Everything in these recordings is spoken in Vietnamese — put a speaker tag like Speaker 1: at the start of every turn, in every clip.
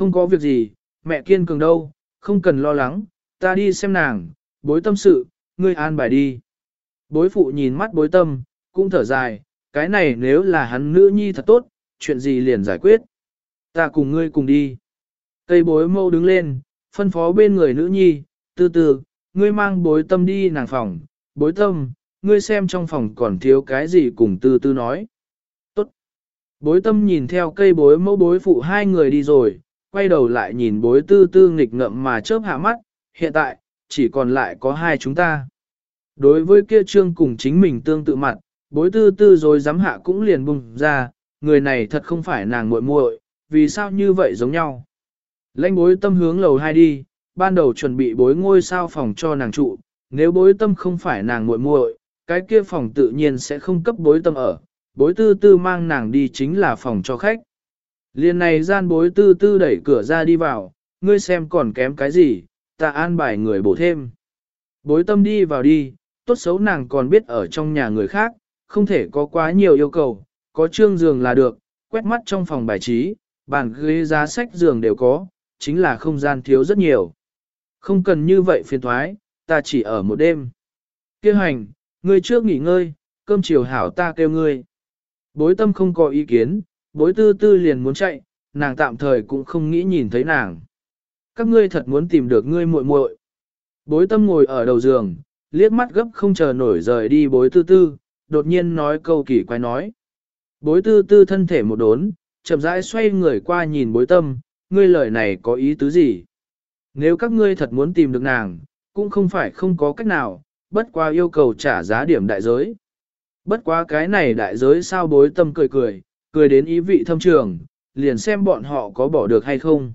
Speaker 1: Không có việc gì, mẹ kiên cường đâu, không cần lo lắng, ta đi xem nàng, bối tâm sự, ngươi an bài đi. Bối phụ nhìn mắt bối tâm, cũng thở dài, cái này nếu là hắn nữ nhi thật tốt, chuyện gì liền giải quyết. Ta cùng ngươi cùng đi. Cây bối mâu đứng lên, phân phó bên người nữ nhi, từ từ, ngươi mang bối tâm đi nàng phòng, bối tâm, ngươi xem trong phòng còn thiếu cái gì cùng từ từ nói. Tốt. Bối tâm nhìn theo cây bối mẫu bối phụ hai người đi rồi, quay đầu lại nhìn bối tư tư nghịch ngậm mà chớp hạ mắt, hiện tại, chỉ còn lại có hai chúng ta. Đối với kia trương cùng chính mình tương tự mặt, bối tư tư rồi dám hạ cũng liền bùng ra, người này thật không phải nàng muội muội, vì sao như vậy giống nhau. Lãnh bối tâm hướng lầu hai đi, ban đầu chuẩn bị bối ngôi sao phòng cho nàng trụ, nếu bối tâm không phải nàng muội muội, cái kia phòng tự nhiên sẽ không cấp bối tâm ở, bối tư tư mang nàng đi chính là phòng cho khách. Liên này gian bối tư tư đẩy cửa ra đi vào, ngươi xem còn kém cái gì, ta an bài người bổ thêm. Bối tâm đi vào đi, tốt xấu nàng còn biết ở trong nhà người khác, không thể có quá nhiều yêu cầu, có trương giường là được, quét mắt trong phòng bài trí, bàn ghế giá sách giường đều có, chính là không gian thiếu rất nhiều. Không cần như vậy phiền thoái, ta chỉ ở một đêm. Kêu hành, ngươi trước nghỉ ngơi, cơm chiều hảo ta kêu ngươi. Bối tâm không có ý kiến, bối tư tư liền muốn chạy, nàng tạm thời cũng không nghĩ nhìn thấy nàng. Các ngươi thật muốn tìm được ngươi muội muội. Bối tâm ngồi ở đầu giường, liếc mắt gấp không chờ nổi rời đi bối tư tư, đột nhiên nói câu kỳ quái nói. Bối tư tư thân thể một đốn, chậm rãi xoay người qua nhìn bối tâm, ngươi lời này có ý tứ gì? Nếu các ngươi thật muốn tìm được nàng, cũng không phải không có cách nào, bất qua yêu cầu trả giá điểm đại giới. Bất quá cái này đại giới sao bối tâm cười cười, cười đến ý vị thâm trường, liền xem bọn họ có bỏ được hay không.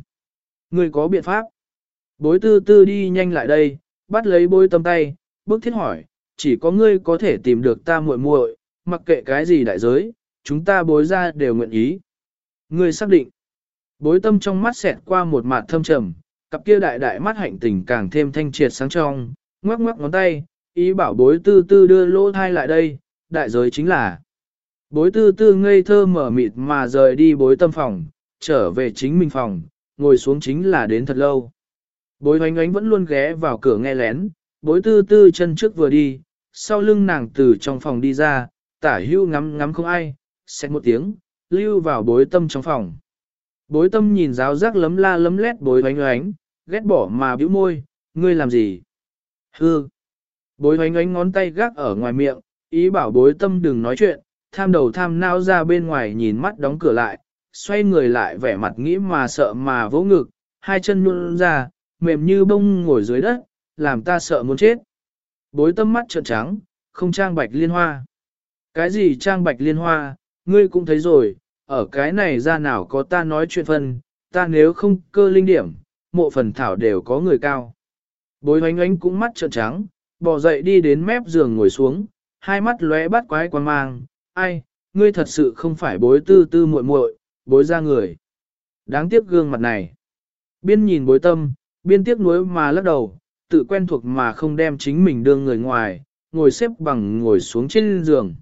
Speaker 1: Ngươi có biện pháp. Bối tư tư đi nhanh lại đây, bắt lấy bối tâm tay, bước thiết hỏi, chỉ có ngươi có thể tìm được ta muội muội, mặc kệ cái gì đại giới, chúng ta bối ra đều nguyện ý. Ngươi xác định. Bối tâm trong mắt xẹt qua một mặt thâm trầm, cặp kia đại đại mắt hạnh tình càng thêm thanh triệt sáng trong, ngoắc ngoắc ngón tay, ý bảo bối tư tư đưa lỗ thai lại đây, đại giới chính là. Bối tư tư ngây thơ mở mịt mà rời đi bối tâm phòng, trở về chính mình phòng, ngồi xuống chính là đến thật lâu. Bối hoánh ánh vẫn luôn ghé vào cửa nghe lén, bối tư tư chân trước vừa đi, sau lưng nàng từ trong phòng đi ra, tả hưu ngắm ngắm không ai, xét một tiếng, lưu vào bối tâm trong phòng. Bối tâm nhìn giáo giác lấm la lấm lét bối hoánh ánh, ghét bỏ mà bĩu môi, ngươi làm gì? Hư! Bối hoánh ánh ngón tay gác ở ngoài miệng, ý bảo bối tâm đừng nói chuyện, tham đầu tham nao ra bên ngoài nhìn mắt đóng cửa lại, xoay người lại vẻ mặt nghĩ mà sợ mà vỗ ngực, hai chân luôn ra, mềm như bông ngồi dưới đất, làm ta sợ muốn chết. Bối tâm mắt trợn trắng, không trang bạch liên hoa. Cái gì trang bạch liên hoa, ngươi cũng thấy rồi, ở cái này ra nào có ta nói chuyện phân, ta nếu không cơ linh điểm, mộ phần thảo đều có người cao. Bối hoánh ánh cũng mắt trợn trắng, bỏ dậy đi đến mép giường ngồi xuống, hai mắt lóe bắt quái quang mang, ai, ngươi thật sự không phải bối tư tư muội muội, bối ra người. Đáng tiếc gương mặt này. Biên nhìn bối tâm, biên tiếc nuối mà lắc đầu, tự quen thuộc mà không đem chính mình đưa người ngoài, ngồi xếp bằng ngồi xuống trên giường.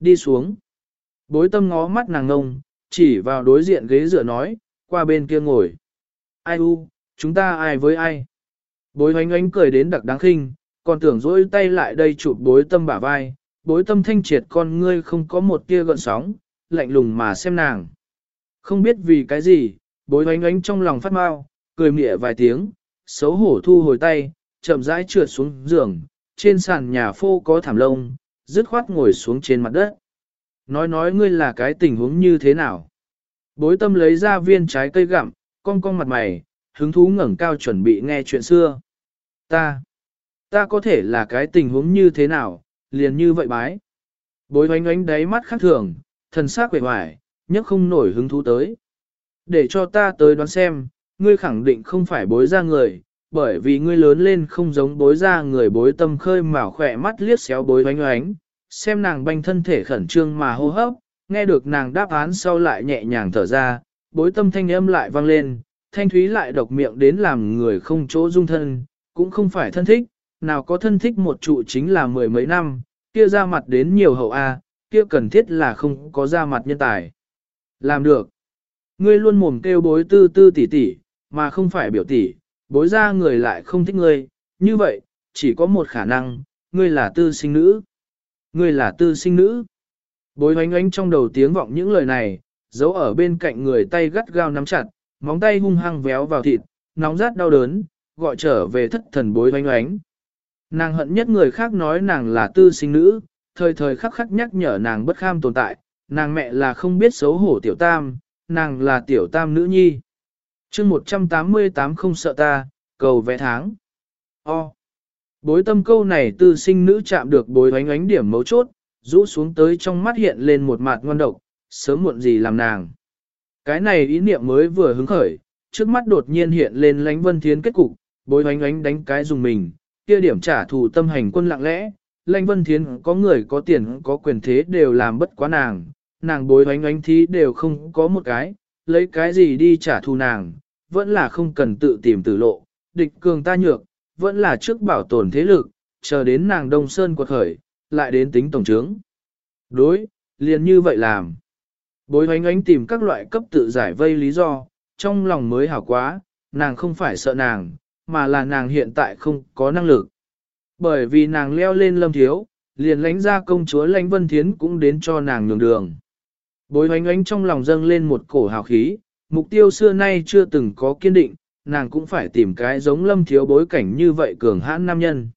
Speaker 1: Đi xuống. Bối tâm ngó mắt nàng ngông, chỉ vào đối diện ghế dựa nói, qua bên kia ngồi. Ai u, chúng ta ai với ai? Bối hoánh ánh cười đến đặc đáng khinh, còn tưởng dỗi tay lại đây chụp bối tâm bả vai, bối tâm thanh triệt con ngươi không có một tia gợn sóng, lạnh lùng mà xem nàng. Không biết vì cái gì, bối oánh oánh trong lòng phát mau, cười mỉa vài tiếng, xấu hổ thu hồi tay, chậm rãi trượt xuống giường, trên sàn nhà phô có thảm lông, dứt khoát ngồi xuống trên mặt đất. Nói nói ngươi là cái tình huống như thế nào? Bối tâm lấy ra viên trái cây gặm, cong cong mặt mày, hứng thú ngẩng cao chuẩn bị nghe chuyện xưa. Ta, ta có thể là cái tình huống như thế nào, liền như vậy bái. Bối oánh oánh đáy mắt khác thường, thần sắc quệ hoài, nhất không nổi hứng thú tới. Để cho ta tới đoán xem, ngươi khẳng định không phải bối ra người, bởi vì ngươi lớn lên không giống bối ra người bối tâm khơi mào khỏe mắt liếc xéo bối oánh oánh, xem nàng banh thân thể khẩn trương mà hô hấp, nghe được nàng đáp án sau lại nhẹ nhàng thở ra, bối tâm thanh âm lại vang lên, thanh thúy lại độc miệng đến làm người không chỗ dung thân, cũng không phải thân thích, nào có thân thích một trụ chính là mười mấy năm, kia ra mặt đến nhiều hậu A, kia cần thiết là không có ra mặt nhân tài. Làm được. Ngươi luôn mồm kêu bối tư tư tỷ tỷ, mà không phải biểu tỷ, bối ra người lại không thích ngươi, như vậy, chỉ có một khả năng, ngươi là tư sinh nữ. Ngươi là tư sinh nữ. Bối oánh oánh trong đầu tiếng vọng những lời này, giấu ở bên cạnh người tay gắt gao nắm chặt, móng tay hung hăng véo vào thịt, nóng rát đau đớn, gọi trở về thất thần bối oánh oánh. Nàng hận nhất người khác nói nàng là tư sinh nữ, thời thời khắc khắc nhắc nhở nàng bất kham tồn tại, nàng mẹ là không biết xấu hổ tiểu tam, nàng là tiểu tam nữ nhi. chương 188 không sợ ta, cầu vẽ tháng. O. Bối tâm câu này tư sinh nữ chạm được bối oánh oánh điểm mấu chốt, rũ xuống tới trong mắt hiện lên một mặt ngon độc, sớm muộn gì làm nàng. Cái này ý niệm mới vừa hứng khởi, trước mắt đột nhiên hiện lên lánh vân thiến kết cục, bối oánh oánh đánh cái dùng mình, kia điểm trả thù tâm hành quân lặng lẽ, Lanh vân thiến có người có tiền có quyền thế đều làm bất quá nàng, nàng bối oánh oánh thí đều không có một cái, lấy cái gì đi trả thù nàng, vẫn là không cần tự tìm tử lộ, địch cường ta nhược, vẫn là trước bảo tồn thế lực, chờ đến nàng Đông Sơn quật khởi, lại đến tính tổng trướng. Đối, liền như vậy làm. Bối oánh ánh tìm các loại cấp tự giải vây lý do, trong lòng mới hảo quá, nàng không phải sợ nàng, mà là nàng hiện tại không có năng lực. Bởi vì nàng leo lên lâm thiếu, liền lánh ra công chúa lãnh vân thiến cũng đến cho nàng nhường đường. Bối hoánh ánh trong lòng dâng lên một cổ hào khí, mục tiêu xưa nay chưa từng có kiên định, nàng cũng phải tìm cái giống lâm thiếu bối cảnh như vậy cường hãn nam nhân.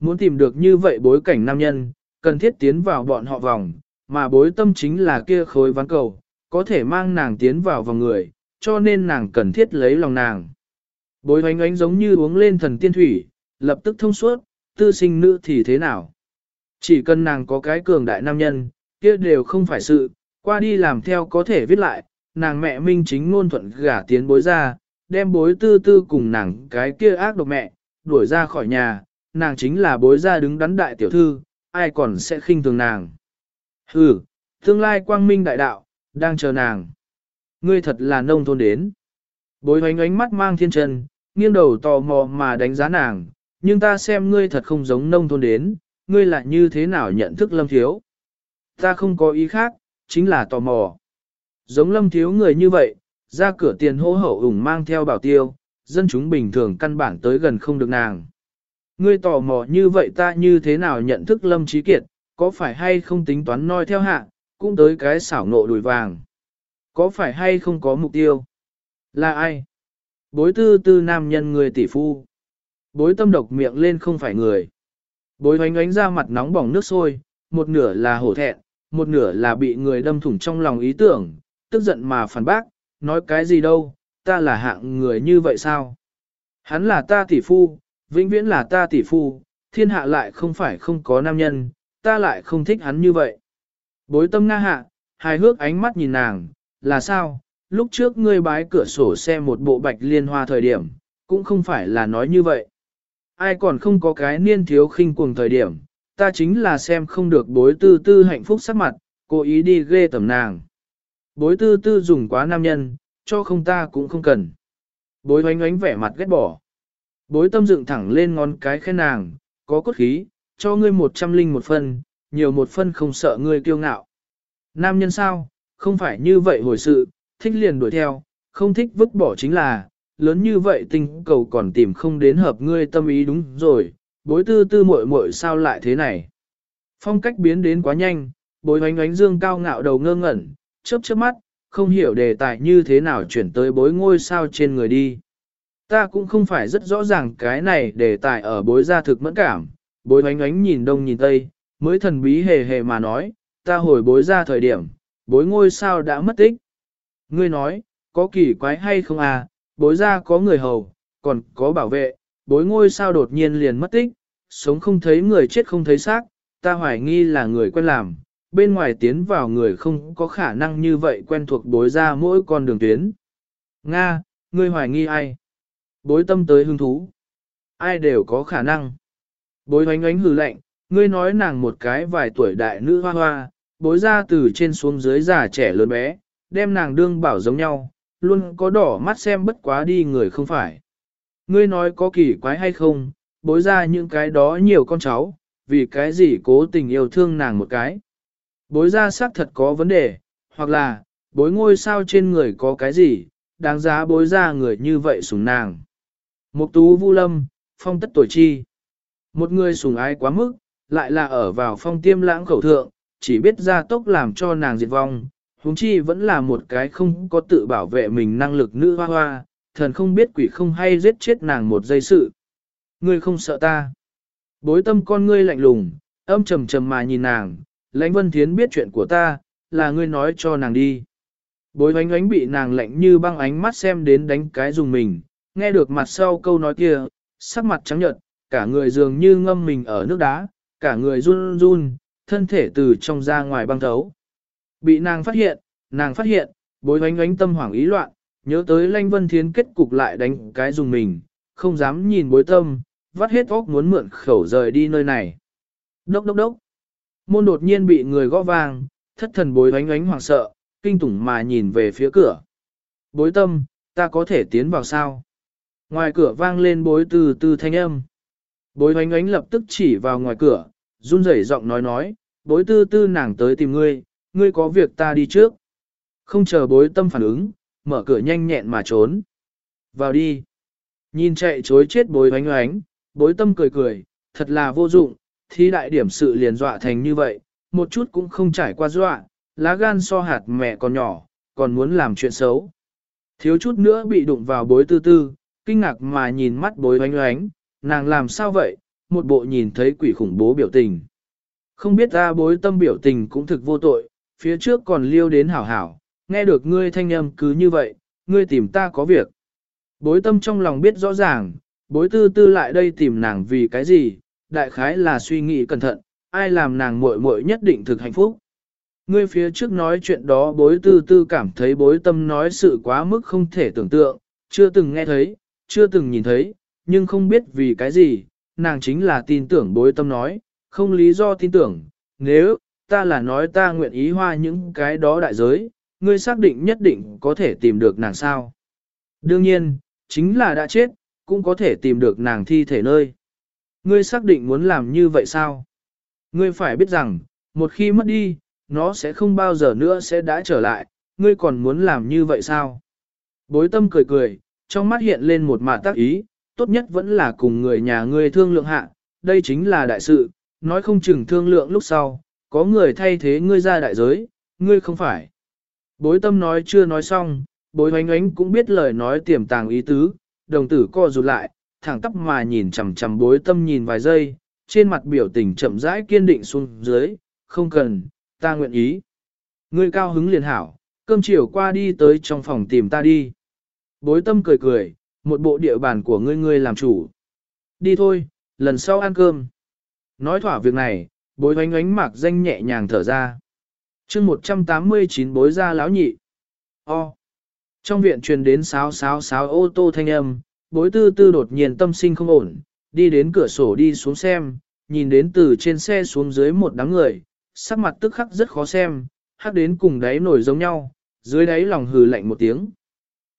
Speaker 1: Muốn tìm được như vậy bối cảnh nam nhân, cần thiết tiến vào bọn họ vòng, mà bối tâm chính là kia khối ván cầu, có thể mang nàng tiến vào vòng người, cho nên nàng cần thiết lấy lòng nàng. Bối hoánh ánh giống như uống lên thần tiên thủy, lập tức thông suốt, tư sinh nữ thì thế nào? Chỉ cần nàng có cái cường đại nam nhân, kia đều không phải sự, qua đi làm theo có thể viết lại, nàng mẹ minh chính ngôn thuận gả tiến bối ra, đem bối tư tư cùng nàng cái kia ác độc mẹ, đuổi ra khỏi nhà, nàng chính là bối ra đứng đắn đại tiểu thư, ai còn sẽ khinh thường nàng. ừ tương lai quang minh đại đạo, đang chờ nàng. Ngươi thật là nông thôn đến. Bối hoánh ánh mắt mang thiên trần nghiêng đầu tò mò mà đánh giá nàng, nhưng ta xem ngươi thật không giống nông thôn đến, ngươi lại như thế nào nhận thức lâm thiếu. Ta không có ý khác, chính là tò mò. Giống lâm thiếu người như vậy, ra cửa tiền hô hậu ủng mang theo bảo tiêu, dân chúng bình thường căn bản tới gần không được nàng. Ngươi tò mò như vậy ta như thế nào nhận thức lâm trí kiệt, có phải hay không tính toán noi theo hạ, cũng tới cái xảo nộ đùi vàng. Có phải hay không có mục tiêu? Là ai? Bối tư tư nam nhân người tỷ phu. Bối tâm độc miệng lên không phải người. Bối hoánh ánh ra mặt nóng bỏng nước sôi, một nửa là hổ thẹn, một nửa là bị người đâm thủng trong lòng ý tưởng, tức giận mà phản bác, nói cái gì đâu, ta là hạng người như vậy sao? Hắn là ta tỷ phu, vĩnh viễn là ta tỷ phu, thiên hạ lại không phải không có nam nhân, ta lại không thích hắn như vậy. Bối tâm nga hạ, hài hước ánh mắt nhìn nàng, là sao, lúc trước ngươi bái cửa sổ xe một bộ bạch liên hoa thời điểm, cũng không phải là nói như vậy. Ai còn không có cái niên thiếu khinh cuồng thời điểm, ta chính là xem không được bối tư tư hạnh phúc sắc mặt, cố ý đi ghê tầm nàng. Bối tư tư dùng quá nam nhân, cho không ta cũng không cần. Bối oánh oánh vẻ mặt ghét bỏ. Bối tâm dựng thẳng lên ngón cái khen nàng, có cốt khí, cho ngươi một trăm linh một phân, nhiều một phân không sợ ngươi kiêu ngạo. Nam nhân sao, không phải như vậy hồi sự, thích liền đuổi theo, không thích vứt bỏ chính là, lớn như vậy tình cầu còn tìm không đến hợp ngươi tâm ý đúng rồi, bối tư tư muội muội sao lại thế này. Phong cách biến đến quá nhanh, bối oánh oánh dương cao ngạo đầu ngơ ngẩn, chớp chớp mắt, không hiểu đề tài như thế nào chuyển tới bối ngôi sao trên người đi. Ta cũng không phải rất rõ ràng cái này đề tài ở bối gia thực mẫn cảm, bối oánh oánh nhìn đông nhìn tây, mới thần bí hề hề mà nói, ta hồi bối ra thời điểm, bối ngôi sao đã mất tích. Ngươi nói, có kỳ quái hay không à, bối ra có người hầu, còn có bảo vệ, bối ngôi sao đột nhiên liền mất tích, sống không thấy người chết không thấy xác, ta hoài nghi là người quen làm, bên ngoài tiến vào người không có khả năng như vậy quen thuộc bối ra mỗi con đường tuyến. Nga, ngươi hoài nghi ai? Bối tâm tới hứng thú. Ai đều có khả năng. Bối oánh oánh hừ lạnh, ngươi nói nàng một cái vài tuổi đại nữ hoa hoa, bối ra từ trên xuống dưới già trẻ lớn bé, đem nàng đương bảo giống nhau, luôn có đỏ mắt xem bất quá đi người không phải. Ngươi nói có kỳ quái hay không, bối ra những cái đó nhiều con cháu, vì cái gì cố tình yêu thương nàng một cái. Bối ra xác thật có vấn đề, hoặc là, bối ngôi sao trên người có cái gì, đáng giá bối ra người như vậy sủng nàng. Mục tú vu lâm, phong tất tuổi chi. Một người sủng ái quá mức, lại là ở vào phong tiêm lãng khẩu thượng, chỉ biết ra tốc làm cho nàng diệt vong, huống chi vẫn là một cái không có tự bảo vệ mình năng lực nữ hoa hoa, thần không biết quỷ không hay giết chết nàng một giây sự. Ngươi không sợ ta. Bối tâm con ngươi lạnh lùng, âm trầm trầm mà nhìn nàng, lãnh vân thiến biết chuyện của ta, là ngươi nói cho nàng đi. Bối oánh oánh bị nàng lạnh như băng ánh mắt xem đến đánh cái dùng mình, nghe được mặt sau câu nói kia, sắc mặt trắng nhợt, cả người dường như ngâm mình ở nước đá, cả người run run, thân thể từ trong ra ngoài băng thấu. Bị nàng phát hiện, nàng phát hiện, bối oánh oánh tâm hoảng ý loạn, nhớ tới lanh vân thiến kết cục lại đánh cái dùng mình, không dám nhìn bối tâm, vắt hết óc muốn mượn khẩu rời đi nơi này. Đốc đốc đốc. Môn đột nhiên bị người gõ vang, thất thần bối oánh oánh hoảng sợ, kinh tủng mà nhìn về phía cửa. Bối tâm, ta có thể tiến vào sao? Ngoài cửa vang lên bối từ từ thanh âm. Bối oánh oánh lập tức chỉ vào ngoài cửa, run rẩy giọng nói nói, bối tư tư nàng tới tìm ngươi, ngươi có việc ta đi trước. Không chờ bối tâm phản ứng, mở cửa nhanh nhẹn mà trốn. Vào đi. Nhìn chạy chối chết bối oánh oánh, bối tâm cười cười, thật là vô dụng, thi đại điểm sự liền dọa thành như vậy, một chút cũng không trải qua dọa, lá gan so hạt mẹ còn nhỏ, còn muốn làm chuyện xấu. Thiếu chút nữa bị đụng vào bối tư tư, kinh ngạc mà nhìn mắt bối oánh oánh, nàng làm sao vậy, một bộ nhìn thấy quỷ khủng bố biểu tình. Không biết ra bối tâm biểu tình cũng thực vô tội, phía trước còn liêu đến hảo hảo, nghe được ngươi thanh âm cứ như vậy, ngươi tìm ta có việc. Bối tâm trong lòng biết rõ ràng, bối tư tư lại đây tìm nàng vì cái gì, đại khái là suy nghĩ cẩn thận, ai làm nàng muội muội nhất định thực hạnh phúc. Ngươi phía trước nói chuyện đó bối tư tư cảm thấy bối tâm nói sự quá mức không thể tưởng tượng, chưa từng nghe thấy, chưa từng nhìn thấy, nhưng không biết vì cái gì, nàng chính là tin tưởng bối tâm nói, không lý do tin tưởng, nếu, ta là nói ta nguyện ý hoa những cái đó đại giới, ngươi xác định nhất định có thể tìm được nàng sao. Đương nhiên, chính là đã chết, cũng có thể tìm được nàng thi thể nơi. Ngươi xác định muốn làm như vậy sao? Ngươi phải biết rằng, một khi mất đi, nó sẽ không bao giờ nữa sẽ đã trở lại, ngươi còn muốn làm như vậy sao? Bối tâm cười cười, trong mắt hiện lên một mạt tác ý, tốt nhất vẫn là cùng người nhà ngươi thương lượng hạ, đây chính là đại sự, nói không chừng thương lượng lúc sau, có người thay thế ngươi ra đại giới, ngươi không phải. Bối tâm nói chưa nói xong, bối oánh oánh cũng biết lời nói tiềm tàng ý tứ, đồng tử co rụt lại, thẳng tắp mà nhìn chằm chằm bối tâm nhìn vài giây, trên mặt biểu tình chậm rãi kiên định xuống dưới, không cần, ta nguyện ý. Ngươi cao hứng liền hảo, cơm chiều qua đi tới trong phòng tìm ta đi. Bối tâm cười cười, một bộ địa bàn của ngươi ngươi làm chủ. Đi thôi, lần sau ăn cơm. Nói thỏa việc này, bối oánh oánh mạc danh nhẹ nhàng thở ra. chương 189 bối ra láo nhị. O. Trong viện truyền đến sáo sáo sáo ô tô thanh âm, bối tư tư đột nhiên tâm sinh không ổn, đi đến cửa sổ đi xuống xem, nhìn đến từ trên xe xuống dưới một đám người, sắc mặt tức khắc rất khó xem, hắc đến cùng đáy nổi giống nhau, dưới đáy lòng hừ lạnh một tiếng.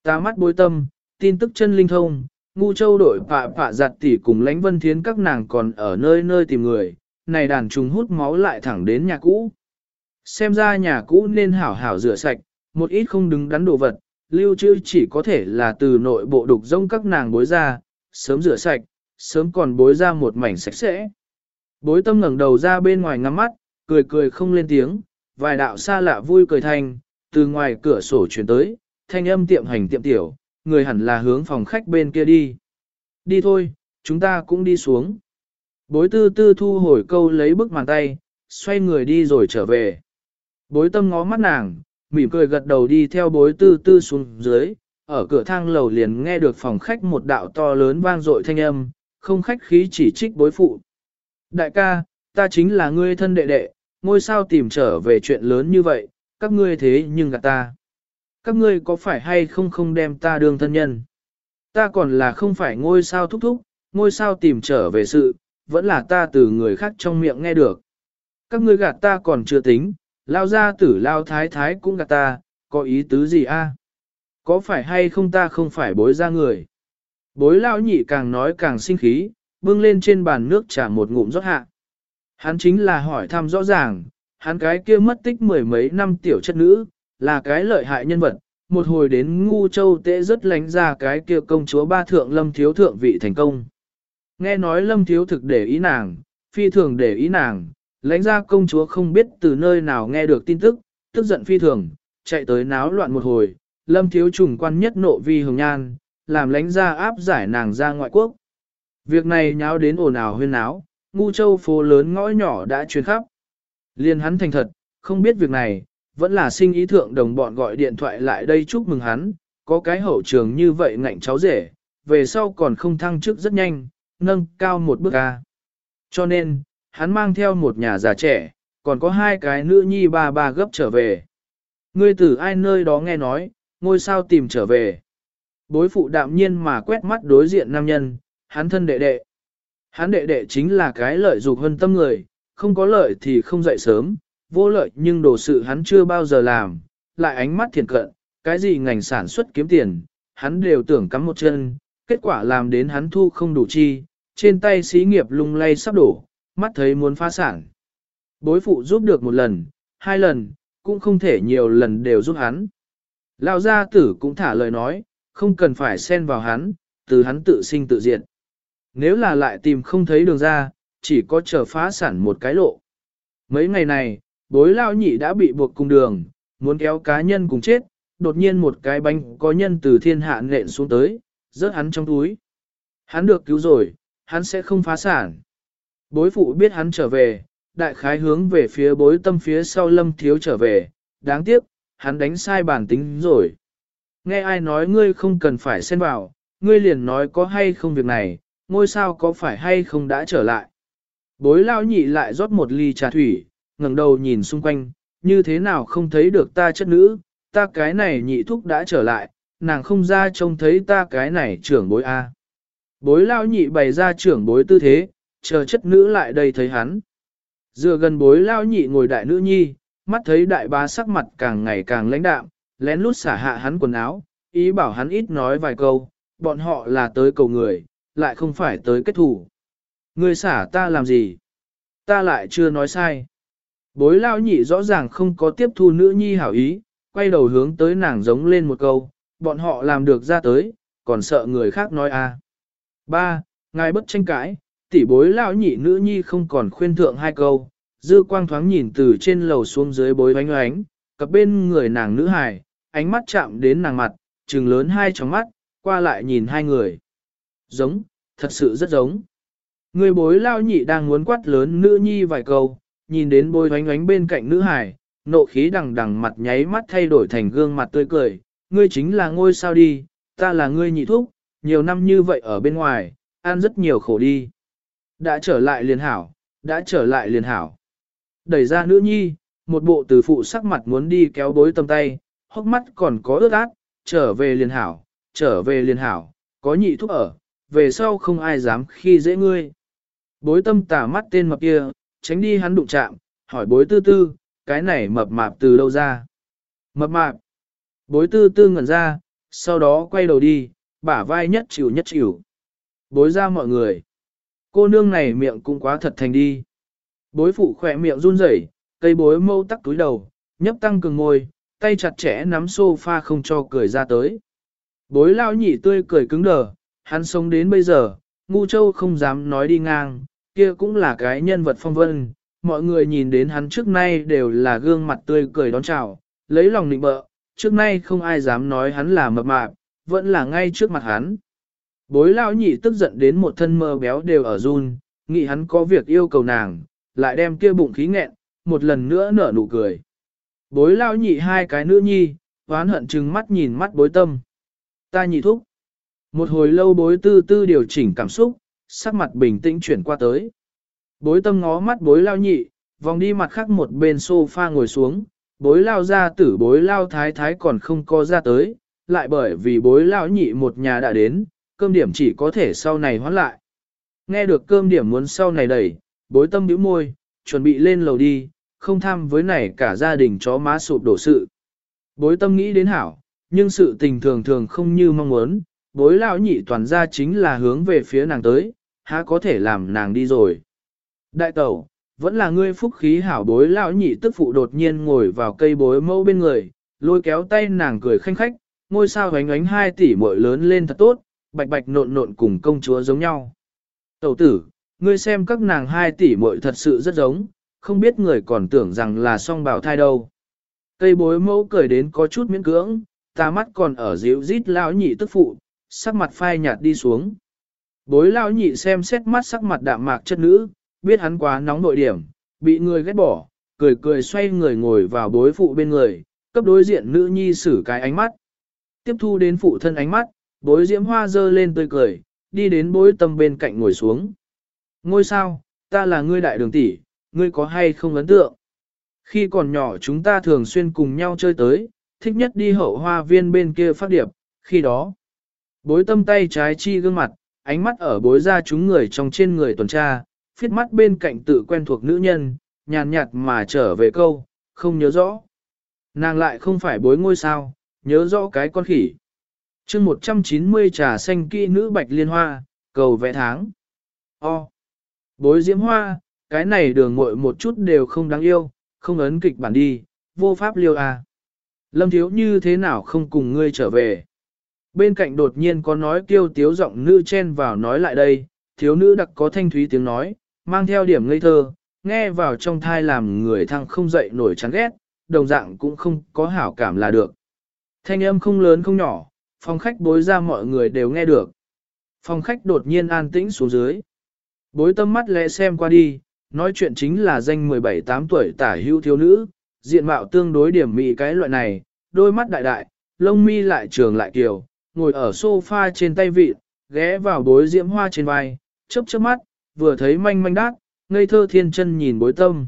Speaker 1: Ta mắt bối tâm, tin tức chân linh thông, ngu châu đội phạ phạ giặt tỉ cùng lãnh vân thiến các nàng còn ở nơi nơi tìm người, này đàn trùng hút máu lại thẳng đến nhà cũ. Xem ra nhà cũ nên hảo hảo rửa sạch, một ít không đứng đắn đồ vật, lưu trữ chỉ có thể là từ nội bộ đục rông các nàng bối ra, sớm rửa sạch, sớm còn bối ra một mảnh sạch sẽ. Bối tâm ngẩng đầu ra bên ngoài ngắm mắt, cười cười không lên tiếng, vài đạo xa lạ vui cười thành, từ ngoài cửa sổ chuyển tới, thanh âm tiệm hành tiệm tiểu, người hẳn là hướng phòng khách bên kia đi. Đi thôi, chúng ta cũng đi xuống. Bối tư tư thu hồi câu lấy bức màn tay, xoay người đi rồi trở về. Bối tâm ngó mắt nàng, mỉm cười gật đầu đi theo bối tư tư xuống dưới, ở cửa thang lầu liền nghe được phòng khách một đạo to lớn vang dội thanh âm, không khách khí chỉ trích bối phụ. Đại ca, ta chính là ngươi thân đệ đệ, ngôi sao tìm trở về chuyện lớn như vậy, các ngươi thế nhưng gạt ta. Các ngươi có phải hay không không đem ta đương thân nhân? Ta còn là không phải ngôi sao thúc thúc, ngôi sao tìm trở về sự, vẫn là ta từ người khác trong miệng nghe được. Các ngươi gạt ta còn chưa tính, lao ra tử lao thái thái cũng gạt ta, có ý tứ gì a? Có phải hay không ta không phải bối ra người? Bối lao nhị càng nói càng sinh khí, bưng lên trên bàn nước trả một ngụm rót hạ. Hắn chính là hỏi thăm rõ ràng, hắn cái kia mất tích mười mấy năm tiểu chất nữ, là cái lợi hại nhân vật, một hồi đến ngu châu tệ rất lánh ra cái kia công chúa ba thượng lâm thiếu thượng vị thành công. Nghe nói lâm thiếu thực để ý nàng, phi thường để ý nàng, lãnh ra công chúa không biết từ nơi nào nghe được tin tức, tức giận phi thường, chạy tới náo loạn một hồi, lâm thiếu trùng quan nhất nộ vi hồng nhan, làm lãnh ra áp giải nàng ra ngoại quốc. Việc này nháo đến ồn ào huyên náo, ngu châu phố lớn ngõ nhỏ đã truyền khắp. Liên hắn thành thật, không biết việc này, vẫn là sinh ý thượng đồng bọn gọi điện thoại lại đây chúc mừng hắn, có cái hậu trường như vậy ngạnh cháu rể, về sau còn không thăng chức rất nhanh, nâng cao một bước ca. Cho nên, hắn mang theo một nhà già trẻ, còn có hai cái nữ nhi ba ba gấp trở về. Ngươi từ ai nơi đó nghe nói, ngôi sao tìm trở về. Bối phụ đạm nhiên mà quét mắt đối diện nam nhân, hắn thân đệ đệ. Hắn đệ đệ chính là cái lợi dục hơn tâm người, không có lợi thì không dậy sớm, vô lợi nhưng đồ sự hắn chưa bao giờ làm, lại ánh mắt thiền cận, cái gì ngành sản xuất kiếm tiền, hắn đều tưởng cắm một chân, kết quả làm đến hắn thu không đủ chi, trên tay xí nghiệp lung lay sắp đổ, mắt thấy muốn phá sản. Bối phụ giúp được một lần, hai lần, cũng không thể nhiều lần đều giúp hắn. Lão gia tử cũng thả lời nói, không cần phải xen vào hắn, từ hắn tự sinh tự diệt. Nếu là lại tìm không thấy đường ra, chỉ có chờ phá sản một cái lộ. Mấy ngày này, bối lao nhị đã bị buộc cùng đường, muốn kéo cá nhân cùng chết, đột nhiên một cái bánh có nhân từ thiên hạ nện xuống tới, rớt hắn trong túi. Hắn được cứu rồi, hắn sẽ không phá sản. Bối phụ biết hắn trở về, đại khái hướng về phía bối tâm phía sau lâm thiếu trở về, đáng tiếc, hắn đánh sai bản tính rồi. Nghe ai nói ngươi không cần phải xen vào, ngươi liền nói có hay không việc này, ngôi sao có phải hay không đã trở lại. Bối lao nhị lại rót một ly trà thủy, ngẩng đầu nhìn xung quanh, như thế nào không thấy được ta chất nữ, ta cái này nhị thúc đã trở lại, nàng không ra trông thấy ta cái này trưởng bối A. Bối lao nhị bày ra trưởng bối tư thế, chờ chất nữ lại đây thấy hắn. Dựa gần bối lao nhị ngồi đại nữ nhi, mắt thấy đại bá sắc mặt càng ngày càng lãnh đạm, lén lút xả hạ hắn quần áo, ý bảo hắn ít nói vài câu, bọn họ là tới cầu người, lại không phải tới kết thủ. Người xả ta làm gì? Ta lại chưa nói sai. Bối lao nhị rõ ràng không có tiếp thu nữ nhi hảo ý, quay đầu hướng tới nàng giống lên một câu, bọn họ làm được ra tới, còn sợ người khác nói. À. Ba, ngài bất tranh cãi, tỷ bối lão nhị nữ nhi không còn khuyên thượng hai câu, dư quang thoáng nhìn từ trên lầu xuống dưới bối oánh oánh, cặp bên người nàng nữ hài, ánh mắt chạm đến nàng mặt, trừng lớn hai tròng mắt, qua lại nhìn hai người. Giống, thật sự rất giống. Người bối lao nhị đang muốn quát lớn nữ nhi vài câu, nhìn đến bối oánh oánh bên cạnh nữ hài, nộ khí đằng đằng mặt nháy mắt thay đổi thành gương mặt tươi cười, ngươi chính là ngôi sao đi, ta là ngươi nhị thúc, nhiều năm như vậy ở bên ngoài, ăn rất nhiều khổ đi. Đã trở lại liền hảo, đã trở lại liền hảo. Đẩy ra nữ nhi, một bộ từ phụ sắc mặt muốn đi kéo bối tâm tay, hốc mắt còn có ướt át, trở về liền hảo, trở về liền hảo, có nhị thúc ở, về sau không ai dám khi dễ ngươi. Bối tâm tả mắt tên mập kia, tránh đi hắn đụng chạm, hỏi bối tư tư, cái này mập mạp từ đâu ra? Mập mạp. Bối tư tư ngẩn ra, sau đó quay đầu đi, bả vai nhất chịu nhất chịu. Bối ra mọi người. Cô nương này miệng cũng quá thật thành đi. Bối phụ khỏe miệng run rẩy, cây bối mâu tắc túi đầu, nhấp tăng cường ngồi, tay chặt chẽ nắm sofa không cho cười ra tới. Bối lao nhị tươi cười cứng đờ, hắn sống đến bây giờ, ngu châu không dám nói đi ngang, kia cũng là cái nhân vật phong vân, mọi người nhìn đến hắn trước nay đều là gương mặt tươi cười đón chào, lấy lòng nịnh bợ, trước nay không ai dám nói hắn là mập mạp, vẫn là ngay trước mặt hắn. Bối Lão nhị tức giận đến một thân mơ béo đều ở run, nghĩ hắn có việc yêu cầu nàng, lại đem kia bụng khí nghẹn, một lần nữa nở nụ cười. Bối Lão nhị hai cái nữ nhi, oán hận chừng mắt nhìn mắt bối tâm. Ta nhị thúc. Một hồi lâu bối tư tư điều chỉnh cảm xúc, sắc mặt bình tĩnh chuyển qua tới. Bối tâm ngó mắt bối lao nhị, vòng đi mặt khác một bên sofa ngồi xuống, bối lao ra tử bối lao thái thái còn không có ra tới, lại bởi vì bối lao nhị một nhà đã đến, cơm điểm chỉ có thể sau này hoán lại. Nghe được cơm điểm muốn sau này đẩy, bối tâm bĩu môi, chuẩn bị lên lầu đi, không tham với này cả gia đình chó má sụp đổ sự. Bối tâm nghĩ đến hảo, nhưng sự tình thường thường không như mong muốn, bối lão nhị toàn ra chính là hướng về phía nàng tới, há có thể làm nàng đi rồi. Đại tẩu, vẫn là ngươi phúc khí hảo bối lão nhị tức phụ đột nhiên ngồi vào cây bối mẫu bên người, lôi kéo tay nàng cười khanh khách, ngôi sao ánh ánh hai tỷ muội lớn lên thật tốt, bạch bạch nộn nộn cùng công chúa giống nhau. Tẩu tử, ngươi xem các nàng hai tỷ muội thật sự rất giống, không biết người còn tưởng rằng là song bào thai đâu. Cây bối mẫu cười đến có chút miễn cưỡng, ta mắt còn ở dịu rít lão nhị tức phụ, sắc mặt phai nhạt đi xuống. Bối lão nhị xem xét mắt sắc mặt đạm mạc chất nữ, biết hắn quá nóng nội điểm, bị người ghét bỏ, cười cười xoay người ngồi vào bối phụ bên người, cấp đối diện nữ nhi xử cái ánh mắt. Tiếp thu đến phụ thân ánh mắt, bối diễm hoa dơ lên tươi cười, đi đến bối tâm bên cạnh ngồi xuống. Ngôi sao, ta là ngươi đại đường tỷ, ngươi có hay không ấn tượng? Khi còn nhỏ chúng ta thường xuyên cùng nhau chơi tới, thích nhất đi hậu hoa viên bên kia phát điệp, khi đó. Bối tâm tay trái chi gương mặt, ánh mắt ở bối ra chúng người trong trên người tuần tra, phiết mắt bên cạnh tự quen thuộc nữ nhân, nhàn nhạt mà trở về câu, không nhớ rõ. Nàng lại không phải bối ngôi sao, nhớ rõ cái con khỉ. chương 190 trà xanh kỹ nữ bạch liên hoa, cầu vẽ tháng. O. Bối diễm hoa, cái này đường muội một chút đều không đáng yêu, không ấn kịch bản đi, vô pháp liêu à. Lâm thiếu như thế nào không cùng ngươi trở về. Bên cạnh đột nhiên có nói kêu tiếu giọng nữ chen vào nói lại đây, thiếu nữ đặc có thanh thúy tiếng nói, mang theo điểm ngây thơ, nghe vào trong thai làm người thăng không dậy nổi chán ghét, đồng dạng cũng không có hảo cảm là được. Thanh âm không lớn không nhỏ, phòng khách bối ra mọi người đều nghe được. Phòng khách đột nhiên an tĩnh xuống dưới. Bối tâm mắt lẽ xem qua đi, nói chuyện chính là danh 17-8 tuổi tả hữu thiếu nữ, diện mạo tương đối điểm mị cái loại này, đôi mắt đại đại, lông mi lại trường lại kiều, ngồi ở sofa trên tay vị, ghé vào bối diễm hoa trên vai, chớp chớp mắt, vừa thấy manh manh đát, ngây thơ thiên chân nhìn bối tâm.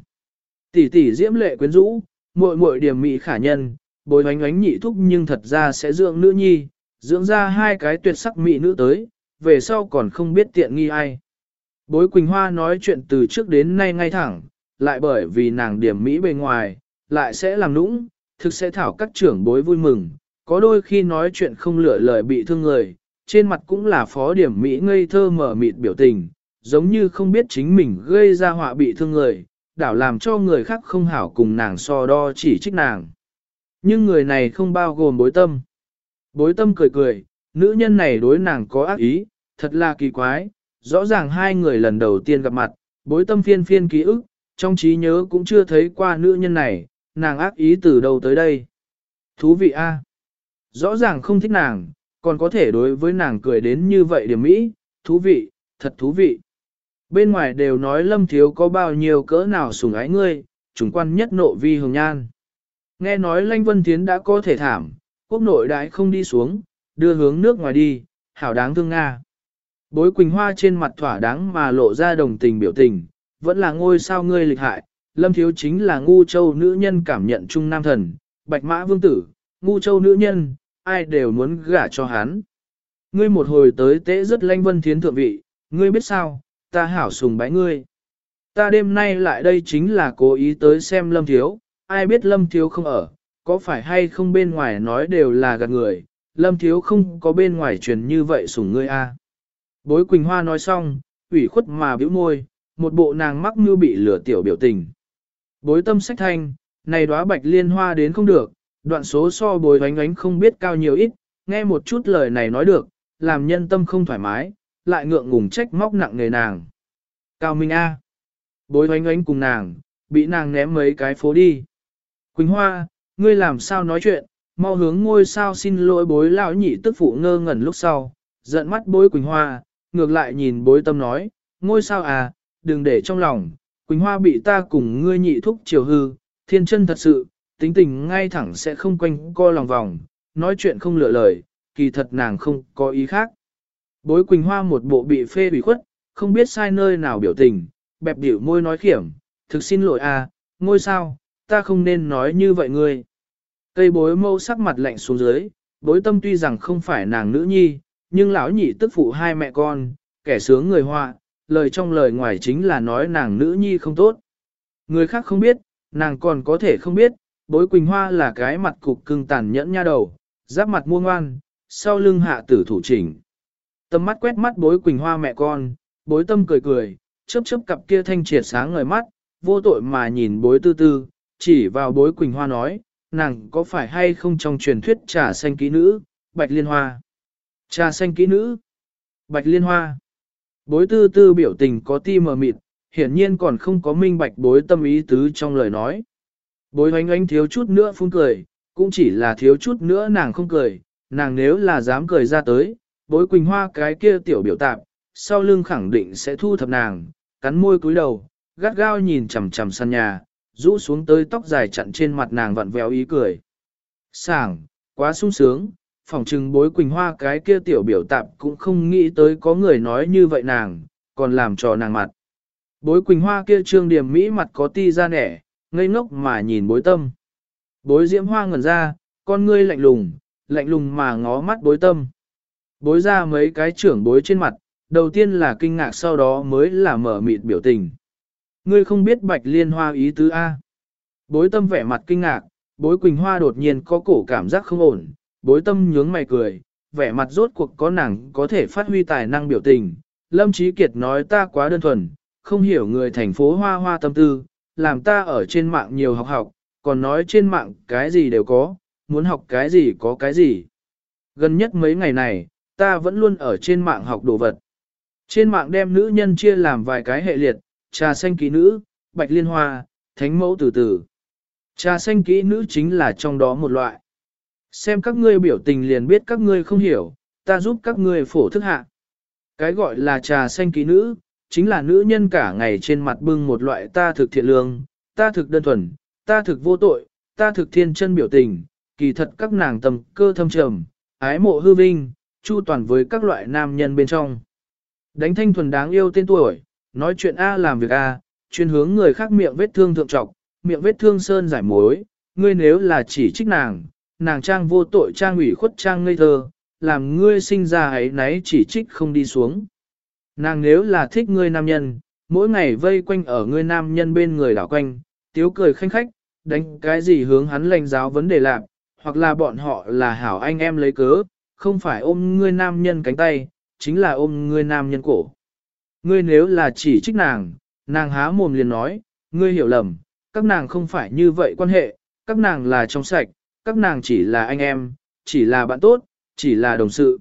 Speaker 1: Tỷ tỷ diễm lệ quyến rũ, muội muội điểm mị khả nhân, bối oánh oánh nhị thúc nhưng thật ra sẽ dưỡng nữ nhi, dưỡng ra hai cái tuyệt sắc mị nữ tới, về sau còn không biết tiện nghi ai. Bối Quỳnh Hoa nói chuyện từ trước đến nay ngay thẳng, lại bởi vì nàng điểm mỹ bề ngoài, lại sẽ làm nũng, thực sẽ thảo các trưởng bối vui mừng, có đôi khi nói chuyện không lựa lời bị thương người, trên mặt cũng là phó điểm mỹ ngây thơ mở mịt biểu tình, giống như không biết chính mình gây ra họa bị thương người, đảo làm cho người khác không hảo cùng nàng so đo chỉ trích nàng. Nhưng người này không bao gồm bối tâm. Bối tâm cười cười, nữ nhân này đối nàng có ác ý, thật là kỳ quái, rõ ràng hai người lần đầu tiên gặp mặt, bối tâm phiên phiên ký ức, trong trí nhớ cũng chưa thấy qua nữ nhân này, nàng ác ý từ đầu tới đây. Thú vị a, Rõ ràng không thích nàng, còn có thể đối với nàng cười đến như vậy điểm mỹ, thú vị, thật thú vị. Bên ngoài đều nói lâm thiếu có bao nhiêu cỡ nào sủng ái ngươi, chúng quan nhất nộ vi hồng nhan. Nghe nói Lanh Vân Tiến đã có thể thảm, quốc nội đại không đi xuống, đưa hướng nước ngoài đi, hảo đáng thương Nga. Bối Quỳnh Hoa trên mặt thỏa đáng mà lộ ra đồng tình biểu tình, vẫn là ngôi sao ngươi lịch hại, Lâm Thiếu chính là ngu châu nữ nhân cảm nhận trung nam thần, bạch mã vương tử, ngu châu nữ nhân, ai đều muốn gả cho hắn. Ngươi một hồi tới tế rất lanh vân thiến thượng vị, ngươi biết sao, ta hảo sùng bái ngươi. Ta đêm nay lại đây chính là cố ý tới xem Lâm Thiếu, ai biết Lâm Thiếu không ở, có phải hay không bên ngoài nói đều là gạt người, Lâm Thiếu không có bên ngoài truyền như vậy sủng ngươi a. Bối Quỳnh Hoa nói xong, ủy khuất mà bĩu môi, một bộ nàng mắc như bị lửa tiểu biểu tình. Bối tâm sách thanh, này đóa bạch liên hoa đến không được, đoạn số so bối oánh oánh không biết cao nhiều ít, nghe một chút lời này nói được, làm nhân tâm không thoải mái, lại ngượng ngùng trách móc nặng nề nàng. Cao Minh A. Bối oánh oánh cùng nàng, bị nàng ném mấy cái phố đi. Quỳnh Hoa, ngươi làm sao nói chuyện, mau hướng ngôi sao xin lỗi bối lão nhị tức phụ ngơ ngẩn lúc sau, giận mắt bối Quỳnh Hoa, ngược lại nhìn bối tâm nói, ngôi sao à, đừng để trong lòng, Quỳnh Hoa bị ta cùng ngươi nhị thúc chiều hư, thiên chân thật sự, tính tình ngay thẳng sẽ không quanh co lòng vòng, nói chuyện không lựa lời, kỳ thật nàng không có ý khác. Bối Quỳnh Hoa một bộ bị phê bị khuất, không biết sai nơi nào biểu tình, bẹp biểu môi nói khiểm, thực xin lỗi à, ngôi sao, ta không nên nói như vậy ngươi. Cây bối mâu sắc mặt lạnh xuống dưới, bối tâm tuy rằng không phải nàng nữ nhi, nhưng lão nhị tức phụ hai mẹ con, kẻ sướng người họa, lời trong lời ngoài chính là nói nàng nữ nhi không tốt. Người khác không biết, nàng còn có thể không biết, bối Quỳnh Hoa là cái mặt cục cưng tàn nhẫn nha đầu, giáp mặt mua ngoan, sau lưng hạ tử thủ chỉnh. Tâm mắt quét mắt bối Quỳnh Hoa mẹ con, bối tâm cười cười, chớp chớp cặp kia thanh triệt sáng ngời mắt, vô tội mà nhìn bối tư tư, chỉ vào bối Quỳnh Hoa nói, nàng có phải hay không trong truyền thuyết trà xanh kỹ nữ, bạch liên hoa. Trà xanh kỹ nữ, bạch liên hoa. Bối tư tư biểu tình có ti mờ mịt, hiển nhiên còn không có minh bạch bối tâm ý tứ trong lời nói. Bối hoánh oánh thiếu chút nữa phun cười, cũng chỉ là thiếu chút nữa nàng không cười, nàng nếu là dám cười ra tới, bối quỳnh hoa cái kia tiểu biểu tạp, sau lưng khẳng định sẽ thu thập nàng, cắn môi cúi đầu, gắt gao nhìn chằm chằm sân nhà, rũ xuống tới tóc dài chặn trên mặt nàng vặn vẹo ý cười. Sảng, quá sung sướng, phỏng chừng bối quỳnh hoa cái kia tiểu biểu tạp cũng không nghĩ tới có người nói như vậy nàng, còn làm trò nàng mặt. Bối quỳnh hoa kia trương điểm mỹ mặt có ti ra nẻ, ngây ngốc mà nhìn bối tâm. Bối diễm hoa ngẩn ra, con ngươi lạnh lùng, lạnh lùng mà ngó mắt bối tâm. Bối ra mấy cái trưởng bối trên mặt, đầu tiên là kinh ngạc sau đó mới là mở mịt biểu tình. Ngươi không biết bạch liên hoa ý tứ A. Bối tâm vẻ mặt kinh ngạc, bối quỳnh hoa đột nhiên có cổ cảm giác không ổn, bối tâm nhướng mày cười, vẻ mặt rốt cuộc có nàng có thể phát huy tài năng biểu tình. Lâm Chí Kiệt nói ta quá đơn thuần, không hiểu người thành phố hoa hoa tâm tư, làm ta ở trên mạng nhiều học học, còn nói trên mạng cái gì đều có, muốn học cái gì có cái gì. Gần nhất mấy ngày này, ta vẫn luôn ở trên mạng học đồ vật. Trên mạng đem nữ nhân chia làm vài cái hệ liệt, trà xanh kỹ nữ, bạch liên hoa, thánh mẫu từ từ. Trà xanh kỹ nữ chính là trong đó một loại. Xem các ngươi biểu tình liền biết các ngươi không hiểu, ta giúp các ngươi phổ thức hạ. Cái gọi là trà xanh kỹ nữ, chính là nữ nhân cả ngày trên mặt bưng một loại ta thực thiện lương, ta thực đơn thuần, ta thực vô tội, ta thực thiên chân biểu tình, kỳ thật các nàng tầm cơ thâm trầm, ái mộ hư vinh, chu toàn với các loại nam nhân bên trong. Đánh thanh thuần đáng yêu tên tuổi, nói chuyện A làm việc A, chuyên hướng người khác miệng vết thương thượng trọc, miệng vết thương sơn giải mối, ngươi nếu là chỉ trích nàng, nàng trang vô tội trang ủy khuất trang ngây thơ, làm ngươi sinh ra ấy nấy chỉ trích không đi xuống. Nàng nếu là thích ngươi nam nhân, mỗi ngày vây quanh ở ngươi nam nhân bên người đảo quanh, tiếu cười khanh khách, đánh cái gì hướng hắn lành giáo vấn đề lạc, hoặc là bọn họ là hảo anh em lấy cớ, không phải ôm ngươi nam nhân cánh tay, chính là ôm ngươi nam nhân cổ. Ngươi nếu là chỉ trích nàng, nàng há mồm liền nói, ngươi hiểu lầm, các nàng không phải như vậy quan hệ, các nàng là trong sạch, các nàng chỉ là anh em, chỉ là bạn tốt, chỉ là đồng sự.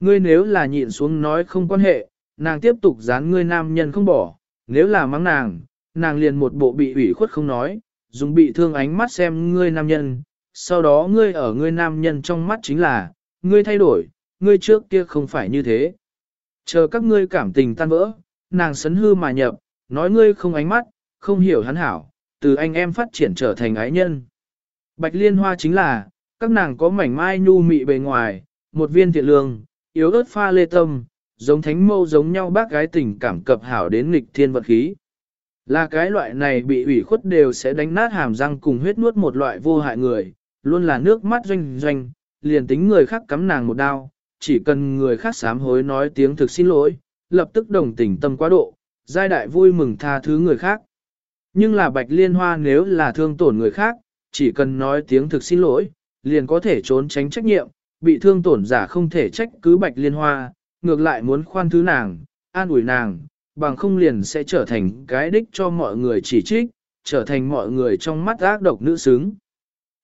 Speaker 1: Ngươi nếu là nhịn xuống nói không quan hệ, nàng tiếp tục dán ngươi nam nhân không bỏ, nếu là mắng nàng, nàng liền một bộ bị ủy khuất không nói, dùng bị thương ánh mắt xem ngươi nam nhân, sau đó ngươi ở ngươi nam nhân trong mắt chính là, ngươi thay đổi, ngươi trước kia không phải như thế. Chờ các ngươi cảm tình tan vỡ, nàng sấn hư mà nhập, nói ngươi không ánh mắt, không hiểu hắn hảo, từ anh em phát triển trở thành ái nhân. Bạch liên hoa chính là, các nàng có mảnh mai nhu mị bề ngoài, một viên thiện lương, yếu ớt pha lê tâm, giống thánh mâu giống nhau bác gái tình cảm cập hảo đến nghịch thiên vật khí. Là cái loại này bị ủy khuất đều sẽ đánh nát hàm răng cùng huyết nuốt một loại vô hại người, luôn là nước mắt doanh doanh, liền tính người khác cắm nàng một đao, chỉ cần người khác sám hối nói tiếng thực xin lỗi, lập tức đồng tình tâm quá độ, giai đại vui mừng tha thứ người khác. Nhưng là bạch liên hoa nếu là thương tổn người khác, chỉ cần nói tiếng thực xin lỗi, liền có thể trốn tránh trách nhiệm, bị thương tổn giả không thể trách cứ bạch liên hoa, ngược lại muốn khoan thứ nàng, an ủi nàng, bằng không liền sẽ trở thành cái đích cho mọi người chỉ trích, trở thành mọi người trong mắt ác độc nữ xứng.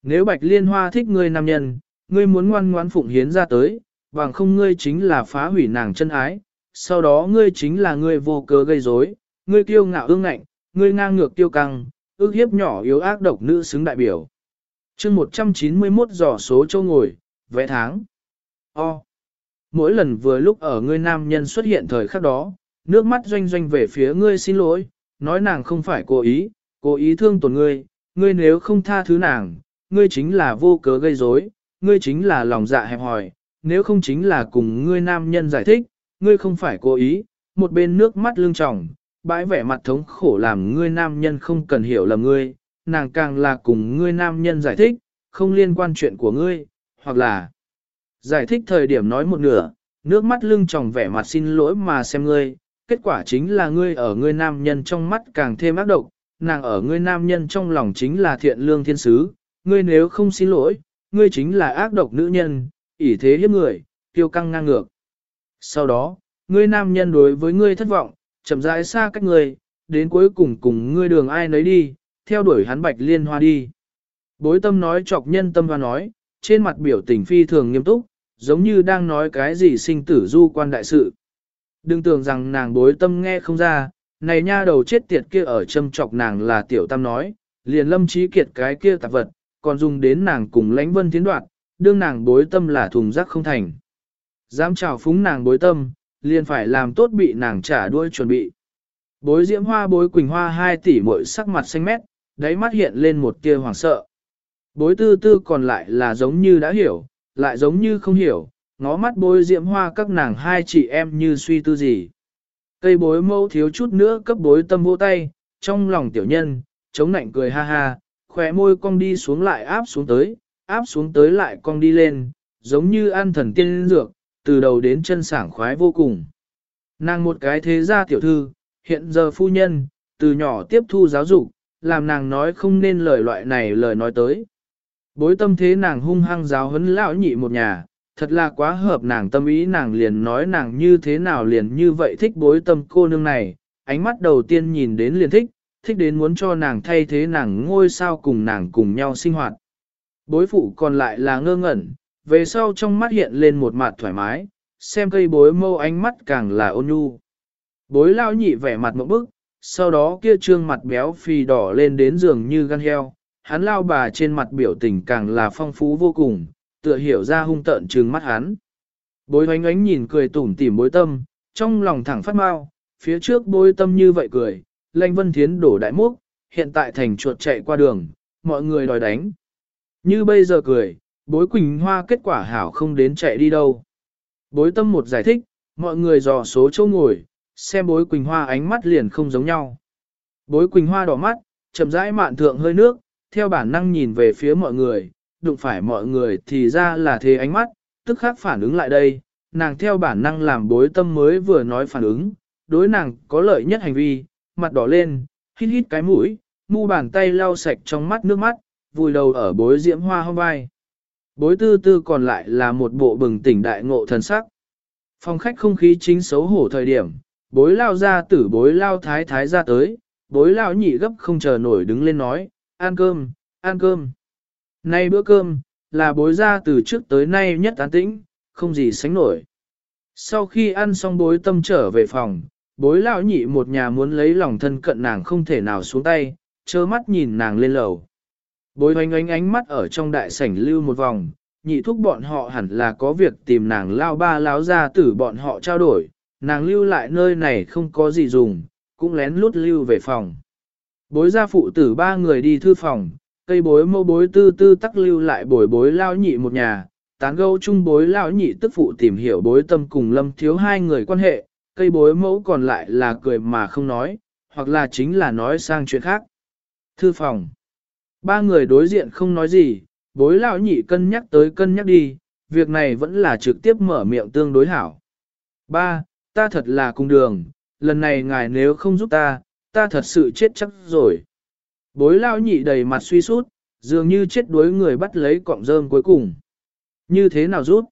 Speaker 1: Nếu bạch liên hoa thích người nam nhân, ngươi muốn ngoan ngoãn phụng hiến ra tới, bằng không ngươi chính là phá hủy nàng chân ái, sau đó ngươi chính là ngươi vô cớ gây rối, ngươi kiêu ngạo ương ngạnh, ngươi ngang ngược tiêu căng, ước hiếp nhỏ yếu ác độc nữ xứng đại biểu. chương 191 giỏ số châu ngồi, vẽ tháng. O. Mỗi lần vừa lúc ở ngươi nam nhân xuất hiện thời khắc đó, nước mắt doanh doanh về phía ngươi xin lỗi, nói nàng không phải cố ý, cố ý thương tổn ngươi, ngươi nếu không tha thứ nàng, ngươi chính là vô cớ gây rối, ngươi chính là lòng dạ hẹp hòi, nếu không chính là cùng ngươi nam nhân giải thích, ngươi không phải cố ý, một bên nước mắt lưng tròng, bãi vẻ mặt thống khổ làm ngươi nam nhân không cần hiểu lầm ngươi, nàng càng là cùng ngươi nam nhân giải thích, không liên quan chuyện của ngươi, hoặc là giải thích thời điểm nói một nửa, nước mắt lưng tròng vẻ mặt xin lỗi mà xem ngươi, kết quả chính là ngươi ở ngươi nam nhân trong mắt càng thêm ác độc, nàng ở ngươi nam nhân trong lòng chính là thiện lương thiên sứ, ngươi nếu không xin lỗi, ngươi chính là ác độc nữ nhân, ỷ thế hiếp người, kiêu căng ngang ngược. Sau đó, ngươi nam nhân đối với ngươi thất vọng, chậm rãi xa cách ngươi, đến cuối cùng cùng ngươi đường ai nấy đi, theo đuổi hắn bạch liên hoa đi. Bối tâm nói chọc nhân tâm và nói, trên mặt biểu tình phi thường nghiêm túc, giống như đang nói cái gì sinh tử du quan đại sự. Đừng tưởng rằng nàng bối tâm nghe không ra, này nha đầu chết tiệt kia ở châm chọc nàng là tiểu tam nói, liền lâm trí kiệt cái kia tạp vật, còn dùng đến nàng cùng lãnh vân tiến đoạn, đương nàng bối tâm là thùng rác không thành. Dám chào phúng nàng bối tâm, liền phải làm tốt bị nàng trả đuôi chuẩn bị. Bối diễm hoa bối quỳnh hoa hai tỷ mỗi sắc mặt xanh mét, đáy mắt hiện lên một tia hoảng sợ. Bối tư tư còn lại là giống như đã hiểu, lại giống như không hiểu, ngó mắt bối diễm hoa các nàng hai chị em như suy tư gì. Cây bối mâu thiếu chút nữa cấp bối tâm vô tay, trong lòng tiểu nhân, chống nạnh cười ha ha, khóe môi cong đi xuống lại áp xuống tới, áp xuống tới lại cong đi lên, giống như ăn thần tiên dược, từ đầu đến chân sảng khoái vô cùng. Nàng một cái thế gia tiểu thư, hiện giờ phu nhân, từ nhỏ tiếp thu giáo dục, làm nàng nói không nên lời loại này lời nói tới. Bối tâm thế nàng hung hăng giáo huấn lão nhị một nhà, thật là quá hợp nàng tâm ý nàng liền nói nàng như thế nào liền như vậy thích bối tâm cô nương này, ánh mắt đầu tiên nhìn đến liền thích, thích đến muốn cho nàng thay thế nàng ngôi sao cùng nàng cùng nhau sinh hoạt. Bối phụ còn lại là ngơ ngẩn, về sau trong mắt hiện lên một mặt thoải mái, xem cây bối mâu ánh mắt càng là ôn nhu. Bối lao nhị vẻ mặt một bức, sau đó kia trương mặt béo phì đỏ lên đến giường như gan heo, hắn lao bà trên mặt biểu tình càng là phong phú vô cùng, tựa hiểu ra hung tợn trừng mắt hắn. Bối hoánh ánh nhìn cười tủm tỉm bối tâm, trong lòng thẳng phát mau, phía trước bối tâm như vậy cười, lanh vân thiến đổ đại múc, hiện tại thành chuột chạy qua đường, mọi người đòi đánh. Như bây giờ cười, bối quỳnh hoa kết quả hảo không đến chạy đi đâu. Bối tâm một giải thích, mọi người dò số châu ngồi, xem bối quỳnh hoa ánh mắt liền không giống nhau. Bối quỳnh hoa đỏ mắt, chậm rãi mạn thượng hơi nước, theo bản năng nhìn về phía mọi người, đụng phải mọi người thì ra là thế ánh mắt, tức khắc phản ứng lại đây, nàng theo bản năng làm bối tâm mới vừa nói phản ứng, đối nàng có lợi nhất hành vi, mặt đỏ lên, hít hít cái mũi, mu bàn tay lau sạch trong mắt nước mắt, vùi đầu ở bối diễm hoa hông vai. Bối tư tư còn lại là một bộ bừng tỉnh đại ngộ thần sắc. Phòng khách không khí chính xấu hổ thời điểm, bối lao ra tử bối lao thái thái ra tới, bối lao nhị gấp không chờ nổi đứng lên nói, ăn cơm, ăn cơm. Nay bữa cơm, là bối ra từ trước tới nay nhất an tĩnh, không gì sánh nổi. Sau khi ăn xong bối tâm trở về phòng, bối lão nhị một nhà muốn lấy lòng thân cận nàng không thể nào xuống tay, trơ mắt nhìn nàng lên lầu. Bối hoành ánh ánh mắt ở trong đại sảnh lưu một vòng, nhị thúc bọn họ hẳn là có việc tìm nàng lao ba láo ra tử bọn họ trao đổi, nàng lưu lại nơi này không có gì dùng, cũng lén lút lưu về phòng. Bối gia phụ tử ba người đi thư phòng, cây bối mô bối tư tư tắc lưu lại bồi bối lao nhị một nhà, tán gâu chung bối lao nhị tức phụ tìm hiểu bối tâm cùng lâm thiếu hai người quan hệ, cây bối mẫu còn lại là cười mà không nói, hoặc là chính là nói sang chuyện khác. Thư phòng. Ba người đối diện không nói gì, bối lão nhị cân nhắc tới cân nhắc đi, việc này vẫn là trực tiếp mở miệng tương đối hảo. Ba, ta thật là cung đường, lần này ngài nếu không giúp ta, ta thật sự chết chắc rồi. Bối lão nhị đầy mặt suy sút, dường như chết đuối người bắt lấy cọng rơm cuối cùng. Như thế nào giúp?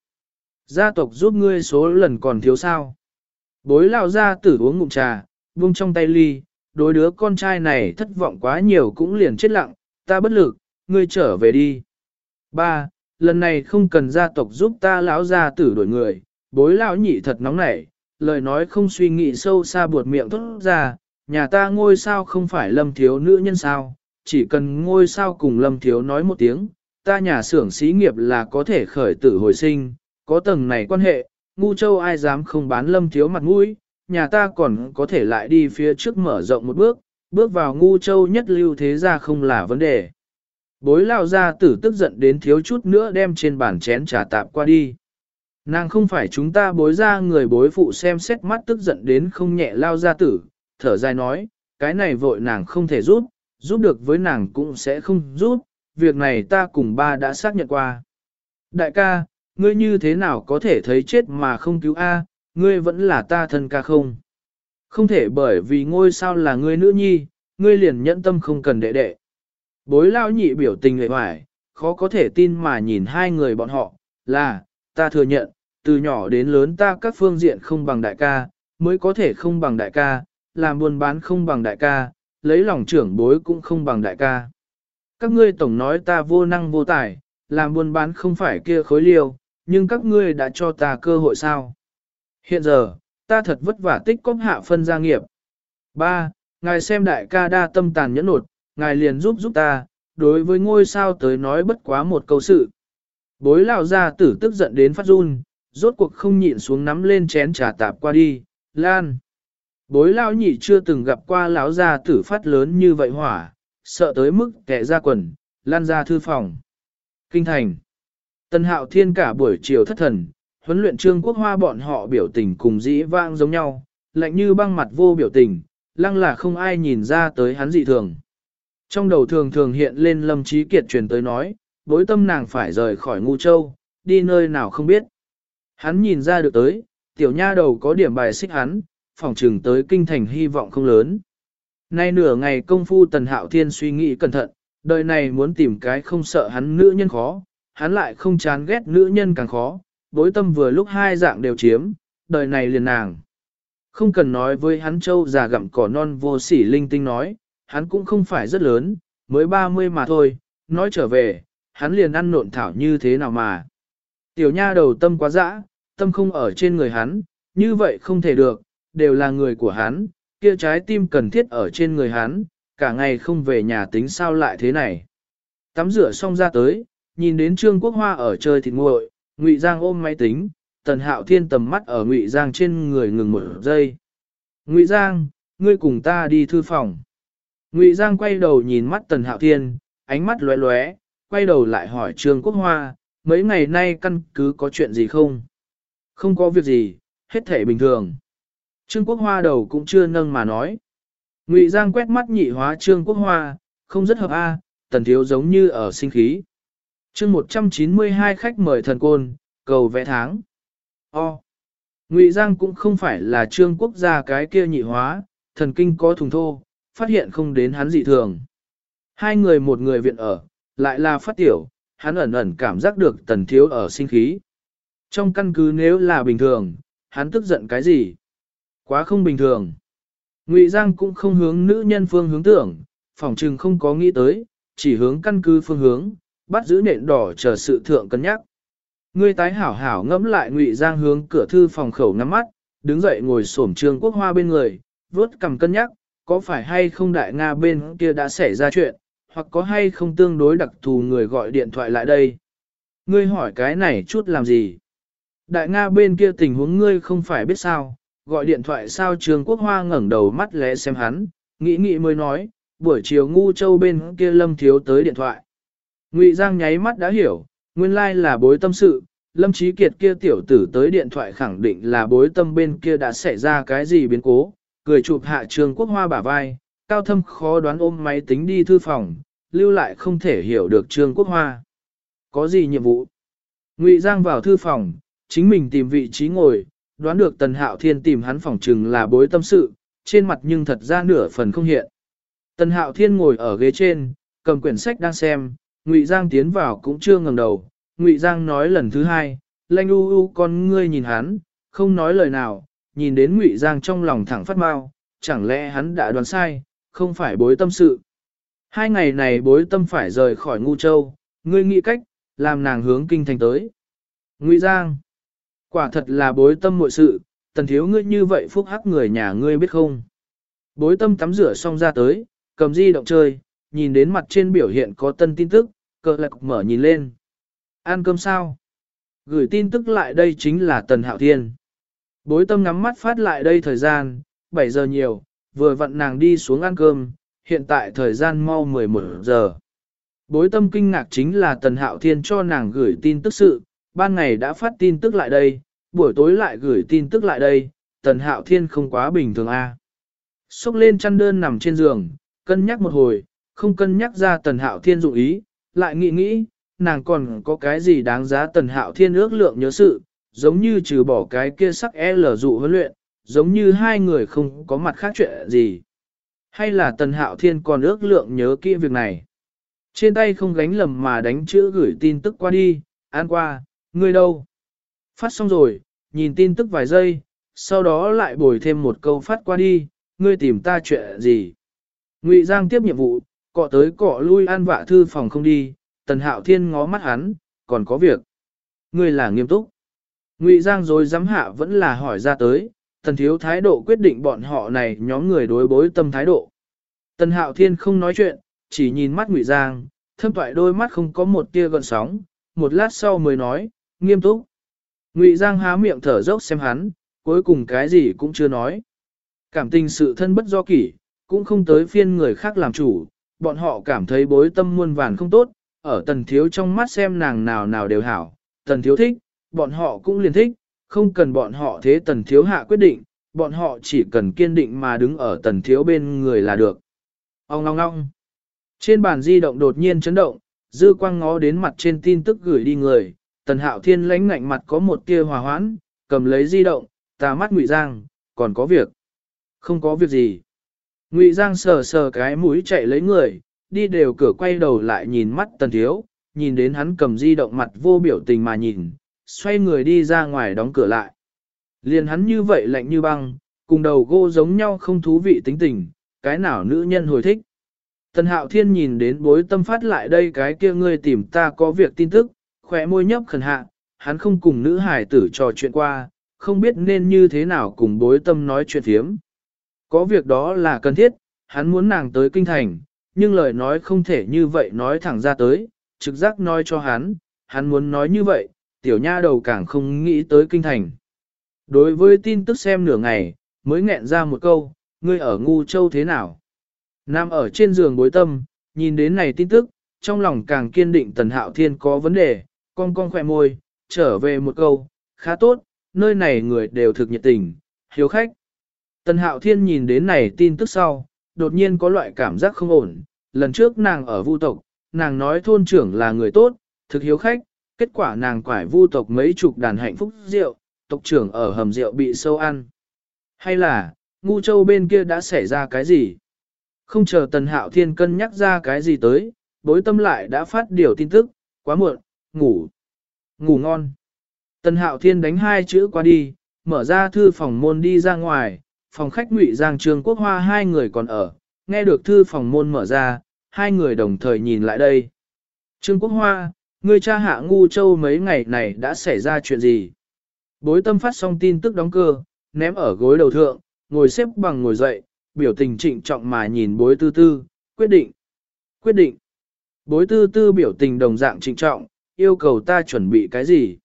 Speaker 1: Gia tộc giúp ngươi số lần còn thiếu sao? Bối lao ra tử uống ngụm trà, buông trong tay ly, đối đứa con trai này thất vọng quá nhiều cũng liền chết lặng, ta bất lực, ngươi trở về đi. Ba, lần này không cần gia tộc giúp ta lão gia tử đổi người, bối lão nhị thật nóng nảy, lời nói không suy nghĩ sâu xa buột miệng thốt ra, nhà ta ngôi sao không phải lâm thiếu nữ nhân sao, chỉ cần ngôi sao cùng lâm thiếu nói một tiếng, ta nhà xưởng xí nghiệp là có thể khởi tử hồi sinh, có tầng này quan hệ, ngu châu ai dám không bán lâm thiếu mặt mũi, nhà ta còn có thể lại đi phía trước mở rộng một bước, bước vào ngu châu nhất lưu thế ra không là vấn đề. Bối lao ra tử tức giận đến thiếu chút nữa đem trên bàn chén trà tạp qua đi. Nàng không phải chúng ta bối ra người bối phụ xem xét mắt tức giận đến không nhẹ lao ra tử, thở dài nói, cái này vội nàng không thể giúp, giúp được với nàng cũng sẽ không giúp, việc này ta cùng ba đã xác nhận qua. Đại ca, ngươi như thế nào có thể thấy chết mà không cứu A, ngươi vẫn là ta thân ca không? Không thể bởi vì ngôi sao là ngươi nữ nhi, ngươi liền nhẫn tâm không cần đệ đệ. Bối lao nhị biểu tình người hoài, khó có thể tin mà nhìn hai người bọn họ, là, ta thừa nhận, từ nhỏ đến lớn ta các phương diện không bằng đại ca, mới có thể không bằng đại ca, làm buôn bán không bằng đại ca, lấy lòng trưởng bối cũng không bằng đại ca. các ngươi tổng nói ta vô năng vô tài, làm buôn bán không phải kia khối liêu, nhưng các ngươi đã cho ta cơ hội sao? Hiện giờ, ta thật vất vả tích cóp hạ phân gia nghiệp. Ba, Ngài xem đại ca đa tâm tàn nhẫn nột, ngài liền giúp giúp ta, đối với ngôi sao tới nói bất quá một câu sự. Bối lão gia tử tức giận đến phát run, rốt cuộc không nhịn xuống nắm lên chén trà tạp qua đi, lan. Bối lão nhị chưa từng gặp qua lão gia tử phát lớn như vậy hỏa, sợ tới mức kẻ ra quần, lan ra thư phòng. Kinh thành. Tân hạo thiên cả buổi chiều thất thần, huấn luyện trương quốc hoa bọn họ biểu tình cùng dĩ vang giống nhau, lạnh như băng mặt vô biểu tình, lăng là không ai nhìn ra tới hắn dị thường. Trong đầu thường thường hiện lên lâm trí kiệt truyền tới nói, bối tâm nàng phải rời khỏi ngu châu, đi nơi nào không biết. Hắn nhìn ra được tới, tiểu nha đầu có điểm bài xích hắn, phòng trừng tới kinh thành hy vọng không lớn. Nay nửa ngày công phu tần hạo thiên suy nghĩ cẩn thận, đời này muốn tìm cái không sợ hắn nữ nhân khó, hắn lại không chán ghét nữ nhân càng khó, bối tâm vừa lúc hai dạng đều chiếm, đời này liền nàng. Không cần nói với hắn châu già gặm cỏ non vô sỉ linh tinh nói, hắn cũng không phải rất lớn, mới 30 mà thôi, nói trở về, hắn liền ăn nộn thảo như thế nào mà. Tiểu nha đầu tâm quá dã, tâm không ở trên người hắn, như vậy không thể được, đều là người của hắn, kia trái tim cần thiết ở trên người hắn, cả ngày không về nhà tính sao lại thế này. Tắm rửa xong ra tới, nhìn đến Trương Quốc Hoa ở chơi thịt nguội, Ngụy Giang ôm máy tính, Tần Hạo Thiên tầm mắt ở Ngụy Giang trên người ngừng một giây. Ngụy Giang, ngươi cùng ta đi thư phòng. Ngụy Giang quay đầu nhìn mắt Tần Hạo Thiên, ánh mắt lóe lóe, quay đầu lại hỏi Trương Quốc Hoa, mấy ngày nay căn cứ có chuyện gì không? Không có việc gì, hết thể bình thường. Trương Quốc Hoa đầu cũng chưa nâng mà nói. Ngụy Giang quét mắt nhị hóa Trương Quốc Hoa, không rất hợp a, tần thiếu giống như ở sinh khí. Chương 192 khách mời thần côn, cầu vẽ tháng. O. Ngụy Giang cũng không phải là trương quốc gia cái kia nhị hóa, thần kinh có thùng thô, phát hiện không đến hắn dị thường. Hai người một người viện ở, lại là phát tiểu, hắn ẩn ẩn cảm giác được tần thiếu ở sinh khí. Trong căn cứ nếu là bình thường, hắn tức giận cái gì? Quá không bình thường. Ngụy Giang cũng không hướng nữ nhân phương hướng tưởng, phòng trừng không có nghĩ tới, chỉ hướng căn cứ phương hướng, bắt giữ nện đỏ chờ sự thượng cân nhắc. Ngươi tái hảo hảo ngẫm lại Ngụy Giang hướng cửa thư phòng khẩu ngắm mắt, đứng dậy ngồi xổm Trương Quốc Hoa bên người, vuốt cầm cân nhắc, có phải hay không đại Nga bên kia đã xảy ra chuyện, hoặc có hay không tương đối đặc thù người gọi điện thoại lại đây. Ngươi hỏi cái này chút làm gì? Đại Nga bên kia tình huống ngươi không phải biết sao, gọi điện thoại sao Trương Quốc Hoa ngẩng đầu mắt lẽ xem hắn, nghĩ nghĩ mới nói, buổi chiều ngu châu bên kia lâm thiếu tới điện thoại. Ngụy Giang nháy mắt đã hiểu, nguyên lai là bối tâm sự, Lâm Chí Kiệt kia tiểu tử tới điện thoại khẳng định là bối tâm bên kia đã xảy ra cái gì biến cố, cười chụp hạ trường quốc hoa bả vai, cao thâm khó đoán ôm máy tính đi thư phòng, lưu lại không thể hiểu được Trường quốc hoa. Có gì nhiệm vụ? Ngụy Giang vào thư phòng, chính mình tìm vị trí ngồi, đoán được Tần Hạo Thiên tìm hắn phòng trừng là bối tâm sự, trên mặt nhưng thật ra nửa phần không hiện. Tần Hạo Thiên ngồi ở ghế trên, cầm quyển sách đang xem, Ngụy Giang tiến vào cũng chưa ngẩng đầu, Ngụy Giang nói lần thứ hai, lanh u u con ngươi nhìn hắn, không nói lời nào, nhìn đến Ngụy Giang trong lòng thẳng phát mau, chẳng lẽ hắn đã đoán sai, không phải bối tâm sự. Hai ngày này bối tâm phải rời khỏi ngu châu, ngươi nghĩ cách, làm nàng hướng kinh thành tới. Ngụy Giang, quả thật là bối tâm mọi sự, tần thiếu ngươi như vậy phúc hắc người nhà ngươi biết không. Bối tâm tắm rửa xong ra tới, cầm di động chơi, nhìn đến mặt trên biểu hiện có tân tin tức, cờ lạc mở nhìn lên. Ăn cơm sao? Gửi tin tức lại đây chính là Tần Hạo Thiên. Bối tâm ngắm mắt phát lại đây thời gian, 7 giờ nhiều, vừa vặn nàng đi xuống ăn cơm, hiện tại thời gian mau 11 giờ. Bối tâm kinh ngạc chính là Tần Hạo Thiên cho nàng gửi tin tức sự, ban ngày đã phát tin tức lại đây, buổi tối lại gửi tin tức lại đây, Tần Hạo Thiên không quá bình thường a. À. Xúc lên chăn đơn nằm trên giường, cân nhắc một hồi, không cân nhắc ra Tần Hạo Thiên dụng ý, lại nghĩ nghĩ, nàng còn có cái gì đáng giá Tần Hạo Thiên ước lượng nhớ sự, giống như trừ bỏ cái kia sắc L dụ huấn luyện, giống như hai người không có mặt khác chuyện gì. Hay là Tần Hạo Thiên còn ước lượng nhớ kỹ việc này. Trên tay không gánh lầm mà đánh chữ gửi tin tức qua đi, an qua, ngươi đâu? Phát xong rồi, nhìn tin tức vài giây, sau đó lại bồi thêm một câu phát qua đi, ngươi tìm ta chuyện gì? Ngụy Giang tiếp nhiệm vụ, cọ tới cọ lui an vạ thư phòng không đi, tần hạo thiên ngó mắt hắn, còn có việc. Ngươi là nghiêm túc. Ngụy Giang rồi dám hạ vẫn là hỏi ra tới, tần thiếu thái độ quyết định bọn họ này nhóm người đối bối tâm thái độ. Tần hạo thiên không nói chuyện, chỉ nhìn mắt Ngụy Giang, thâm toại đôi mắt không có một tia gợn sóng, một lát sau mới nói, nghiêm túc. Ngụy Giang há miệng thở dốc xem hắn, cuối cùng cái gì cũng chưa nói. Cảm tình sự thân bất do kỷ, cũng không tới phiên người khác làm chủ, bọn họ cảm thấy bối tâm muôn vàn không tốt, ở tần thiếu trong mắt xem nàng nào nào đều hảo, tần thiếu thích, bọn họ cũng liền thích, không cần bọn họ thế tần thiếu hạ quyết định, bọn họ chỉ cần kiên định mà đứng ở tần thiếu bên người là được. Ông ngong ngong. Trên bàn di động đột nhiên chấn động, dư quang ngó đến mặt trên tin tức gửi đi người, tần hạo thiên lãnh ngạnh mặt có một tia hòa hoãn, cầm lấy di động, tà mắt ngụy giang, còn có việc. Không có việc gì. Ngụy giang sờ sờ cái mũi chạy lấy người, đi đều cửa quay đầu lại nhìn mắt tần thiếu, nhìn đến hắn cầm di động mặt vô biểu tình mà nhìn, xoay người đi ra ngoài đóng cửa lại. Liền hắn như vậy lạnh như băng, cùng đầu gô giống nhau không thú vị tính tình, cái nào nữ nhân hồi thích. Tần hạo thiên nhìn đến bối tâm phát lại đây cái kia ngươi tìm ta có việc tin tức, khỏe môi nhấp khẩn hạ, hắn không cùng nữ hải tử trò chuyện qua, không biết nên như thế nào cùng bối tâm nói chuyện phiếm. Có việc đó là cần thiết, hắn muốn nàng tới kinh thành, nhưng lời nói không thể như vậy nói thẳng ra tới, trực giác nói cho hắn, hắn muốn nói như vậy, tiểu nha đầu càng không nghĩ tới kinh thành. Đối với tin tức xem nửa ngày, mới nghẹn ra một câu, ngươi ở ngu châu thế nào? Nam ở trên giường bối tâm, nhìn đến này tin tức, trong lòng càng kiên định tần hạo thiên có vấn đề, con con khỏe môi, trở về một câu, khá tốt, nơi này người đều thực nhiệt tình, hiếu khách. Tần hạo thiên nhìn đến này tin tức sau, đột nhiên có loại cảm giác không ổn, lần trước nàng ở vu tộc, nàng nói thôn trưởng là người tốt, thực hiếu khách, kết quả nàng quải vu tộc mấy chục đàn hạnh phúc rượu, tộc trưởng ở hầm rượu bị sâu ăn. Hay là, ngu châu bên kia đã xảy ra cái gì? Không chờ tần hạo thiên cân nhắc ra cái gì tới, bối tâm lại đã phát điều tin tức, quá muộn, ngủ, ngủ ngon. Tần hạo thiên đánh hai chữ qua đi, mở ra thư phòng môn đi ra ngoài, phòng khách ngụy Giang Trương Quốc Hoa hai người còn ở, nghe được thư phòng môn mở ra, hai người đồng thời nhìn lại đây. Trương Quốc Hoa, người cha hạ ngu châu mấy ngày này đã xảy ra chuyện gì? Bối tâm phát xong tin tức đóng cơ, ném ở gối đầu thượng, ngồi xếp bằng ngồi dậy, biểu tình trịnh trọng mà nhìn bối tư tư, quyết định, quyết định. Bối tư tư biểu tình đồng dạng trịnh trọng, yêu cầu ta chuẩn bị cái gì?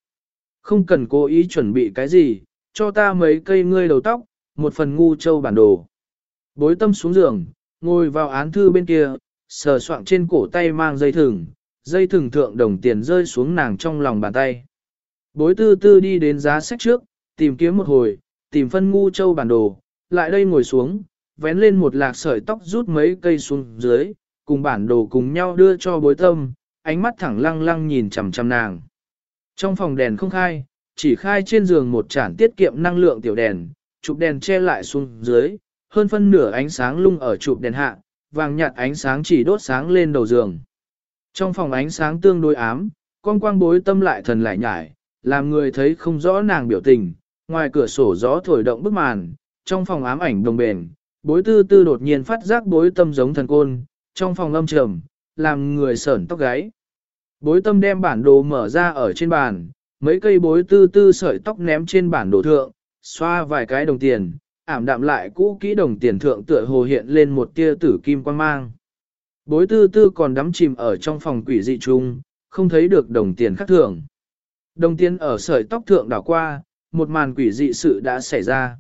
Speaker 1: Không cần cố ý chuẩn bị cái gì, cho ta mấy cây ngươi đầu tóc, một phần ngu châu bản đồ. Bối tâm xuống giường, ngồi vào án thư bên kia, sờ soạng trên cổ tay mang dây thừng, dây thừng thượng đồng tiền rơi xuống nàng trong lòng bàn tay. Bối tư tư đi đến giá sách trước, tìm kiếm một hồi, tìm phân ngu châu bản đồ, lại đây ngồi xuống, vén lên một lạc sợi tóc rút mấy cây xuống dưới, cùng bản đồ cùng nhau đưa cho bối tâm, ánh mắt thẳng lăng lăng nhìn chằm chằm nàng. Trong phòng đèn không khai, chỉ khai trên giường một chản tiết kiệm năng lượng tiểu đèn, chụp đèn che lại xuống dưới, hơn phân nửa ánh sáng lung ở chụp đèn hạ, vàng nhạt ánh sáng chỉ đốt sáng lên đầu giường. Trong phòng ánh sáng tương đối ám, con quang bối tâm lại thần lại nhải, làm người thấy không rõ nàng biểu tình, ngoài cửa sổ gió thổi động bức màn, trong phòng ám ảnh đồng bền, bối tư tư đột nhiên phát giác bối tâm giống thần côn, trong phòng âm trầm, làm người sởn tóc gáy. Bối tâm đem bản đồ mở ra ở trên bàn, mấy cây bối tư tư sợi tóc ném trên bản đồ thượng, xoa vài cái đồng tiền, ảm đạm lại cũ kỹ đồng tiền thượng tựa hồ hiện lên một tia tử kim quang mang. Bối tư tư còn đắm chìm ở trong phòng quỷ dị chung, không thấy được đồng tiền khác thường. Đồng tiền ở sợi tóc thượng đảo qua, một màn quỷ dị sự đã xảy ra.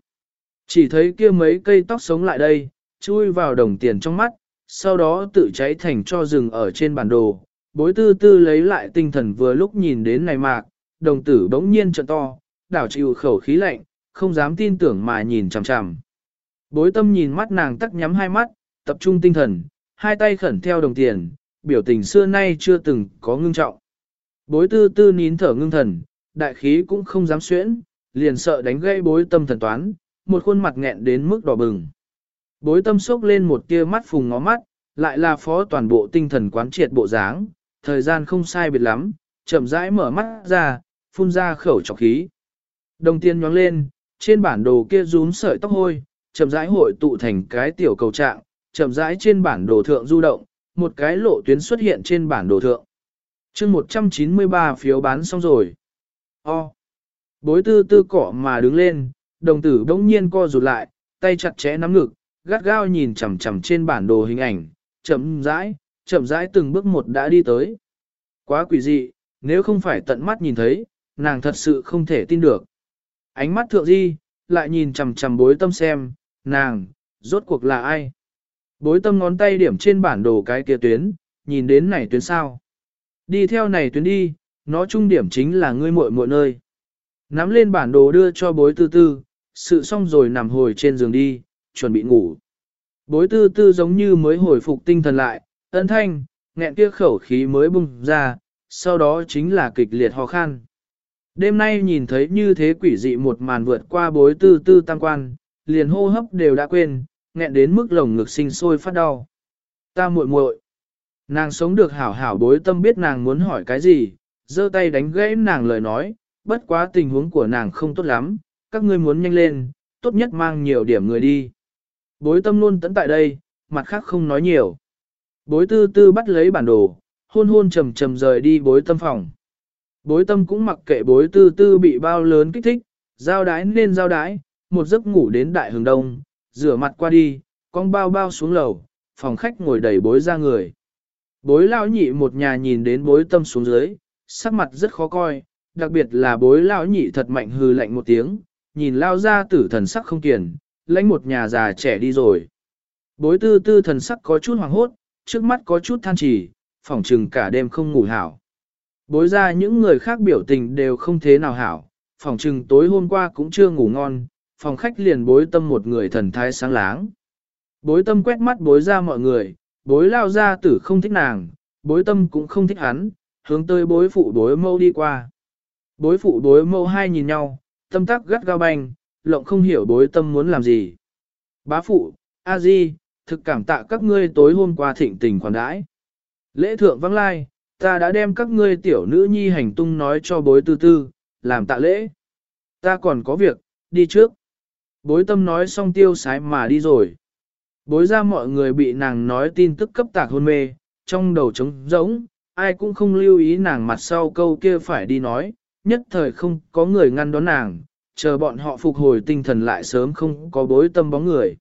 Speaker 1: Chỉ thấy kia mấy cây tóc sống lại đây, chui vào đồng tiền trong mắt, sau đó tự cháy thành cho rừng ở trên bản đồ. Bối tư tư lấy lại tinh thần vừa lúc nhìn đến này mạc, đồng tử bỗng nhiên trận to, đảo chịu khẩu khí lạnh, không dám tin tưởng mà nhìn chằm chằm. Bối tâm nhìn mắt nàng tắc nhắm hai mắt, tập trung tinh thần, hai tay khẩn theo đồng tiền, biểu tình xưa nay chưa từng có ngưng trọng. Bối tư tư nín thở ngưng thần, đại khí cũng không dám xuyễn, liền sợ đánh gây bối tâm thần toán, một khuôn mặt nghẹn đến mức đỏ bừng. Bối tâm sốc lên một tia mắt phùng ngó mắt, lại là phó toàn bộ tinh thần quán triệt bộ dáng, thời gian không sai biệt lắm, chậm rãi mở mắt ra, phun ra khẩu trọc khí. Đồng tiền nhóng lên, trên bản đồ kia rúm sợi tóc hôi, chậm rãi hội tụ thành cái tiểu cầu trạng, chậm rãi trên bản đồ thượng du động, một cái lộ tuyến xuất hiện trên bản đồ thượng. chương 193 phiếu bán xong rồi. O. Bối tư tư cỏ mà đứng lên, đồng tử đống nhiên co rụt lại, tay chặt chẽ nắm ngực, gắt gao nhìn chằm chằm trên bản đồ hình ảnh, chậm rãi, chậm rãi từng bước một đã đi tới. Quá quỷ dị, nếu không phải tận mắt nhìn thấy, nàng thật sự không thể tin được. Ánh mắt thượng di, lại nhìn chằm chằm bối tâm xem, nàng, rốt cuộc là ai? Bối tâm ngón tay điểm trên bản đồ cái kia tuyến, nhìn đến này tuyến sao? Đi theo này tuyến đi, nó trung điểm chính là ngươi muội muội nơi. Nắm lên bản đồ đưa cho bối tư tư, sự xong rồi nằm hồi trên giường đi, chuẩn bị ngủ. Bối tư tư giống như mới hồi phục tinh thần lại, ân thanh, nghẹn kia khẩu khí mới bung ra, sau đó chính là kịch liệt ho khan. Đêm nay nhìn thấy như thế quỷ dị một màn vượt qua bối tư tư tam quan, liền hô hấp đều đã quên, nghẹn đến mức lồng ngực sinh sôi phát đau. Ta muội muội, Nàng sống được hảo hảo bối tâm biết nàng muốn hỏi cái gì, giơ tay đánh gãy nàng lời nói, bất quá tình huống của nàng không tốt lắm, các ngươi muốn nhanh lên, tốt nhất mang nhiều điểm người đi. Bối tâm luôn tận tại đây, mặt khác không nói nhiều. Bối tư tư bắt lấy bản đồ, hôn hôn trầm trầm rời đi bối tâm phòng. Bối tâm cũng mặc kệ bối tư tư bị bao lớn kích thích, giao đái nên giao đái, một giấc ngủ đến đại hướng đông, rửa mặt qua đi, con bao bao xuống lầu, phòng khách ngồi đầy bối ra người. Bối lão nhị một nhà nhìn đến bối tâm xuống dưới, sắc mặt rất khó coi, đặc biệt là bối lão nhị thật mạnh hư lạnh một tiếng, nhìn lao ra tử thần sắc không kiền, lãnh một nhà già trẻ đi rồi. Bối tư tư thần sắc có chút hoàng hốt, trước mắt có chút than chỉ, phỏng trừng cả đêm không ngủ hảo. Bối ra những người khác biểu tình đều không thế nào hảo, Phòng trừng tối hôm qua cũng chưa ngủ ngon, phòng khách liền bối tâm một người thần thái sáng láng. Bối tâm quét mắt bối ra mọi người, bối lao ra tử không thích nàng, bối tâm cũng không thích hắn, hướng tới bối phụ bối mâu đi qua. Bối phụ bối mâu hai nhìn nhau, tâm tắc gắt gao banh, lộng không hiểu bối tâm muốn làm gì. Bá phụ, a di, thực cảm tạ các ngươi tối hôm qua thịnh tình khoản đãi. Lễ thượng vắng lai, ta đã đem các ngươi tiểu nữ nhi hành tung nói cho bối tư tư, làm tạ lễ. Ta còn có việc, đi trước. Bối tâm nói xong tiêu sái mà đi rồi. Bối ra mọi người bị nàng nói tin tức cấp tạc hôn mê, trong đầu trống rỗng, ai cũng không lưu ý nàng mặt sau câu kia phải đi nói, nhất thời không có người ngăn đón nàng, chờ bọn họ phục hồi tinh thần lại sớm không có bối tâm bóng người.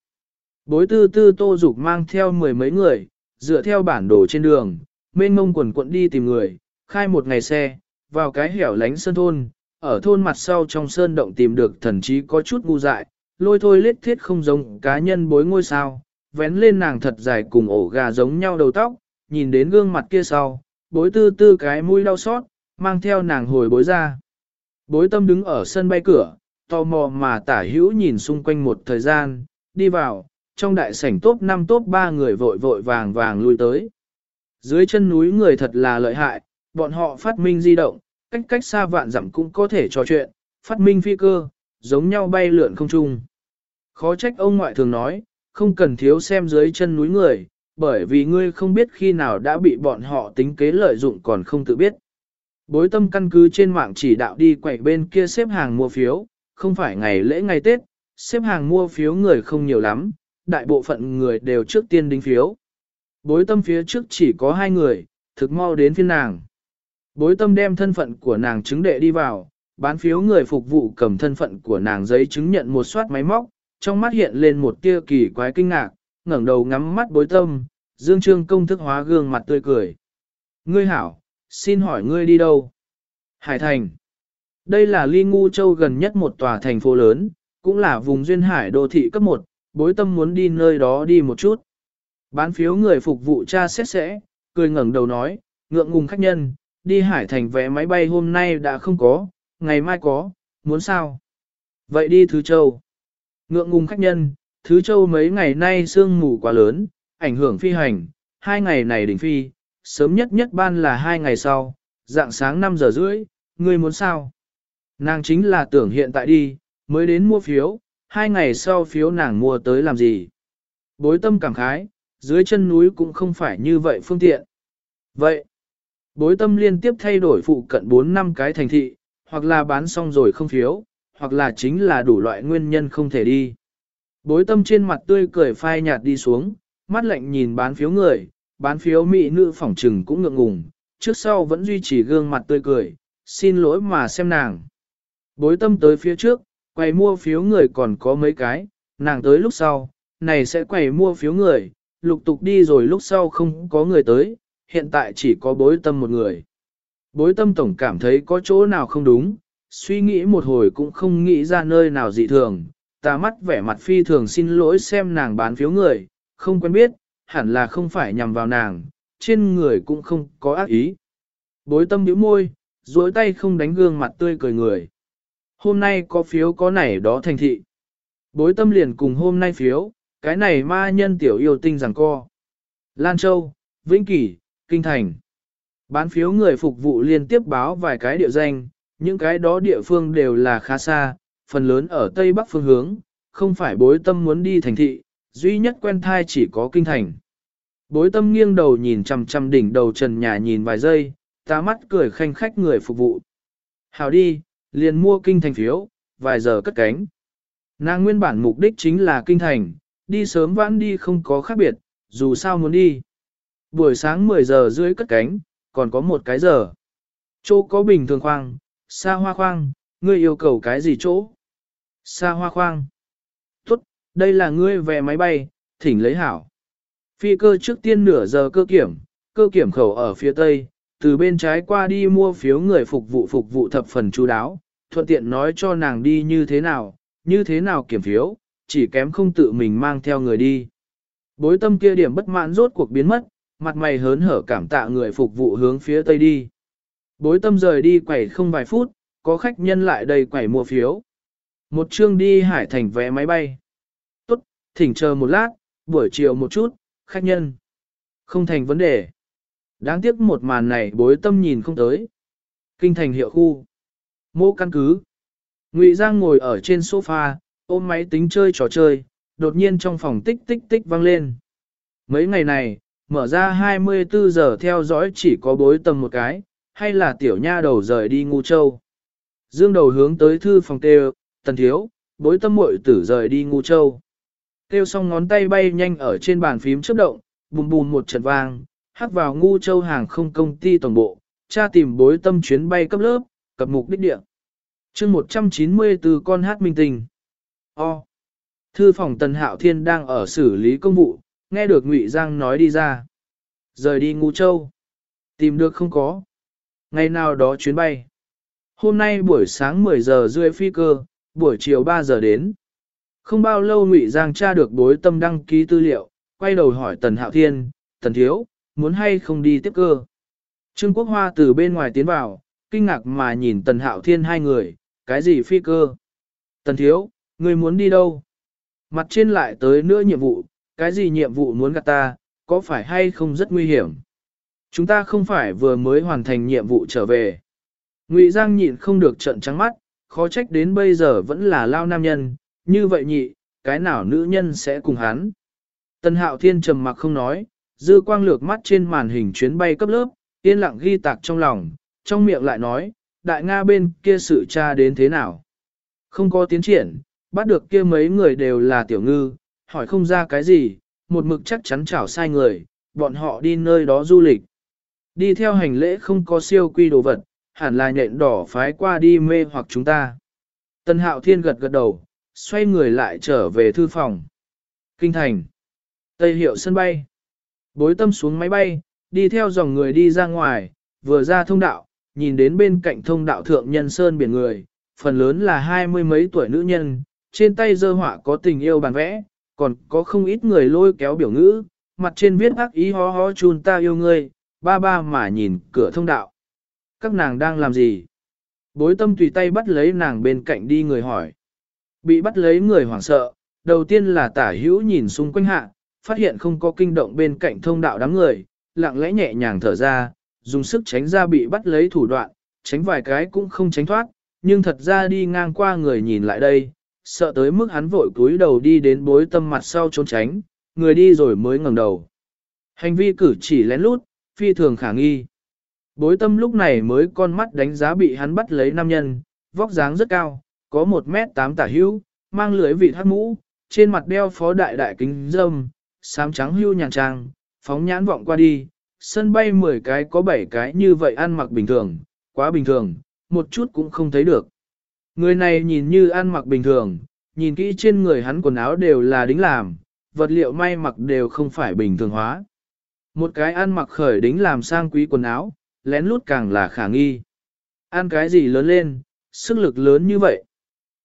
Speaker 1: Bối tư tư tô dục mang theo mười mấy người, dựa theo bản đồ trên đường, mênh mông quần quận đi tìm người, khai một ngày xe, vào cái hẻo lánh sơn thôn, ở thôn mặt sau trong sơn động tìm được thần chí có chút ngu dại, lôi thôi lết thiết không giống cá nhân bối ngôi sao, vén lên nàng thật dài cùng ổ gà giống nhau đầu tóc, nhìn đến gương mặt kia sau, bối tư tư cái mũi đau xót, mang theo nàng hồi bối ra. Bối tâm đứng ở sân bay cửa, tò mò mà tả hữu nhìn xung quanh một thời gian, đi vào, trong đại sảnh tốt 5 tốt 3 người vội vội vàng vàng lui tới. Dưới chân núi người thật là lợi hại, bọn họ phát minh di động, cách cách xa vạn dặm cũng có thể trò chuyện, phát minh phi cơ, giống nhau bay lượn không trung. Khó trách ông ngoại thường nói, không cần thiếu xem dưới chân núi người, bởi vì ngươi không biết khi nào đã bị bọn họ tính kế lợi dụng còn không tự biết. Bối tâm căn cứ trên mạng chỉ đạo đi quẩy bên kia xếp hàng mua phiếu, không phải ngày lễ ngày Tết, xếp hàng mua phiếu người không nhiều lắm, đại bộ phận người đều trước tiên đính phiếu. Bối tâm phía trước chỉ có hai người, thực mau đến phiên nàng. Bối tâm đem thân phận của nàng chứng đệ đi vào, bán phiếu người phục vụ cầm thân phận của nàng giấy chứng nhận một soát máy móc, trong mắt hiện lên một tia kỳ quái kinh ngạc, ngẩng đầu ngắm mắt bối tâm, dương trương công thức hóa gương mặt tươi cười. Ngươi hảo, xin hỏi ngươi đi đâu? Hải Thành. Đây là ly ngu châu gần nhất một tòa thành phố lớn, cũng là vùng duyên hải đô thị cấp 1, bối tâm muốn đi nơi đó đi một chút. Bán phiếu người phục vụ cha xét sẽ, cười ngẩng đầu nói, ngượng ngùng khách nhân, đi Hải Thành vé máy bay hôm nay đã không có, ngày mai có, muốn sao? Vậy đi Thứ Châu. Ngượng ngùng khách nhân, Thứ Châu mấy ngày nay sương mù quá lớn, ảnh hưởng phi hành, hai ngày này đỉnh phi, sớm nhất nhất ban là hai ngày sau, dạng sáng 5 giờ rưỡi, ngươi muốn sao? Nàng chính là tưởng hiện tại đi, mới đến mua phiếu, hai ngày sau phiếu nàng mua tới làm gì? Bối tâm cảm khái, dưới chân núi cũng không phải như vậy phương tiện. Vậy, bối tâm liên tiếp thay đổi phụ cận 4 năm cái thành thị, hoặc là bán xong rồi không phiếu, hoặc là chính là đủ loại nguyên nhân không thể đi. Bối tâm trên mặt tươi cười phai nhạt đi xuống, mắt lạnh nhìn bán phiếu người, bán phiếu mỹ nữ phỏng trừng cũng ngượng ngùng, trước sau vẫn duy trì gương mặt tươi cười, xin lỗi mà xem nàng. Bối tâm tới phía trước, quầy mua phiếu người còn có mấy cái, nàng tới lúc sau, này sẽ quầy mua phiếu người, lục tục đi rồi lúc sau không có người tới, hiện tại chỉ có bối tâm một người. Bối tâm tổng cảm thấy có chỗ nào không đúng, suy nghĩ một hồi cũng không nghĩ ra nơi nào dị thường, ta mắt vẻ mặt phi thường xin lỗi xem nàng bán phiếu người, không quen biết, hẳn là không phải nhằm vào nàng, trên người cũng không có ác ý. Bối tâm nhíu môi, duỗi tay không đánh gương mặt tươi cười người. Hôm nay có phiếu có nảy đó thành thị. Bối tâm liền cùng hôm nay phiếu, cái này ma nhân tiểu yêu tinh rằng co. Lan Châu, Vĩnh Kỳ, Kinh Thành. Bán phiếu người phục vụ liên tiếp báo vài cái địa danh, những cái đó địa phương đều là khá xa, phần lớn ở Tây Bắc phương hướng, không phải bối tâm muốn đi thành thị, duy nhất quen thai chỉ có Kinh Thành. Bối tâm nghiêng đầu nhìn chằm chằm đỉnh đầu trần nhà nhìn vài giây, ta mắt cười khanh khách người phục vụ. Hào đi, liền mua kinh thành phiếu, vài giờ cất cánh. Nàng nguyên bản mục đích chính là kinh thành, đi sớm vãn đi không có khác biệt, dù sao muốn đi. Buổi sáng 10 giờ rưỡi cất cánh, còn có một cái giờ. Chỗ có bình thường khoang, xa hoa khoang, ngươi yêu cầu cái gì chỗ? Xa hoa khoang. Tốt, đây là ngươi về máy bay, thỉnh lấy hảo. Phi cơ trước tiên nửa giờ cơ kiểm, cơ kiểm khẩu ở phía tây, từ bên trái qua đi mua phiếu người phục vụ phục vụ thập phần chú đáo, thuận tiện nói cho nàng đi như thế nào, như thế nào kiểm phiếu, chỉ kém không tự mình mang theo người đi. Bối tâm kia điểm bất mãn rốt cuộc biến mất, mặt mày hớn hở cảm tạ người phục vụ hướng phía tây đi. Bối tâm rời đi quẩy không vài phút, có khách nhân lại đầy quẩy mua phiếu. Một chương đi hải thành vé máy bay. Tốt, thỉnh chờ một lát, buổi chiều một chút, khách nhân. Không thành vấn đề. Đáng tiếc một màn này bối tâm nhìn không tới. Kinh thành hiệu khu. Mô căn cứ. Ngụy Giang ngồi ở trên sofa, ôm máy tính chơi trò chơi, đột nhiên trong phòng tích tích tích vang lên. Mấy ngày này, mở ra 24 giờ theo dõi chỉ có bối tâm một cái, hay là tiểu nha đầu rời đi ngu châu. Dương đầu hướng tới thư phòng kêu, tần thiếu, bối tâm muội tử rời đi ngu châu. Kêu xong ngón tay bay nhanh ở trên bàn phím chớp động, bùm bùm một trận vang, hắc vào ngu châu hàng không công ty tổng bộ, tra tìm bối tâm chuyến bay cấp lớp, cập mục đích địa. chương 194 con hát minh tình. O. Thư phòng Tần Hạo Thiên đang ở xử lý công vụ, nghe được Ngụy Giang nói đi ra. Rời đi ngu châu. Tìm được không có. Ngày nào đó chuyến bay. Hôm nay buổi sáng 10 giờ rưỡi phi cơ, buổi chiều 3 giờ đến. Không bao lâu Ngụy Giang tra được bối tâm đăng ký tư liệu, quay đầu hỏi Tần Hạo Thiên, Tần Thiếu, muốn hay không đi tiếp cơ. Trương Quốc Hoa từ bên ngoài tiến vào, kinh ngạc mà nhìn Tần Hạo Thiên hai người, cái gì phi cơ? Tần Thiếu, người muốn đi đâu? Mặt trên lại tới nữa nhiệm vụ, cái gì nhiệm vụ muốn gặp ta, có phải hay không rất nguy hiểm? Chúng ta không phải vừa mới hoàn thành nhiệm vụ trở về. Ngụy Giang nhịn không được trận trắng mắt, khó trách đến bây giờ vẫn là lao nam nhân, như vậy nhị, cái nào nữ nhân sẽ cùng hắn. Tần Hạo Thiên trầm mặc không nói, dư quang lược mắt trên màn hình chuyến bay cấp lớp, yên lặng ghi tạc trong lòng, trong miệng lại nói, đại Nga bên kia sự tra đến thế nào. Không có tiến triển, bắt được kia mấy người đều là tiểu ngư, hỏi không ra cái gì, một mực chắc chắn chảo sai người, bọn họ đi nơi đó du lịch. Đi theo hành lễ không có siêu quy đồ vật, hẳn là nhện đỏ phái qua đi mê hoặc chúng ta. Tân hạo thiên gật gật đầu, xoay người lại trở về thư phòng. Kinh thành. Tây hiệu sân bay. Bối tâm xuống máy bay, đi theo dòng người đi ra ngoài, vừa ra thông đạo, nhìn đến bên cạnh thông đạo thượng nhân sơn biển người, phần lớn là hai mươi mấy tuổi nữ nhân, trên tay dơ họa có tình yêu bàn vẽ, còn có không ít người lôi kéo biểu ngữ, mặt trên viết ác ý ho ho chun ta yêu ngươi, ba ba mà nhìn cửa thông đạo. Các nàng đang làm gì? Bối tâm tùy tay bắt lấy nàng bên cạnh đi người hỏi. Bị bắt lấy người hoảng sợ, đầu tiên là tả hữu nhìn xung quanh hạ, phát hiện không có kinh động bên cạnh thông đạo đám người, lặng lẽ nhẹ nhàng thở ra, dùng sức tránh ra bị bắt lấy thủ đoạn, tránh vài cái cũng không tránh thoát, nhưng thật ra đi ngang qua người nhìn lại đây, sợ tới mức hắn vội cúi đầu đi đến bối tâm mặt sau trốn tránh, người đi rồi mới ngẩng đầu. Hành vi cử chỉ lén lút, phi thường khả nghi. Bối tâm lúc này mới con mắt đánh giá bị hắn bắt lấy nam nhân, vóc dáng rất cao, có 1 mét 8 tả hữu, mang lưới vị thắt mũ, trên mặt đeo phó đại đại kính dâm, xám trắng hưu nhàn trang, phóng nhãn vọng qua đi, sân bay 10 cái có 7 cái như vậy ăn mặc bình thường, quá bình thường, một chút cũng không thấy được. Người này nhìn như ăn mặc bình thường, nhìn kỹ trên người hắn quần áo đều là đính làm, vật liệu may mặc đều không phải bình thường hóa. Một cái ăn mặc khởi đính làm sang quý quần áo, lén lút càng là khả nghi. Ăn cái gì lớn lên, sức lực lớn như vậy.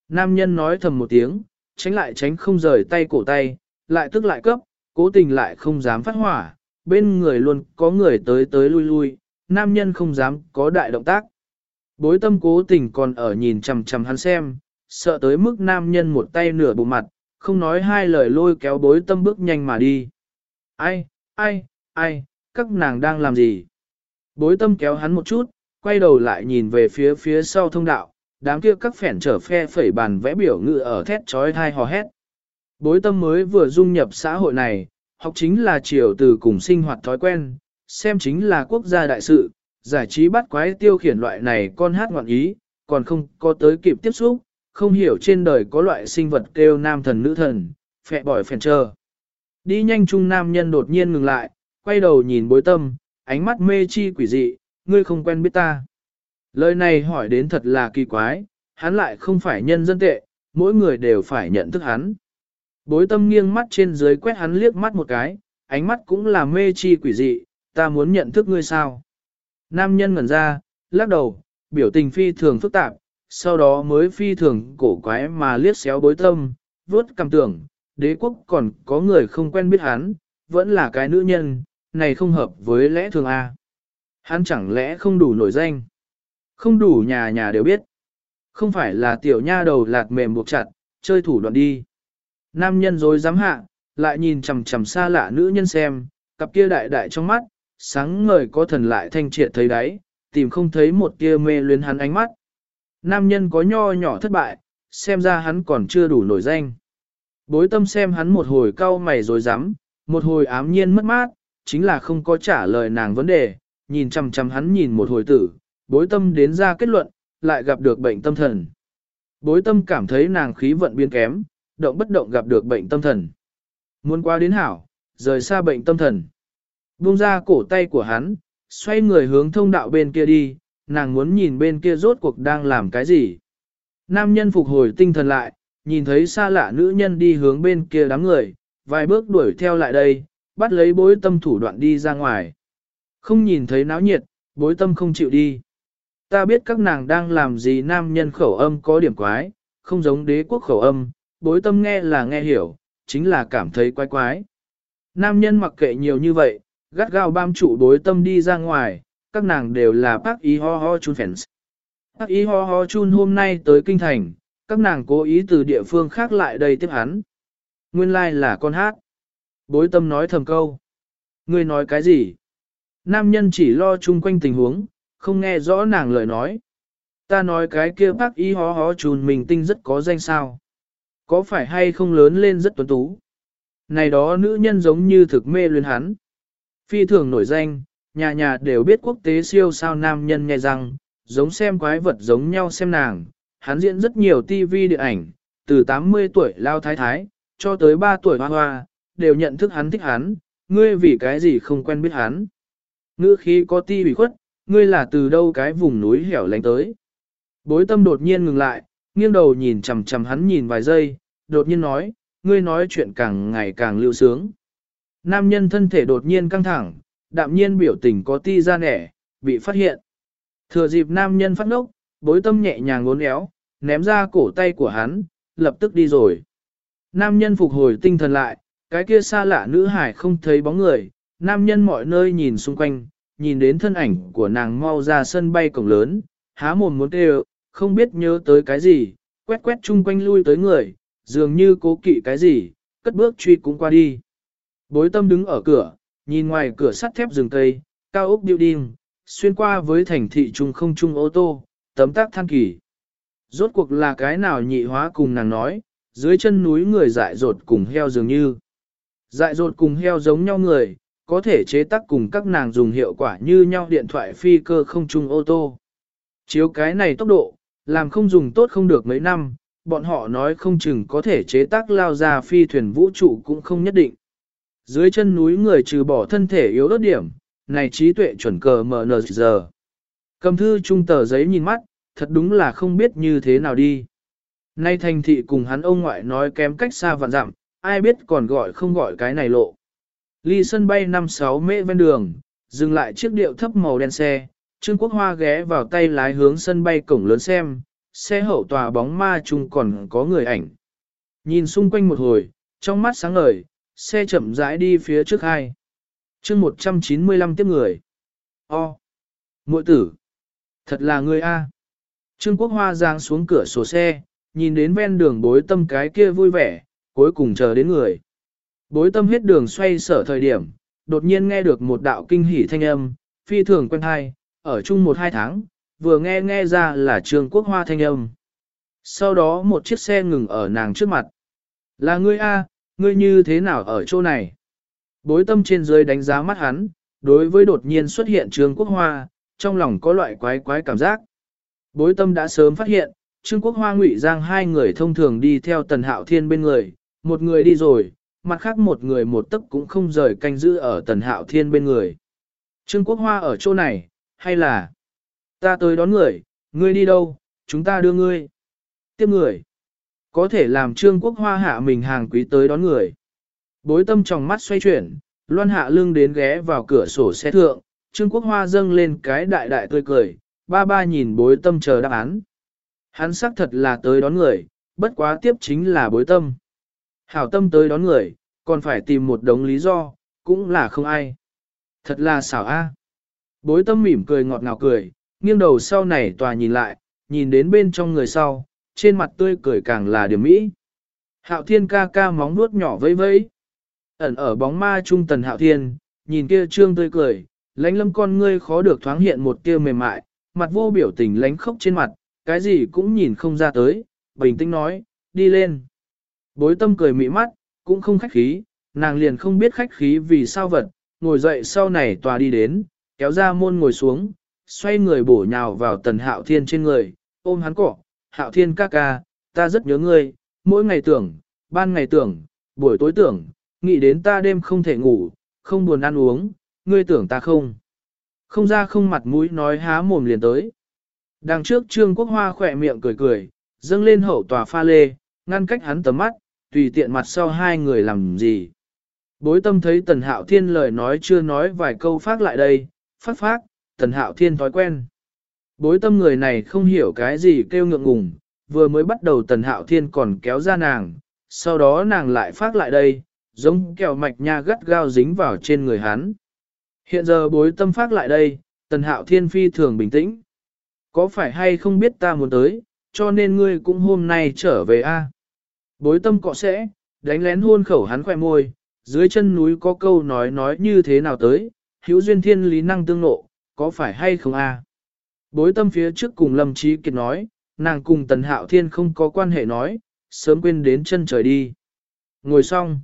Speaker 1: Nam nhân nói thầm một tiếng, tránh lại tránh không rời tay cổ tay, lại tức lại cấp, cố tình lại không dám phát hỏa, bên người luôn có người tới tới lui lui, nam nhân không dám có đại động tác. Bối tâm cố tình còn ở nhìn chằm chằm hắn xem, sợ tới mức nam nhân một tay nửa bộ mặt, không nói hai lời lôi kéo bối tâm bước nhanh mà đi. Ai, ai, ai, các nàng đang làm gì? Bối tâm kéo hắn một chút, quay đầu lại nhìn về phía phía sau thông đạo, đám kia các phẻn trở phe phẩy bàn vẽ biểu ngự ở thét trói thai hò hét. Bối tâm mới vừa dung nhập xã hội này, học chính là chiều từ cùng sinh hoạt thói quen, xem chính là quốc gia đại sự, giải trí bắt quái tiêu khiển loại này con hát ngoạn ý, còn không có tới kịp tiếp xúc, không hiểu trên đời có loại sinh vật kêu nam thần nữ thần, phẹ bỏi phèn trơ. Đi nhanh chung nam nhân đột nhiên ngừng lại, quay đầu nhìn bối tâm, ánh mắt mê chi quỷ dị, ngươi không quen biết ta. Lời này hỏi đến thật là kỳ quái, hắn lại không phải nhân dân tệ, mỗi người đều phải nhận thức hắn. Bối tâm nghiêng mắt trên dưới quét hắn liếc mắt một cái, ánh mắt cũng là mê chi quỷ dị, ta muốn nhận thức ngươi sao. Nam nhân ngẩn ra, lắc đầu, biểu tình phi thường phức tạp, sau đó mới phi thường cổ quái mà liếc xéo bối tâm, vuốt cầm tưởng, đế quốc còn có người không quen biết hắn, vẫn là cái nữ nhân, này không hợp với lẽ thường A. Hắn chẳng lẽ không đủ nổi danh? Không đủ nhà nhà đều biết. Không phải là tiểu nha đầu lạt mềm buộc chặt, chơi thủ đoạn đi. Nam nhân dối dám hạ, lại nhìn chằm chằm xa lạ nữ nhân xem, cặp kia đại đại trong mắt, sáng ngời có thần lại thanh triệt thấy đáy, tìm không thấy một tia mê luyến hắn ánh mắt. Nam nhân có nho nhỏ thất bại, xem ra hắn còn chưa đủ nổi danh. Bối tâm xem hắn một hồi cau mày rồi dám, một hồi ám nhiên mất mát, chính là không có trả lời nàng vấn đề, nhìn chằm chằm hắn nhìn một hồi tử, bối tâm đến ra kết luận, lại gặp được bệnh tâm thần. Bối tâm cảm thấy nàng khí vận biến kém, động bất động gặp được bệnh tâm thần. Muốn qua đến hảo, rời xa bệnh tâm thần. Buông ra cổ tay của hắn, xoay người hướng thông đạo bên kia đi, nàng muốn nhìn bên kia rốt cuộc đang làm cái gì. Nam nhân phục hồi tinh thần lại, nhìn thấy xa lạ nữ nhân đi hướng bên kia đám người, vài bước đuổi theo lại đây, bắt lấy bối tâm thủ đoạn đi ra ngoài. Không nhìn thấy náo nhiệt, bối tâm không chịu đi. Ta biết các nàng đang làm gì nam nhân khẩu âm có điểm quái, không giống đế quốc khẩu âm, bối tâm nghe là nghe hiểu, chính là cảm thấy quái quái. Nam nhân mặc kệ nhiều như vậy, gắt gao bam trụ đối tâm đi ra ngoài, các nàng đều là Park Y ho ho chun fans. Park Y ho ho chun hôm nay tới kinh thành, các nàng cố ý từ địa phương khác lại đây tiếp hắn. Nguyên lai like là con hát. Bối tâm nói thầm câu. Ngươi nói cái gì? Nam nhân chỉ lo chung quanh tình huống, không nghe rõ nàng lời nói. Ta nói cái kia bác y hó hó chùn mình tinh rất có danh sao. Có phải hay không lớn lên rất tuấn tú? Này đó nữ nhân giống như thực mê luyến hắn. Phi thường nổi danh, nhà nhà đều biết quốc tế siêu sao nam nhân nghe rằng, giống xem quái vật giống nhau xem nàng. Hắn diễn rất nhiều TV điện ảnh, từ 80 tuổi lao thái thái, cho tới 3 tuổi hoa hoa, đều nhận thức hắn thích hắn, ngươi vì cái gì không quen biết hắn. Ngữ khí có ti bị khuất, ngươi là từ đâu cái vùng núi hẻo lánh tới. Bối tâm đột nhiên ngừng lại, nghiêng đầu nhìn chầm chầm hắn nhìn vài giây, đột nhiên nói, ngươi nói chuyện càng ngày càng lưu sướng. Nam nhân thân thể đột nhiên căng thẳng, đạm nhiên biểu tình có ti ra nẻ, bị phát hiện. Thừa dịp nam nhân phát ngốc, bối tâm nhẹ nhàng ngốn éo, ném ra cổ tay của hắn, lập tức đi rồi. Nam nhân phục hồi tinh thần lại, cái kia xa lạ nữ hải không thấy bóng người, nam nhân mọi nơi nhìn xung quanh, nhìn đến thân ảnh của nàng mau ra sân bay cổng lớn, há mồm muốn kêu, không biết nhớ tới cái gì, quét quét chung quanh lui tới người, dường như cố kỵ cái gì, cất bước truy cũng qua đi. Bối tâm đứng ở cửa, nhìn ngoài cửa sắt thép rừng cây, cao ốc building, xuyên qua với thành thị trung không trung ô tô, tấm tác than kỳ. Rốt cuộc là cái nào nhị hóa cùng nàng nói, dưới chân núi người dại dột cùng heo dường như. Dại dột cùng heo giống nhau người, có thể chế tác cùng các nàng dùng hiệu quả như nhau điện thoại phi cơ không trung ô tô. Chiếu cái này tốc độ, làm không dùng tốt không được mấy năm, bọn họ nói không chừng có thể chế tác lao ra phi thuyền vũ trụ cũng không nhất định. Dưới chân núi người trừ bỏ thân thể yếu ớt điểm, này trí tuệ chuẩn cờ mở nờ giờ. Cầm thư trung tờ giấy nhìn mắt, thật đúng là không biết như thế nào đi. Nay thành thị cùng hắn ông ngoại nói kém cách xa vạn dặm, ai biết còn gọi không gọi cái này lộ. Ly sân bay 56 mễ ven đường, dừng lại chiếc điệu thấp màu đen xe, Trương Quốc Hoa ghé vào tay lái hướng sân bay cổng lớn xem, xe hậu tòa bóng ma chung còn có người ảnh. Nhìn xung quanh một hồi, trong mắt sáng ngời, xe chậm rãi đi phía trước hai. chương 195 tiếp người. O. muội tử. Thật là người A. Trương Quốc Hoa giang xuống cửa sổ xe, nhìn đến ven đường bối tâm cái kia vui vẻ, cuối cùng chờ đến người. Bối tâm hết đường xoay sở thời điểm, đột nhiên nghe được một đạo kinh hỉ thanh âm, phi thường quen thai, ở chung một hai tháng, vừa nghe nghe ra là Trương Quốc Hoa thanh âm. Sau đó một chiếc xe ngừng ở nàng trước mặt. Là ngươi A, ngươi như thế nào ở chỗ này? Bối tâm trên dưới đánh giá mắt hắn, đối với đột nhiên xuất hiện Trương Quốc Hoa, trong lòng có loại quái quái cảm giác. Bối tâm đã sớm phát hiện, Trương Quốc Hoa ngụy giang hai người thông thường đi theo Tần Hạo Thiên bên người, một người đi rồi, mặt khác một người một tấc cũng không rời canh giữ ở Tần Hạo Thiên bên người. Trương Quốc Hoa ở chỗ này, hay là ta tới đón người, ngươi đi đâu, chúng ta đưa ngươi. Tiếp người. Có thể làm Trương Quốc Hoa hạ mình hàng quý tới đón người. Bối tâm trong mắt xoay chuyển, loan hạ lưng đến ghé vào cửa sổ xe thượng, Trương Quốc Hoa dâng lên cái đại đại tươi cười, ba ba nhìn bối tâm chờ đáp án. Hắn xác thật là tới đón người, bất quá tiếp chính là bối tâm. Hảo tâm tới đón người, còn phải tìm một đống lý do, cũng là không ai. Thật là xảo a. Bối tâm mỉm cười ngọt ngào cười, nghiêng đầu sau này tòa nhìn lại, nhìn đến bên trong người sau, trên mặt tươi cười càng là điểm mỹ. Hạo thiên ca ca móng nuốt nhỏ vẫy vẫy. Ẩn ở bóng ma trung tần hạo thiên, nhìn kia trương tươi cười, lánh lâm con ngươi khó được thoáng hiện một tia mềm mại, mặt vô biểu tình lánh khóc trên mặt, cái gì cũng nhìn không ra tới, bình tĩnh nói, đi lên. Bối tâm cười mị mắt, cũng không khách khí, nàng liền không biết khách khí vì sao vật, ngồi dậy sau này tòa đi đến, kéo ra môn ngồi xuống, xoay người bổ nhào vào tần hạo thiên trên người, ôm hắn cỏ, hạo thiên ca ca, ta rất nhớ ngươi, mỗi ngày tưởng, ban ngày tưởng, buổi tối tưởng, nghĩ đến ta đêm không thể ngủ, không buồn ăn uống, ngươi tưởng ta không. Không ra không mặt mũi nói há mồm liền tới. Đằng trước Trương Quốc Hoa khỏe miệng cười cười, dâng lên hậu tòa pha lê, ngăn cách hắn tầm mắt, tùy tiện mặt sau hai người làm gì. Bối tâm thấy Tần Hạo Thiên lời nói chưa nói vài câu phát lại đây, phát phát, Tần Hạo Thiên thói quen. Bối tâm người này không hiểu cái gì kêu ngượng ngùng, vừa mới bắt đầu Tần Hạo Thiên còn kéo ra nàng, sau đó nàng lại phát lại đây, giống kẹo mạch nha gắt gao dính vào trên người hắn. Hiện giờ bối tâm phát lại đây, Tần Hạo Thiên phi thường bình tĩnh. Có phải hay không biết ta muốn tới, cho nên ngươi cũng hôm nay trở về a? Bối tâm cọ sẽ, đánh lén hôn khẩu hắn khỏe môi, dưới chân núi có câu nói nói như thế nào tới, hữu duyên thiên lý năng tương nộ, có phải hay không a? Bối tâm phía trước cùng Lâm Trí Kiệt nói, nàng cùng Tần Hạo Thiên không có quan hệ nói, sớm quên đến chân trời đi. Ngồi xong,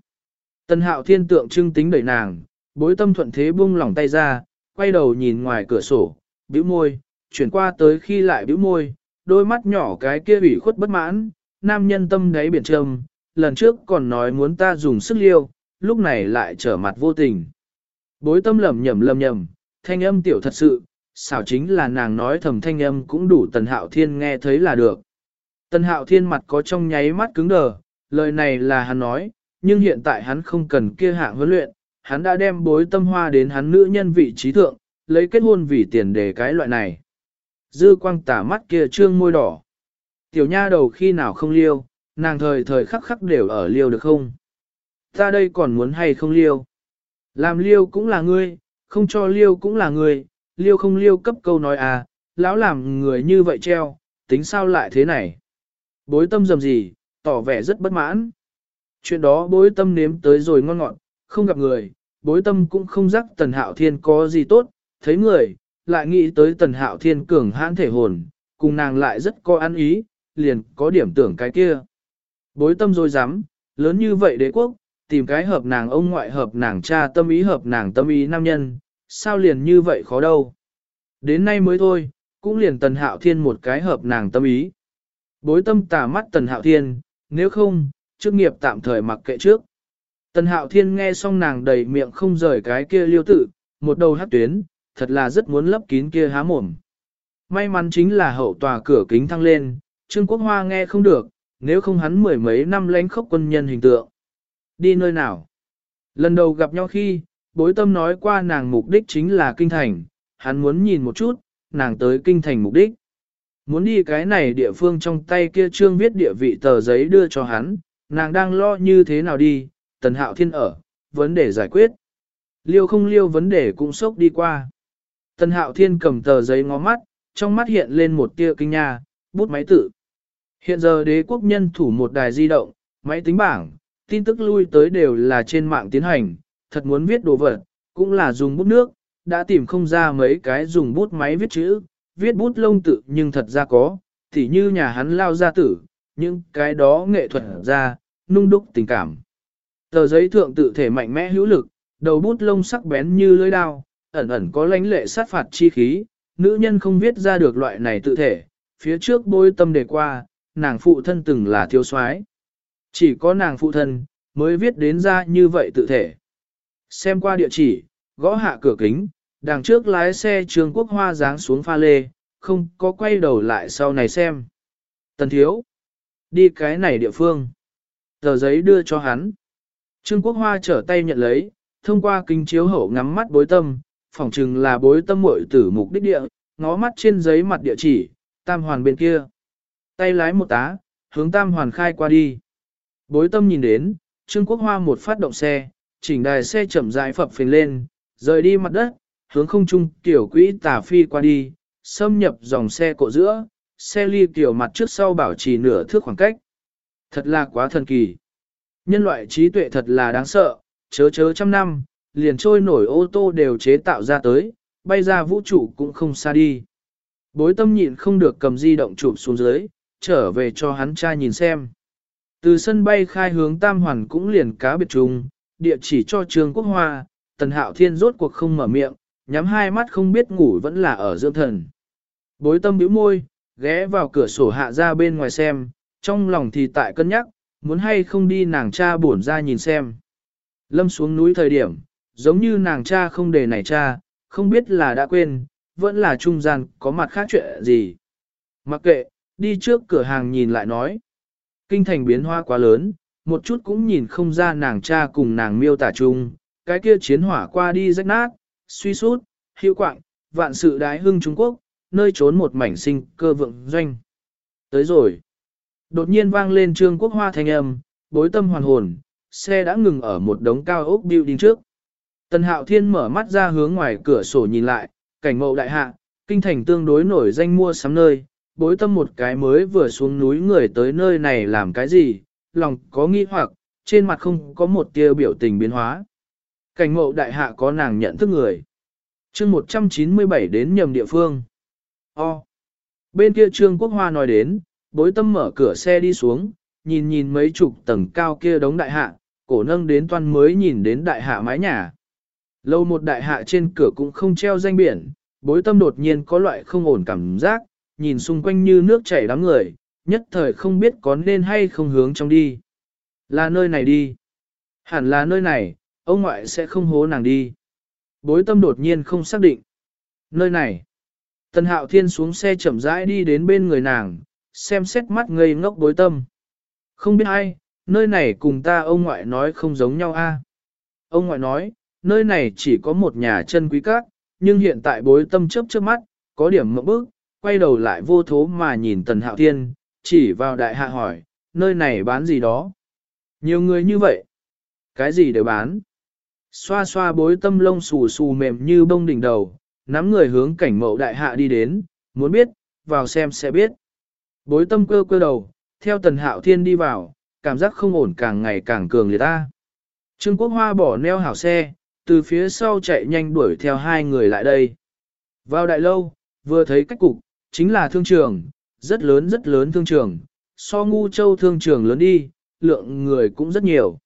Speaker 1: Tần Hạo Thiên tượng trưng tính đẩy nàng, bối tâm thuận thế buông lỏng tay ra, quay đầu nhìn ngoài cửa sổ, bĩu môi, chuyển qua tới khi lại bĩu môi, đôi mắt nhỏ cái kia ủy khuất bất mãn, nam nhân tâm đáy biển trầm, lần trước còn nói muốn ta dùng sức liêu, lúc này lại trở mặt vô tình. Bối tâm lầm nhầm lầm nhầm, thanh âm tiểu thật sự, xảo chính là nàng nói thầm thanh âm cũng đủ tần hạo thiên nghe thấy là được. Tần hạo thiên mặt có trong nháy mắt cứng đờ, lời này là hắn nói, nhưng hiện tại hắn không cần kia hạng huấn luyện, hắn đã đem bối tâm hoa đến hắn nữ nhân vị trí thượng, lấy kết hôn vì tiền để cái loại này. Dư quang tả mắt kia trương môi đỏ. Tiểu nha đầu khi nào không liêu, nàng thời thời khắc khắc đều ở liêu được không? Ta đây còn muốn hay không liêu? Làm liêu cũng là ngươi, không cho liêu cũng là ngươi, liêu không liêu cấp câu nói à, lão làm người như vậy treo, tính sao lại thế này? Bối tâm dầm gì, tỏ vẻ rất bất mãn. Chuyện đó bối tâm nếm tới rồi ngon ngọt, không gặp người, bối tâm cũng không rắc tần hạo thiên có gì tốt, thấy người, lại nghĩ tới tần hạo thiên cường hãn thể hồn, cùng nàng lại rất có ăn ý, liền có điểm tưởng cái kia. Bối tâm rồi dám, lớn như vậy đế quốc, tìm cái hợp nàng ông ngoại hợp nàng cha tâm ý hợp nàng tâm ý nam nhân, sao liền như vậy khó đâu. Đến nay mới thôi, cũng liền tần hạo thiên một cái hợp nàng tâm ý. Bối tâm tà mắt tần hạo thiên, nếu không, chức nghiệp tạm thời mặc kệ trước. Tần hạo thiên nghe xong nàng đầy miệng không rời cái kia liêu tự, một đầu hát tuyến, thật là rất muốn lấp kín kia há mồm. May mắn chính là hậu tòa cửa kính thăng lên, Trương Quốc Hoa nghe không được, nếu không hắn mười mấy năm lánh khốc quân nhân hình tượng. Đi nơi nào? Lần đầu gặp nhau khi, bối tâm nói qua nàng mục đích chính là kinh thành, hắn muốn nhìn một chút, nàng tới kinh thành mục đích. Muốn đi cái này địa phương trong tay kia trương viết địa vị tờ giấy đưa cho hắn, nàng đang lo như thế nào đi, tần hạo thiên ở, vấn đề giải quyết. Liêu không liêu vấn đề cũng sốc đi qua. Tần hạo thiên cầm tờ giấy ngó mắt, trong mắt hiện lên một tia kinh nha, bút máy tự. Hiện giờ đế quốc nhân thủ một đài di động, máy tính bảng, tin tức lui tới đều là trên mạng tiến hành, thật muốn viết đồ vật, cũng là dùng bút nước, đã tìm không ra mấy cái dùng bút máy viết chữ, viết bút lông tự nhưng thật ra có, thì như nhà hắn lao ra tử, những cái đó nghệ thuật ra, nung đúc tình cảm. Tờ giấy thượng tự thể mạnh mẽ hữu lực, đầu bút lông sắc bén như lưỡi đao, ẩn ẩn có lãnh lệ sát phạt chi khí, nữ nhân không viết ra được loại này tự thể, phía trước bôi tâm đề qua, nàng phụ thân từng là thiếu soái Chỉ có nàng phụ thân, mới viết đến ra như vậy tự thể. Xem qua địa chỉ, gõ hạ cửa kính, đằng trước lái xe trường quốc hoa dáng xuống pha lê, không có quay đầu lại sau này xem. Tần thiếu, đi cái này địa phương. Tờ giấy đưa cho hắn. Trương Quốc Hoa trở tay nhận lấy, thông qua kính chiếu hậu ngắm mắt bối tâm, phỏng chừng là bối tâm muội tử mục đích địa, ngó mắt trên giấy mặt địa chỉ, tam hoàn bên kia. Tay lái một tá, hướng tam hoàn khai qua đi. Bối tâm nhìn đến, Trương Quốc Hoa một phát động xe, chỉnh đài xe chậm rãi phập phình lên, rời đi mặt đất, hướng không trung tiểu quỹ tà phi qua đi, xâm nhập dòng xe cộ giữa, xe ly tiểu mặt trước sau bảo trì nửa thước khoảng cách. Thật là quá thần kỳ. Nhân loại trí tuệ thật là đáng sợ, chớ chớ trăm năm, liền trôi nổi ô tô đều chế tạo ra tới, bay ra vũ trụ cũng không xa đi. Bối tâm nhịn không được cầm di động chụp xuống dưới, trở về cho hắn cha nhìn xem. Từ sân bay khai hướng Tam Hoàn cũng liền cá biệt trùng, địa chỉ cho trường quốc hoa, tần hạo thiên rốt cuộc không mở miệng, nhắm hai mắt không biết ngủ vẫn là ở dưỡng thần. Bối tâm bĩu môi, ghé vào cửa sổ hạ ra bên ngoài xem, trong lòng thì tại cân nhắc, muốn hay không đi nàng cha bổn ra nhìn xem. Lâm xuống núi thời điểm, giống như nàng cha không để này cha, không biết là đã quên, vẫn là trung gian có mặt khác chuyện gì. Mặc kệ, đi trước cửa hàng nhìn lại nói. Kinh thành biến hoa quá lớn, một chút cũng nhìn không ra nàng cha cùng nàng miêu tả chung, cái kia chiến hỏa qua đi rách nát, suy sút, hiệu quạng, vạn sự đái hưng Trung Quốc, nơi trốn một mảnh sinh cơ vượng doanh. Tới rồi. Đột nhiên vang lên trương quốc hoa thanh âm, bối tâm hoàn hồn, xe đã ngừng ở một đống cao ốc building trước. Tần hạo thiên mở mắt ra hướng ngoài cửa sổ nhìn lại, cảnh mậu đại hạ, kinh thành tương đối nổi danh mua sắm nơi, bối tâm một cái mới vừa xuống núi người tới nơi này làm cái gì, lòng có nghi hoặc, trên mặt không có một tia biểu tình biến hóa. Cảnh ngộ đại hạ có nàng nhận thức người. chương 197 đến nhầm địa phương. O. Bên kia Trương Quốc Hoa nói đến, bối tâm mở cửa xe đi xuống, nhìn nhìn mấy chục tầng cao kia đống đại hạ, cổ nâng đến toan mới nhìn đến đại hạ mái nhà. Lâu một đại hạ trên cửa cũng không treo danh biển, bối tâm đột nhiên có loại không ổn cảm giác, nhìn xung quanh như nước chảy đám người, nhất thời không biết có nên hay không hướng trong đi. Là nơi này đi. Hẳn là nơi này, ông ngoại sẽ không hố nàng đi. Bối tâm đột nhiên không xác định. Nơi này. Tần hạo thiên xuống xe chậm rãi đi đến bên người nàng, xem xét mắt ngây ngốc bối tâm. Không biết ai, nơi này cùng ta ông ngoại nói không giống nhau a. Ông ngoại nói, nơi này chỉ có một nhà chân quý các, nhưng hiện tại bối tâm chớp trước mắt, có điểm mộng bức, quay đầu lại vô thố mà nhìn tần hạo thiên, chỉ vào đại hạ hỏi, nơi này bán gì đó. Nhiều người như vậy, cái gì đều bán. Xoa xoa bối tâm lông xù xù mềm như bông đỉnh đầu, nắm người hướng cảnh mậu đại hạ đi đến, muốn biết, vào xem sẽ biết. Bối tâm cơ cơ đầu, theo tần hạo thiên đi vào, cảm giác không ổn càng ngày càng cường liệt ta. Trương Quốc Hoa bỏ neo hảo xe, từ phía sau chạy nhanh đuổi theo hai người lại đây. Vào đại lâu, vừa thấy cách cục, chính là thương trường, rất lớn rất lớn thương trường, so ngu châu thương trường lớn đi, lượng người cũng rất nhiều.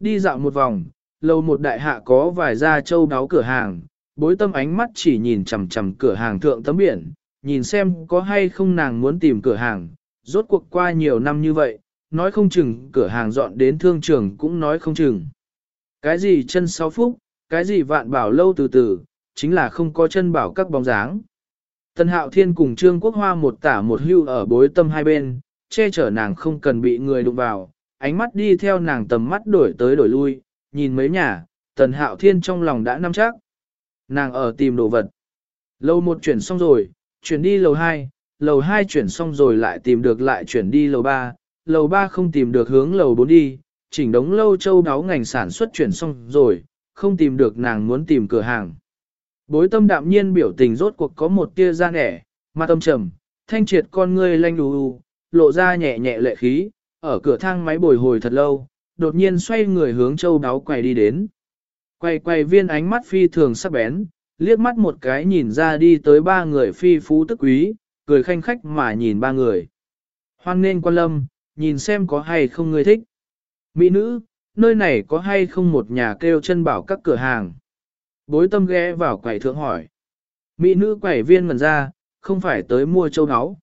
Speaker 1: Đi dạo một vòng, lầu một đại hạ có vài gia châu đáo cửa hàng, bối tâm ánh mắt chỉ nhìn chằm chằm cửa hàng thượng tấm biển, nhìn xem có hay không nàng muốn tìm cửa hàng, rốt cuộc qua nhiều năm như vậy, nói không chừng cửa hàng dọn đến thương trường cũng nói không chừng. Cái gì chân sáu phúc, cái gì vạn bảo lâu từ từ, chính là không có chân bảo các bóng dáng. Tần Hạo Thiên cùng Trương Quốc Hoa một tả một hưu ở bối tâm hai bên, che chở nàng không cần bị người đụng vào, ánh mắt đi theo nàng tầm mắt đổi tới đổi lui, nhìn mấy nhà, Tần Hạo Thiên trong lòng đã nắm chắc. Nàng ở tìm đồ vật. Lầu một chuyển xong rồi, chuyển đi lầu hai, lầu hai chuyển xong rồi lại tìm được lại chuyển đi lầu ba, lầu ba không tìm được hướng lầu bốn đi, chỉnh đống lâu châu đáo ngành sản xuất chuyển xong rồi, không tìm được nàng muốn tìm cửa hàng. Bối tâm đạm nhiên biểu tình rốt cuộc có một tia ra nẻ, mặt tâm trầm, thanh triệt con ngươi lanh đù đù, lộ ra nhẹ nhẹ lệ khí, ở cửa thang máy bồi hồi thật lâu, đột nhiên xoay người hướng châu đáo quay đi đến. Quay quay viên ánh mắt phi thường sắc bén, liếc mắt một cái nhìn ra đi tới ba người phi phú tức quý, cười khanh khách mà nhìn ba người. Hoan nên quan lâm, nhìn xem có hay không người thích. Mỹ nữ, nơi này có hay không một nhà kêu chân bảo các cửa hàng. Bối tâm ghé vào quầy thượng hỏi. Mỹ nữ quầy viên ngần ra, không phải tới mua châu áo.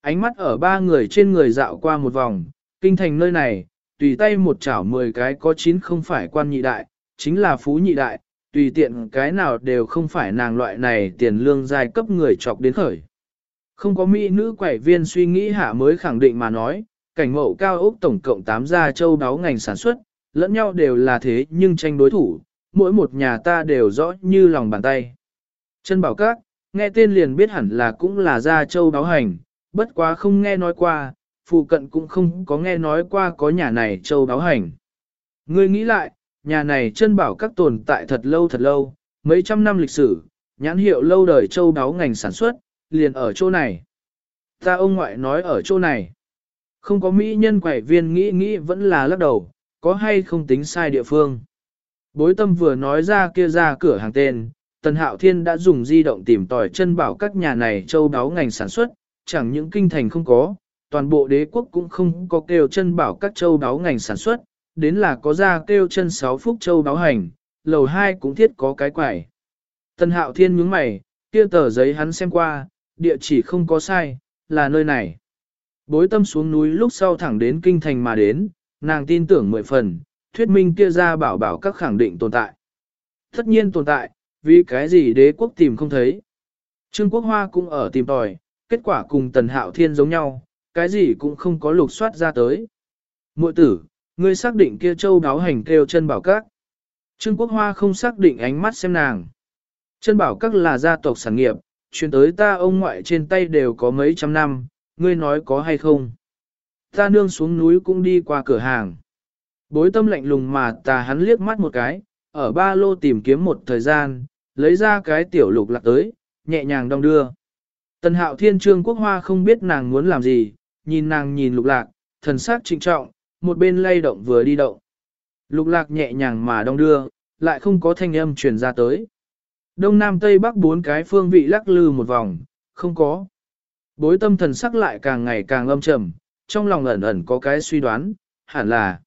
Speaker 1: Ánh mắt ở ba người trên người dạo qua một vòng, kinh thành nơi này, tùy tay một chảo mười cái có chín không phải quan nhị đại, chính là phú nhị đại, tùy tiện cái nào đều không phải nàng loại này tiền lương giai cấp người chọc đến khởi. Không có mỹ nữ quẩy viên suy nghĩ hạ mới khẳng định mà nói, cảnh mậu cao ốc tổng cộng 8 gia châu đáo ngành sản xuất, lẫn nhau đều là thế nhưng tranh đối thủ, mỗi một nhà ta đều rõ như lòng bàn tay. Chân bảo các, nghe tên liền biết hẳn là cũng là gia châu Báo hành, bất quá không nghe nói qua, phụ cận cũng không có nghe nói qua có nhà này châu Báo hành. Ngươi nghĩ lại, nhà này chân bảo các tồn tại thật lâu thật lâu, mấy trăm năm lịch sử, nhãn hiệu lâu đời châu Báo ngành sản xuất, liền ở chỗ này. Ta ông ngoại nói ở chỗ này. Không có mỹ nhân quẻ viên nghĩ nghĩ vẫn là lắc đầu, có hay không tính sai địa phương. Bối tâm vừa nói ra kia ra cửa hàng tên, Tần Hạo Thiên đã dùng di động tìm tòi chân bảo các nhà này châu đáo ngành sản xuất, chẳng những kinh thành không có, toàn bộ đế quốc cũng không có kêu chân bảo các châu đáo ngành sản xuất, đến là có ra kêu chân sáu phúc châu đáo hành, lầu hai cũng thiết có cái quải. Tần Hạo Thiên nhướng mày, kia tờ giấy hắn xem qua, địa chỉ không có sai, là nơi này. Bối tâm xuống núi lúc sau thẳng đến kinh thành mà đến, nàng tin tưởng mười phần, thuyết minh kia ra bảo bảo các khẳng định tồn tại. Tất nhiên tồn tại, vì cái gì đế quốc tìm không thấy. Trương Quốc Hoa cũng ở tìm tòi, kết quả cùng Tần Hạo Thiên giống nhau, cái gì cũng không có lục soát ra tới. Mội tử, ngươi xác định kia châu đáo hành kêu chân bảo các. Trương Quốc Hoa không xác định ánh mắt xem nàng. Chân bảo các là gia tộc sản nghiệp, chuyển tới ta ông ngoại trên tay đều có mấy trăm năm, ngươi nói có hay không. Ta nương xuống núi cũng đi qua cửa hàng. Bối tâm lạnh lùng mà ta hắn liếc mắt một cái, ở ba lô tìm kiếm một thời gian, lấy ra cái tiểu lục lạc tới, nhẹ nhàng đong đưa. Tần hạo thiên trương quốc hoa không biết nàng muốn làm gì, nhìn nàng nhìn lục lạc, thần sắc trịnh trọng, một bên lay động vừa đi động. Lục lạc nhẹ nhàng mà đong đưa, lại không có thanh âm truyền ra tới. Đông Nam Tây Bắc bốn cái phương vị lắc lư một vòng, không có. Bối tâm thần sắc lại càng ngày càng âm trầm, trong lòng ẩn ẩn có cái suy đoán, hẳn là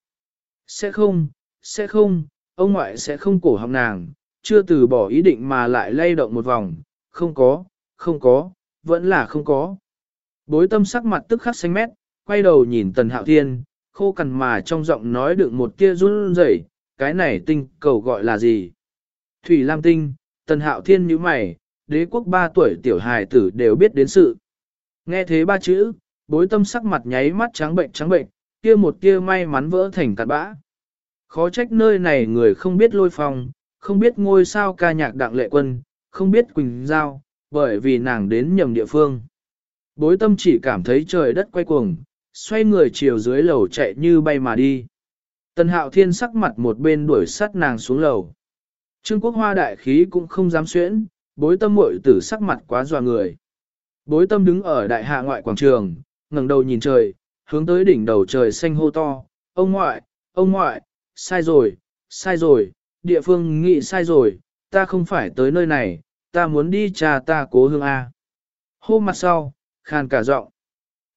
Speaker 1: sẽ không, sẽ không, ông ngoại sẽ không cổ họng nàng, chưa từ bỏ ý định mà lại lay động một vòng, không có, không có, vẫn là không có. Bối tâm sắc mặt tức khắc xanh mét, quay đầu nhìn tần hạo thiên, khô cằn mà trong giọng nói được một tia run rẩy, cái này tinh cầu gọi là gì? Thủy Lam Tinh, tần hạo thiên như mày, đế quốc ba tuổi tiểu hài tử đều biết đến sự. Nghe thế ba chữ, bối tâm sắc mặt nháy mắt trắng bệnh trắng bệnh, kia một kia may mắn vỡ thành cát bã. Khó trách nơi này người không biết lôi phong, không biết ngôi sao ca nhạc đặng lệ quân, không biết Quỳnh Giao, bởi vì nàng đến nhầm địa phương. Bối tâm chỉ cảm thấy trời đất quay cuồng, xoay người chiều dưới lầu chạy như bay mà đi. Tần hạo thiên sắc mặt một bên đuổi sát nàng xuống lầu. Trương quốc hoa đại khí cũng không dám xuyễn, bối tâm mội tử sắc mặt quá dò người. Bối tâm đứng ở đại hạ ngoại quảng trường, ngẩng đầu nhìn trời, hướng tới đỉnh đầu trời xanh hô to, ông ngoại, ông ngoại, sai rồi, sai rồi, địa phương nghị sai rồi, ta không phải tới nơi này, ta muốn đi trà ta cố hương A. Hô mặt sau, khàn cả giọng,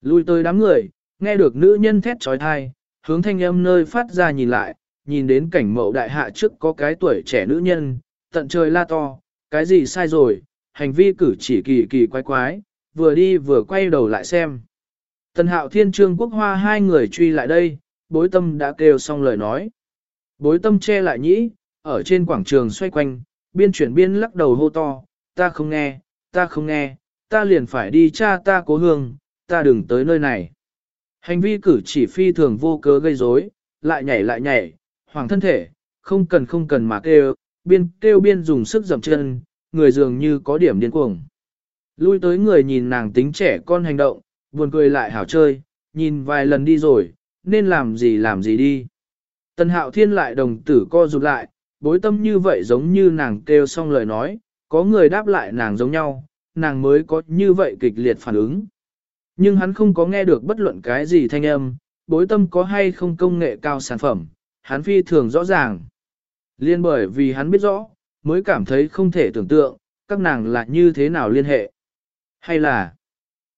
Speaker 1: lui tới đám người, nghe được nữ nhân thét trói thai, hướng thanh âm nơi phát ra nhìn lại, nhìn đến cảnh mậu đại hạ trước có cái tuổi trẻ nữ nhân, tận trời la to, cái gì sai rồi, hành vi cử chỉ kỳ kỳ quái quái, vừa đi vừa quay đầu lại xem. Tần hạo thiên trương quốc hoa hai người truy lại đây, bối tâm đã kêu xong lời nói. Bối tâm che lại nhĩ, ở trên quảng trường xoay quanh, biên chuyển biên lắc đầu hô to, ta không nghe, ta không nghe, ta liền phải đi cha ta cố hương, ta đừng tới nơi này. Hành vi cử chỉ phi thường vô cớ gây rối, lại nhảy lại nhảy, hoàng thân thể, không cần không cần mà kêu, biên kêu biên dùng sức dầm chân, người dường như có điểm điên cuồng. Lui tới người nhìn nàng tính trẻ con hành động, buồn cười lại hảo chơi, nhìn vài lần đi rồi, nên làm gì làm gì đi. Tần hạo thiên lại đồng tử co rụt lại, bối tâm như vậy giống như nàng kêu xong lời nói, có người đáp lại nàng giống nhau, nàng mới có như vậy kịch liệt phản ứng. Nhưng hắn không có nghe được bất luận cái gì thanh âm, bối tâm có hay không công nghệ cao sản phẩm, hắn phi thường rõ ràng. Liên bởi vì hắn biết rõ, mới cảm thấy không thể tưởng tượng, các nàng là như thế nào liên hệ. Hay là,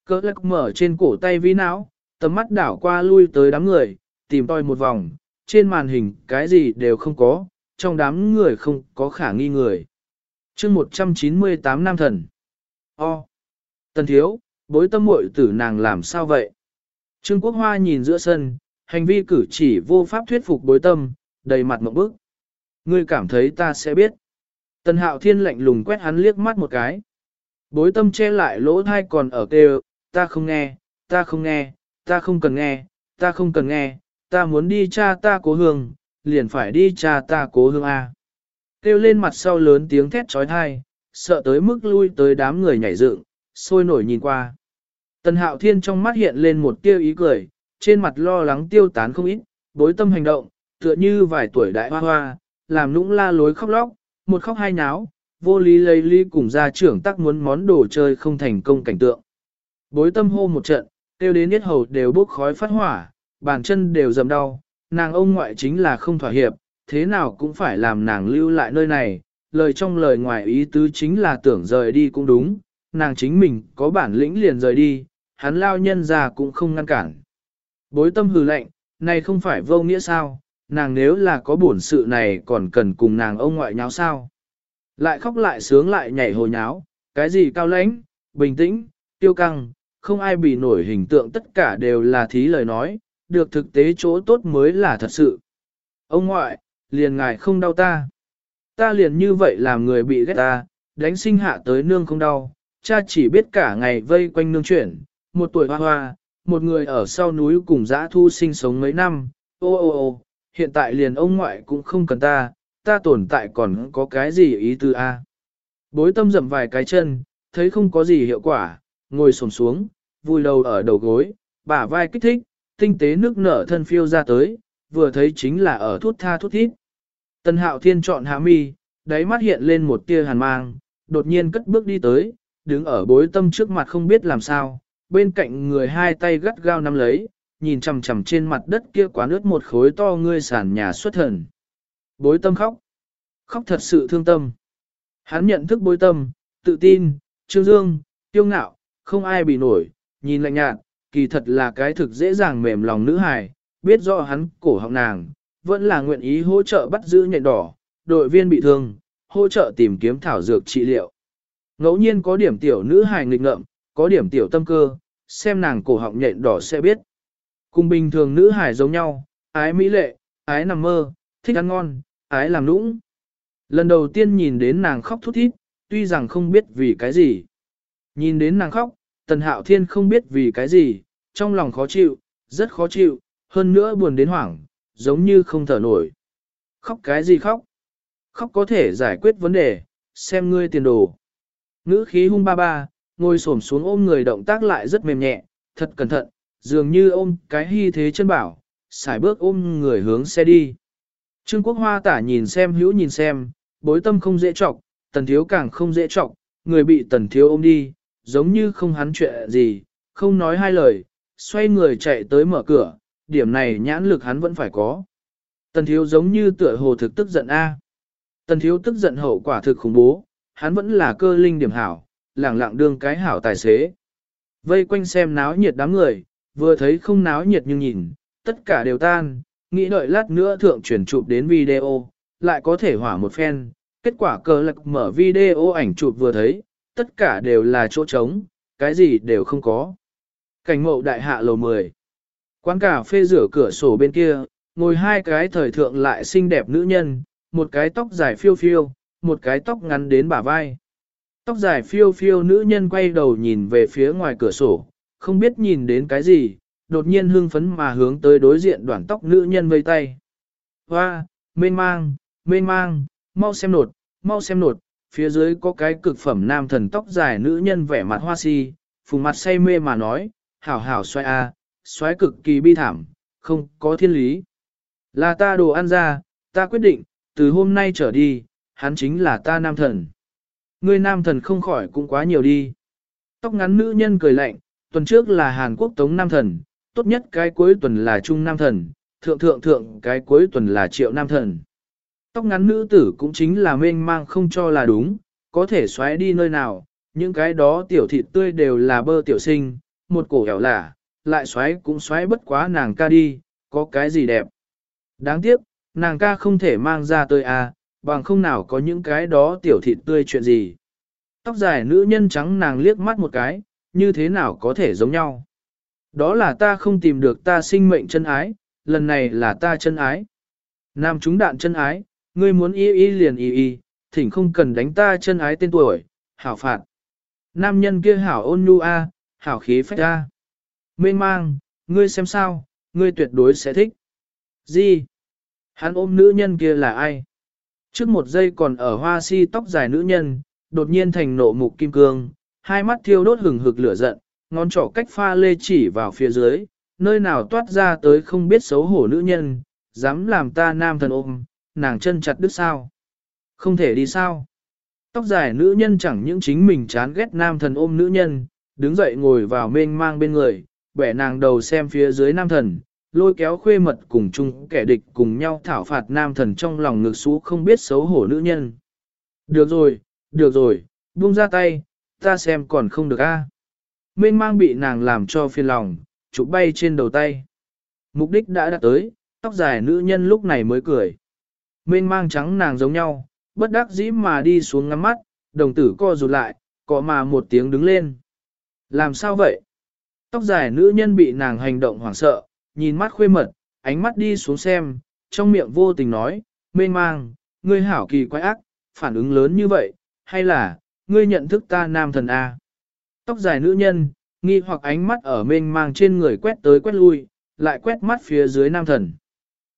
Speaker 1: cỡ lắc mở trên cổ tay vi não, tầm mắt đảo qua lui tới đám người, tìm tòi một vòng, trên màn hình cái gì đều không có, trong đám người không có khả nghi người. chương 198 Nam Thần O. Tần Thiếu, bối tâm muội tử nàng làm sao vậy? Trương Quốc Hoa nhìn giữa sân, hành vi cử chỉ vô pháp thuyết phục bối tâm, đầy mặt mộng bức. Ngươi cảm thấy ta sẽ biết. Tần Hạo Thiên lạnh lùng quét hắn liếc mắt một cái. Bối tâm che lại lỗ thai còn ở kêu, ta không nghe, ta không nghe, ta không cần nghe, ta không cần nghe, ta muốn đi cha ta cố hương, liền phải đi cha ta cố hương A. Kêu lên mặt sau lớn tiếng thét trói thai, sợ tới mức lui tới đám người nhảy dựng, sôi nổi nhìn qua. Tần hạo thiên trong mắt hiện lên một tiêu ý cười, trên mặt lo lắng tiêu tán không ít, bối tâm hành động, tựa như vài tuổi đại hoa hoa, làm nũng la lối khóc lóc, một khóc hai náo, vô lý lấy ly cùng gia trưởng tắc muốn món đồ chơi không thành công cảnh tượng. Bối tâm hô một trận, tiêu đến yết hầu đều bốc khói phát hỏa, bàn chân đều dầm đau, nàng ông ngoại chính là không thỏa hiệp, thế nào cũng phải làm nàng lưu lại nơi này, lời trong lời ngoài ý tứ chính là tưởng rời đi cũng đúng, nàng chính mình có bản lĩnh liền rời đi, hắn lao nhân ra cũng không ngăn cản. Bối tâm hừ lạnh, này không phải vô nghĩa sao, nàng nếu là có bổn sự này còn cần cùng nàng ông ngoại nháo sao. Lại khóc lại sướng lại nhảy hồ nháo, cái gì cao lãnh, bình tĩnh, tiêu căng, không ai bị nổi hình tượng tất cả đều là thí lời nói, được thực tế chỗ tốt mới là thật sự. Ông ngoại, liền ngài không đau ta. Ta liền như vậy làm người bị ghét ta, đánh sinh hạ tới nương không đau, cha chỉ biết cả ngày vây quanh nương chuyển, một tuổi hoa hoa, một người ở sau núi cùng dã thu sinh sống mấy năm, ô ô ô, hiện tại liền ông ngoại cũng không cần ta, ta tồn tại còn có cái gì ý tư a? Bối tâm dậm vài cái chân, thấy không có gì hiệu quả, ngồi xổm xuống, vui đầu ở đầu gối, bả vai kích thích, tinh tế nước nở thân phiêu ra tới, vừa thấy chính là ở thuốc tha thuốc thít. tân hạo thiên chọn hạ mi, đáy mắt hiện lên một tia hàn mang, đột nhiên cất bước đi tới, đứng ở bối tâm trước mặt không biết làm sao, bên cạnh người hai tay gắt gao nắm lấy, nhìn chằm chằm trên mặt đất kia quá nước một khối to ngươi sàn nhà xuất thần. Bối tâm khóc. Khóc thật sự thương tâm. Hắn nhận thức bối tâm, tự tin, trương dương, tiêu ngạo, không ai bị nổi, nhìn lạnh nhạt, kỳ thật là cái thực dễ dàng mềm lòng nữ hài, biết rõ hắn cổ họng nàng, vẫn là nguyện ý hỗ trợ bắt giữ nhện đỏ, đội viên bị thương, hỗ trợ tìm kiếm thảo dược trị liệu. Ngẫu nhiên có điểm tiểu nữ hài nghịch ngợm, có điểm tiểu tâm cơ, xem nàng cổ họng nhện đỏ sẽ biết. Cùng bình thường nữ hài giống nhau, ái mỹ lệ, ái nằm mơ, thích ăn ngon, ái làm nũng. Lần đầu tiên nhìn đến nàng khóc thút thít, tuy rằng không biết vì cái gì. Nhìn đến nàng khóc, tần hạo thiên không biết vì cái gì, trong lòng khó chịu, rất khó chịu, hơn nữa buồn đến hoảng, giống như không thở nổi. Khóc cái gì khóc? Khóc có thể giải quyết vấn đề, xem ngươi tiền đồ. Ngữ khí hung ba ba, ngồi xổm xuống ôm người động tác lại rất mềm nhẹ, thật cẩn thận, dường như ôm cái hy thế chân bảo, xài bước ôm người hướng xe đi. Trương Quốc Hoa tả nhìn xem hữu nhìn xem, bối tâm không dễ trọc, tần thiếu càng không dễ trọc, người bị tần thiếu ôm đi, giống như không hắn chuyện gì, không nói hai lời, xoay người chạy tới mở cửa, điểm này nhãn lực hắn vẫn phải có. Tần thiếu giống như tựa hồ thực tức giận A. Tần thiếu tức giận hậu quả thực khủng bố, hắn vẫn là cơ linh điểm hảo, lẳng lặng đương cái hảo tài xế. Vây quanh xem náo nhiệt đám người, vừa thấy không náo nhiệt nhưng nhìn, tất cả đều tan, nghĩ đợi lát nữa thượng chuyển chụp đến video, lại có thể hỏa một phen. Kết quả cờ lạc mở video ảnh chụp vừa thấy, tất cả đều là chỗ trống, cái gì đều không có. Cảnh mậu đại hạ lầu 10. Quán cà phê rửa cửa sổ bên kia, ngồi hai cái thời thượng lại xinh đẹp nữ nhân, một cái tóc dài phiêu phiêu, một cái tóc ngắn đến bả vai. Tóc dài phiêu phiêu nữ nhân quay đầu nhìn về phía ngoài cửa sổ, không biết nhìn đến cái gì, đột nhiên hưng phấn mà hướng tới đối diện đoạn tóc nữ nhân vây tay. Hoa, mênh mang, mênh mang, mau xem nột, mau xem nột, phía dưới có cái cực phẩm nam thần tóc dài nữ nhân vẻ mặt hoa si, phùng mặt say mê mà nói, hảo hảo xoay a, xoay cực kỳ bi thảm, không có thiên lý. Là ta đồ ăn ra, ta quyết định, từ hôm nay trở đi, hắn chính là ta nam thần. Ngươi nam thần không khỏi cũng quá nhiều đi. Tóc ngắn nữ nhân cười lạnh, tuần trước là Hàn Quốc tống nam thần, tốt nhất cái cuối tuần là Trung nam thần, thượng thượng thượng cái cuối tuần là Triệu nam thần. Tóc ngắn nữ tử cũng chính là mênh mang không cho là đúng, có thể xoáy đi nơi nào, những cái đó tiểu thịt tươi đều là bơ tiểu sinh, một cổ hẻo lả, lại xoáy cũng xoáy bất quá nàng ca đi, có cái gì đẹp. Đáng tiếc, nàng ca không thể mang ra tới à, bằng không nào có những cái đó tiểu thịt tươi chuyện gì. Tóc dài nữ nhân trắng nàng liếc mắt một cái, như thế nào có thể giống nhau. Đó là ta không tìm được ta sinh mệnh chân ái, lần này là ta chân ái. Nam chúng đạn chân ái, ngươi muốn y y liền y y, thỉnh không cần đánh ta chân ái tên tuổi, hảo phạt. Nam nhân kia hảo ôn nhu a, hảo khí phách a. Mênh mang, ngươi xem sao, ngươi tuyệt đối sẽ thích. Gì? Hắn ôm nữ nhân kia là ai? Trước một giây còn ở hoa si tóc dài nữ nhân, đột nhiên thành nộ mục kim cương, hai mắt thiêu đốt hừng hực lửa giận, ngón trỏ cách pha lê chỉ vào phía dưới, nơi nào toát ra tới không biết xấu hổ nữ nhân, dám làm ta nam thần ôm, nàng chân chặt đứt sao. Không thể đi sao. Tóc dài nữ nhân chẳng những chính mình chán ghét nam thần ôm nữ nhân, đứng dậy ngồi vào mênh mang bên người, bẻ nàng đầu xem phía dưới nam thần, lôi kéo khuê mật cùng chung kẻ địch cùng nhau thảo phạt nam thần trong lòng ngực xú không biết xấu hổ nữ nhân. Được rồi, được rồi, buông ra tay, ta xem còn không được a. Mênh mang bị nàng làm cho phiền lòng, chụp bay trên đầu tay. Mục đích đã đạt tới, tóc dài nữ nhân lúc này mới cười. Mênh mang trắng nàng giống nhau, bất đắc dĩ mà đi xuống ngắm mắt, đồng tử co rụt lại, cọ mà một tiếng đứng lên. Làm sao vậy? Tóc dài nữ nhân bị nàng hành động hoảng sợ, nhìn mắt khuê mật, ánh mắt đi xuống xem, trong miệng vô tình nói, mênh mang, ngươi hảo kỳ quái ác, phản ứng lớn như vậy, hay là, ngươi nhận thức ta nam thần A. Tóc dài nữ nhân, nghi hoặc ánh mắt ở mênh mang trên người quét tới quét lui, lại quét mắt phía dưới nam thần.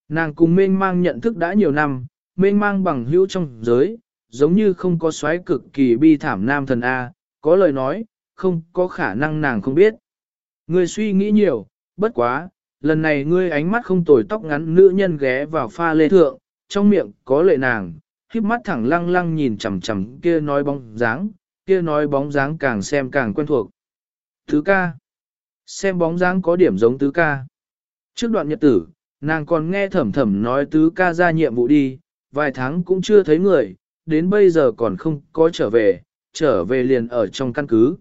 Speaker 1: Nàng cùng mênh mang nhận thức đã nhiều năm, mênh mang bằng hữu trong giới, giống như không có xoáy cực kỳ bi thảm nam thần A, có lời nói, không có khả năng nàng không biết. Ngươi suy nghĩ nhiều, bất quá, lần này ngươi ánh mắt không tồi tóc ngắn nữ nhân ghé vào pha lê thượng, trong miệng có lệ nàng, khiếp mắt thẳng lăng lăng nhìn chằm chằm kia nói bóng dáng, kia nói bóng dáng càng xem càng quen thuộc. Thứ ca. Xem bóng dáng có điểm giống tứ ca. Trước đoạn nhật tử, nàng còn nghe thẩm thẩm nói tứ ca ra nhiệm vụ đi, vài tháng cũng chưa thấy người, đến bây giờ còn không có trở về, trở về liền ở trong căn cứ.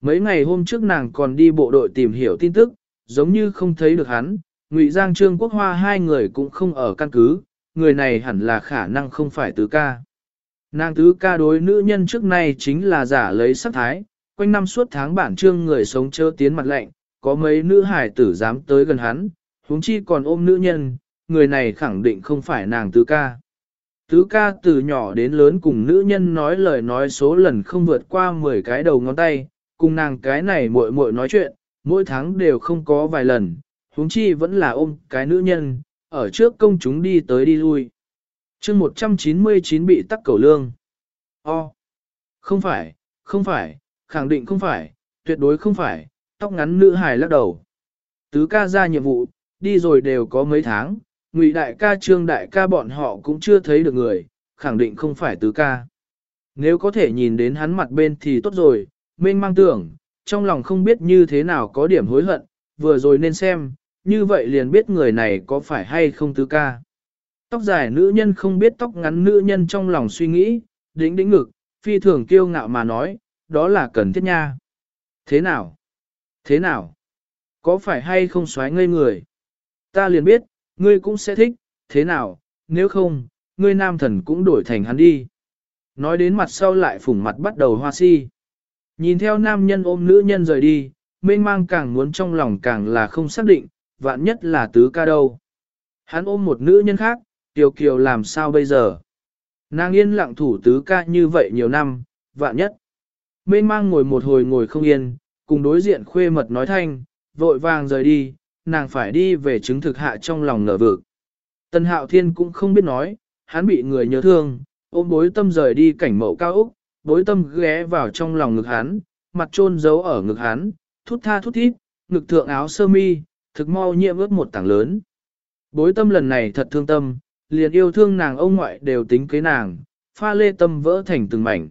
Speaker 1: Mấy ngày hôm trước nàng còn đi bộ đội tìm hiểu tin tức, giống như không thấy được hắn, Ngụy Giang Trương Quốc Hoa hai người cũng không ở căn cứ, người này hẳn là khả năng không phải tứ ca. Nàng tứ ca đối nữ nhân trước nay chính là giả lấy sắc thái, quanh năm suốt tháng bản trương người sống chớ tiến mặt lạnh, có mấy nữ hải tử dám tới gần hắn, huống chi còn ôm nữ nhân, người này khẳng định không phải nàng tứ ca. Tứ ca từ nhỏ đến lớn cùng nữ nhân nói lời nói số lần không vượt qua 10 cái đầu ngón tay, cùng nàng cái này muội muội nói chuyện, mỗi tháng đều không có vài lần, huống chi vẫn là ôm cái nữ nhân, ở trước công chúng đi tới đi lui. chương 199 bị tắc cầu lương. O. Không phải, không phải, khẳng định không phải, tuyệt đối không phải, tóc ngắn nữ hài lắc đầu. Tứ ca ra nhiệm vụ, đi rồi đều có mấy tháng, ngụy đại ca trương đại ca bọn họ cũng chưa thấy được người, khẳng định không phải tứ ca. Nếu có thể nhìn đến hắn mặt bên thì tốt rồi, mênh mang tưởng, trong lòng không biết như thế nào có điểm hối hận, vừa rồi nên xem, như vậy liền biết người này có phải hay không tứ ca. Tóc dài nữ nhân không biết tóc ngắn nữ nhân trong lòng suy nghĩ, đĩnh đĩnh ngực, phi thường kiêu ngạo mà nói, đó là cần thiết nha. Thế nào? Thế nào? Có phải hay không xoáy ngây người? Ta liền biết, ngươi cũng sẽ thích, thế nào, nếu không, ngươi nam thần cũng đổi thành hắn đi. Nói đến mặt sau lại phủng mặt bắt đầu hoa si. Nhìn theo nam nhân ôm nữ nhân rời đi, mênh mang càng muốn trong lòng càng là không xác định, vạn nhất là tứ ca đâu. Hắn ôm một nữ nhân khác, Kiều Kiều làm sao bây giờ? Nàng yên lặng thủ tứ ca như vậy nhiều năm, vạn nhất. Mênh mang ngồi một hồi ngồi không yên, cùng đối diện khuê mật nói thanh, vội vàng rời đi, nàng phải đi về chứng thực hạ trong lòng nở vực. Tân hạo thiên cũng không biết nói, hắn bị người nhớ thương, ôm bối tâm rời đi cảnh mậu cao Úc, bối tâm ghé vào trong lòng ngực hắn, mặt trôn giấu ở ngực hắn, thút tha thút thít, ngực thượng áo sơ mi, thực mau nhiễm ướt một tảng lớn. Bối tâm lần này thật thương tâm, liền yêu thương nàng ông ngoại đều tính kế nàng, pha lê tâm vỡ thành từng mảnh.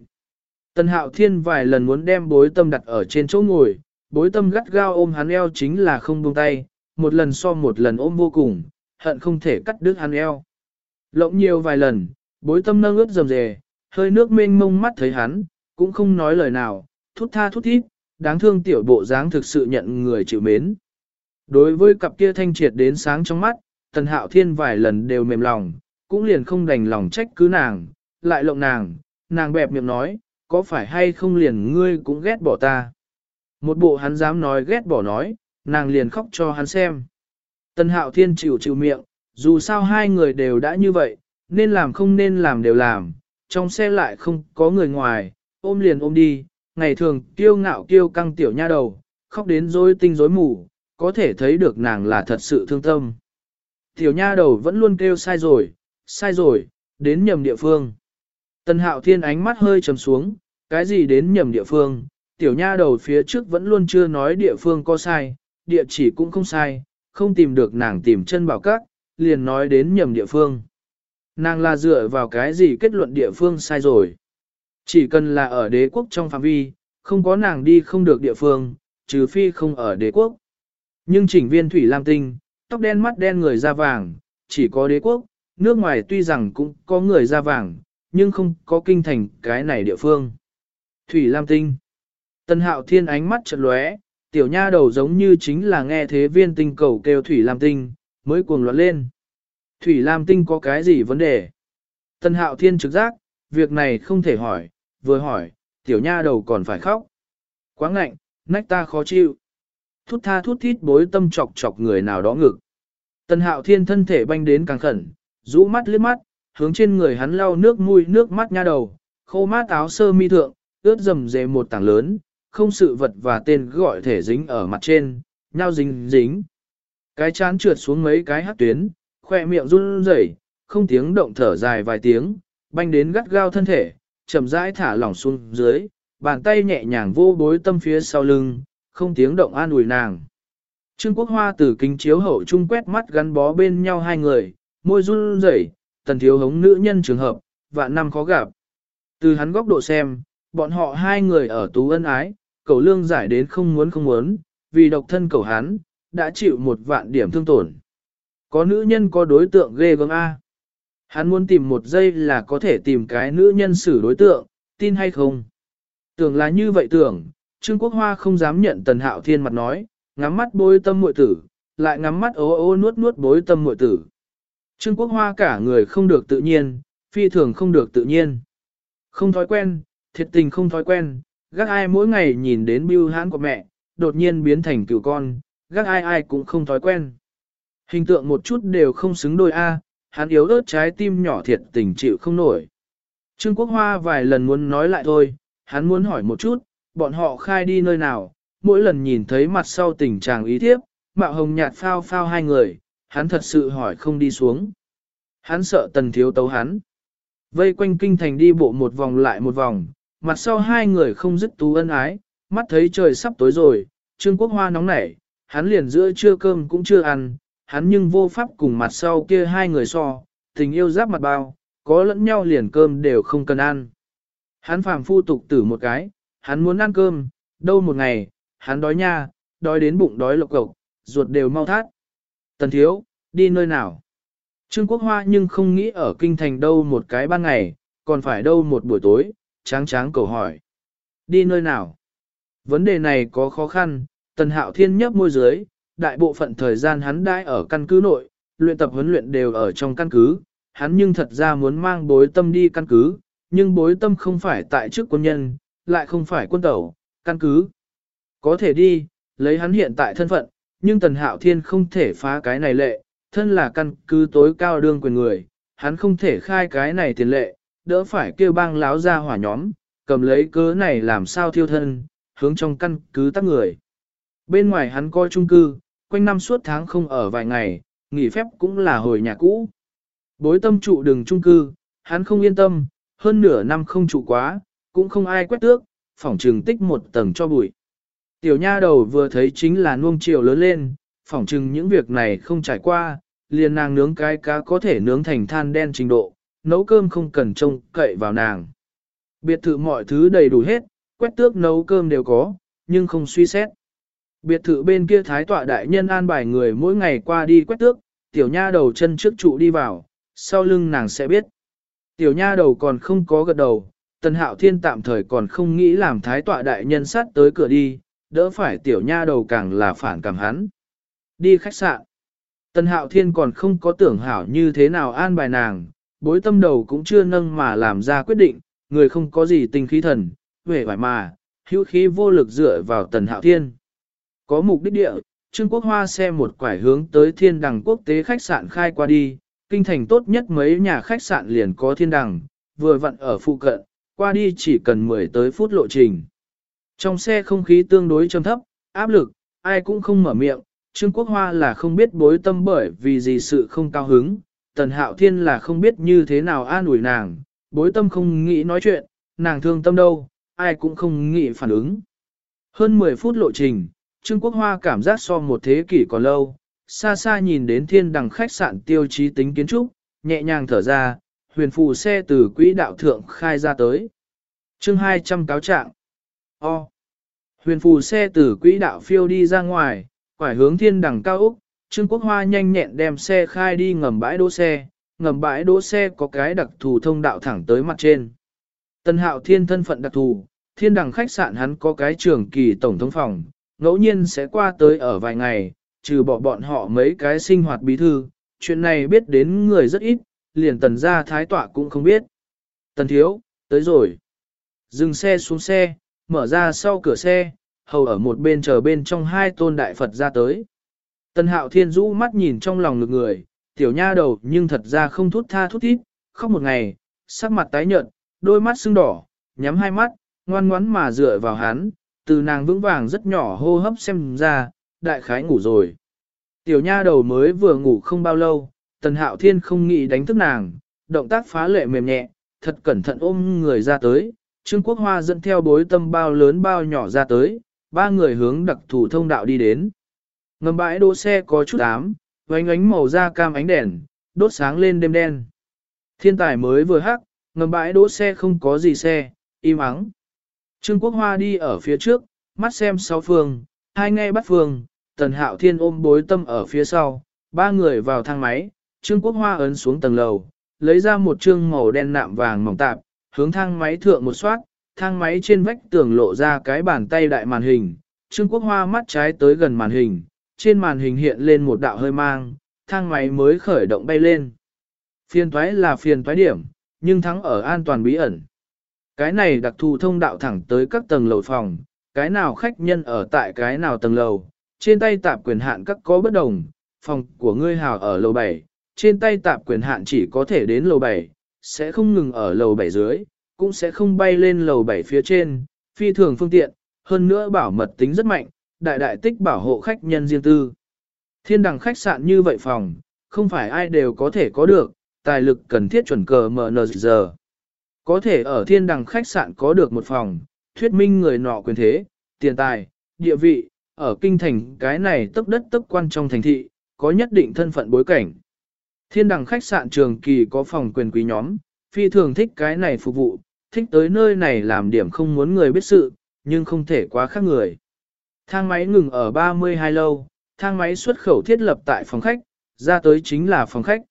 Speaker 1: Tần hạo thiên vài lần muốn đem bối tâm đặt ở trên chỗ ngồi, bối tâm gắt gao ôm hắn eo chính là không buông tay, một lần so một lần ôm vô cùng, hận không thể cắt đứt hắn eo. Lộng nhiều vài lần, bối tâm nâng ướt rầm rề, hơi nước mênh mông mắt thấy hắn, cũng không nói lời nào, thút tha thút thít, đáng thương tiểu bộ dáng thực sự nhận người chịu mến. Đối với cặp kia thanh triệt đến sáng trong mắt, tần hạo thiên vài lần đều mềm lòng, cũng liền không đành lòng trách cứ nàng, lại lộng nàng, nàng bẹp miệng nói, có phải hay không liền ngươi cũng ghét bỏ ta. Một bộ hắn dám nói ghét bỏ nói, nàng liền khóc cho hắn xem. Tần hạo thiên chịu chịu miệng, dù sao hai người đều đã như vậy, nên làm không nên làm đều làm, trong xe lại không có người ngoài, ôm liền ôm đi, ngày thường kiêu ngạo kiêu căng tiểu nha đầu, khóc đến rối tinh rối mù, có thể thấy được nàng là thật sự thương tâm. Tiểu nha đầu vẫn luôn kêu sai rồi, sai rồi, đến nhầm địa phương. Tần hạo thiên ánh mắt hơi trầm xuống, cái gì đến nhầm địa phương, tiểu nha đầu phía trước vẫn luôn chưa nói địa phương có sai, địa chỉ cũng không sai, không tìm được nàng tìm chân bảo các, liền nói đến nhầm địa phương. Nàng là dựa vào cái gì kết luận địa phương sai rồi. Chỉ cần là ở đế quốc trong phạm vi, không có nàng đi không được địa phương, trừ phi không ở đế quốc. Nhưng chỉnh viên thủy lam tinh, tóc đen mắt đen người da vàng, chỉ có đế quốc, nước ngoài tuy rằng cũng có người da vàng, nhưng không có kinh thành cái này địa phương. Thủy lam tinh. Tân hạo thiên ánh mắt chợt lóe, tiểu nha đầu giống như chính là nghe thế viên tinh cầu kêu Thủy lam tinh, mới cuồng loạn lên. Thủy lam tinh có cái gì vấn đề? Tân hạo thiên trực giác, việc này không thể hỏi, vừa hỏi, tiểu nha đầu còn phải khóc. Quá ngạnh, nách ta khó chịu. Thút tha thút thít bối tâm chọc chọc người nào đó ngực. Tần hạo thiên thân thể banh đến càng khẩn, rũ mắt liếc mắt, hướng trên người hắn lau nước mũi nước mắt nha đầu, khô mát áo sơ mi thượng, ướt dầm dề một tảng lớn, không sự vật và tên gọi thể dính ở mặt trên, nhau dính dính. Cái chán trượt xuống mấy cái hát tuyến, khoe miệng run rẩy, không tiếng động thở dài vài tiếng, banh đến gắt gao thân thể, chậm rãi thả lỏng xuống dưới, bàn tay nhẹ nhàng vô bối tâm phía sau lưng, không tiếng động an ủi nàng. Trương Quốc Hoa từ kính chiếu hậu trung quét mắt gắn bó bên nhau hai người, môi run rẩy, tần thiếu hống nữ nhân trường hợp, vạn năm khó gặp. Từ hắn góc độ xem, bọn họ hai người ở tú ân ái, cầu lương giải đến không muốn không muốn, vì độc thân cầu hắn, đã chịu một vạn điểm thương tổn. Có nữ nhân có đối tượng ghê gớm A. Hắn muốn tìm một giây là có thể tìm cái nữ nhân xử đối tượng, tin hay không? Tưởng là như vậy tưởng, Trương Quốc Hoa không dám nhận Tần Hạo Thiên mặt nói, ngắm mắt bối tâm muội tử, lại ngắm mắt ố ô nuốt nuốt bối tâm muội tử. Trương Quốc Hoa cả người không được tự nhiên, phi thường không được tự nhiên. Không thói quen, thiệt tình không thói quen, gác ai mỗi ngày nhìn đến bưu hãn của mẹ, đột nhiên biến thành cựu con, gác ai ai cũng không thói quen. Hình tượng một chút đều không xứng đôi A, hắn yếu ớt trái tim nhỏ thiệt tình chịu không nổi. Trương Quốc Hoa vài lần muốn nói lại thôi, hắn muốn hỏi một chút, bọn họ khai đi nơi nào, mỗi lần nhìn thấy mặt sau tình trạng ý thiếp, mạo hồng nhạt phao phao hai người, hắn thật sự hỏi không đi xuống. Hắn sợ tần thiếu tấu hắn. Vây quanh kinh thành đi bộ một vòng lại một vòng, mặt sau hai người không dứt tú ân ái, mắt thấy trời sắp tối rồi, Trương Quốc Hoa nóng nảy, hắn liền giữa trưa cơm cũng chưa ăn, hắn nhưng vô pháp cùng mặt sau kia hai người so, tình yêu giáp mặt bao, có lẫn nhau liền cơm đều không cần ăn. Hắn phàm phu tục tử một cái, hắn muốn ăn cơm, đâu một ngày, hắn đói nha, đói đến bụng đói lộc cộc, ruột đều mau thát. Tần thiếu, đi nơi nào? Trương Quốc Hoa nhưng không nghĩ ở kinh thành đâu một cái ban ngày, còn phải đâu một buổi tối, tráng tráng cầu hỏi. Đi nơi nào? Vấn đề này có khó khăn, Tần Hạo Thiên nhấp môi dưới, đại bộ phận thời gian hắn đãi ở căn cứ nội, luyện tập huấn luyện đều ở trong căn cứ, hắn nhưng thật ra muốn mang bối tâm đi căn cứ, nhưng bối tâm không phải tại chức quân nhân, lại không phải quân tẩu, căn cứ. Có thể đi, lấy hắn hiện tại thân phận, nhưng Tần Hạo Thiên không thể phá cái này lệ, thân là căn cứ tối cao đương quyền người, hắn không thể khai cái này tiền lệ, đỡ phải kêu bang láo ra hỏa nhóm, cầm lấy cớ này làm sao thiêu thân, hướng trong căn cứ tắc người. Bên ngoài hắn coi chung cư, quanh năm suốt tháng không ở vài ngày, nghỉ phép cũng là hồi nhà cũ. Bối tâm trụ đường chung cư, hắn không yên tâm, hơn nửa năm không trụ quá, cũng không ai quét tước, phòng trừng tích một tầng cho bụi. Tiểu nha đầu vừa thấy chính là nuông chiều lớn lên, phỏng trừng những việc này không trải qua, liền nàng nướng cái cá có thể nướng thành than đen trình độ, nấu cơm không cần trông cậy vào nàng. Biệt thự mọi thứ đầy đủ hết, quét tước nấu cơm đều có, nhưng không suy xét. Biệt thự bên kia thái tọa đại nhân an bài người mỗi ngày qua đi quét tước, tiểu nha đầu chân trước trụ đi vào, sau lưng nàng sẽ biết. Tiểu nha đầu còn không có gật đầu, tần hạo thiên tạm thời còn không nghĩ làm thái tọa đại nhân sát tới cửa đi, đỡ phải tiểu nha đầu càng là phản cảm hắn. Đi khách sạn. Tần hạo thiên còn không có tưởng hảo như thế nào an bài nàng, bối tâm đầu cũng chưa nâng mà làm ra quyết định, người không có gì tinh khí thần, về vải mà, hữu khí vô lực dựa vào tần hạo thiên. Có mục đích địa, Trương Quốc Hoa xe một quải hướng tới thiên đằng quốc tế khách sạn khai qua đi, kinh thành tốt nhất mấy nhà khách sạn liền có thiên đằng, vừa vặn ở phụ cận, qua đi chỉ cần 10 tới phút lộ trình. Trong xe không khí tương đối trầm thấp, áp lực, ai cũng không mở miệng, Trương Quốc Hoa là không biết bối tâm bởi vì gì sự không cao hứng, Tần Hạo Thiên là không biết như thế nào an ủi nàng, bối tâm không nghĩ nói chuyện, nàng thương tâm đâu, ai cũng không nghĩ phản ứng. Hơn 10 phút lộ trình, Trương Quốc Hoa cảm giác so một thế kỷ còn lâu, xa xa nhìn đến thiên đằng khách sạn tiêu chí tính kiến trúc, nhẹ nhàng thở ra, huyền phù xe từ quỹ đạo thượng khai ra tới. chương 200 cáo trạng. O. Huyền phù xe từ quỹ đạo phiêu đi ra ngoài, quải hướng thiên đằng cao Úc, Trương Quốc Hoa nhanh nhẹn đem xe khai đi ngầm bãi đỗ xe, ngầm bãi đỗ xe có cái đặc thù thông đạo thẳng tới mặt trên. Tân hạo thiên thân phận đặc thù, thiên đẳng khách sạn hắn có cái trường kỳ tổng thống phòng, ngẫu nhiên sẽ qua tới ở vài ngày, trừ bỏ bọn họ mấy cái sinh hoạt bí thư, chuyện này biết đến người rất ít, liền tần ra thái tọa cũng không biết. Tần thiếu, tới rồi. Dừng xe xuống xe, mở ra sau cửa xe, hầu ở một bên chờ bên trong hai tôn đại Phật ra tới. Tần hạo thiên rũ mắt nhìn trong lòng ngực người, tiểu nha đầu nhưng thật ra không thút tha thút thít, khóc một ngày, sắc mặt tái nhợt, đôi mắt sưng đỏ, nhắm hai mắt, ngoan ngoắn mà dựa vào hắn, từ nàng vững vàng rất nhỏ hô hấp xem ra, đại khái ngủ rồi. Tiểu nha đầu mới vừa ngủ không bao lâu, tần hạo thiên không nghĩ đánh thức nàng, động tác phá lệ mềm nhẹ, thật cẩn thận ôm người ra tới, Trương Quốc Hoa dẫn theo bối tâm bao lớn bao nhỏ ra tới, ba người hướng đặc thủ thông đạo đi đến. Ngầm bãi đỗ xe có chút ám, vánh ánh màu da cam ánh đèn, đốt sáng lên đêm đen. Thiên tài mới vừa hắc, ngầm bãi đỗ xe không có gì xe, im ắng. Trương Quốc Hoa đi ở phía trước, mắt xem sáu phương, hai nghe bắt phương, tần hạo thiên ôm bối tâm ở phía sau, ba người vào thang máy, Trương Quốc Hoa ấn xuống tầng lầu, lấy ra một trương màu đen nạm vàng mỏng tạp, hướng thang máy thượng một soát, thang máy trên vách tường lộ ra cái bàn tay đại màn hình, Trương Quốc Hoa mắt trái tới gần màn hình, trên màn hình hiện lên một đạo hơi mang, thang máy mới khởi động bay lên. Phiền toái là phiền toái điểm, nhưng thắng ở an toàn bí ẩn. Cái này đặc thù thông đạo thẳng tới các tầng lầu phòng, cái nào khách nhân ở tại cái nào tầng lầu, trên tay tạp quyền hạn các có bất đồng, phòng của ngươi hào ở lầu 7, trên tay tạp quyền hạn chỉ có thể đến lầu 7, sẽ không ngừng ở lầu 7 dưới, cũng sẽ không bay lên lầu 7 phía trên, phi thường phương tiện, hơn nữa bảo mật tính rất mạnh, đại đại tích bảo hộ khách nhân riêng tư. Thiên đẳng khách sạn như vậy phòng, không phải ai đều có thể có được, tài lực cần thiết chuẩn cờ MNZ. Có thể ở thiên đẳng khách sạn có được một phòng, thuyết minh người nọ quyền thế, tiền tài, địa vị, ở kinh thành cái này tức đất tức quan trong thành thị, có nhất định thân phận bối cảnh. Thiên đẳng khách sạn trường kỳ có phòng quyền quý nhóm, phi thường thích cái này phục vụ, thích tới nơi này làm điểm không muốn người biết sự, nhưng không thể quá khác người. Thang máy ngừng ở 32 lâu, thang máy xuất khẩu thiết lập tại phòng khách, ra tới chính là phòng khách.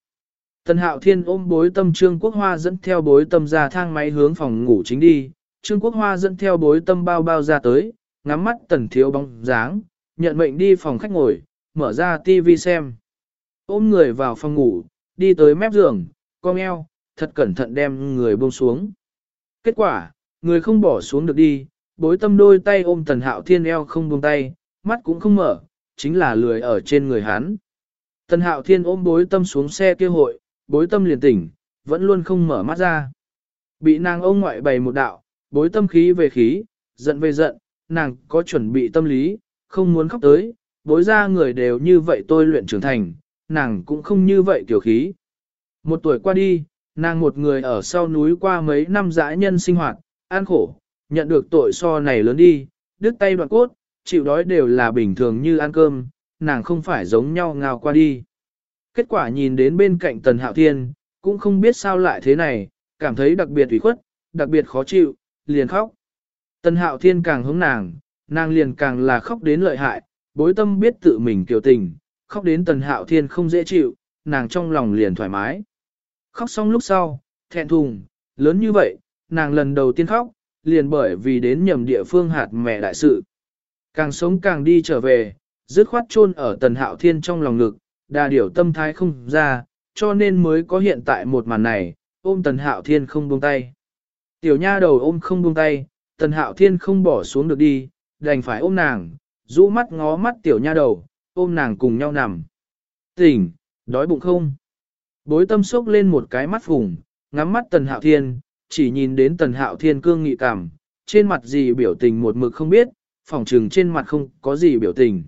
Speaker 1: Tần Hạo Thiên ôm bối tâm Trương Quốc Hoa dẫn theo bối tâm ra thang máy hướng phòng ngủ chính đi, Trương Quốc Hoa dẫn theo bối tâm bao bao ra tới, ngắm mắt tần thiếu bóng dáng, nhận mệnh đi phòng khách ngồi, mở ra tivi xem. Ôm người vào phòng ngủ, đi tới mép giường, cong eo, thật cẩn thận đem người buông xuống. Kết quả, người không bỏ xuống được đi, bối tâm đôi tay ôm tần hạo thiên eo không buông tay, mắt cũng không mở, chính là lười ở trên người hắn. Tần hạo thiên ôm bối tâm xuống xe kia hội, bối tâm liền tỉnh, vẫn luôn không mở mắt ra. Bị nàng ông ngoại bày một đạo, bối tâm khí về khí, giận về giận, nàng có chuẩn bị tâm lý, không muốn khóc tới, bối ra người đều như vậy tôi luyện trưởng thành, nàng cũng không như vậy kiểu khí. Một tuổi qua đi, nàng một người ở sau núi qua mấy năm dã nhân sinh hoạt, an khổ, nhận được tội so này lớn đi, đứt tay đoạn cốt, chịu đói đều là bình thường như ăn cơm, nàng không phải giống nhau ngào qua đi. Kết quả nhìn đến bên cạnh Tần Hạo Thiên, cũng không biết sao lại thế này, cảm thấy đặc biệt ủy khuất, đặc biệt khó chịu, liền khóc. Tần Hạo Thiên càng hướng nàng, nàng liền càng là khóc đến lợi hại, bối tâm biết tự mình kiều tình, khóc đến Tần Hạo Thiên không dễ chịu, nàng trong lòng liền thoải mái. Khóc xong lúc sau, thẹn thùng, lớn như vậy, nàng lần đầu tiên khóc, liền bởi vì đến nhầm địa phương hạt mẹ đại sự. Càng sống càng đi trở về, dứt khoát chôn ở tần hạo thiên trong lòng ngực, đà điểu tâm thái không ra, cho nên mới có hiện tại một màn này, ôm tần hạo thiên không buông tay. Tiểu nha đầu ôm không buông tay, tần hạo thiên không bỏ xuống được đi, đành phải ôm nàng, rũ mắt ngó mắt tiểu nha đầu, ôm nàng cùng nhau nằm. Tỉnh, đói bụng không? Bối tâm sốc lên một cái mắt phủng, ngắm mắt tần hạo thiên, chỉ nhìn đến tần hạo thiên cương nghị cảm, trên mặt gì biểu tình một mực không biết, phỏng trừng trên mặt không có gì biểu tình.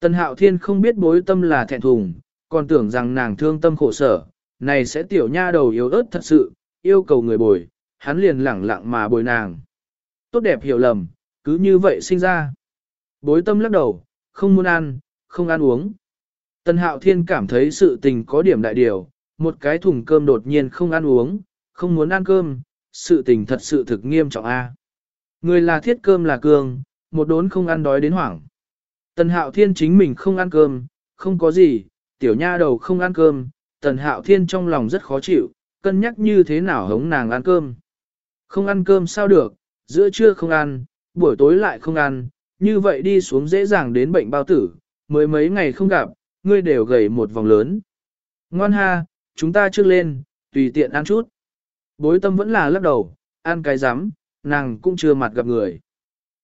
Speaker 1: Tần hạo thiên không biết bối tâm là thẹn thùng, còn tưởng rằng nàng thương tâm khổ sở, này sẽ tiểu nha đầu yếu ớt thật sự, yêu cầu người bồi, hắn liền lẳng lặng mà bồi nàng. Tốt đẹp hiểu lầm, cứ như vậy sinh ra. Bối tâm lắc đầu, không muốn ăn, không ăn uống. Tần hạo thiên cảm thấy sự tình có điểm đại điều, một cái thùng cơm đột nhiên không ăn uống, không muốn ăn cơm, sự tình thật sự thực nghiêm trọng a. Người là thiết cơm là cường, một đốn không ăn đói đến hoảng. Tần hạo thiên chính mình không ăn cơm, không có gì, tiểu nha đầu không ăn cơm, tần hạo thiên trong lòng rất khó chịu, cân nhắc như thế nào hống nàng ăn cơm. Không ăn cơm sao được, giữa trưa không ăn, buổi tối lại không ăn, như vậy đi xuống dễ dàng đến bệnh bao tử, mới mấy ngày không gặp, ngươi đều gầy một vòng lớn. Ngoan ha, chúng ta trước lên, tùy tiện ăn chút. Bối tâm vẫn là lắc đầu, ăn cái rắm nàng cũng chưa mặt gặp người.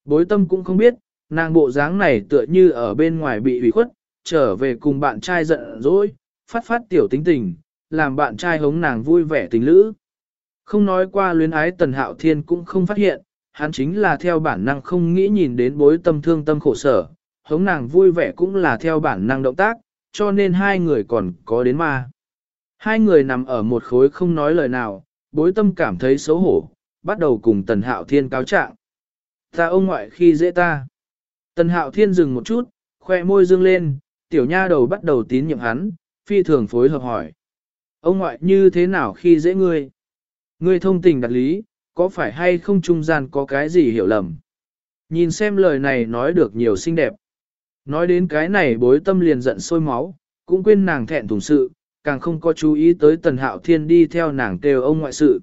Speaker 1: Bối tâm cũng không biết, nàng bộ dáng này tựa như ở bên ngoài bị hủy khuất, trở về cùng bạn trai giận dỗi, phát phát tiểu tính tình, làm bạn trai hống nàng vui vẻ tình lữ. Không nói qua luyến ái tần hạo thiên cũng không phát hiện, hắn chính là theo bản năng không nghĩ nhìn đến bối tâm thương tâm khổ sở, hống nàng vui vẻ cũng là theo bản năng động tác, cho nên hai người còn có đến ma. Hai người nằm ở một khối không nói lời nào, bối tâm cảm thấy xấu hổ, bắt đầu cùng tần hạo thiên cáo trạng. Ta ông ngoại khi dễ ta. Tần hạo thiên dừng một chút, khoe môi dương lên, tiểu nha đầu bắt đầu tín nhiệm hắn, phi thường phối hợp hỏi. Ông ngoại như thế nào khi dễ ngươi? Ngươi thông tình đặt lý, có phải hay không trung gian có cái gì hiểu lầm? Nhìn xem lời này nói được nhiều xinh đẹp. Nói đến cái này bối tâm liền giận sôi máu, cũng quên nàng thẹn thùng sự, càng không có chú ý tới tần hạo thiên đi theo nàng kêu ông ngoại sự.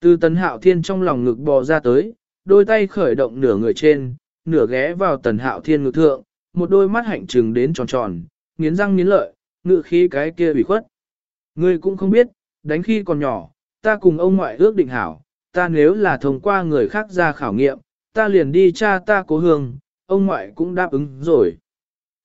Speaker 1: Từ tần hạo thiên trong lòng ngực bò ra tới, đôi tay khởi động nửa người trên, nửa ghé vào tần hạo thiên ngực thượng, một đôi mắt hạnh trừng đến tròn tròn, nghiến răng nghiến lợi, ngự khí cái kia bị khuất. Ngươi cũng không biết, đánh khi còn nhỏ, ta cùng ông ngoại ước định hảo, ta nếu là thông qua người khác ra khảo nghiệm, ta liền đi cha ta cố hương, ông ngoại cũng đáp ứng rồi.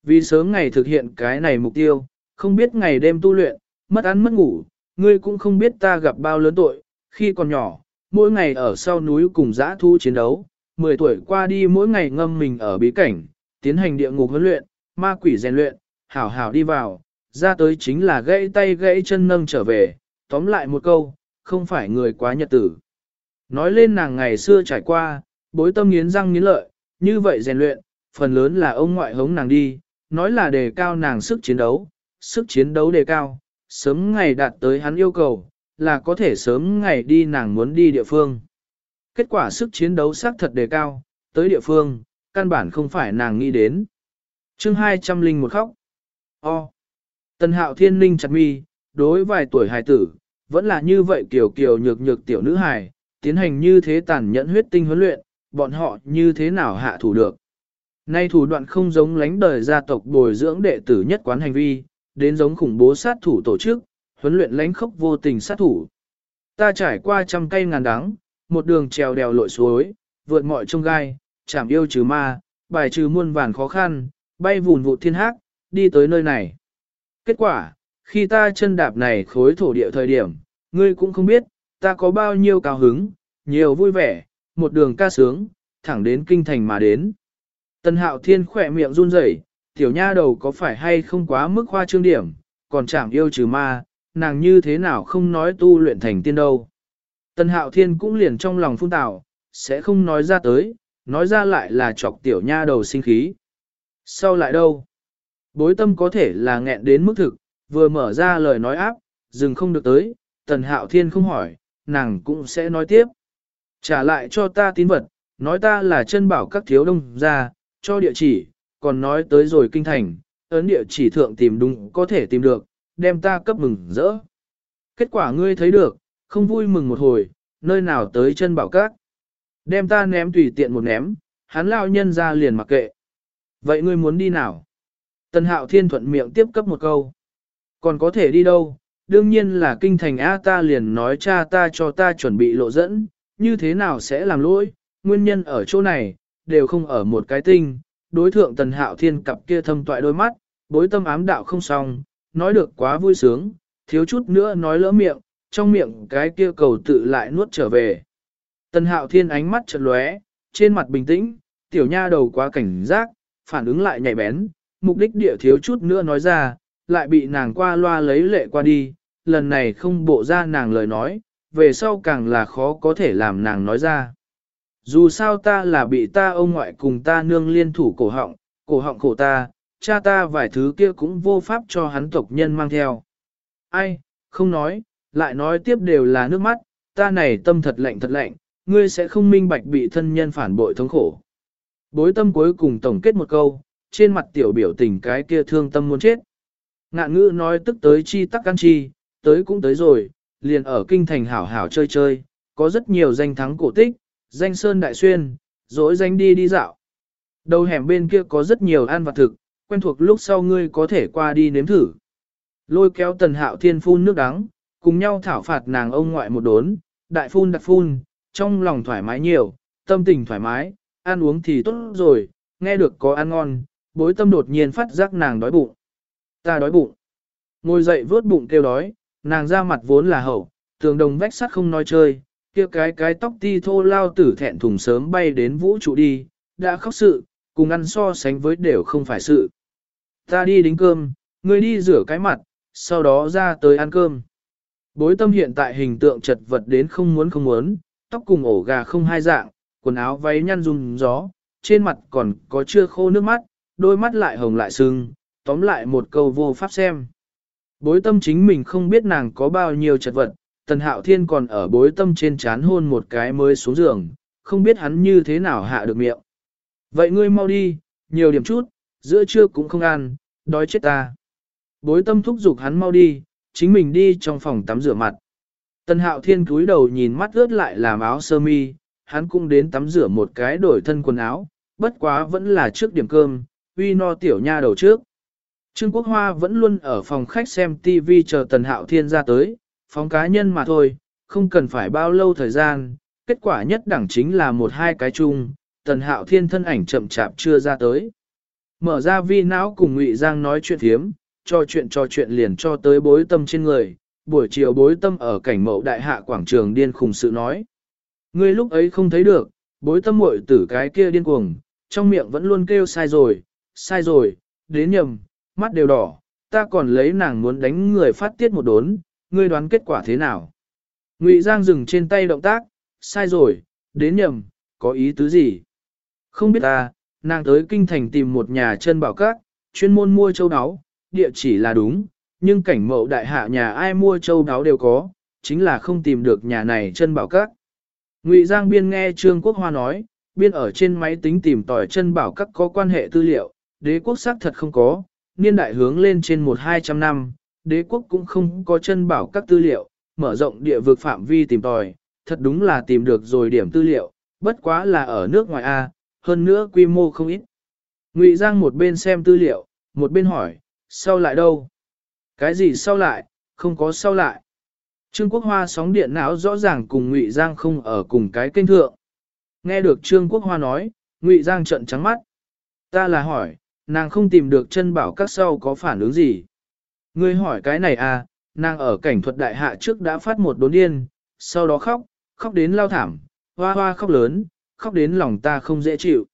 Speaker 1: Vì sớm ngày thực hiện cái này mục tiêu, không biết ngày đêm tu luyện, mất ăn mất ngủ, ngươi cũng không biết ta gặp bao lớn tội, khi còn nhỏ, mỗi ngày ở sau núi cùng dã thu chiến đấu, 10 tuổi qua đi mỗi ngày ngâm mình ở bí cảnh, tiến hành địa ngục huấn luyện, ma quỷ rèn luyện, hảo hảo đi vào, ra tới chính là gãy tay gãy chân nâng trở về, tóm lại một câu, không phải người quá nhật tử. Nói lên nàng ngày xưa trải qua, bối tâm nghiến răng nghiến lợi, như vậy rèn luyện, phần lớn là ông ngoại hống nàng đi, nói là đề cao nàng sức chiến đấu, sức chiến đấu đề cao, sớm ngày đạt tới hắn yêu cầu, là có thể sớm ngày đi nàng muốn đi địa phương. Kết quả sức chiến đấu xác thật đề cao, tới địa phương, căn bản không phải nàng nghĩ đến. chương 200 linh một khóc. O. Tần hạo thiên linh chặt mi, đối vài tuổi hài tử, vẫn là như vậy kiểu kiểu nhược nhược tiểu nữ hài, tiến hành như thế tàn nhẫn huyết tinh huấn luyện, bọn họ như thế nào hạ thủ được. Nay thủ đoạn không giống lánh đời gia tộc bồi dưỡng đệ tử nhất quán hành vi, đến giống khủng bố sát thủ tổ chức, huấn luyện lãnh khốc vô tình sát thủ. Ta trải qua trăm cây ngàn đắng, một đường trèo đèo lội suối, vượt mọi trông gai, chảm yêu trừ ma, bài trừ muôn vàn khó khăn, bay vùn vụ thiên hắc, đi tới nơi này. Kết quả, khi ta chân đạp này khối thổ địa thời điểm, ngươi cũng không biết, ta có bao nhiêu cao hứng, nhiều vui vẻ, một đường ca sướng, thẳng đến kinh thành mà đến. Tần hạo thiên khỏe miệng run rẩy, tiểu nha đầu có phải hay không quá mức khoa trương điểm, còn chẳng yêu trừ ma, nàng như thế nào không nói tu luyện thành tiên đâu. Tần hạo thiên cũng liền trong lòng phun tạo, sẽ không nói ra tới, nói ra lại là chọc tiểu nha đầu sinh khí. Sau lại đâu? Bối tâm có thể là nghẹn đến mức thực, vừa mở ra lời nói áp, dừng không được tới, tần hạo thiên không hỏi, nàng cũng sẽ nói tiếp. Trả lại cho ta tín vật, nói ta là chân bảo các thiếu đông ra, cho địa chỉ, còn nói tới rồi kinh thành, ấn địa chỉ thượng tìm đúng có thể tìm được, đem ta cấp mừng rỡ. Kết quả ngươi thấy được, không vui mừng một hồi, nơi nào tới chân bảo các. Đem ta ném tùy tiện một ném, hắn lao nhân ra liền mặc kệ. Vậy ngươi muốn đi nào? Tần hạo thiên thuận miệng tiếp cấp một câu. Còn có thể đi đâu? Đương nhiên là kinh thành A ta liền nói cha ta cho ta chuẩn bị lộ dẫn, như thế nào sẽ làm lỗi, nguyên nhân ở chỗ này, đều không ở một cái tinh, đối thượng tần hạo thiên cặp kia thâm toại đôi mắt, bối tâm ám đạo không xong, nói được quá vui sướng, thiếu chút nữa nói lỡ miệng, trong miệng cái kia cầu tự lại nuốt trở về. Tần hạo thiên ánh mắt chợt lóe, trên mặt bình tĩnh, tiểu nha đầu quá cảnh giác, phản ứng lại nhạy bén, mục đích địa thiếu chút nữa nói ra, lại bị nàng qua loa lấy lệ qua đi, lần này không bộ ra nàng lời nói, về sau càng là khó có thể làm nàng nói ra. Dù sao ta là bị ta ông ngoại cùng ta nương liên thủ cổ họng, cổ họng khổ ta, cha ta vài thứ kia cũng vô pháp cho hắn tộc nhân mang theo. Ai, không nói, lại nói tiếp đều là nước mắt, ta này tâm thật lạnh thật lạnh, ngươi sẽ không minh bạch bị thân nhân phản bội thống khổ. Bối tâm cuối cùng tổng kết một câu, trên mặt tiểu biểu tình cái kia thương tâm muốn chết. Ngạn ngữ nói tức tới chi tắc căn chi, tới cũng tới rồi, liền ở kinh thành hảo hảo chơi chơi, có rất nhiều danh thắng cổ tích, danh sơn đại xuyên, dỗi danh đi đi dạo. Đầu hẻm bên kia có rất nhiều ăn vặt thực, quen thuộc lúc sau ngươi có thể qua đi nếm thử. Lôi kéo tần hạo thiên phun nước đắng, cùng nhau thảo phạt nàng ông ngoại một đốn, đại phun đặc phun, trong lòng thoải mái nhiều, tâm tình thoải mái, ăn uống thì tốt rồi, nghe được có ăn ngon, bối tâm đột nhiên phát giác nàng đói bụng. Ta đói bụng. Ngồi dậy vớt bụng kêu đói, nàng ra mặt vốn là hậu, tường đồng vách sắt không nói chơi, kia cái cái tóc ti thô lao tử thẹn thùng sớm bay đến vũ trụ đi, đã khóc sự, cùng ăn so sánh với đều không phải sự. Ta đi đính cơm, ngươi đi rửa cái mặt, sau đó ra tới ăn cơm. Bối tâm hiện tại hình tượng chật vật đến không muốn không muốn, tóc cùng ổ gà không hai dạng, quần áo váy nhăn rung gió, trên mặt còn có chưa khô nước mắt, đôi mắt lại hồng lại sưng, tóm lại một câu vô pháp xem. Bối tâm chính mình không biết nàng có bao nhiêu chật vật, tần hạo thiên còn ở bối tâm trên chán hôn một cái mới xuống giường, không biết hắn như thế nào hạ được miệng. Vậy ngươi mau đi, nhiều điểm chút, giữa trưa cũng không ăn, đói chết ta. Bối tâm thúc giục hắn mau đi, chính mình đi trong phòng tắm rửa mặt. Tần hạo thiên cúi đầu nhìn mắt ướt lại làm áo sơ mi, hắn cũng đến tắm rửa một cái đổi thân quần áo, bất quá vẫn là trước điểm cơm, uy no tiểu nha đầu trước. Trương Quốc Hoa vẫn luôn ở phòng khách xem TV chờ Tần Hạo Thiên ra tới, phóng cá nhân mà thôi, không cần phải bao lâu thời gian, kết quả nhất đẳng chính là một hai cái chung, Tần Hạo Thiên thân ảnh chậm chạp chưa ra tới. Mở ra vi não cùng Ngụy Giang nói chuyện thiếm, cho chuyện cho chuyện liền cho tới bối tâm trên người, buổi chiều bối tâm ở cảnh mậu đại hạ quảng trường điên khùng sự nói. Ngươi lúc ấy không thấy được, bối tâm muội tử cái kia điên cuồng, trong miệng vẫn luôn kêu sai rồi, sai rồi, đến nhầm, mắt đều đỏ, ta còn lấy nàng muốn đánh người phát tiết một đốn, ngươi đoán kết quả thế nào? Ngụy Giang dừng trên tay động tác, sai rồi, đến nhầm, có ý tứ gì? Không biết ta, nàng tới kinh thành tìm một nhà chân bảo các, chuyên môn mua châu đáo, địa chỉ là đúng, nhưng cảnh mậu đại hạ nhà ai mua châu đáo đều có, chính là không tìm được nhà này chân bảo các. Ngụy Giang Biên nghe Trương Quốc Hoa nói, Biên ở trên máy tính tìm tòi chân bảo các có quan hệ tư liệu, đế quốc xác thật không có, niên đại hướng lên trên một hai trăm năm, đế quốc cũng không có chân bảo các tư liệu, mở rộng địa vực phạm vi tìm tòi, thật đúng là tìm được rồi điểm tư liệu, bất quá là ở nước ngoài A, hơn nữa quy mô không ít. Ngụy Giang một bên xem tư liệu, một bên hỏi, sau lại đâu? Cái gì sau lại, không có sau lại. Trương Quốc Hoa sóng điện não rõ ràng cùng Ngụy Giang không ở cùng cái kênh thượng. Nghe được Trương Quốc Hoa nói, Ngụy Giang trợn trắng mắt. Ta là hỏi, nàng không tìm được chân bảo các sau có phản ứng gì? Ngươi hỏi cái này à, nàng ở cảnh thuật đại hạ trước đã phát một đốn điên, sau đó khóc, khóc đến lao thảm, hoa hoa khóc lớn, khóc đến lòng ta không dễ chịu.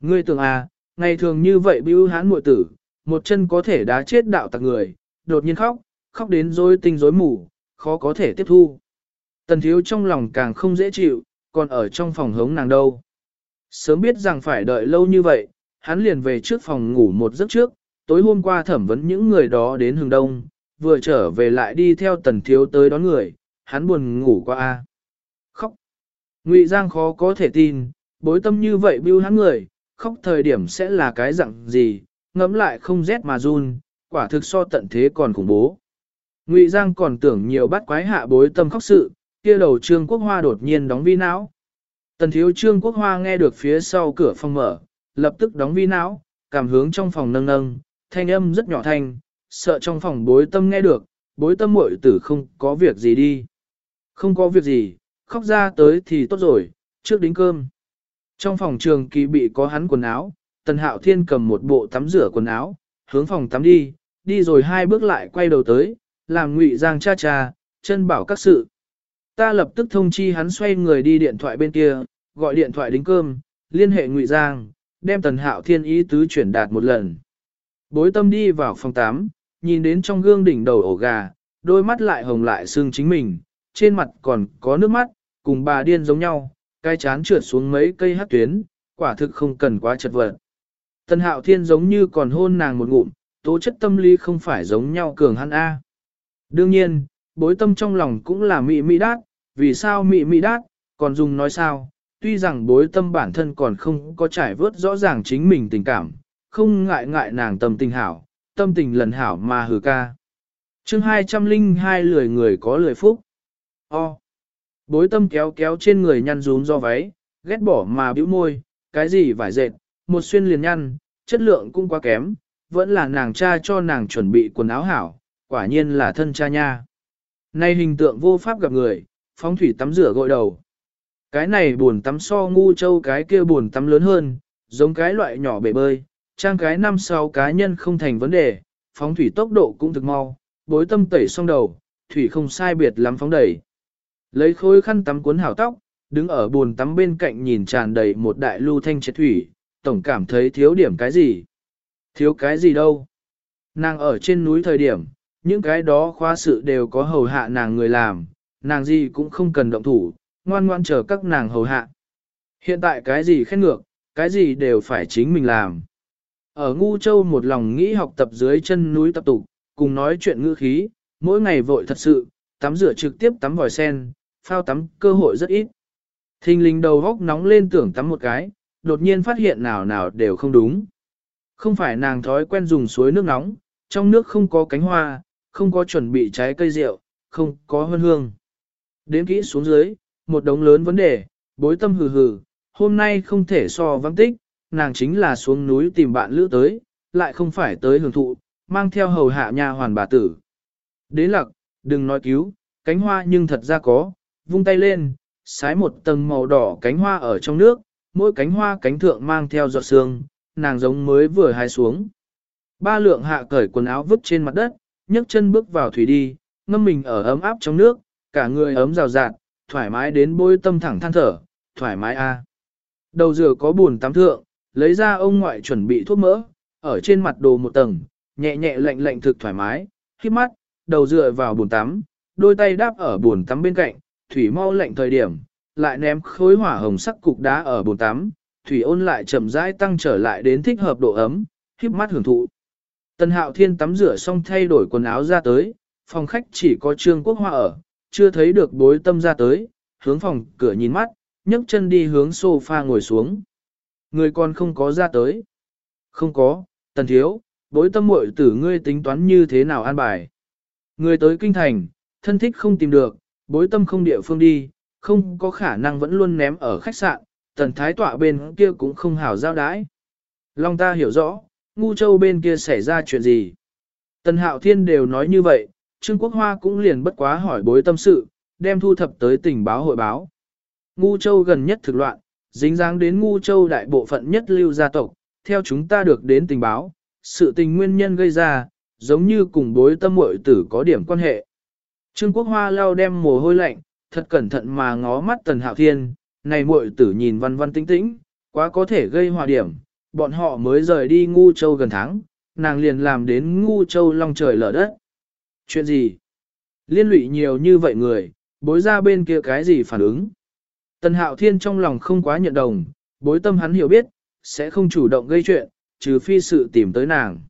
Speaker 1: Ngươi tưởng à, ngày thường như vậy bưu hán muội tử, một chân có thể đá chết đạo tặc người, đột nhiên khóc, khóc đến rối tinh rối mù, khó có thể tiếp thu. Tần thiếu trong lòng càng không dễ chịu, còn ở trong phòng hống nàng đâu. Sớm biết rằng phải đợi lâu như vậy, hắn liền về trước phòng ngủ một giấc trước, tối hôm qua thẩm vấn những người đó đến hừng đông, vừa trở về lại đi theo tần thiếu tới đón người, hắn buồn ngủ qua a Khóc. Ngụy Giang khó có thể tin, bối tâm như vậy bưu hắn người, khóc thời điểm sẽ là cái dạng gì, ngẫm lại không rét mà run, quả thực so tận thế còn khủng bố. Ngụy Giang còn tưởng nhiều bắt quái hạ bối tâm khóc sự, kia đầu Trương Quốc Hoa đột nhiên đóng vi não. Tần thiếu Trương Quốc Hoa nghe được phía sau cửa phòng mở, lập tức đóng vi não, cảm hướng trong phòng nâng nâng, thanh âm rất nhỏ thanh, sợ trong phòng bối tâm nghe được, bối tâm muội tử không có việc gì đi. Không có việc gì, khóc ra tới thì tốt rồi, trước đính cơm. Trong phòng trường kỳ bị có hắn quần áo, Tần Hạo Thiên cầm một bộ tắm rửa quần áo, hướng phòng tắm đi, đi rồi hai bước lại quay đầu tới, làm ngụy giang cha cha, chân bảo các sự. Ta lập tức thông chi hắn xoay người đi điện thoại bên kia, gọi điện thoại đính cơm, liên hệ ngụy giang, đem Tần Hạo Thiên ý tứ chuyển đạt một lần. Bối tâm đi vào phòng 8, nhìn đến trong gương đỉnh đầu ổ gà, đôi mắt lại hồng lại xương chính mình, trên mặt còn có nước mắt, cùng bà điên giống nhau, cái chán trượt xuống mấy cây hát tuyến, quả thực không cần quá chật vật. Tần hạo thiên giống như còn hôn nàng một ngụm, tố chất tâm lý không phải giống nhau cường hắn A. Đương nhiên, bối tâm trong lòng cũng là mị mị đát, vì sao mị mị đát, còn dùng nói sao, tuy rằng bối tâm bản thân còn không có trải vớt rõ ràng chính mình tình cảm, không ngại ngại nàng tâm tình hảo, tâm tình lần hảo mà hừ ca. chương 202 lười người có lười phúc. O. Bối tâm kéo kéo trên người nhăn rún do váy, ghét bỏ mà bĩu môi, cái gì vải dệt, một xuyên liền nhăn, chất lượng cũng quá kém, vẫn là nàng cha cho nàng chuẩn bị quần áo hảo, quả nhiên là thân cha nha. Nay hình tượng vô pháp gặp người, phóng thủy tắm rửa gội đầu. Cái này buồn tắm so ngu châu cái kia buồn tắm lớn hơn, giống cái loại nhỏ bể bơi, trang cái năm sau cá nhân không thành vấn đề, phóng thủy tốc độ cũng thực mau, bối tâm tẩy xong đầu, thủy không sai biệt lắm phóng đẩy. Lấy khối khăn tắm cuốn hảo tóc, đứng ở buồn tắm bên cạnh nhìn tràn đầy một đại lưu thanh chết thủy, tổng cảm thấy thiếu điểm cái gì. Thiếu cái gì đâu. Nàng ở trên núi thời điểm, những cái đó khoa sự đều có hầu hạ nàng người làm, nàng gì cũng không cần động thủ, ngoan ngoan chờ các nàng hầu hạ. Hiện tại cái gì khét ngược, cái gì đều phải chính mình làm. Ở Ngu Châu một lòng nghĩ học tập dưới chân núi tập tục, cùng nói chuyện ngữ khí, mỗi ngày vội thật sự, tắm rửa trực tiếp tắm vòi sen, phao tắm cơ hội rất ít. Thình lình đầu góc nóng lên tưởng tắm một cái, đột nhiên phát hiện nào nào đều không đúng. Không phải nàng thói quen dùng suối nước nóng, trong nước không có cánh hoa, không có chuẩn bị trái cây rượu, không có hương hương. Đến kỹ xuống dưới, một đống lớn vấn đề, bối tâm hừ hừ, hôm nay không thể so vắng tích, nàng chính là xuống núi tìm bạn lữ tới, lại không phải tới hưởng thụ, mang theo hầu hạ nhà hoàn bà tử. Đế lặc, đừng nói cứu, cánh hoa nhưng thật ra có, vung tay lên, sái một tầng màu đỏ cánh hoa ở trong nước, mỗi cánh hoa cánh thượng mang theo giọt sương, nàng giống mới vừa hái xuống. Ba lượng hạ cởi quần áo vứt trên mặt đất, nhấc chân bước vào thủy đi, ngâm mình ở ấm áp trong nước, cả người ấm rào rạt, thoải mái đến bôi tâm thẳng than thở, thoải mái a. Đầu rửa có buồn tắm thượng, lấy ra ông ngoại chuẩn bị thuốc mỡ, ở trên mặt đồ một tầng, nhẹ nhẹ lạnh lạnh thực thoải mái, khi mắt, đầu dựa vào bồn tắm, đôi tay đáp ở bồn tắm bên cạnh, thủy mau lạnh thời điểm, lại ném khối hỏa hồng sắc cục đá ở bồn tắm, thủy ôn lại chậm rãi tăng trở lại đến thích hợp độ ấm, khiếp mắt hưởng thụ. Tần hạo thiên tắm rửa xong thay đổi quần áo ra tới, phòng khách chỉ có trương quốc hoa ở, chưa thấy được bối tâm ra tới, hướng phòng cửa nhìn mắt, nhấc chân đi hướng sofa ngồi xuống. Người còn không có ra tới. Không có, tần thiếu, bối tâm muội tử ngươi tính toán như thế nào an bài. Người tới kinh thành, thân thích không tìm được, bối tâm không địa phương đi, không có khả năng vẫn luôn ném ở khách sạn, tần thái tọa bên kia cũng không hảo giao đái. Long ta hiểu rõ, ngu châu bên kia xảy ra chuyện gì. Tần hạo thiên đều nói như vậy, Trương Quốc Hoa cũng liền bất quá hỏi bối tâm sự, đem thu thập tới tình báo hội báo. Ngu châu gần nhất thực loạn, dính dáng đến ngu châu đại bộ phận nhất lưu gia tộc, theo chúng ta được đến tình báo, sự tình nguyên nhân gây ra, giống như cùng bối tâm muội tử có điểm quan hệ. Trương Quốc Hoa lau đem mồ hôi lạnh, thật cẩn thận mà ngó mắt Tần Hạo Thiên, này muội tử nhìn văn văn tinh tĩnh, quá có thể gây hòa điểm, bọn họ mới rời đi ngu châu gần tháng, nàng liền làm đến ngu châu long trời lở đất. Chuyện gì? Liên lụy nhiều như vậy người, bối ra bên kia cái gì phản ứng? Tần Hạo Thiên trong lòng không quá nhận đồng, bối tâm hắn hiểu biết, sẽ không chủ động gây chuyện, trừ phi sự tìm tới nàng.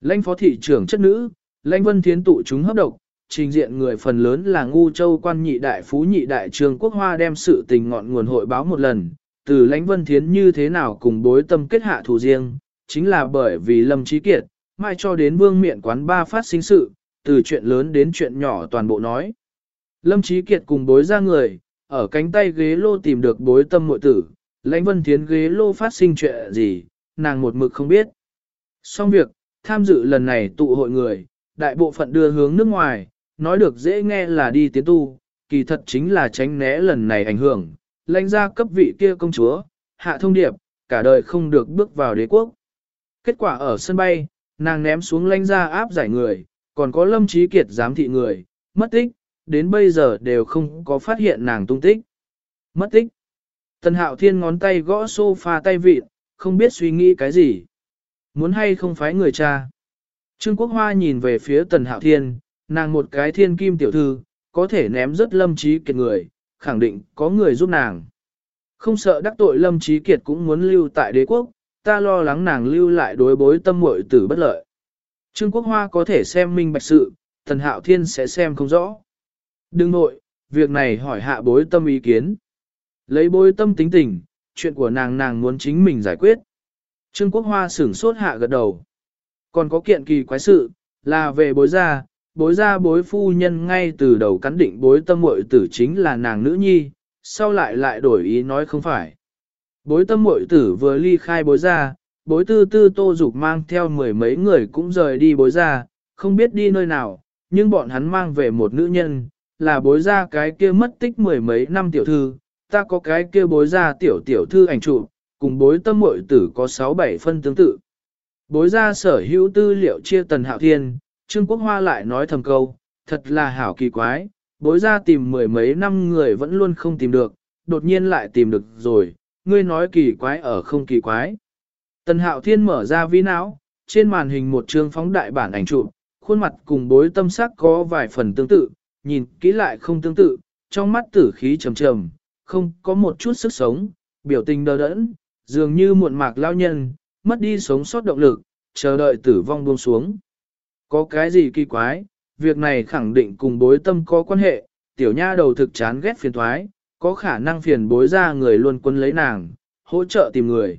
Speaker 1: Lãnh phó thị trưởng chất nữ, lãnh vân thiến tụ chúng hấp độc, trình diện người phần lớn là ngu châu quan nhị đại phú nhị đại trường quốc hoa đem sự tình ngọn nguồn hội báo một lần, từ lãnh vân thiến như thế nào cùng bối tâm kết hạ thù riêng, chính là bởi vì lâm trí kiệt, mai cho đến vương miện quán ba phát sinh sự, từ chuyện lớn đến chuyện nhỏ toàn bộ nói. Lâm trí kiệt cùng bối ra người, ở cánh tay ghế lô tìm được bối tâm mội tử, lãnh vân thiến ghế lô phát sinh chuyện gì, nàng một mực không biết. Xong việc, tham dự lần này tụ hội người, đại bộ phận đưa hướng nước ngoài, nói được dễ nghe là đi tiến tu, kỳ thật chính là tránh né lần này ảnh hưởng, lãnh ra cấp vị kia công chúa, hạ thông điệp, cả đời không được bước vào đế quốc. Kết quả ở sân bay, nàng ném xuống lãnh ra áp giải người, còn có lâm trí kiệt giám thị người, mất tích, đến bây giờ đều không có phát hiện nàng tung tích. Mất tích. Tần hạo thiên ngón tay gõ sofa tay vịt, không biết suy nghĩ cái gì. Muốn hay không phái người cha. Trương Quốc Hoa nhìn về phía tần hạo thiên, nàng một cái thiên kim tiểu thư, có thể ném rất lâm trí kiệt người, khẳng định có người giúp nàng. Không sợ đắc tội lâm trí kiệt cũng muốn lưu tại đế quốc, ta lo lắng nàng lưu lại đối bối tâm muội tử bất lợi. Trương Quốc Hoa có thể xem minh bạch sự, Tần Hạo Thiên sẽ xem không rõ. Đừng nội, việc này hỏi hạ bối tâm ý kiến. Lấy bối tâm tính tình, chuyện của nàng nàng muốn chính mình giải quyết. Trương Quốc Hoa sửng sốt hạ gật đầu. Còn có kiện kỳ quái sự, là về bối gia, bối gia bối phu nhân ngay từ đầu cắn định bối tâm muội tử chính là nàng nữ nhi, sau lại lại đổi ý nói không phải. Bối tâm muội tử vừa ly khai bối gia, bối tư tư tô dục mang theo mười mấy người cũng rời đi bối gia, không biết đi nơi nào, nhưng bọn hắn mang về một nữ nhân, là bối ra cái kia mất tích mười mấy năm tiểu thư, ta có cái kia bối ra tiểu tiểu thư ảnh chụp, cùng bối tâm muội tử có sáu bảy phân tương tự. Bối ra sở hữu tư liệu chia tần hạo thiên, Trương Quốc Hoa lại nói thầm câu, thật là hảo kỳ quái, bối ra tìm mười mấy năm người vẫn luôn không tìm được, đột nhiên lại tìm được rồi, ngươi nói kỳ quái ở không kỳ quái. Tần Hạo Thiên mở ra vi não, trên màn hình một chương phóng đại bản ảnh chụp, khuôn mặt cùng bối tâm sắc có vài phần tương tự, nhìn kỹ lại không tương tự, trong mắt tử khí trầm trầm, không có một chút sức sống, biểu tình đờ đẫn, dường như muộn mạc lao nhân, mất đi sống sót động lực, chờ đợi tử vong buông xuống. Có cái gì kỳ quái, việc này khẳng định cùng bối tâm có quan hệ, tiểu nha đầu thực chán ghét phiền thoái, có khả năng phiền bối ra người luôn quân lấy nàng, hỗ trợ tìm người.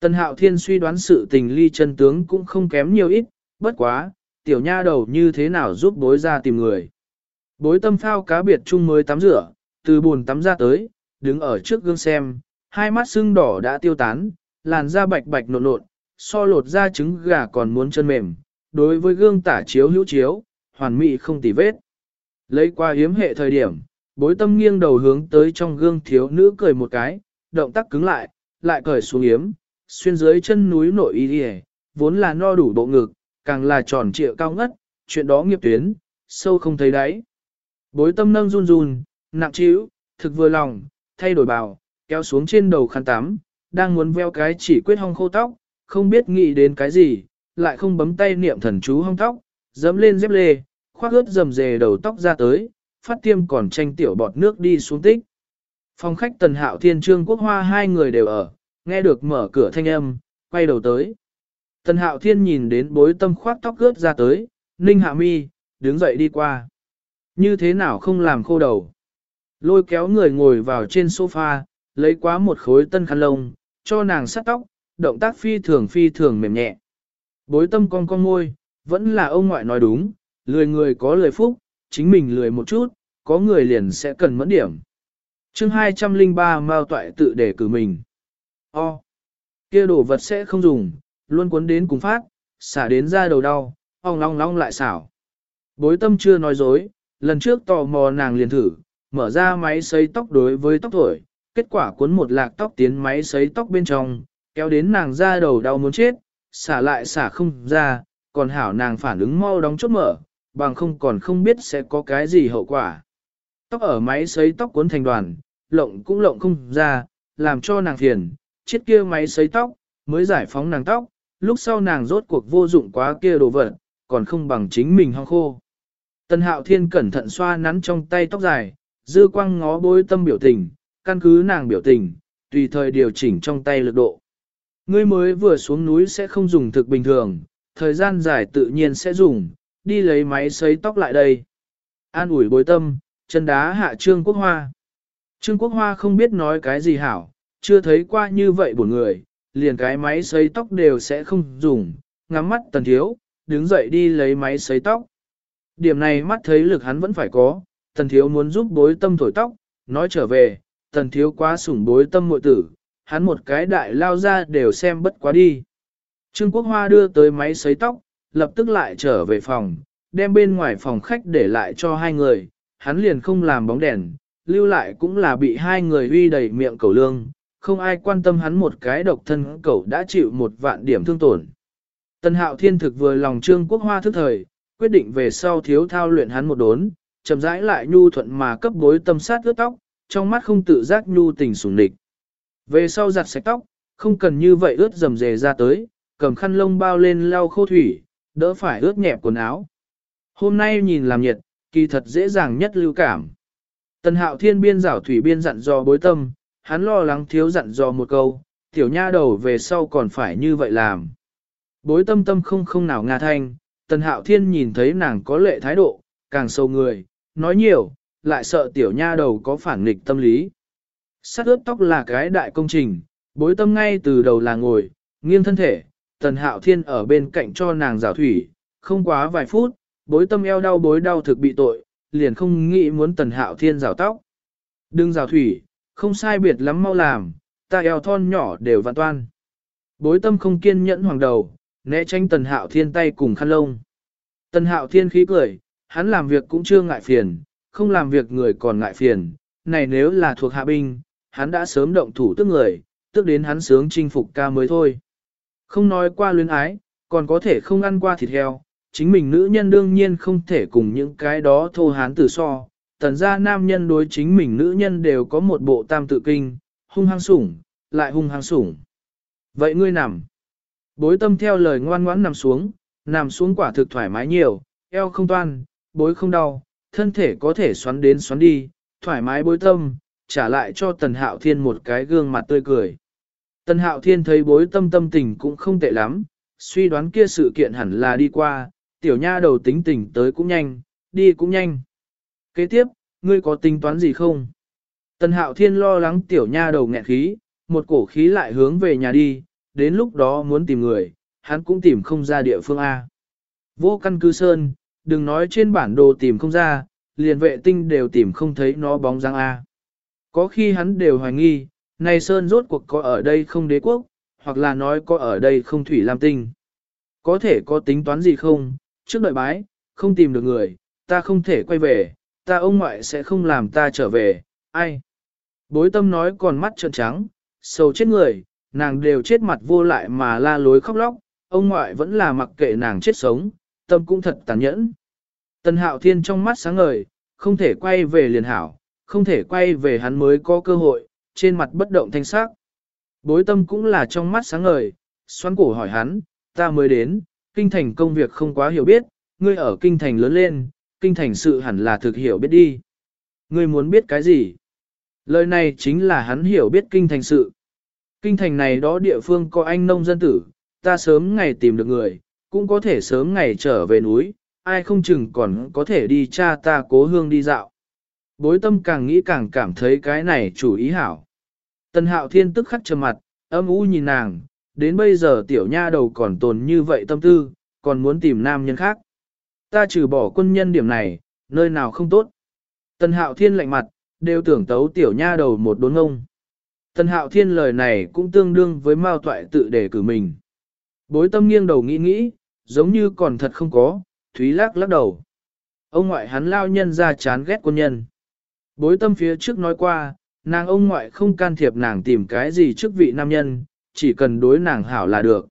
Speaker 1: tân Hạo Thiên suy đoán sự tình ly chân tướng cũng không kém nhiều ít, bất quá, tiểu nha đầu như thế nào giúp bối ra tìm người. Bối tâm phao cá biệt chung mới tắm rửa, từ buồn tắm ra tới, đứng ở trước gương xem, hai mắt sưng đỏ đã tiêu tán, làn da bạch bạch nộn nộn, so lột da trứng gà còn muốn chân mềm, đối với gương tả chiếu hữu chiếu, hoàn mỹ không tì vết. Lấy qua hiếm hệ thời điểm, bối tâm nghiêng đầu hướng tới trong gương thiếu nữ cười một cái, động tác cứng lại, lại cởi xuống hiếm, xuyên dưới chân núi nội y đi vốn là no đủ bộ ngực, càng là tròn trịa cao ngất, chuyện đó nghiệp tuyến, sâu không thấy đáy. Bối tâm nâng run run, nặng trĩu, thực vừa lòng, thay đổi bào, kéo xuống trên đầu khăn tắm, đang muốn veo cái chỉ quyết hong khô tóc, không biết nghĩ đến cái gì, lại không bấm tay niệm thần chú hong tóc, dẫm lên dép lê, khoác ướt dầm dề đầu tóc ra tới, phát tiêm còn tranh tiểu bọt nước đi xuống tích. Phòng khách tần hạo thiên trương quốc hoa hai người đều ở, nghe được mở cửa thanh âm, quay đầu tới. Tần hạo thiên nhìn đến bối tâm khoác tóc ướt ra tới, ninh hạ mi, đứng dậy đi qua. Như thế nào không làm khô đầu. Lôi kéo người ngồi vào trên sofa, lấy quá một khối tân khăn lông, cho nàng sắt tóc, động tác phi thường phi thường mềm nhẹ. Bối tâm con con môi, vẫn là ông ngoại nói đúng, lười người có lời phúc, chính mình lười một chút, có người liền sẽ cần mẫn điểm. chương 203 Mao Toại tự để cử mình. O. kia đồ vật sẽ không dùng, luôn cuốn đến cùng phát, xả đến ra đầu đau, ong long long lại xảo. Bối tâm chưa nói dối, lần trước tò mò nàng liền thử, mở ra máy sấy tóc đối với tóc thổi, kết quả cuốn một lạc tóc tiến máy sấy tóc bên trong, kéo đến nàng ra đầu đau muốn chết, xả lại xả không ra, còn hảo nàng phản ứng mau đóng chốt mở, bằng không còn không biết sẽ có cái gì hậu quả. Tóc ở máy sấy tóc cuốn thành đoàn, lộng cũng lộng không ra, làm cho nàng phiền, chiếc kia máy sấy tóc, mới giải phóng nàng tóc, lúc sau nàng rốt cuộc vô dụng quá kia đồ vật, còn không bằng chính mình hong khô. Tân hạo thiên cẩn thận xoa nắn trong tay tóc dài, dư quang ngó bối tâm biểu tình, căn cứ nàng biểu tình, tùy thời điều chỉnh trong tay lực độ. Ngươi mới vừa xuống núi sẽ không dùng thực bình thường, thời gian dài tự nhiên sẽ dùng, đi lấy máy sấy tóc lại đây. An ủi bối tâm, chân đá hạ Trương Quốc Hoa. Trương Quốc Hoa không biết nói cái gì hảo, chưa thấy qua như vậy buồn người, liền cái máy sấy tóc đều sẽ không dùng, ngắm mắt tần thiếu, đứng dậy đi lấy máy sấy tóc. Điểm này mắt thấy lực hắn vẫn phải có, tần thiếu muốn giúp bối tâm thổi tóc, nói trở về, tần thiếu quá sủng bối tâm mội tử, hắn một cái đại lao ra đều xem bất quá đi. Trương Quốc Hoa đưa tới máy sấy tóc, lập tức lại trở về phòng, đem bên ngoài phòng khách để lại cho hai người, hắn liền không làm bóng đèn, lưu lại cũng là bị hai người uy đầy miệng cầu lương, không ai quan tâm hắn một cái độc thân cậu đã chịu một vạn điểm thương tổn. tân hạo thiên thực vừa lòng trương quốc hoa thức thời, quyết định về sau thiếu thao luyện hắn một đốn, chậm rãi lại nhu thuận mà cấp bối tâm sát ướt tóc, trong mắt không tự giác nhu tình sủng địch. Về sau giặt sạch tóc, không cần như vậy ướt dầm dề ra tới, cầm khăn lông bao lên lau khô thủy, đỡ phải ướt nhẹp quần áo. Hôm nay nhìn làm nhiệt, kỳ thật dễ dàng nhất lưu cảm. Tần hạo thiên biên rảo thủy biên dặn dò bối tâm, hắn lo lắng thiếu dặn dò một câu, tiểu nha đầu về sau còn phải như vậy làm. Bối tâm tâm không không nào nga thanh, tần hạo thiên nhìn thấy nàng có lệ thái độ, càng sâu người, nói nhiều, lại sợ tiểu nha đầu có phản nghịch tâm lý. Sát ướp tóc là cái đại công trình, bối tâm ngay từ đầu là ngồi, nghiêng thân thể, tần hạo thiên ở bên cạnh cho nàng rào thủy, không quá vài phút, bối tâm eo đau bối đau thực bị tội, liền không nghĩ muốn tần hạo thiên rào tóc. Đừng rào thủy, không sai biệt lắm mau làm, ta eo thon nhỏ đều vạn toan. Bối tâm không kiên nhẫn hoàng đầu, né tránh tần hạo thiên tay cùng khăn lông. Tần hạo thiên khí cười, hắn làm việc cũng chưa ngại phiền, không làm việc người còn ngại phiền, này nếu là thuộc hạ binh, hắn đã sớm động thủ tức người, tức đến hắn sướng chinh phục ca mới thôi. Không nói qua luyến ái, còn có thể không ăn qua thịt heo, chính mình nữ nhân đương nhiên không thể cùng những cái đó thô hán tử so. Tần ra nam nhân đối chính mình nữ nhân đều có một bộ tam tự kinh, hung hăng sủng, lại hung hăng sủng. Vậy ngươi nằm. Bối tâm theo lời ngoan ngoãn nằm xuống, nằm xuống quả thực thoải mái nhiều, eo không toan, bối không đau, thân thể có thể xoắn đến xoắn đi, thoải mái bối tâm, trả lại cho tần hạo thiên một cái gương mặt tươi cười. Tần hạo thiên thấy bối tâm tâm tình cũng không tệ lắm, suy đoán kia sự kiện hẳn là đi qua, tiểu nha đầu tính tình tới cũng nhanh, đi cũng nhanh. Kế tiếp, ngươi có tính toán gì không? Tần hạo thiên lo lắng tiểu nha đầu nghẹn khí, một cổ khí lại hướng về nhà đi, đến lúc đó muốn tìm người, hắn cũng tìm không ra địa phương A. Vô căn cứ sơn, đừng nói trên bản đồ tìm không ra, liền vệ tinh đều tìm không thấy nó bóng dáng A. Có khi hắn đều hoài nghi, này sơn rốt cuộc có ở đây không đế quốc, hoặc là nói có ở đây không thủy lam tinh. Có thể có tính toán gì không, trước đợi bái, không tìm được người, ta không thể quay về, ta ông ngoại sẽ không làm ta trở về, ai. Bối tâm nói còn mắt trợn trắng, sầu chết người, nàng đều chết mặt vô lại mà la lối khóc lóc, ông ngoại vẫn là mặc kệ nàng chết sống, tâm cũng thật tàn nhẫn. Tần hạo thiên trong mắt sáng ngời, không thể quay về liền hảo, không thể quay về hắn mới có cơ hội, trên mặt bất động thanh sắc. Bối tâm cũng là trong mắt sáng ngời, xoắn cổ hỏi hắn, ta mới đến, kinh thành công việc không quá hiểu biết, ngươi ở kinh thành lớn lên, kinh thành sự hẳn là thực hiểu biết đi. Ngươi muốn biết cái gì? Lời này chính là hắn hiểu biết kinh thành sự. Kinh thành này đó địa phương có anh nông dân tử, ta sớm ngày tìm được người, cũng có thể sớm ngày trở về núi, ai không chừng còn có thể đi cha ta cố hương đi dạo. Bối tâm càng nghĩ càng cảm thấy cái này chủ ý hảo. Tần hạo thiên tức khắc trầm mặt, âm u nhìn nàng, đến bây giờ tiểu nha đầu còn tồn như vậy tâm tư, còn muốn tìm nam nhân khác. Ta trừ bỏ quân nhân điểm này, nơi nào không tốt. Tần hạo thiên lạnh mặt, đều tưởng tấu tiểu nha đầu một đốn ngông. Tần hạo thiên lời này cũng tương đương với mao toại tự đề cử mình. Bối tâm nghiêng đầu nghĩ nghĩ, giống như còn thật không có, Thúy lắc lắc đầu. Ông ngoại hắn lao nhân ra chán ghét quân nhân. Bối tâm phía trước nói qua, nàng ông ngoại không can thiệp nàng tìm cái gì trước vị nam nhân, chỉ cần đối nàng hảo là được.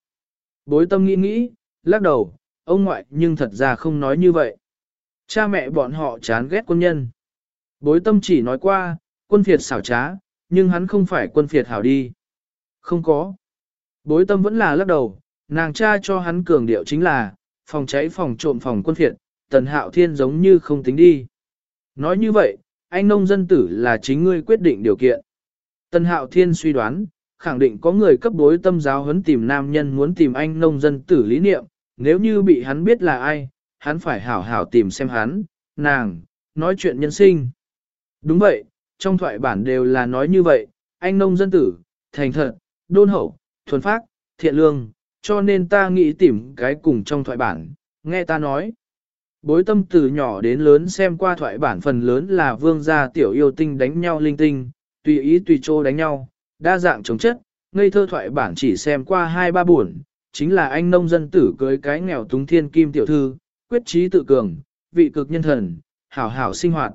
Speaker 1: Bối tâm nghĩ nghĩ, lắc đầu, ông ngoại nhưng thật ra không nói như vậy. Cha mẹ bọn họ chán ghét quân nhân. Bối tâm chỉ nói qua, quân phiệt xảo trá, nhưng hắn không phải quân phiệt hảo đi. Không có. Bối tâm vẫn là lắc đầu, nàng cha cho hắn cường điệu chính là, phòng cháy phòng trộm phòng quân phiệt, tần hạo thiên giống như không tính đi. Nói như vậy, anh nông dân tử là chính ngươi quyết định điều kiện. Tần hạo thiên suy đoán, khẳng định có người cấp bối tâm giáo huấn tìm nam nhân muốn tìm anh nông dân tử lý niệm, nếu như bị hắn biết là ai, hắn phải hảo hảo tìm xem hắn, nàng, nói chuyện nhân sinh. Đúng vậy, trong thoại bản đều là nói như vậy, anh nông dân tử, thành thật, đôn hậu, thuần phác, thiện lương, cho nên ta nghĩ tìm cái cùng trong thoại bản, nghe ta nói. Bối tâm từ nhỏ đến lớn xem qua thoại bản phần lớn là vương gia tiểu yêu tinh đánh nhau linh tinh, tùy ý tùy chỗ đánh nhau, đa dạng chống chất, ngây thơ thoại bản chỉ xem qua hai ba buồn, chính là anh nông dân tử cưới cái nghèo túng thiên kim tiểu thư, quyết trí tự cường, vị cực nhân thần, hảo hảo sinh hoạt.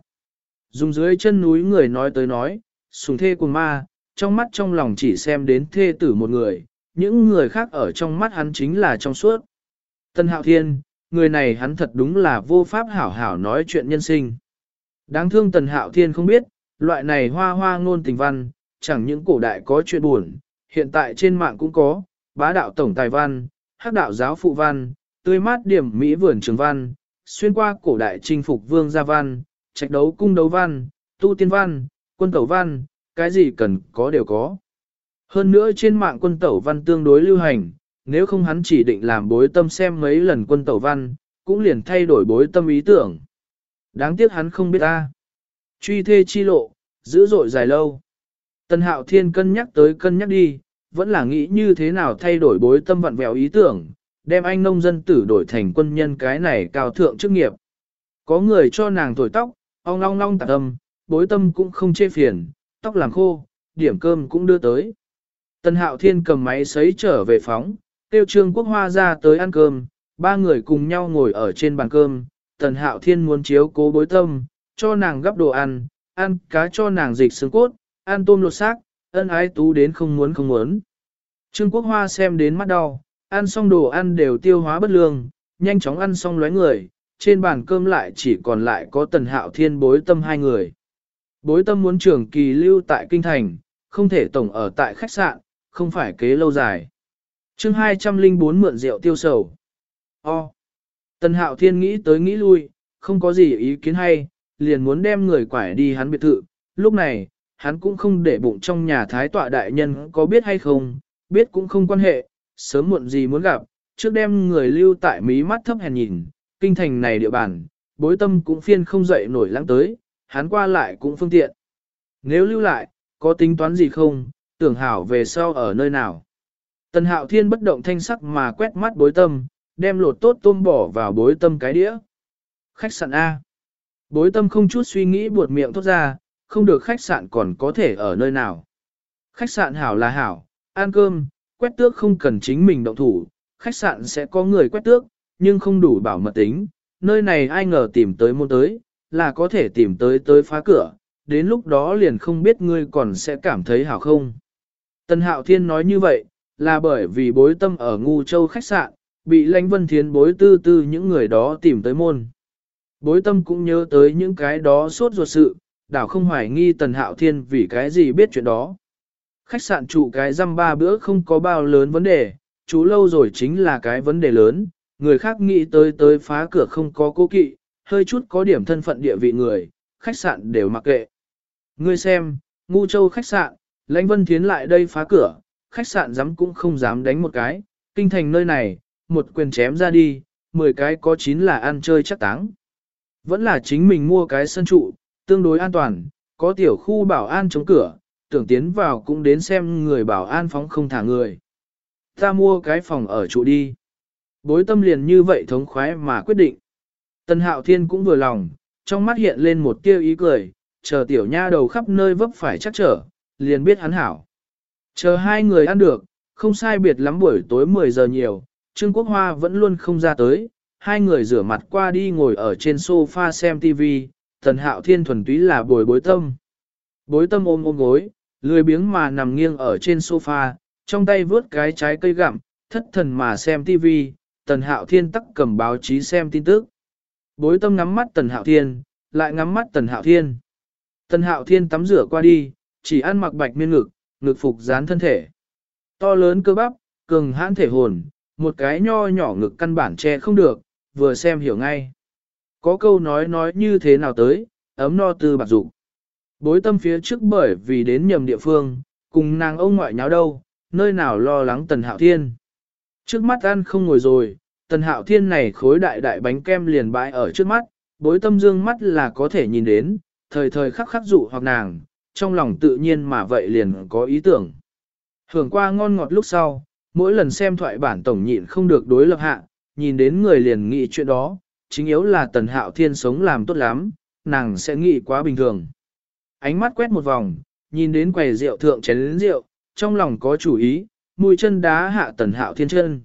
Speaker 1: Dùng dưới chân núi người nói tới nói, sùng thê cùng ma, trong mắt trong lòng chỉ xem đến thê tử một người, những người khác ở trong mắt hắn chính là trong suốt. Tân Hạo Thiên, người này hắn thật đúng là vô pháp hảo hảo nói chuyện nhân sinh. Đáng thương Tần Hạo Thiên không biết, loại này hoa hoa ngôn tình văn, chẳng những cổ đại có chuyện buồn, hiện tại trên mạng cũng có, bá đạo tổng tài văn, hắc đạo giáo phụ văn, tươi mát điểm Mỹ vườn trường văn, xuyên qua cổ đại chinh phục vương gia văn, trạch đấu cung đấu văn, tu tiên văn, quân tẩu văn, cái gì cần có đều có. Hơn nữa trên mạng quân tẩu văn tương đối lưu hành, nếu không hắn chỉ định làm bối tâm xem mấy lần quân tẩu văn, cũng liền thay đổi bối tâm ý tưởng. Đáng tiếc hắn không biết ta. Truy thê chi lộ, dữ dội dài lâu. tân hạo thiên cân nhắc tới cân nhắc đi, vẫn là nghĩ như thế nào thay đổi bối tâm vặn vẹo ý tưởng, đem anh nông dân tử đổi thành quân nhân cái này cao thượng chức nghiệp. Có người cho nàng thổi tóc, ong long long tạc tâm, bối tâm cũng không chê phiền, tóc làm khô, điểm cơm cũng đưa tới. Tần hạo thiên cầm máy sấy trở về phóng, tiêu trương quốc hoa ra tới ăn cơm, ba người cùng nhau ngồi ở trên bàn cơm, tần hạo thiên muốn chiếu cố bối tâm, cho nàng gắp đồ ăn, ăn cá cho nàng dịch xương cốt, ăn tôm lột xác, ân ái tú đến không muốn không muốn. Trương Quốc Hoa xem đến mắt đau, ăn xong đồ ăn đều tiêu hóa bất lương, nhanh chóng ăn xong lóe người, trên bàn cơm lại chỉ còn lại có tần hạo thiên bối tâm hai người. Bối tâm muốn trường kỳ lưu tại kinh thành, không thể tổng ở tại khách sạn, không phải kế lâu dài. chương 204 mượn rượu tiêu sầu. O. Tần hạo thiên nghĩ tới nghĩ lui, không có gì ý kiến hay, liền muốn đem người quải đi hắn biệt thự. Lúc này, hắn cũng không để bụng trong nhà thái tọa đại nhân có biết hay không, biết cũng không quan hệ, sớm muộn gì muốn gặp, trước đem người lưu tại mí mắt thấp hèn nhìn, kinh thành này địa bàn, bối tâm cũng phiên không dậy nổi lãng tới, hắn qua lại cũng phương tiện. Nếu lưu lại, có tính toán gì không, tưởng hảo về sau ở nơi nào. Tần hạo thiên bất động thanh sắc mà quét mắt bối tâm, đem lột tốt tôm bỏ vào bối tâm cái đĩa. Khách sạn A. Bối tâm không chút suy nghĩ buột miệng thốt ra, không được khách sạn còn có thể ở nơi nào. Khách sạn hảo là hảo, ăn cơm, quét tước không cần chính mình động thủ, khách sạn sẽ có người quét tước, nhưng không đủ bảo mật tính, nơi này ai ngờ tìm tới môn tới, là có thể tìm tới tới phá cửa, đến lúc đó liền không biết ngươi còn sẽ cảm thấy hảo không. Tân Hạo Thiên nói như vậy, là bởi vì bối tâm ở Ngu Châu khách sạn, bị lãnh vân thiến bối tư tư những người đó tìm tới môn. Bối tâm cũng nhớ tới những cái đó sốt ruột sự, đảo không hoài nghi Tần Hạo Thiên vì cái gì biết chuyện đó. Khách sạn trụ cái răm ba bữa không có bao lớn vấn đề, chú lâu rồi chính là cái vấn đề lớn, người khác nghĩ tới tới phá cửa không có cố kỵ, hơi chút có điểm thân phận địa vị người, khách sạn đều mặc kệ. Ngươi xem, ngu châu khách sạn, lãnh vân thiến lại đây phá cửa, khách sạn dám cũng không dám đánh một cái, kinh thành nơi này, một quyền chém ra đi, 10 cái có 9 là ăn chơi chắc táng. Vẫn là chính mình mua cái sân trụ, tương đối an toàn, có tiểu khu bảo an chống cửa, tưởng tiến vào cũng đến xem người bảo an phóng không thả người. Ta mua cái phòng ở trụ đi. Bối tâm liền như vậy thống khoái mà quyết định. tân hạo thiên cũng vừa lòng, trong mắt hiện lên một tiêu ý cười, chờ tiểu nha đầu khắp nơi vấp phải chắc trở, liền biết hắn hảo. Chờ hai người ăn được, không sai biệt lắm buổi tối 10 giờ nhiều, Trương Quốc Hoa vẫn luôn không ra tới, hai người rửa mặt qua đi ngồi ở trên sofa xem TV, Tần Hạo Thiên thuần túy là bồi bối tâm. Bối tâm ôm ôm gối, lười biếng mà nằm nghiêng ở trên sofa, trong tay vướt cái trái cây gặm, thất thần mà xem TV, Tần Hạo Thiên tắc cầm báo chí xem tin tức. Bối tâm ngắm mắt Tần Hạo Thiên, lại ngắm mắt Tần Hạo Thiên. Tần Hạo Thiên tắm rửa qua đi, chỉ ăn mặc bạch miên ngực, ngực phục dán thân thể. To lớn cơ bắp, cường hãn thể hồn, một cái nho nhỏ ngực căn bản che không được, vừa xem hiểu ngay. Có câu nói nói như thế nào tới, ấm no tư bạc dụng. Bối tâm phía trước bởi vì đến nhầm địa phương, cùng nàng ông ngoại nháo đâu, nơi nào lo lắng Tần Hạo Thiên. Trước mắt ăn không ngồi rồi, Tần Hạo Thiên này khối đại đại bánh kem liền bãi ở trước mắt, bối tâm dương mắt là có thể nhìn đến, thời thời khắc khắc dụ hoặc nàng, trong lòng tự nhiên mà vậy liền có ý tưởng. Hưởng qua ngon ngọt lúc sau, mỗi lần xem thoại bản tổng nhịn không được đối lập hạ, nhìn đến người liền nghĩ chuyện đó, chính yếu là Tần Hạo Thiên sống làm tốt lắm, nàng sẽ nghĩ quá bình thường. Ánh mắt quét một vòng, nhìn đến quầy rượu thượng chén rượu, trong lòng có chủ ý, mùi chân đá hạ Tần Hạo Thiên chân.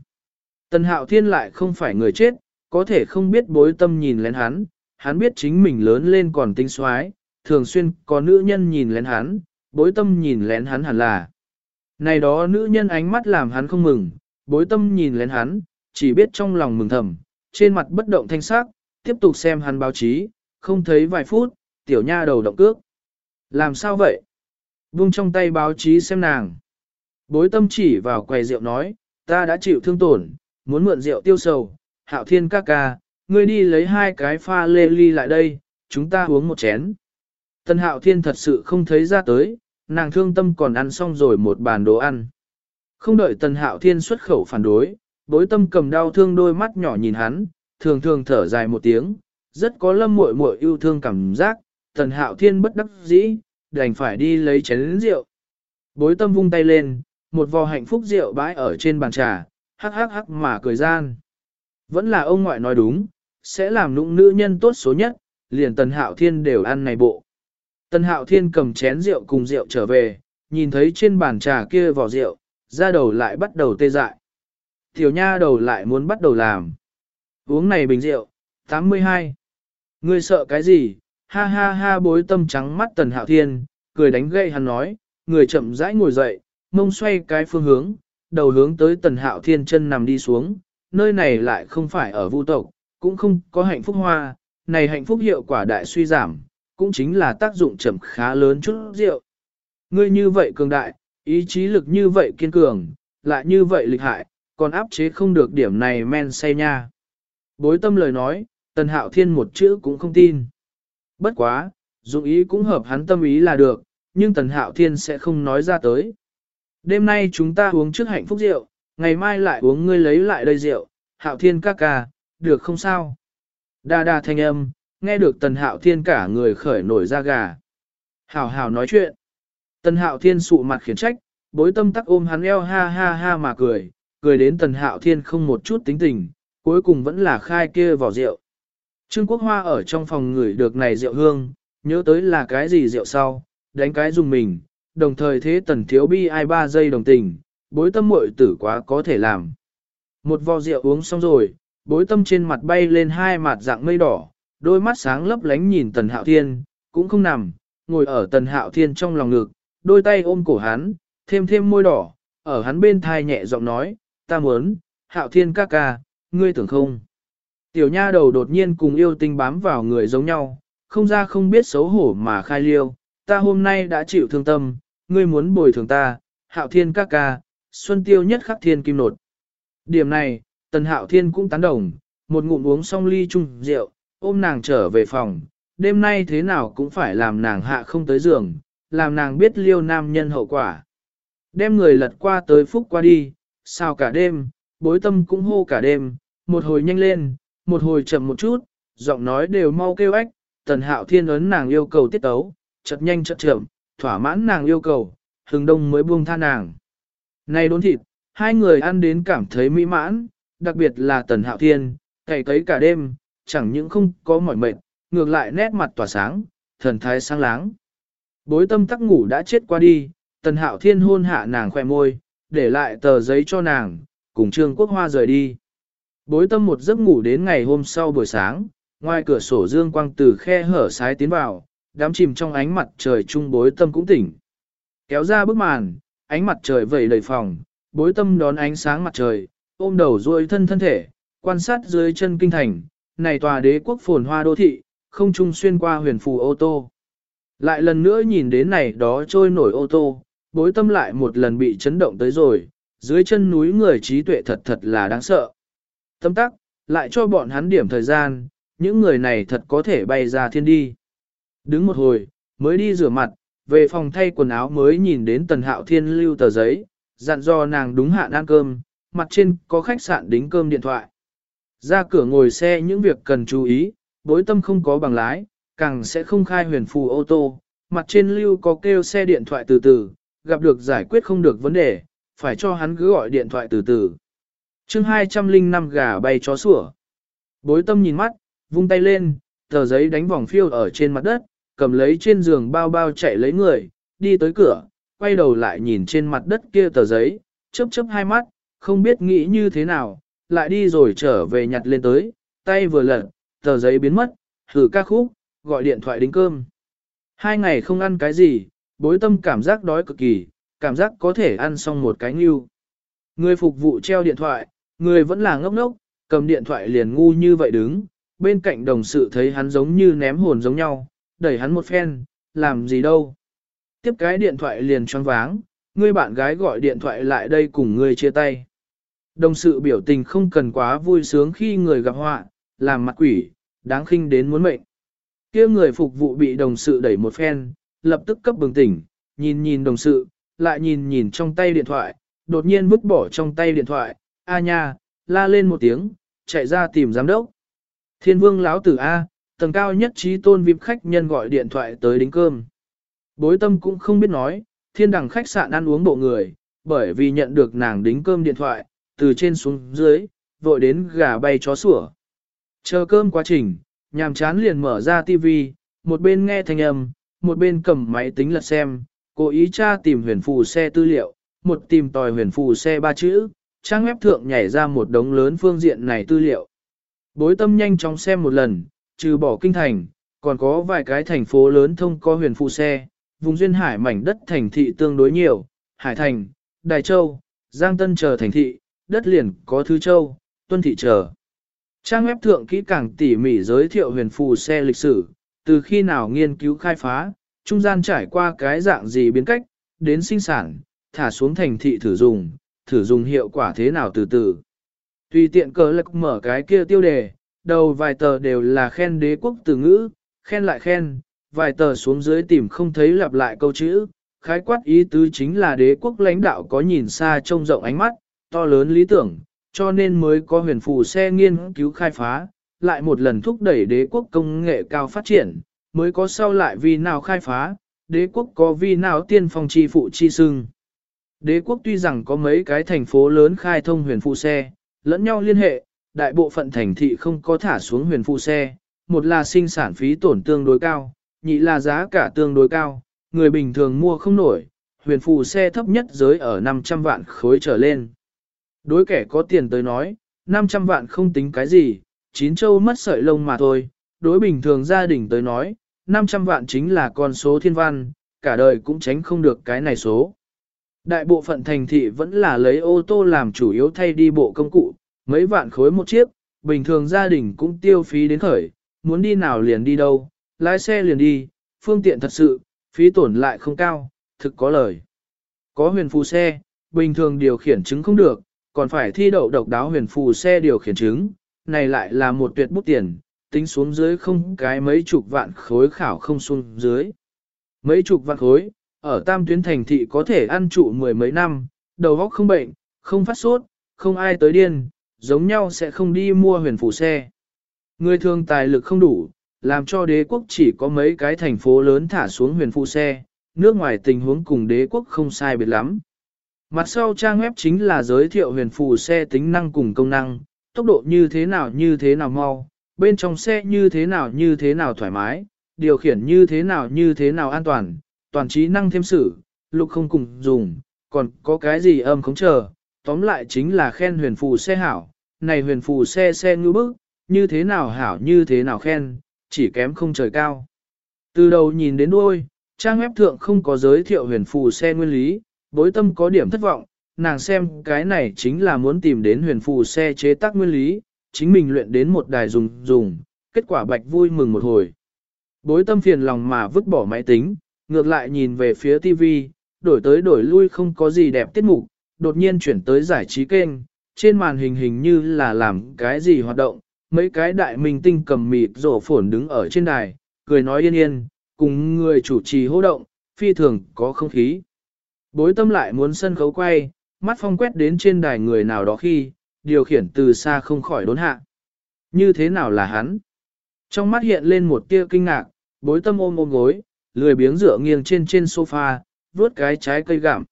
Speaker 1: Tần Hạo Thiên lại không phải người chết, có thể không biết bối tâm nhìn lén hắn, hắn biết chính mình lớn lên còn tinh xoái, thường xuyên có nữ nhân nhìn lén hắn, bối tâm nhìn lén hắn hẳn là. Này đó nữ nhân ánh mắt làm hắn không mừng, bối tâm nhìn lén hắn, chỉ biết trong lòng mừng thầm, trên mặt bất động thanh sắc, tiếp tục xem hắn báo chí, không thấy vài phút, tiểu nha đầu động cước. Làm sao vậy? Vung trong tay báo chí xem nàng. Bối tâm chỉ vào quầy rượu nói, ta đã chịu thương tổn, muốn mượn rượu tiêu sầu, hạo thiên ca ca, ngươi đi lấy hai cái pha lê ly lại đây, chúng ta uống một chén. Tân hạo thiên thật sự không thấy ra tới, nàng thương tâm còn ăn xong rồi một bàn đồ ăn. Không đợi tần hạo thiên xuất khẩu phản đối, bối tâm cầm đau thương đôi mắt nhỏ nhìn hắn, thường thường thở dài một tiếng, rất có lâm muội muội yêu thương cảm giác, tần hạo thiên bất đắc dĩ, đành phải đi lấy chén rượu. Bối tâm vung tay lên, một vò hạnh phúc rượu bãi ở trên bàn trà, hắc hắc hắc mà cười gian. Vẫn là ông ngoại nói đúng, sẽ làm nụng nữ nhân tốt số nhất, liền tần hạo thiên đều ăn này bộ. Tần hạo thiên cầm chén rượu cùng rượu trở về, nhìn thấy trên bàn trà kia vỏ rượu, ra đầu lại bắt đầu tê dại. Tiểu nha đầu lại muốn bắt đầu làm. Uống này bình rượu, 82. Ngươi sợ cái gì? Ha ha ha bối tâm trắng mắt tần hạo thiên, cười đánh gây hắn nói, người chậm rãi ngồi dậy, mông xoay cái phương hướng, đầu hướng tới tần hạo thiên chân nằm đi xuống, nơi này lại không phải ở vu tộc, cũng không có hạnh phúc hoa, này hạnh phúc hiệu quả đại suy giảm, cũng chính là tác dụng chậm khá lớn chút rượu. Ngươi như vậy cường đại, ý chí lực như vậy kiên cường, lại như vậy lịch hại, còn áp chế không được điểm này men say nha. Bối tâm lời nói, tần hạo thiên một chữ cũng không tin. Bất quá, dụng ý cũng hợp hắn tâm ý là được, nhưng tần hạo thiên sẽ không nói ra tới. Đêm nay chúng ta uống trước hạnh phúc rượu, ngày mai lại uống ngươi lấy lại đây rượu, hạo thiên ca ca, được không sao? Đa đa thanh âm, nghe được tần hạo thiên cả người khởi nổi ra gà. Hảo hảo nói chuyện. Tần hạo thiên sụ mặt khiển trách, bối tâm tắc ôm hắn eo ha ha ha mà cười, cười đến tần hạo thiên không một chút tính tình, cuối cùng vẫn là khai kia vào rượu. Trương Quốc Hoa ở trong phòng ngửi được này rượu hương, nhớ tới là cái gì rượu sau, đánh cái dùng mình, đồng thời thế tần thiếu bi ai ba giây đồng tình, bối tâm muội tử quá có thể làm. Một vò rượu uống xong rồi, bối tâm trên mặt bay lên hai mặt dạng mây đỏ, đôi mắt sáng lấp lánh nhìn tần hạo thiên, cũng không nằm, ngồi ở tần hạo thiên trong lòng ngực, đôi tay ôm cổ hắn, thêm thêm môi đỏ, ở hắn bên thai nhẹ giọng nói, ta muốn, hạo thiên ca ca, ngươi tưởng không. Tiểu nha đầu đột nhiên cùng yêu tinh bám vào người giống nhau, không ra không biết xấu hổ mà khai liêu, ta hôm nay đã chịu thương tâm, ngươi muốn bồi thường ta, hạo thiên ca ca, xuân tiêu nhất khắc thiên kim nột. Điểm này, tần hạo thiên cũng tán đồng, một ngụm uống xong ly chung rượu, ôm nàng trở về phòng, đêm nay thế nào cũng phải làm nàng hạ không tới giường, làm nàng biết liêu nam nhân hậu quả. Đem người lật qua tới phúc qua đi, sao cả đêm, bối tâm cũng hô cả đêm, một hồi nhanh lên, một hồi chậm một chút, giọng nói đều mau kêu ách, tần hạo thiên ấn nàng yêu cầu tiết tấu, chật nhanh chật chậm, thỏa mãn nàng yêu cầu, hừng đông mới buông tha nàng. Này đốn thịt, hai người ăn đến cảm thấy mỹ mãn, đặc biệt là tần hạo thiên, cày cấy cả đêm, chẳng những không có mỏi mệt, ngược lại nét mặt tỏa sáng, thần thái sáng láng. Bối tâm tắc ngủ đã chết qua đi, tần hạo thiên hôn hạ nàng khoe môi, để lại tờ giấy cho nàng, cùng trương quốc hoa rời đi. Bối tâm một giấc ngủ đến ngày hôm sau buổi sáng, ngoài cửa sổ dương quang từ khe hở sái tiến vào, đám chìm trong ánh mặt trời trung bối tâm cũng tỉnh. Kéo ra bức màn, ánh mặt trời vẩy đầy phòng, bối tâm đón ánh sáng mặt trời, ôm đầu ruôi thân thân thể, quan sát dưới chân kinh thành, này tòa đế quốc phồn hoa đô thị, không trung xuyên qua huyền phù ô tô. Lại lần nữa nhìn đến này đó trôi nổi ô tô, bối tâm lại một lần bị chấn động tới rồi, dưới chân núi người trí tuệ thật thật là đáng sợ. Tâm tắc, lại cho bọn hắn điểm thời gian, những người này thật có thể bay ra thiên đi. Đứng một hồi, mới đi rửa mặt, về phòng thay quần áo mới nhìn đến tần hạo thiên lưu tờ giấy, dặn dò nàng đúng hạn ăn cơm, mặt trên có khách sạn đính cơm điện thoại. Ra cửa ngồi xe những việc cần chú ý, bối tâm không có bằng lái, càng sẽ không khai huyền phù ô tô, mặt trên lưu có kêu xe điện thoại từ từ, gặp được giải quyết không được vấn đề, phải cho hắn cứ gọi điện thoại từ từ. chương 205 gà bay chó sủa. Bối tâm nhìn mắt, vung tay lên, tờ giấy đánh vòng phiêu ở trên mặt đất, cầm lấy trên giường bao bao chạy lấy người, đi tới cửa, quay đầu lại nhìn trên mặt đất kia tờ giấy, chớp chớp hai mắt, không biết nghĩ như thế nào, lại đi rồi trở về nhặt lên tới, tay vừa lật, tờ giấy biến mất, thử ca khúc, gọi điện thoại đính cơm. Hai ngày không ăn cái gì, bối tâm cảm giác đói cực kỳ, cảm giác có thể ăn xong một cái nghiêu. Người phục vụ treo điện thoại, người vẫn là ngốc ngốc, cầm điện thoại liền ngu như vậy đứng, bên cạnh đồng sự thấy hắn giống như ném hồn giống nhau, đẩy hắn một phen, làm gì đâu. Tiếp cái điện thoại liền choáng váng, người bạn gái gọi điện thoại lại đây cùng người chia tay. Đồng sự biểu tình không cần quá vui sướng khi người gặp họa, làm mặt quỷ, đáng khinh đến muốn mệnh. kia người phục vụ bị đồng sự đẩy một phen, lập tức cấp bừng tỉnh, nhìn nhìn đồng sự, lại nhìn nhìn trong tay điện thoại, đột nhiên vứt bỏ trong tay điện thoại, a nha, la lên một tiếng, chạy ra tìm giám đốc. Thiên vương lão tử A, tầng cao nhất trí tôn vip khách nhân gọi điện thoại tới đính cơm. Bối tâm cũng không biết nói, thiên đẳng khách sạn ăn uống bộ người, bởi vì nhận được nàng đính cơm điện thoại, từ trên xuống dưới, vội đến gà bay chó sủa. Chờ cơm quá trình, nhàm chán liền mở ra tivi, một bên nghe thanh âm, một bên cầm máy tính lật xem, cố ý tra tìm huyền phù xe tư liệu, một tìm tòi huyền phù xe ba chữ, trang web thượng nhảy ra một đống lớn phương diện này tư liệu. Bối tâm nhanh chóng xem một lần, trừ bỏ kinh thành, còn có vài cái thành phố lớn thông có huyền phù xe, vùng duyên hải mảnh đất thành thị tương đối nhiều, Hải Thành, Đài Châu, Giang Tân chờ thành thị, đất liền có thứ Châu, Tuân Thị chờ. Trang web thượng kỹ càng tỉ mỉ giới thiệu huyền phù xe lịch sử, từ khi nào nghiên cứu khai phá, trung gian trải qua cái dạng gì biến cách, đến sinh sản, thả xuống thành thị thử dùng, thử dùng hiệu quả thế nào từ từ. Tùy tiện cờ lực mở cái kia tiêu đề, đầu vài tờ đều là khen đế quốc từ ngữ, khen lại khen, vài tờ xuống dưới tìm không thấy lặp lại câu chữ, khái quát ý tứ chính là đế quốc lãnh đạo có nhìn xa trông rộng ánh mắt, to lớn lý tưởng, cho nên mới có huyền phù xe nghiên cứu khai phá, lại một lần thúc đẩy đế quốc công nghệ cao phát triển, mới có sau lại vì nào khai phá, đế quốc có vì nào tiên phong chi phụ chi sưng. Đế quốc tuy rằng có mấy cái thành phố lớn khai thông huyền phù xe, lẫn nhau liên hệ, đại bộ phận thành thị không có thả xuống huyền phù xe, một là sinh sản phí tổn tương đối cao, nhị là giá cả tương đối cao, người bình thường mua không nổi, huyền phù xe thấp nhất giới ở 500 vạn khối trở lên. Đối kẻ có tiền tới nói, 500 vạn không tính cái gì, chín châu mất sợi lông mà thôi, đối bình thường gia đình tới nói, 500 vạn chính là con số thiên văn, cả đời cũng tránh không được cái này số. Đại bộ phận thành thị vẫn là lấy ô tô làm chủ yếu thay đi bộ công cụ, mấy vạn khối một chiếc, bình thường gia đình cũng tiêu phí đến khởi, muốn đi nào liền đi đâu, lái xe liền đi, phương tiện thật sự, phí tổn lại không cao, thực có lời. Có huyền phù xe, bình thường điều khiển chứng không được, còn phải thi đậu độc đáo huyền phù xe điều khiển chứng, này lại là một tuyệt bút tiền, tính xuống dưới không cái mấy chục vạn khối khảo không xuống dưới. Mấy chục vạn khối, ở tam tuyến thành thị có thể ăn trụ mười mấy năm, đầu óc không bệnh, không phát sốt, không ai tới điên, giống nhau sẽ không đi mua huyền phủ xe. Người thường tài lực không đủ, làm cho đế quốc chỉ có mấy cái thành phố lớn thả xuống huyền phụ xe, nước ngoài tình huống cùng đế quốc không sai biệt lắm. Mặt sau trang web chính là giới thiệu huyền phù xe tính năng cùng công năng, tốc độ như thế nào như thế nào mau, bên trong xe như thế nào như thế nào thoải mái, điều khiển như thế nào như thế nào an toàn, toàn trí năng thêm sử, lục không cùng dùng, còn có cái gì âm không chờ, tóm lại chính là khen huyền phù xe hảo, này huyền phù xe xe ngư bức, như thế nào hảo như thế nào khen, chỉ kém không trời cao. Từ đầu nhìn đến đuôi, trang web thượng không có giới thiệu huyền phù xe nguyên lý, bối tâm có điểm thất vọng, nàng xem cái này chính là muốn tìm đến huyền phù xe chế tác nguyên lý, chính mình luyện đến một đài dùng dùng, kết quả bạch vui mừng một hồi. Bối tâm phiền lòng mà vứt bỏ máy tính, ngược lại nhìn về phía TV, đổi tới đổi lui không có gì đẹp tiết mục, đột nhiên chuyển tới giải trí kênh, trên màn hình hình như là làm cái gì hoạt động, mấy cái đại minh tinh cầm mịt rổ phổn đứng ở trên đài, cười nói yên yên, cùng người chủ trì hô động, phi thường có không khí. Bối tâm lại muốn sân khấu quay, mắt phong quét đến trên đài người nào đó khi, điều khiển từ xa không khỏi đốn hạ. Như thế nào là hắn? Trong mắt hiện lên một tia kinh ngạc, bối tâm ôm ôm gối, lười biếng dựa nghiêng trên trên sofa, vuốt cái trái cây gặm.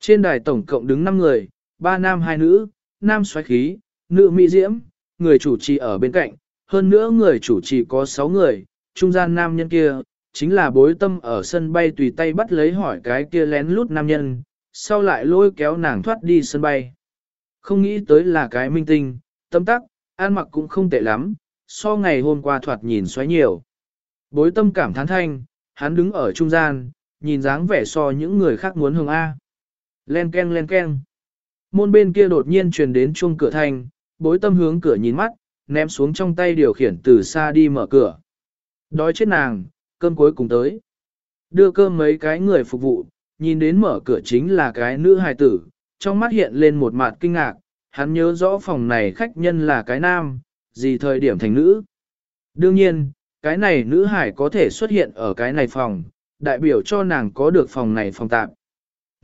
Speaker 1: Trên đài tổng cộng đứng 5 người, ba nam hai nữ, nam xoáy khí, nữ mỹ diễm, người chủ trì ở bên cạnh, hơn nữa người chủ trì có 6 người, trung gian nam nhân kia, chính là bối tâm ở sân bay tùy tay bắt lấy hỏi cái kia lén lút nam nhân, sau lại lôi kéo nàng thoát đi sân bay. Không nghĩ tới là cái minh tinh, tâm tắc, ăn mặc cũng không tệ lắm, so ngày hôm qua thoạt nhìn xoáy nhiều. Bối tâm cảm thán thanh, hắn đứng ở trung gian, nhìn dáng vẻ so những người khác muốn hương A. Len ken len ken. Môn bên kia đột nhiên truyền đến chuông cửa thanh, bối tâm hướng cửa nhìn mắt, ném xuống trong tay điều khiển từ xa đi mở cửa. Đói chết nàng, cơm cuối cùng tới. Đưa cơm mấy cái người phục vụ, nhìn đến mở cửa chính là cái nữ hài tử, trong mắt hiện lên một mặt kinh ngạc, hắn nhớ rõ phòng này khách nhân là cái nam, gì thời điểm thành nữ. Đương nhiên, cái này nữ hải có thể xuất hiện ở cái này phòng, đại biểu cho nàng có được phòng này phòng tạm.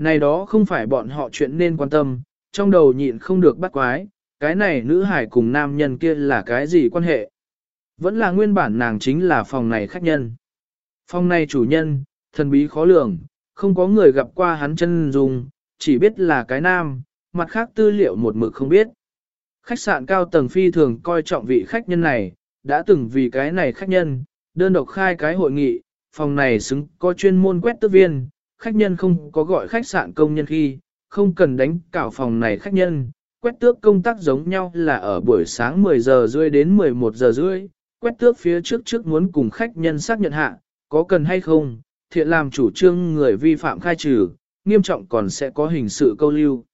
Speaker 1: Này đó không phải bọn họ chuyện nên quan tâm, trong đầu nhịn không được bắt quái, cái này nữ hải cùng nam nhân kia là cái gì quan hệ. Vẫn là nguyên bản nàng chính là phòng này khách nhân. Phòng này chủ nhân, thần bí khó lường, không có người gặp qua hắn chân dùng, chỉ biết là cái nam, mặt khác tư liệu một mực không biết. Khách sạn cao tầng phi thường coi trọng vị khách nhân này, đã từng vì cái này khách nhân, đơn độc khai cái hội nghị, phòng này xứng có chuyên môn quét tước viên, khách nhân không có gọi khách sạn công nhân khi, không cần đánh cảo phòng này khách nhân, quét tước công tác giống nhau là ở buổi sáng 10 giờ rưỡi đến 11 giờ rưỡi, quét tước phía trước trước muốn cùng khách nhân xác nhận hạ, có cần hay không, thiện làm chủ trương người vi phạm khai trừ, nghiêm trọng còn sẽ có hình sự câu lưu.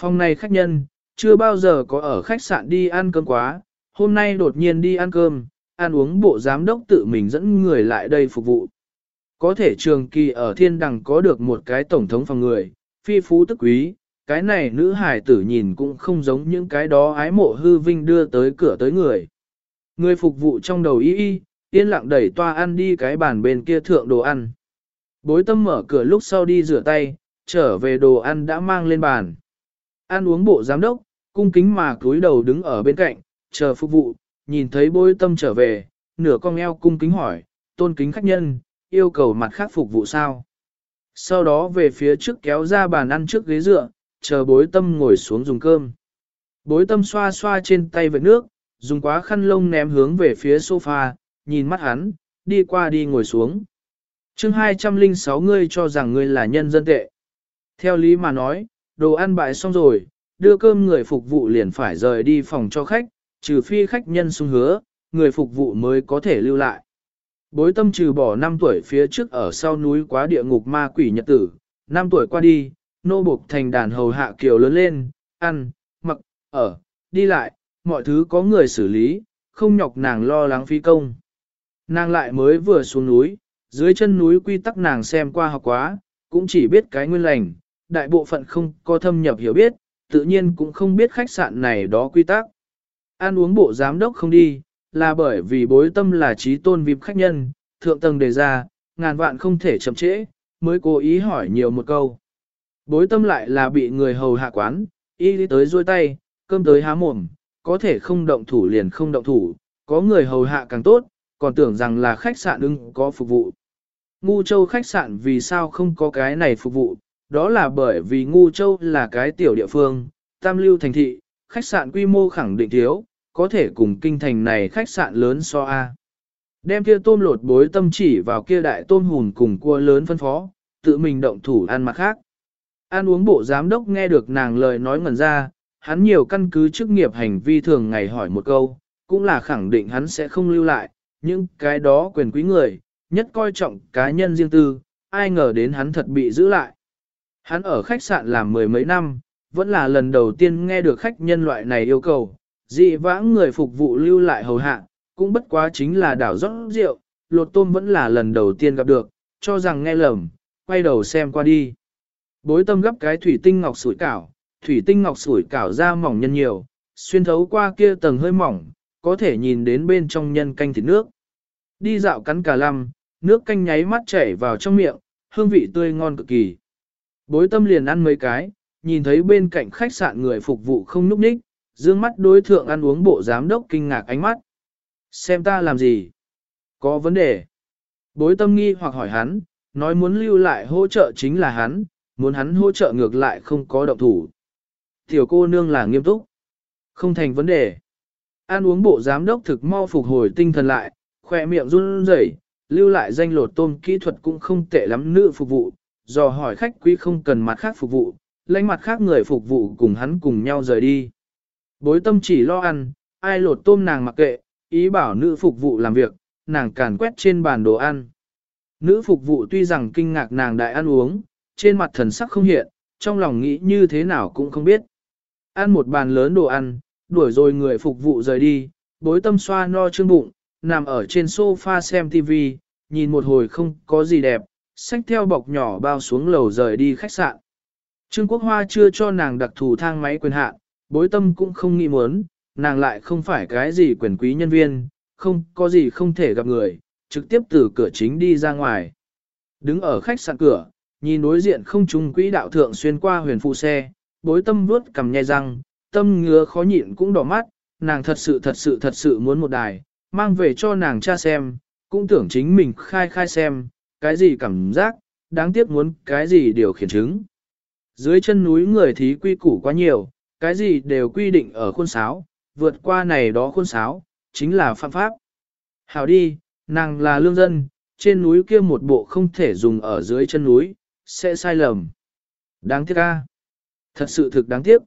Speaker 1: Phòng này khách nhân, chưa bao giờ có ở khách sạn đi ăn cơm quá, hôm nay đột nhiên đi ăn cơm, ăn uống bộ giám đốc tự mình dẫn người lại đây phục vụ. Có thể trường kỳ ở thiên đằng có được một cái tổng thống phòng người, phi phú tức quý, cái này nữ hải tử nhìn cũng không giống những cái đó ái mộ hư vinh đưa tới cửa tới người. Người phục vụ trong đầu y y, yên lặng đẩy toa ăn đi cái bàn bên kia thượng đồ ăn. Bối tâm mở cửa lúc sau đi rửa tay, trở về đồ ăn đã mang lên bàn. Ăn uống bộ giám đốc, cung kính mà cúi đầu đứng ở bên cạnh, chờ phục vụ, nhìn thấy bối tâm trở về, nửa cong eo cung kính hỏi, tôn kính khách nhân, yêu cầu mặt khác phục vụ sao. Sau đó về phía trước kéo ra bàn ăn trước ghế dựa, chờ bối tâm ngồi xuống dùng cơm. Bối tâm xoa xoa trên tay vệt nước, dùng quá khăn lông ném hướng về phía sofa, nhìn mắt hắn, đi qua đi ngồi xuống. chương 206 ngươi cho rằng ngươi là nhân dân tệ. Theo lý mà nói, đồ ăn bại xong rồi, đưa cơm người phục vụ liền phải rời đi phòng cho khách, trừ phi khách nhân xung hứa, người phục vụ mới có thể lưu lại. Bối tâm trừ bỏ 5 tuổi phía trước ở sau núi quá địa ngục ma quỷ nhật tử, 5 tuổi qua đi, nô buộc thành đàn hầu hạ kiều lớn lên, ăn, mặc, ở, đi lại, mọi thứ có người xử lý, không nhọc nàng lo lắng phi công. Nàng lại mới vừa xuống núi, dưới chân núi quy tắc nàng xem qua học quá, cũng chỉ biết cái nguyên lành, đại bộ phận không có thâm nhập hiểu biết, tự nhiên cũng không biết khách sạn này đó quy tắc. Ăn uống bộ giám đốc không đi, là bởi vì bối tâm là trí tôn vip khách nhân, thượng tầng đề ra, ngàn vạn không thể chậm trễ, mới cố ý hỏi nhiều một câu. Bối tâm lại là bị người hầu hạ quán, y đi tới ruôi tay, cơm tới há mồm, có thể không động thủ liền không động thủ, có người hầu hạ càng tốt, còn tưởng rằng là khách sạn ưng có phục vụ. Ngu châu khách sạn vì sao không có cái này phục vụ, đó là bởi vì Ngu châu là cái tiểu địa phương, tam lưu thành thị, khách sạn quy mô khẳng định thiếu, có thể cùng kinh thành này khách sạn lớn so A. Đem kia tôm lột bối tâm chỉ vào kia đại tôm hùn cùng cua lớn phân phó, tự mình động thủ ăn mặc khác. Ăn uống bộ giám đốc nghe được nàng lời nói ngẩn ra, hắn nhiều căn cứ chức nghiệp hành vi thường ngày hỏi một câu, cũng là khẳng định hắn sẽ không lưu lại, nhưng cái đó quyền quý người, nhất coi trọng cá nhân riêng tư, ai ngờ đến hắn thật bị giữ lại. Hắn ở khách sạn làm mười mấy năm, vẫn là lần đầu tiên nghe được khách nhân loại này yêu cầu, Dị vãng người phục vụ lưu lại hầu hạ, cũng bất quá chính là đảo rót rượu, lột tôm vẫn là lần đầu tiên gặp được, cho rằng nghe lầm, quay đầu xem qua đi. Bối tâm gấp cái thủy tinh ngọc sủi cảo, thủy tinh ngọc sủi cảo ra mỏng nhân nhiều, xuyên thấu qua kia tầng hơi mỏng, có thể nhìn đến bên trong nhân canh thịt nước. Đi dạo cắn cà lăm, nước canh nháy mắt chảy vào trong miệng, hương vị tươi ngon cực kỳ. Bối tâm liền ăn mấy cái, nhìn thấy bên cạnh khách sạn người phục vụ không núp ních, dương mắt đối thượng ăn uống bộ giám đốc kinh ngạc ánh mắt. Xem ta làm gì? Có vấn đề. Bối tâm nghi hoặc hỏi hắn, nói muốn lưu lại hỗ trợ chính là hắn, muốn hắn hỗ trợ ngược lại không có động thủ. Tiểu cô nương là nghiêm túc. Không thành vấn đề. Ăn uống bộ giám đốc thực mau phục hồi tinh thần lại, khỏe miệng run rẩy, lưu lại danh lột tôm kỹ thuật cũng không tệ lắm nữ phục vụ, dò hỏi khách quý không cần mặt khác phục vụ, lãnh mặt khác người phục vụ cùng hắn cùng nhau rời đi. Bối tâm chỉ lo ăn, ai lột tôm nàng mặc kệ, ý bảo nữ phục vụ làm việc, nàng càn quét trên bàn đồ ăn. Nữ phục vụ tuy rằng kinh ngạc nàng đại ăn uống, trên mặt thần sắc không hiện, trong lòng nghĩ như thế nào cũng không biết. Ăn một bàn lớn đồ ăn, đuổi rồi người phục vụ rời đi, bối tâm xoa no trương bụng, nằm ở trên sofa xem TV, nhìn một hồi không có gì đẹp, xách theo bọc nhỏ bao xuống lầu rời đi khách sạn. Trương Quốc Hoa chưa cho nàng đặc thù thang máy quyền hạn, bối tâm cũng không nghĩ muốn, nàng lại không phải cái gì quyền quý nhân viên, không có gì không thể gặp người, trực tiếp từ cửa chính đi ra ngoài. Đứng ở khách sạn cửa, nhìn đối diện không trung quỹ đạo thượng xuyên qua huyền phụ xe, bối tâm vuốt cầm nhai răng, tâm ngứa khó nhịn cũng đỏ mắt, nàng thật sự thật sự thật sự muốn một đài, mang về cho nàng cha xem, cũng tưởng chính mình khai khai xem, cái gì cảm giác, đáng tiếc muốn cái gì điều khiển chứng. Dưới chân núi người thí quy củ quá nhiều, cái gì đều quy định ở khuôn sáo, vượt qua này đó khuôn sáo, chính là phạm pháp. Hảo đi, nàng là lương dân, trên núi kia một bộ không thể dùng ở dưới chân núi, sẽ sai lầm. Đáng tiếc a, Thật sự thực đáng tiếc.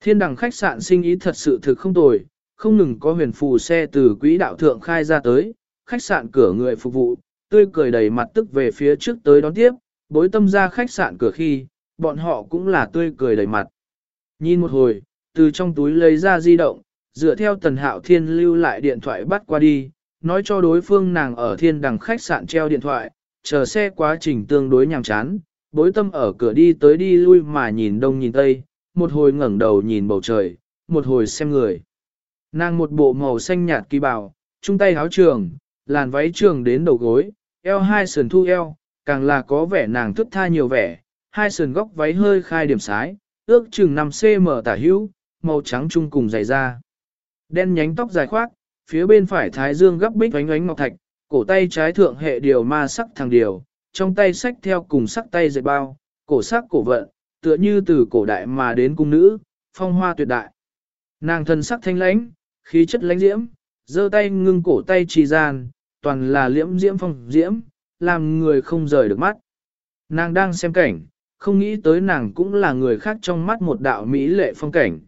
Speaker 1: Thiên đẳng khách sạn sinh ý thật sự thực không tồi, không ngừng có huyền phù xe từ quỹ đạo thượng khai ra tới, khách sạn cửa người phục vụ, tươi cười đầy mặt tức về phía trước tới đón tiếp, bối tâm ra khách sạn cửa khi, bọn họ cũng là tươi cười đầy mặt. Nhìn một hồi, từ trong túi lấy ra di động, dựa theo tần hạo thiên lưu lại điện thoại bắt qua đi, nói cho đối phương nàng ở thiên đằng khách sạn treo điện thoại, chờ xe quá trình tương đối nhàm chán, bối tâm ở cửa đi tới đi lui mà nhìn đông nhìn tây, một hồi ngẩng đầu nhìn bầu trời, một hồi xem người. Nàng một bộ màu xanh nhạt kỳ bào, trung tay háo trường, làn váy trường đến đầu gối, eo hai sườn thu eo, càng là có vẻ nàng thức tha nhiều vẻ, hai sườn góc váy hơi khai điểm sái, ước chừng 5cm tả hữu, màu trắng chung cùng dày da. Đen nhánh tóc dài khoác, phía bên phải thái dương gấp bích ánh ánh ngọc thạch, cổ tay trái thượng hệ điều ma sắc thằng điều, trong tay sách theo cùng sắc tay dệt bao, cổ sắc cổ vận, tựa như từ cổ đại mà đến cung nữ, phong hoa tuyệt đại. Nàng thân sắc thanh lãnh, khí chất lãnh diễm, giơ tay ngưng cổ tay trì gian, toàn là liễm diễm phong diễm, làm người không rời được mắt. Nàng đang xem cảnh, không nghĩ tới nàng cũng là người khác trong mắt một đạo mỹ lệ phong cảnh.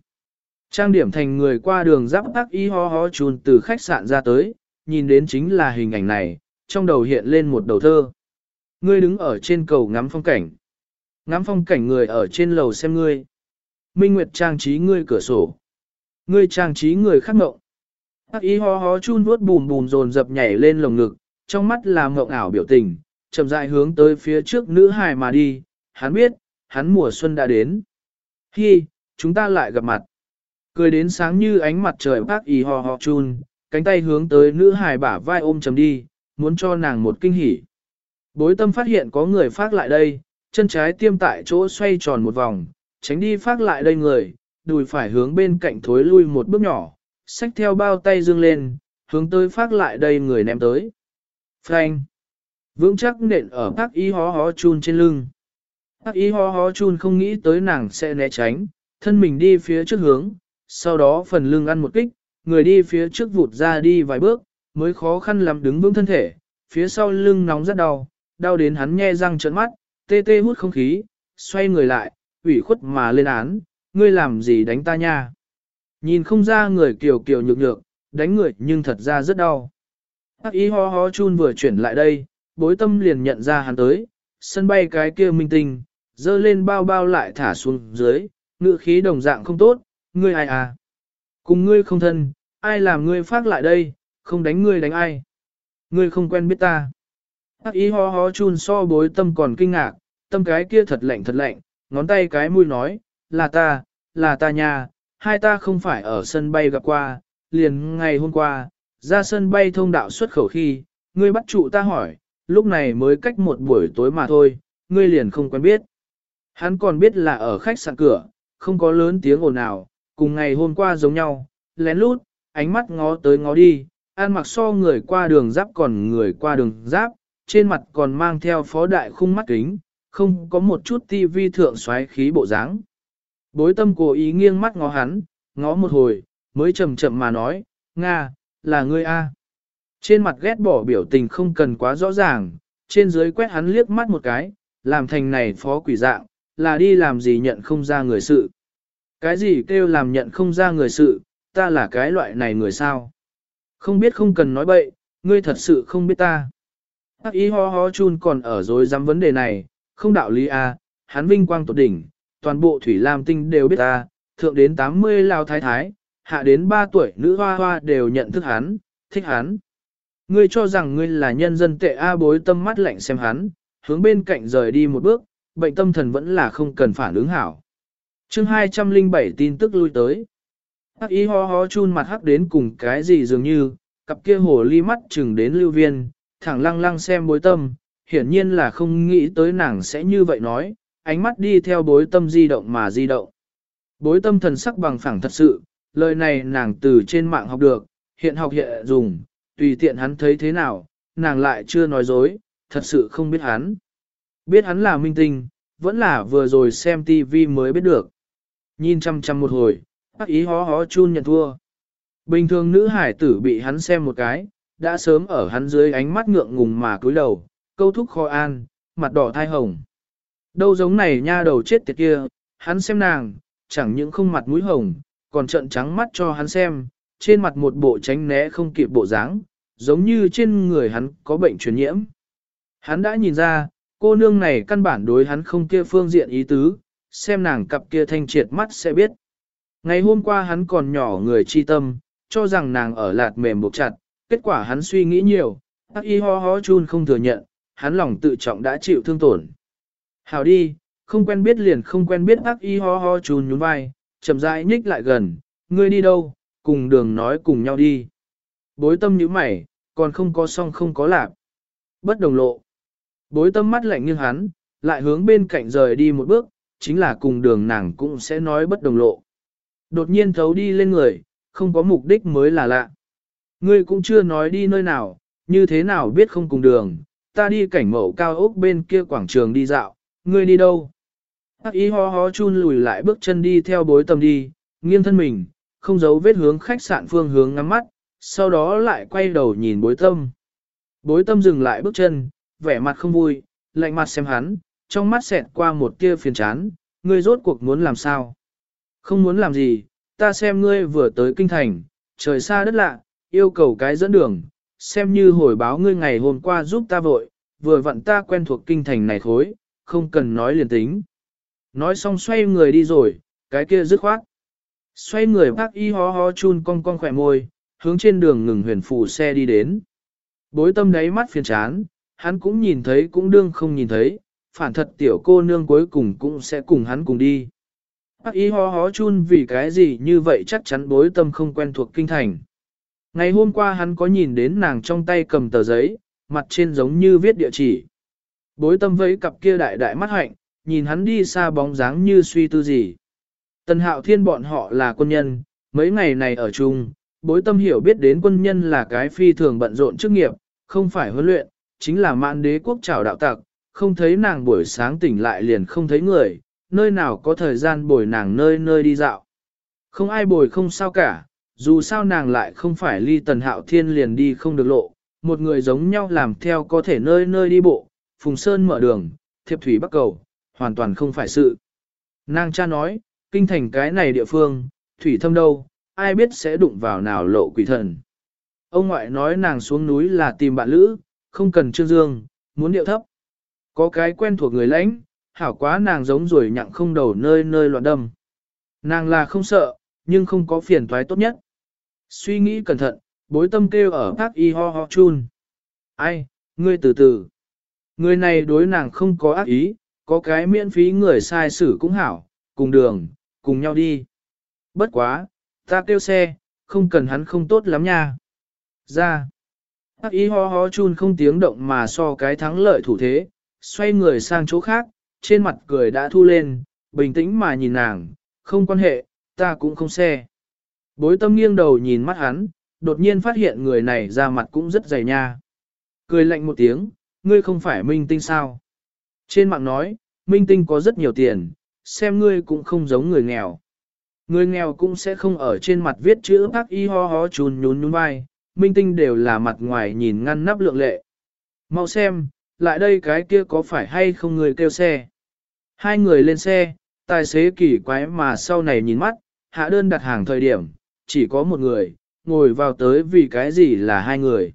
Speaker 1: Trang điểm thành người qua đường giáp tắc y ho ho chùn từ khách sạn ra tới, nhìn đến chính là hình ảnh này, trong đầu hiện lên một đầu thơ. Ngươi đứng ở trên cầu ngắm phong cảnh. Ngắm phong cảnh người ở trên lầu xem ngươi. Minh Nguyệt trang trí ngươi cửa sổ. Ngươi trang trí người khác mộng. bác y ho ho chun vuốt bùm bùm dồn dập nhảy lên lồng ngực, trong mắt là mộng ảo biểu tình, chậm rãi hướng tới phía trước nữ hài mà đi, hắn biết, hắn mùa xuân đã đến. Hi, chúng ta lại gặp mặt. Cười đến sáng như ánh mặt trời bác y ho ho chun, cánh tay hướng tới nữ hài bả vai ôm chầm đi, muốn cho nàng một kinh hỉ. Bối tâm phát hiện có người phát lại đây, chân trái tiêm tại chỗ xoay tròn một vòng, tránh đi phát lại đây người, đùi phải hướng bên cạnh thối lui một bước nhỏ, xách theo bao tay dương lên, hướng tới phát lại đây người ném tới. Frank! Vững chắc nện ở bác y hó hó chun trên lưng. Hắc y ho ho chun không nghĩ tới nàng sẽ né tránh, thân mình đi phía trước hướng, sau đó phần lưng ăn một kích, người đi phía trước vụt ra đi vài bước, mới khó khăn lắm đứng vững thân thể, phía sau lưng nóng rất đau, đau đến hắn nhe răng trợn mắt, tê tê hút không khí, xoay người lại, ủy khuất mà lên án, ngươi làm gì đánh ta nha. Nhìn không ra người kiều kiều nhược nhược, đánh người nhưng thật ra rất đau. Hắc y ho ho chun vừa chuyển lại đây, bối tâm liền nhận ra hắn tới, sân bay cái kia minh tinh, dơ lên bao bao lại thả xuống dưới, ngựa khí đồng dạng không tốt, ngươi ai à. Cùng ngươi không thân, ai làm ngươi phát lại đây, không đánh ngươi đánh ai. Ngươi không quen biết ta. Hắc ý ho ho chun so bối tâm còn kinh ngạc, tâm cái kia thật lạnh thật lạnh, ngón tay cái mũi nói, là ta, là ta nhà hai ta không phải ở sân bay gặp qua, liền ngày hôm qua, ra sân bay thông đạo xuất khẩu khi, ngươi bắt trụ ta hỏi, lúc này mới cách một buổi tối mà thôi, ngươi liền không quen biết. Hắn còn biết là ở khách sạn cửa, không có lớn tiếng ồn nào, cùng ngày hôm qua giống nhau, lén lút, ánh mắt ngó tới ngó đi, an mặc so người qua đường giáp còn người qua đường giáp, trên mặt còn mang theo phó đại khung mắt kính, không có một chút tivi thượng xoáy khí bộ dáng. Bối tâm cố ý nghiêng mắt ngó hắn, ngó một hồi, mới chậm chậm mà nói, Nga, là ngươi A. Trên mặt ghét bỏ biểu tình không cần quá rõ ràng, trên dưới quét hắn liếc mắt một cái, làm thành này phó quỷ dạng, là đi làm gì nhận không ra người sự. Cái gì kêu làm nhận không ra người sự, ta là cái loại này người sao? Không biết không cần nói bậy, ngươi thật sự không biết ta. Hắc ý ho ho chun còn ở dối dám vấn đề này, không đạo lý à, hắn vinh quang tột đỉnh, toàn bộ thủy lam tinh đều biết ta, thượng đến 80 lao thái thái, hạ đến 3 tuổi nữ hoa hoa đều nhận thức hắn, thích hắn. Ngươi cho rằng ngươi là nhân dân tệ A bối tâm mắt lạnh xem hắn, hướng bên cạnh rời đi một bước, bệnh tâm thần vẫn là không cần phản ứng hảo. chương 207 tin tức lui tới. Hắc ý ho ho chun mặt hắc đến cùng cái gì dường như, cặp kia hồ ly mắt chừng đến lưu viên, thẳng lăng lăng xem bối tâm, hiển nhiên là không nghĩ tới nàng sẽ như vậy nói, ánh mắt đi theo bối tâm di động mà di động. Bối tâm thần sắc bằng phẳng thật sự, lời này nàng từ trên mạng học được, hiện học hiện dùng, tùy tiện hắn thấy thế nào, nàng lại chưa nói dối, thật sự không biết hắn. Biết hắn là minh tinh, vẫn là vừa rồi xem TV mới biết được. Nhìn chăm chăm một hồi, bác ý hó hó chun nhận thua. Bình thường nữ hải tử bị hắn xem một cái, đã sớm ở hắn dưới ánh mắt ngượng ngùng mà cúi đầu, câu thúc kho an, mặt đỏ thai hồng. Đâu giống này nha đầu chết tiệt kia, hắn xem nàng, chẳng những không mặt mũi hồng, còn trận trắng mắt cho hắn xem, trên mặt một bộ tránh né không kịp bộ dáng, giống như trên người hắn có bệnh truyền nhiễm. Hắn đã nhìn ra, cô nương này căn bản đối hắn không kia phương diện ý tứ, xem nàng cặp kia thanh triệt mắt sẽ biết. Ngày hôm qua hắn còn nhỏ người chi tâm, cho rằng nàng ở lạt mềm buộc chặt, kết quả hắn suy nghĩ nhiều, Tắc y ho ho chun không thừa nhận, hắn lòng tự trọng đã chịu thương tổn. Hảo đi, không quen biết liền không quen biết Tắc y ho ho chun nhún vai, chậm rãi nhích lại gần, ngươi đi đâu, cùng đường nói cùng nhau đi. Bối tâm như mày, còn không có song không có lạc. Bất đồng lộ. Bối tâm mắt lạnh như hắn, lại hướng bên cạnh rời đi một bước, chính là cùng đường nàng cũng sẽ nói bất đồng lộ. Đột nhiên thấu đi lên người, không có mục đích mới là lạ. Ngươi cũng chưa nói đi nơi nào, như thế nào biết không cùng đường, ta đi cảnh mẫu cao ốc bên kia quảng trường đi dạo, ngươi đi đâu? Hắc ý ho ho chun lùi lại bước chân đi theo bối tâm đi, nghiêng thân mình, không giấu vết hướng khách sạn phương hướng ngắm mắt, sau đó lại quay đầu nhìn bối tâm. Bối tâm dừng lại bước chân, vẻ mặt không vui, lạnh mặt xem hắn, trong mắt xẹt qua một tia phiền chán, ngươi rốt cuộc muốn làm sao? Không muốn làm gì, ta xem ngươi vừa tới kinh thành, trời xa đất lạ, yêu cầu cái dẫn đường, xem như hồi báo ngươi ngày hôm qua giúp ta vội, vừa vặn ta quen thuộc kinh thành này thối, không cần nói liền tính. Nói xong xoay người đi rồi, cái kia dứt khoát. Xoay người bác y ho ho chun cong cong khỏe môi, hướng trên đường ngừng huyền phù xe đi đến. Bối tâm đáy mắt phiền chán, hắn cũng nhìn thấy cũng đương không nhìn thấy, phản thật tiểu cô nương cuối cùng cũng sẽ cùng hắn cùng đi. Bác ý ho hó chun vì cái gì như vậy chắc chắn bối tâm không quen thuộc kinh thành. Ngày hôm qua hắn có nhìn đến nàng trong tay cầm tờ giấy, mặt trên giống như viết địa chỉ. Bối tâm với cặp kia đại đại mắt hạnh, nhìn hắn đi xa bóng dáng như suy tư gì. Tần hạo thiên bọn họ là quân nhân, mấy ngày này ở chung, bối tâm hiểu biết đến quân nhân là cái phi thường bận rộn chức nghiệp, không phải huấn luyện, chính là mạn đế quốc trào đạo tặc, không thấy nàng buổi sáng tỉnh lại liền không thấy người, nơi nào có thời gian bồi nàng nơi nơi đi dạo. Không ai bồi không sao cả, dù sao nàng lại không phải ly tần hạo thiên liền đi không được lộ, một người giống nhau làm theo có thể nơi nơi đi bộ, phùng sơn mở đường, thiệp thủy bắc cầu, hoàn toàn không phải sự. Nàng cha nói, kinh thành cái này địa phương, thủy thâm đâu, ai biết sẽ đụng vào nào lộ quỷ thần. Ông ngoại nói nàng xuống núi là tìm bạn lữ, không cần trương dương, muốn điệu thấp. Có cái quen thuộc người lãnh, hảo quá nàng giống rồi nhặng không đầu nơi nơi loạn đâm. Nàng là không sợ, nhưng không có phiền toái tốt nhất. Suy nghĩ cẩn thận, bối tâm kêu ở Park y ho ho chun. Ai, ngươi từ từ. Người này đối nàng không có ác ý, có cái miễn phí người sai xử cũng hảo, cùng đường, cùng nhau đi. Bất quá, ta kêu xe, không cần hắn không tốt lắm nha. Ra. Hắc y ho ho chun không tiếng động mà so cái thắng lợi thủ thế, xoay người sang chỗ khác, trên mặt cười đã thu lên, bình tĩnh mà nhìn nàng, không quan hệ, ta cũng không xe. Bối tâm nghiêng đầu nhìn mắt hắn, đột nhiên phát hiện người này ra mặt cũng rất dày nha. Cười lạnh một tiếng, ngươi không phải minh tinh sao. Trên mạng nói, minh tinh có rất nhiều tiền, xem ngươi cũng không giống người nghèo. Người nghèo cũng sẽ không ở trên mặt viết chữ bác y ho ho chùn nhún nhún vai, minh tinh đều là mặt ngoài nhìn ngăn nắp lượng lệ. Mau xem, lại đây cái kia có phải hay không người kêu xe. Hai người lên xe, tài xế kỳ quái mà sau này nhìn mắt, hạ đơn đặt hàng thời điểm, chỉ có một người, ngồi vào tới vì cái gì là hai người.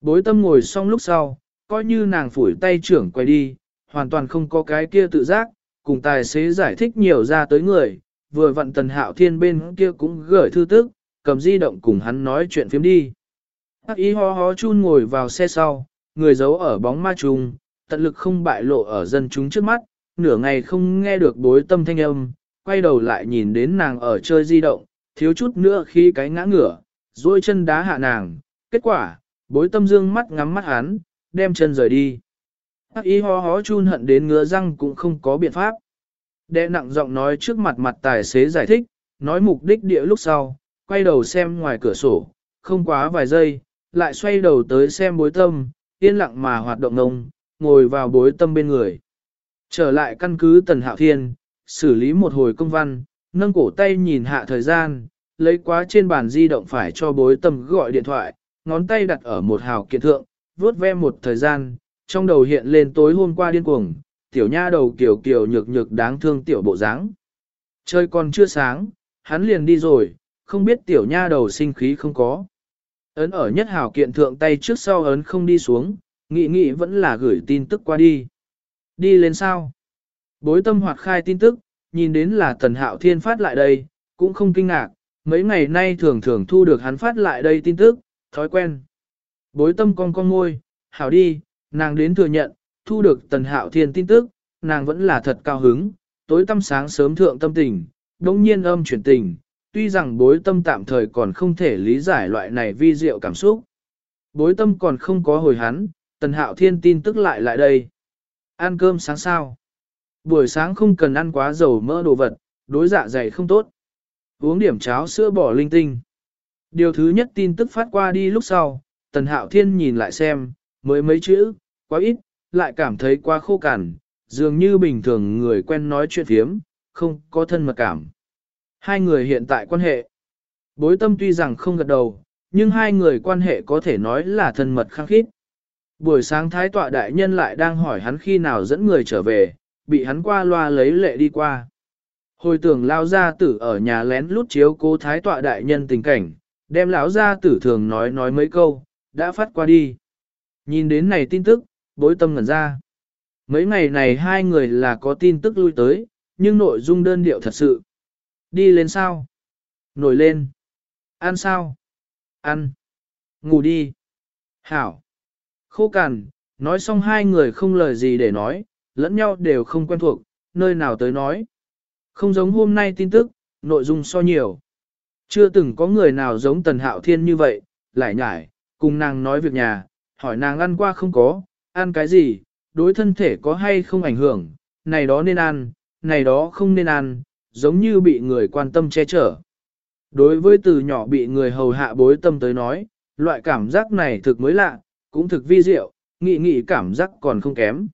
Speaker 1: Bối tâm ngồi xong lúc sau, coi như nàng phủi tay trưởng quay đi, hoàn toàn không có cái kia tự giác, cùng tài xế giải thích nhiều ra tới người, vừa vặn tần hạo thiên bên kia cũng gửi thư tức, cầm di động cùng hắn nói chuyện phím đi. Hắc y ho ho chun ngồi vào xe sau, người giấu ở bóng ma trùng, tận lực không bại lộ ở dân chúng trước mắt, nửa ngày không nghe được bối tâm thanh âm, quay đầu lại nhìn đến nàng ở chơi di động, thiếu chút nữa khi cái ngã ngửa, duỗi chân đá hạ nàng, kết quả, bối tâm dương mắt ngắm mắt hắn, đem chân rời đi. Hắc y ho ho chun hận đến ngứa răng cũng không có biện pháp. Đệ nặng giọng nói trước mặt mặt tài xế giải thích, nói mục đích địa lúc sau, quay đầu xem ngoài cửa sổ, không quá vài giây, lại xoay đầu tới xem bối tâm, yên lặng mà hoạt động ngông, ngồi vào bối tâm bên người. Trở lại căn cứ Tần Hạo Thiên, xử lý một hồi công văn, nâng cổ tay nhìn hạ thời gian, lấy quá trên bàn di động phải cho bối tâm gọi điện thoại, ngón tay đặt ở một hào kiện thượng, vuốt ve một thời gian, trong đầu hiện lên tối hôm qua điên cuồng, tiểu nha đầu kiểu kiểu nhược nhược đáng thương tiểu bộ dáng. Trời còn chưa sáng, hắn liền đi rồi, không biết tiểu nha đầu sinh khí không có. Ấn ở nhất hảo kiện thượng tay trước sau ấn không đi xuống, nghị nghị vẫn là gửi tin tức qua đi. Đi lên sao? Bối tâm hoạt khai tin tức, nhìn đến là tần hạo thiên phát lại đây, cũng không kinh ngạc, mấy ngày nay thường thường thu được hắn phát lại đây tin tức, thói quen. Bối tâm con con ngôi, hảo đi, nàng đến thừa nhận, thu được tần hạo thiên tin tức, nàng vẫn là thật cao hứng, tối tâm sáng sớm thượng tâm tình, đông nhiên âm chuyển tình, tuy rằng bối tâm tạm thời còn không thể lý giải loại này vi diệu cảm xúc. Bối tâm còn không có hồi hắn, tần hạo thiên tin tức lại lại đây. Ăn cơm sáng sao? Buổi sáng không cần ăn quá dầu mỡ đồ vật, đối dạ dày không tốt. Uống điểm cháo sữa bỏ linh tinh. Điều thứ nhất tin tức phát qua đi lúc sau, tần hạo thiên nhìn lại xem, mới mấy chữ, quá ít, lại cảm thấy quá khô cằn, dường như bình thường người quen nói chuyện phiếm, không có thân mật cảm. Hai người hiện tại quan hệ. Bối tâm tuy rằng không gật đầu, nhưng hai người quan hệ có thể nói là thân mật khăng khít. Buổi sáng thái tọa đại nhân lại đang hỏi hắn khi nào dẫn người trở về, bị hắn qua loa lấy lệ đi qua. Hồi tưởng lao gia tử ở nhà lén lút chiếu cố thái tọa đại nhân tình cảnh, đem lão gia tử thường nói nói mấy câu, đã phát qua đi. Nhìn đến này tin tức, bối tâm ngẩn ra. Mấy ngày này hai người là có tin tức lui tới, nhưng nội dung đơn điệu thật sự. Đi lên sao? Nổi lên. Ăn sao? Ăn. Ngủ đi. Hảo. Khô cằn, nói xong hai người không lời gì để nói, lẫn nhau đều không quen thuộc, nơi nào tới nói. Không giống hôm nay tin tức, nội dung so nhiều. Chưa từng có người nào giống Tần Hạo Thiên như vậy, lại nhải, cùng nàng nói việc nhà, hỏi nàng ăn qua không có, ăn cái gì, đối thân thể có hay không ảnh hưởng, này đó nên ăn, này đó không nên ăn, giống như bị người quan tâm che chở. Đối với từ nhỏ bị người hầu hạ bối tâm tới nói, loại cảm giác này thực mới lạ, cũng thực vi diệu, nghị nghị cảm giác còn không kém.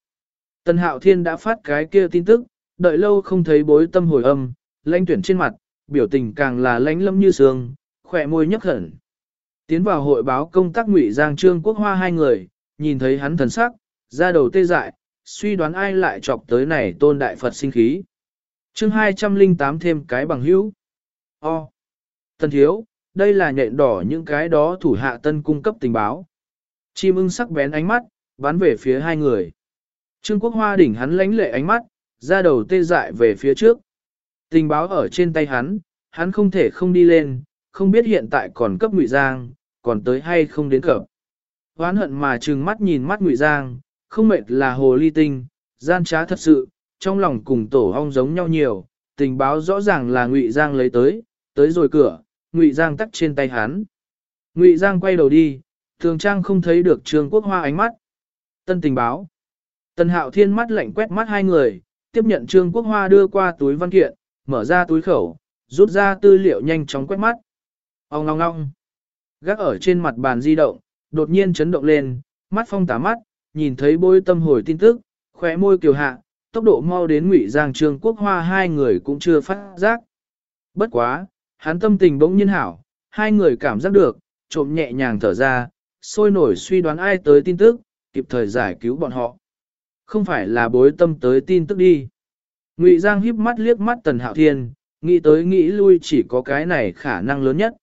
Speaker 1: tân Hạo Thiên đã phát cái kia tin tức, đợi lâu không thấy bối tâm hồi âm, lãnh tuyển trên mặt, biểu tình càng là lãnh lâm như sương, khỏe môi nhấc hẳn. Tiến vào hội báo công tác ngụy Giang Trương Quốc Hoa hai người, nhìn thấy hắn thần sắc, ra đầu tê dại, suy đoán ai lại chọc tới này tôn đại Phật sinh khí chương 208 thêm cái bằng hữu. O. Tân thiếu, đây là nhện đỏ những cái đó thủ hạ tân cung cấp tình báo. Chim ưng sắc bén ánh mắt, bắn về phía hai người. Trương Quốc Hoa đỉnh hắn lánh lệ ánh mắt, ra đầu tê dại về phía trước. Tình báo ở trên tay hắn, hắn không thể không đi lên, không biết hiện tại còn cấp ngụy giang, còn tới hay không đến cập. Hoán hận mà trừng mắt nhìn mắt ngụy giang, không mệt là hồ ly tinh, gian trá thật sự, trong lòng cùng tổ hong giống nhau nhiều, tình báo rõ ràng là ngụy giang lấy tới, tới rồi cửa, ngụy giang tắt trên tay hắn. Ngụy giang quay đầu đi, thường trang không thấy được trương quốc hoa ánh mắt. Tân tình báo. Tân hạo thiên mắt lạnh quét mắt hai người, tiếp nhận trương quốc hoa đưa qua túi văn kiện, mở ra túi khẩu, rút ra tư liệu nhanh chóng quét mắt. Ông ngong ngong. Gác ở trên mặt bàn di động, đột nhiên chấn động lên, mắt phong tả mắt, nhìn thấy bôi tâm hồi tin tức, khóe môi kiều hạ, tốc độ mau đến ngụy giang trương quốc hoa hai người cũng chưa phát giác. Bất quá, hắn tâm tình bỗng nhiên hảo, hai người cảm giác được, trộm nhẹ nhàng thở ra, sôi nổi suy đoán ai tới tin tức, kịp thời giải cứu bọn họ. Không phải là bối tâm tới tin tức đi. Ngụy Giang híp mắt liếc mắt Tần Hạo Thiên, nghĩ tới nghĩ lui chỉ có cái này khả năng lớn nhất.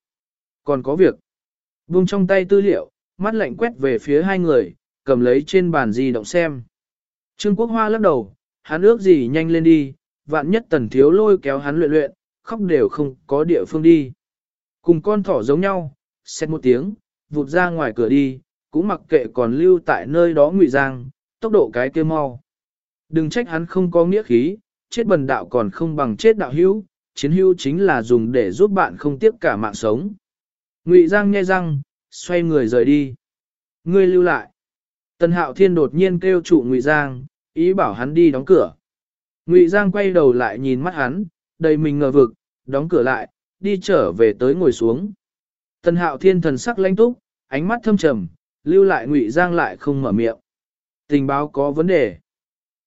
Speaker 1: Còn có việc. Vung trong tay tư liệu, mắt lạnh quét về phía hai người, cầm lấy trên bàn di động xem. Trương Quốc Hoa lắc đầu, hắn ước gì nhanh lên đi, vạn nhất tần thiếu lôi kéo hắn luyện luyện, khóc đều không có địa phương đi. Cùng con thỏ giống nhau, xét một tiếng, vụt ra ngoài cửa đi, cũng mặc kệ còn lưu tại nơi đó ngụy giang, tốc độ cái kia mau. Đừng trách hắn không có nghĩa khí, chết bần đạo còn không bằng chết đạo hữu, chiến hữu chính là dùng để giúp bạn không tiếc cả mạng sống. Ngụy Giang nghe răng, xoay người rời đi. Ngươi lưu lại. Tần Hạo Thiên đột nhiên kêu chủ Ngụy Giang, ý bảo hắn đi đóng cửa. Ngụy Giang quay đầu lại nhìn mắt hắn, đầy mình ngờ vực, đóng cửa lại, đi trở về tới ngồi xuống. Tần Hạo Thiên thần sắc lãnh túc, ánh mắt thâm trầm, lưu lại Ngụy Giang lại không mở miệng. Tình báo có vấn đề.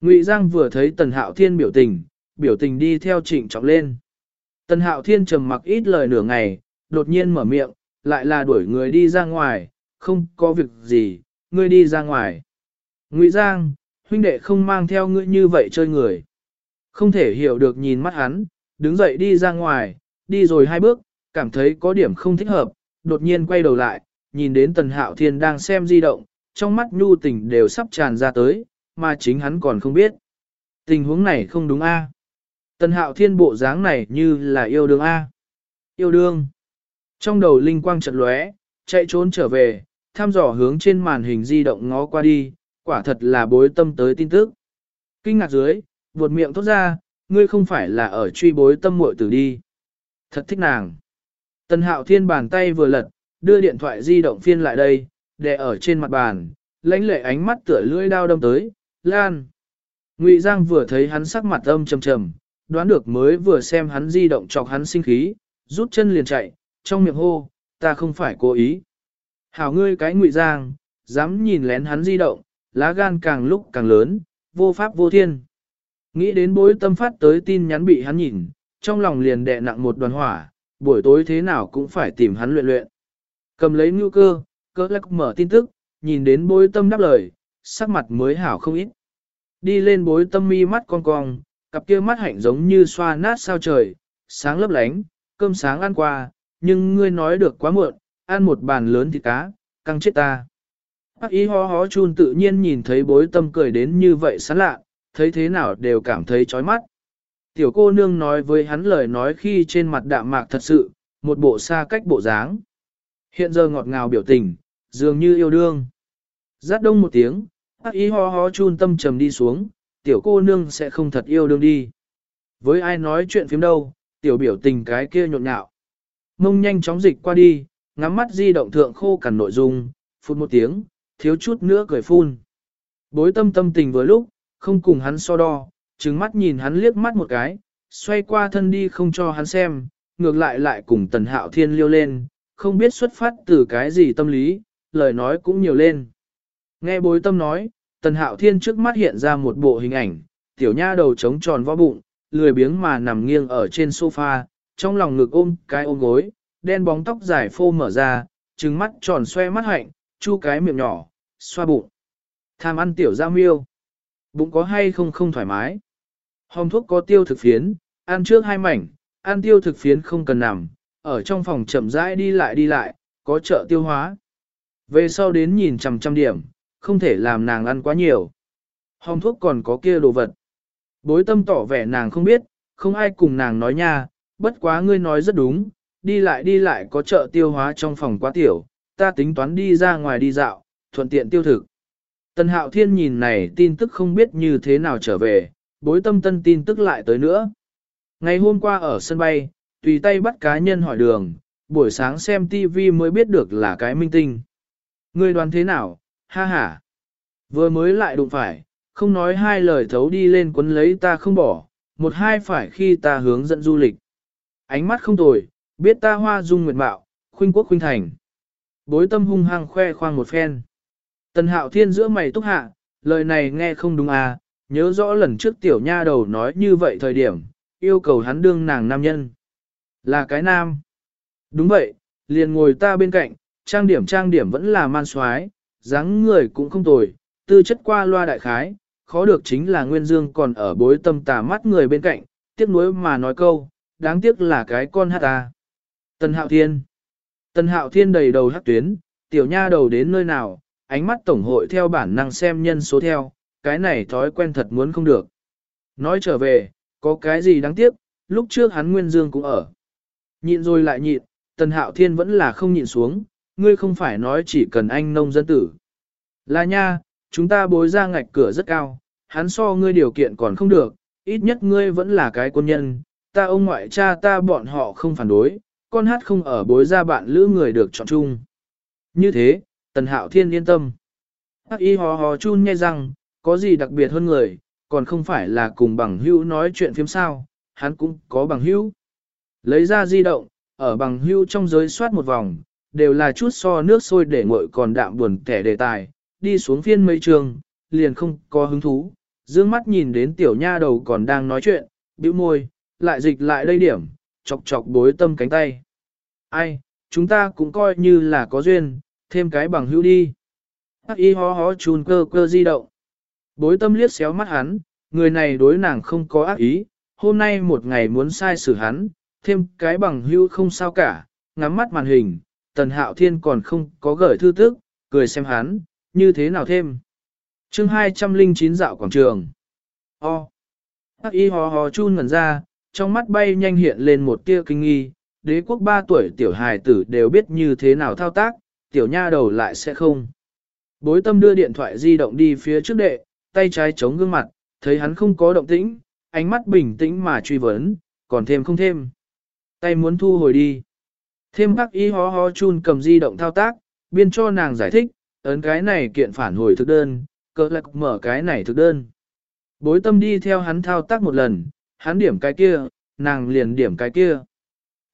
Speaker 1: Ngụy Giang vừa thấy Tần Hạo Thiên biểu tình, biểu tình đi theo trịnh trọng lên. Tần Hạo Thiên trầm mặc ít lời nửa ngày, đột nhiên mở miệng, lại là đuổi người đi ra ngoài, không có việc gì, ngươi đi ra ngoài. Ngụy Giang, huynh đệ không mang theo ngươi như vậy chơi người. Không thể hiểu được nhìn mắt hắn, đứng dậy đi ra ngoài, đi rồi hai bước, cảm thấy có điểm không thích hợp, đột nhiên quay đầu lại, nhìn đến Tần Hạo Thiên đang xem di động, trong mắt nhu tình đều sắp tràn ra tới, mà chính hắn còn không biết. Tình huống này không đúng a. Tần Hạo Thiên bộ dáng này như là yêu đương a. Yêu đương. Trong đầu linh quang chợt lóe, chạy trốn trở về, thăm dò hướng trên màn hình di động ngó qua đi, quả thật là bối tâm tới tin tức. Kinh ngạc dưới, buột miệng thốt ra, ngươi không phải là ở truy bối tâm muội tử đi. Thật thích nàng. Tần hạo thiên bàn tay vừa lật, đưa điện thoại di động phiên lại đây, để ở trên mặt bàn, lãnh lệ ánh mắt tựa lưỡi đao đâm tới, lan. Ngụy Giang vừa thấy hắn sắc mặt âm trầm trầm, đoán được mới vừa xem hắn di động chọc hắn sinh khí, rút chân liền chạy, trong miệng hô, ta không phải cố ý. Hảo ngươi cái Ngụy Giang, dám nhìn lén hắn di động, lá gan càng lúc càng lớn, vô pháp vô thiên. Nghĩ đến bối tâm phát tới tin nhắn bị hắn nhìn, trong lòng liền đè nặng một đoàn hỏa, buổi tối thế nào cũng phải tìm hắn luyện luyện. Cầm lấy ngưu cơ, cỡ lắc mở tin tức, nhìn đến bối tâm đáp lời, sắc mặt mới hảo không ít. Đi lên bối tâm mi mắt con cong, cặp kia mắt hạnh giống như xoa nát sao trời, sáng lấp lánh, cơm sáng ăn qua, nhưng ngươi nói được quá muộn, ăn một bàn lớn thịt cá, căng chết ta. Bác ý ho hó chun tự nhiên nhìn thấy bối tâm cười đến như vậy sán lạ, thấy thế nào đều cảm thấy chói mắt. Tiểu cô nương nói với hắn lời nói khi trên mặt đạm mạc thật sự, một bộ xa cách bộ dáng. Hiện giờ ngọt ngào biểu tình, dường như yêu đương. Giác đông một tiếng, bác ý ho ho chun tâm trầm đi xuống, tiểu cô nương sẽ không thật yêu đương đi. Với ai nói chuyện phím đâu, tiểu biểu tình cái kia nhộn nhạo. Mông nhanh chóng dịch qua đi, ngắm mắt di động thượng khô cằn nội dung, phút một tiếng, thiếu chút nữa cười phun. Bối tâm tâm tình vừa lúc, không cùng hắn so đo, trừng mắt nhìn hắn liếc mắt một cái, xoay qua thân đi không cho hắn xem, ngược lại lại cùng tần hạo thiên liêu lên, không biết xuất phát từ cái gì tâm lý, lời nói cũng nhiều lên. Nghe bối tâm nói, tần hạo thiên trước mắt hiện ra một bộ hình ảnh, tiểu nha đầu trống tròn võ bụng, lười biếng mà nằm nghiêng ở trên sofa, trong lòng ngực ôm cái ôm gối, đen bóng tóc dài phô mở ra, trừng mắt tròn xoe mắt hạnh, chu cái miệng nhỏ, xoa bụng. Tham ăn tiểu da miêu. Bụng có hay không không thoải mái. Hồng thuốc có tiêu thực phiến, ăn trước hai mảnh, ăn tiêu thực phiến không cần nằm, ở trong phòng chậm rãi đi lại đi lại, có chợ tiêu hóa. Về sau đến nhìn trăm trăm điểm, không thể làm nàng ăn quá nhiều. Hồng thuốc còn có kia đồ vật. Bối tâm tỏ vẻ nàng không biết, không ai cùng nàng nói nha, bất quá ngươi nói rất đúng, đi lại đi lại có chợ tiêu hóa trong phòng quá tiểu, ta tính toán đi ra ngoài đi dạo, thuận tiện tiêu thực. Tần Hạo Thiên nhìn này tin tức không biết như thế nào trở về, bối tâm tân tin tức lại tới nữa. Ngày hôm qua ở sân bay, tùy tay bắt cá nhân hỏi đường, buổi sáng xem TV mới biết được là cái minh tinh. người đoán thế nào, ha ha. Vừa mới lại đụng phải, không nói hai lời thấu đi lên quấn lấy ta không bỏ, một hai phải khi ta hướng dẫn du lịch. Ánh mắt không tồi, biết ta hoa dung nguyệt bạo, khuynh quốc khuynh thành. Bối tâm hung hăng khoe khoang một phen. Tần hạo thiên giữa mày túc hạ, lời này nghe không đúng à, nhớ rõ lần trước tiểu nha đầu nói như vậy thời điểm, yêu cầu hắn đương nàng nam nhân. Là cái nam. Đúng vậy, liền ngồi ta bên cạnh, trang điểm trang điểm vẫn là man soái, dáng người cũng không tồi, tư chất qua loa đại khái, khó được chính là Nguyên Dương còn ở bối tâm tà mắt người bên cạnh, tiếc nuối mà nói câu, đáng tiếc là cái con hát ta. Tần Hạo Thiên Tần Hạo Thiên đầy đầu hát tuyến, tiểu nha đầu đến nơi nào, ánh mắt tổng hội theo bản năng xem nhân số theo, cái này thói quen thật muốn không được. Nói trở về, có cái gì đáng tiếc, lúc trước hắn Nguyên Dương cũng ở. Nhịn rồi lại nhịn, Tần Hạo Thiên vẫn là không nhịn xuống, ngươi không phải nói chỉ cần anh nông dân tử. Là nha, chúng ta bối ra ngạch cửa rất cao, hắn so ngươi điều kiện còn không được, ít nhất ngươi vẫn là cái quân nhân, ta ông ngoại cha ta bọn họ không phản đối, con hát không ở bối ra bạn lữ người được chọn chung. Như thế, Tần Hạo Thiên yên tâm. Hắc y hò hò chun nghe rằng, có gì đặc biệt hơn người, còn không phải là cùng bằng hữu nói chuyện phím sao, hắn cũng có bằng hữu. Lấy ra di động, ở bằng hữu trong giới soát một vòng, đều là chút so nước sôi để nguội còn đạm buồn kẻ đề tài, đi xuống phiên mây trường, liền không có hứng thú, dương mắt nhìn đến tiểu nha đầu còn đang nói chuyện, bĩu môi, lại dịch lại đây điểm, chọc chọc bối tâm cánh tay. Ai, chúng ta cũng coi như là có duyên, thêm cái bằng hữu đi. Hắc y hó hó chun cơ cơ di động. Bối tâm liếc xéo mắt hắn, người này đối nàng không có ác ý, hôm nay một ngày muốn sai xử hắn, thêm cái bằng hữu không sao cả, ngắm mắt màn hình, tần hạo thiên còn không có gửi thư tức, cười xem hắn, như thế nào thêm. chương 209 dạo quảng trường. O. Hắc y hò hò chun ngẩn ra, trong mắt bay nhanh hiện lên một tia kinh nghi, đế quốc ba tuổi tiểu hài tử đều biết như thế nào thao tác, tiểu nha đầu lại sẽ không. Bối tâm đưa điện thoại di động đi phía trước đệ, tay trái chống gương mặt, thấy hắn không có động tĩnh, ánh mắt bình tĩnh mà truy vấn, còn thêm không thêm. Tay muốn thu hồi đi. Thêm bác y hó hó chun cầm di động thao tác, biên cho nàng giải thích, ấn cái này kiện phản hồi thực đơn, cỡ lạc mở cái này thực đơn. Bối tâm đi theo hắn thao tác một lần, hắn điểm cái kia, nàng liền điểm cái kia.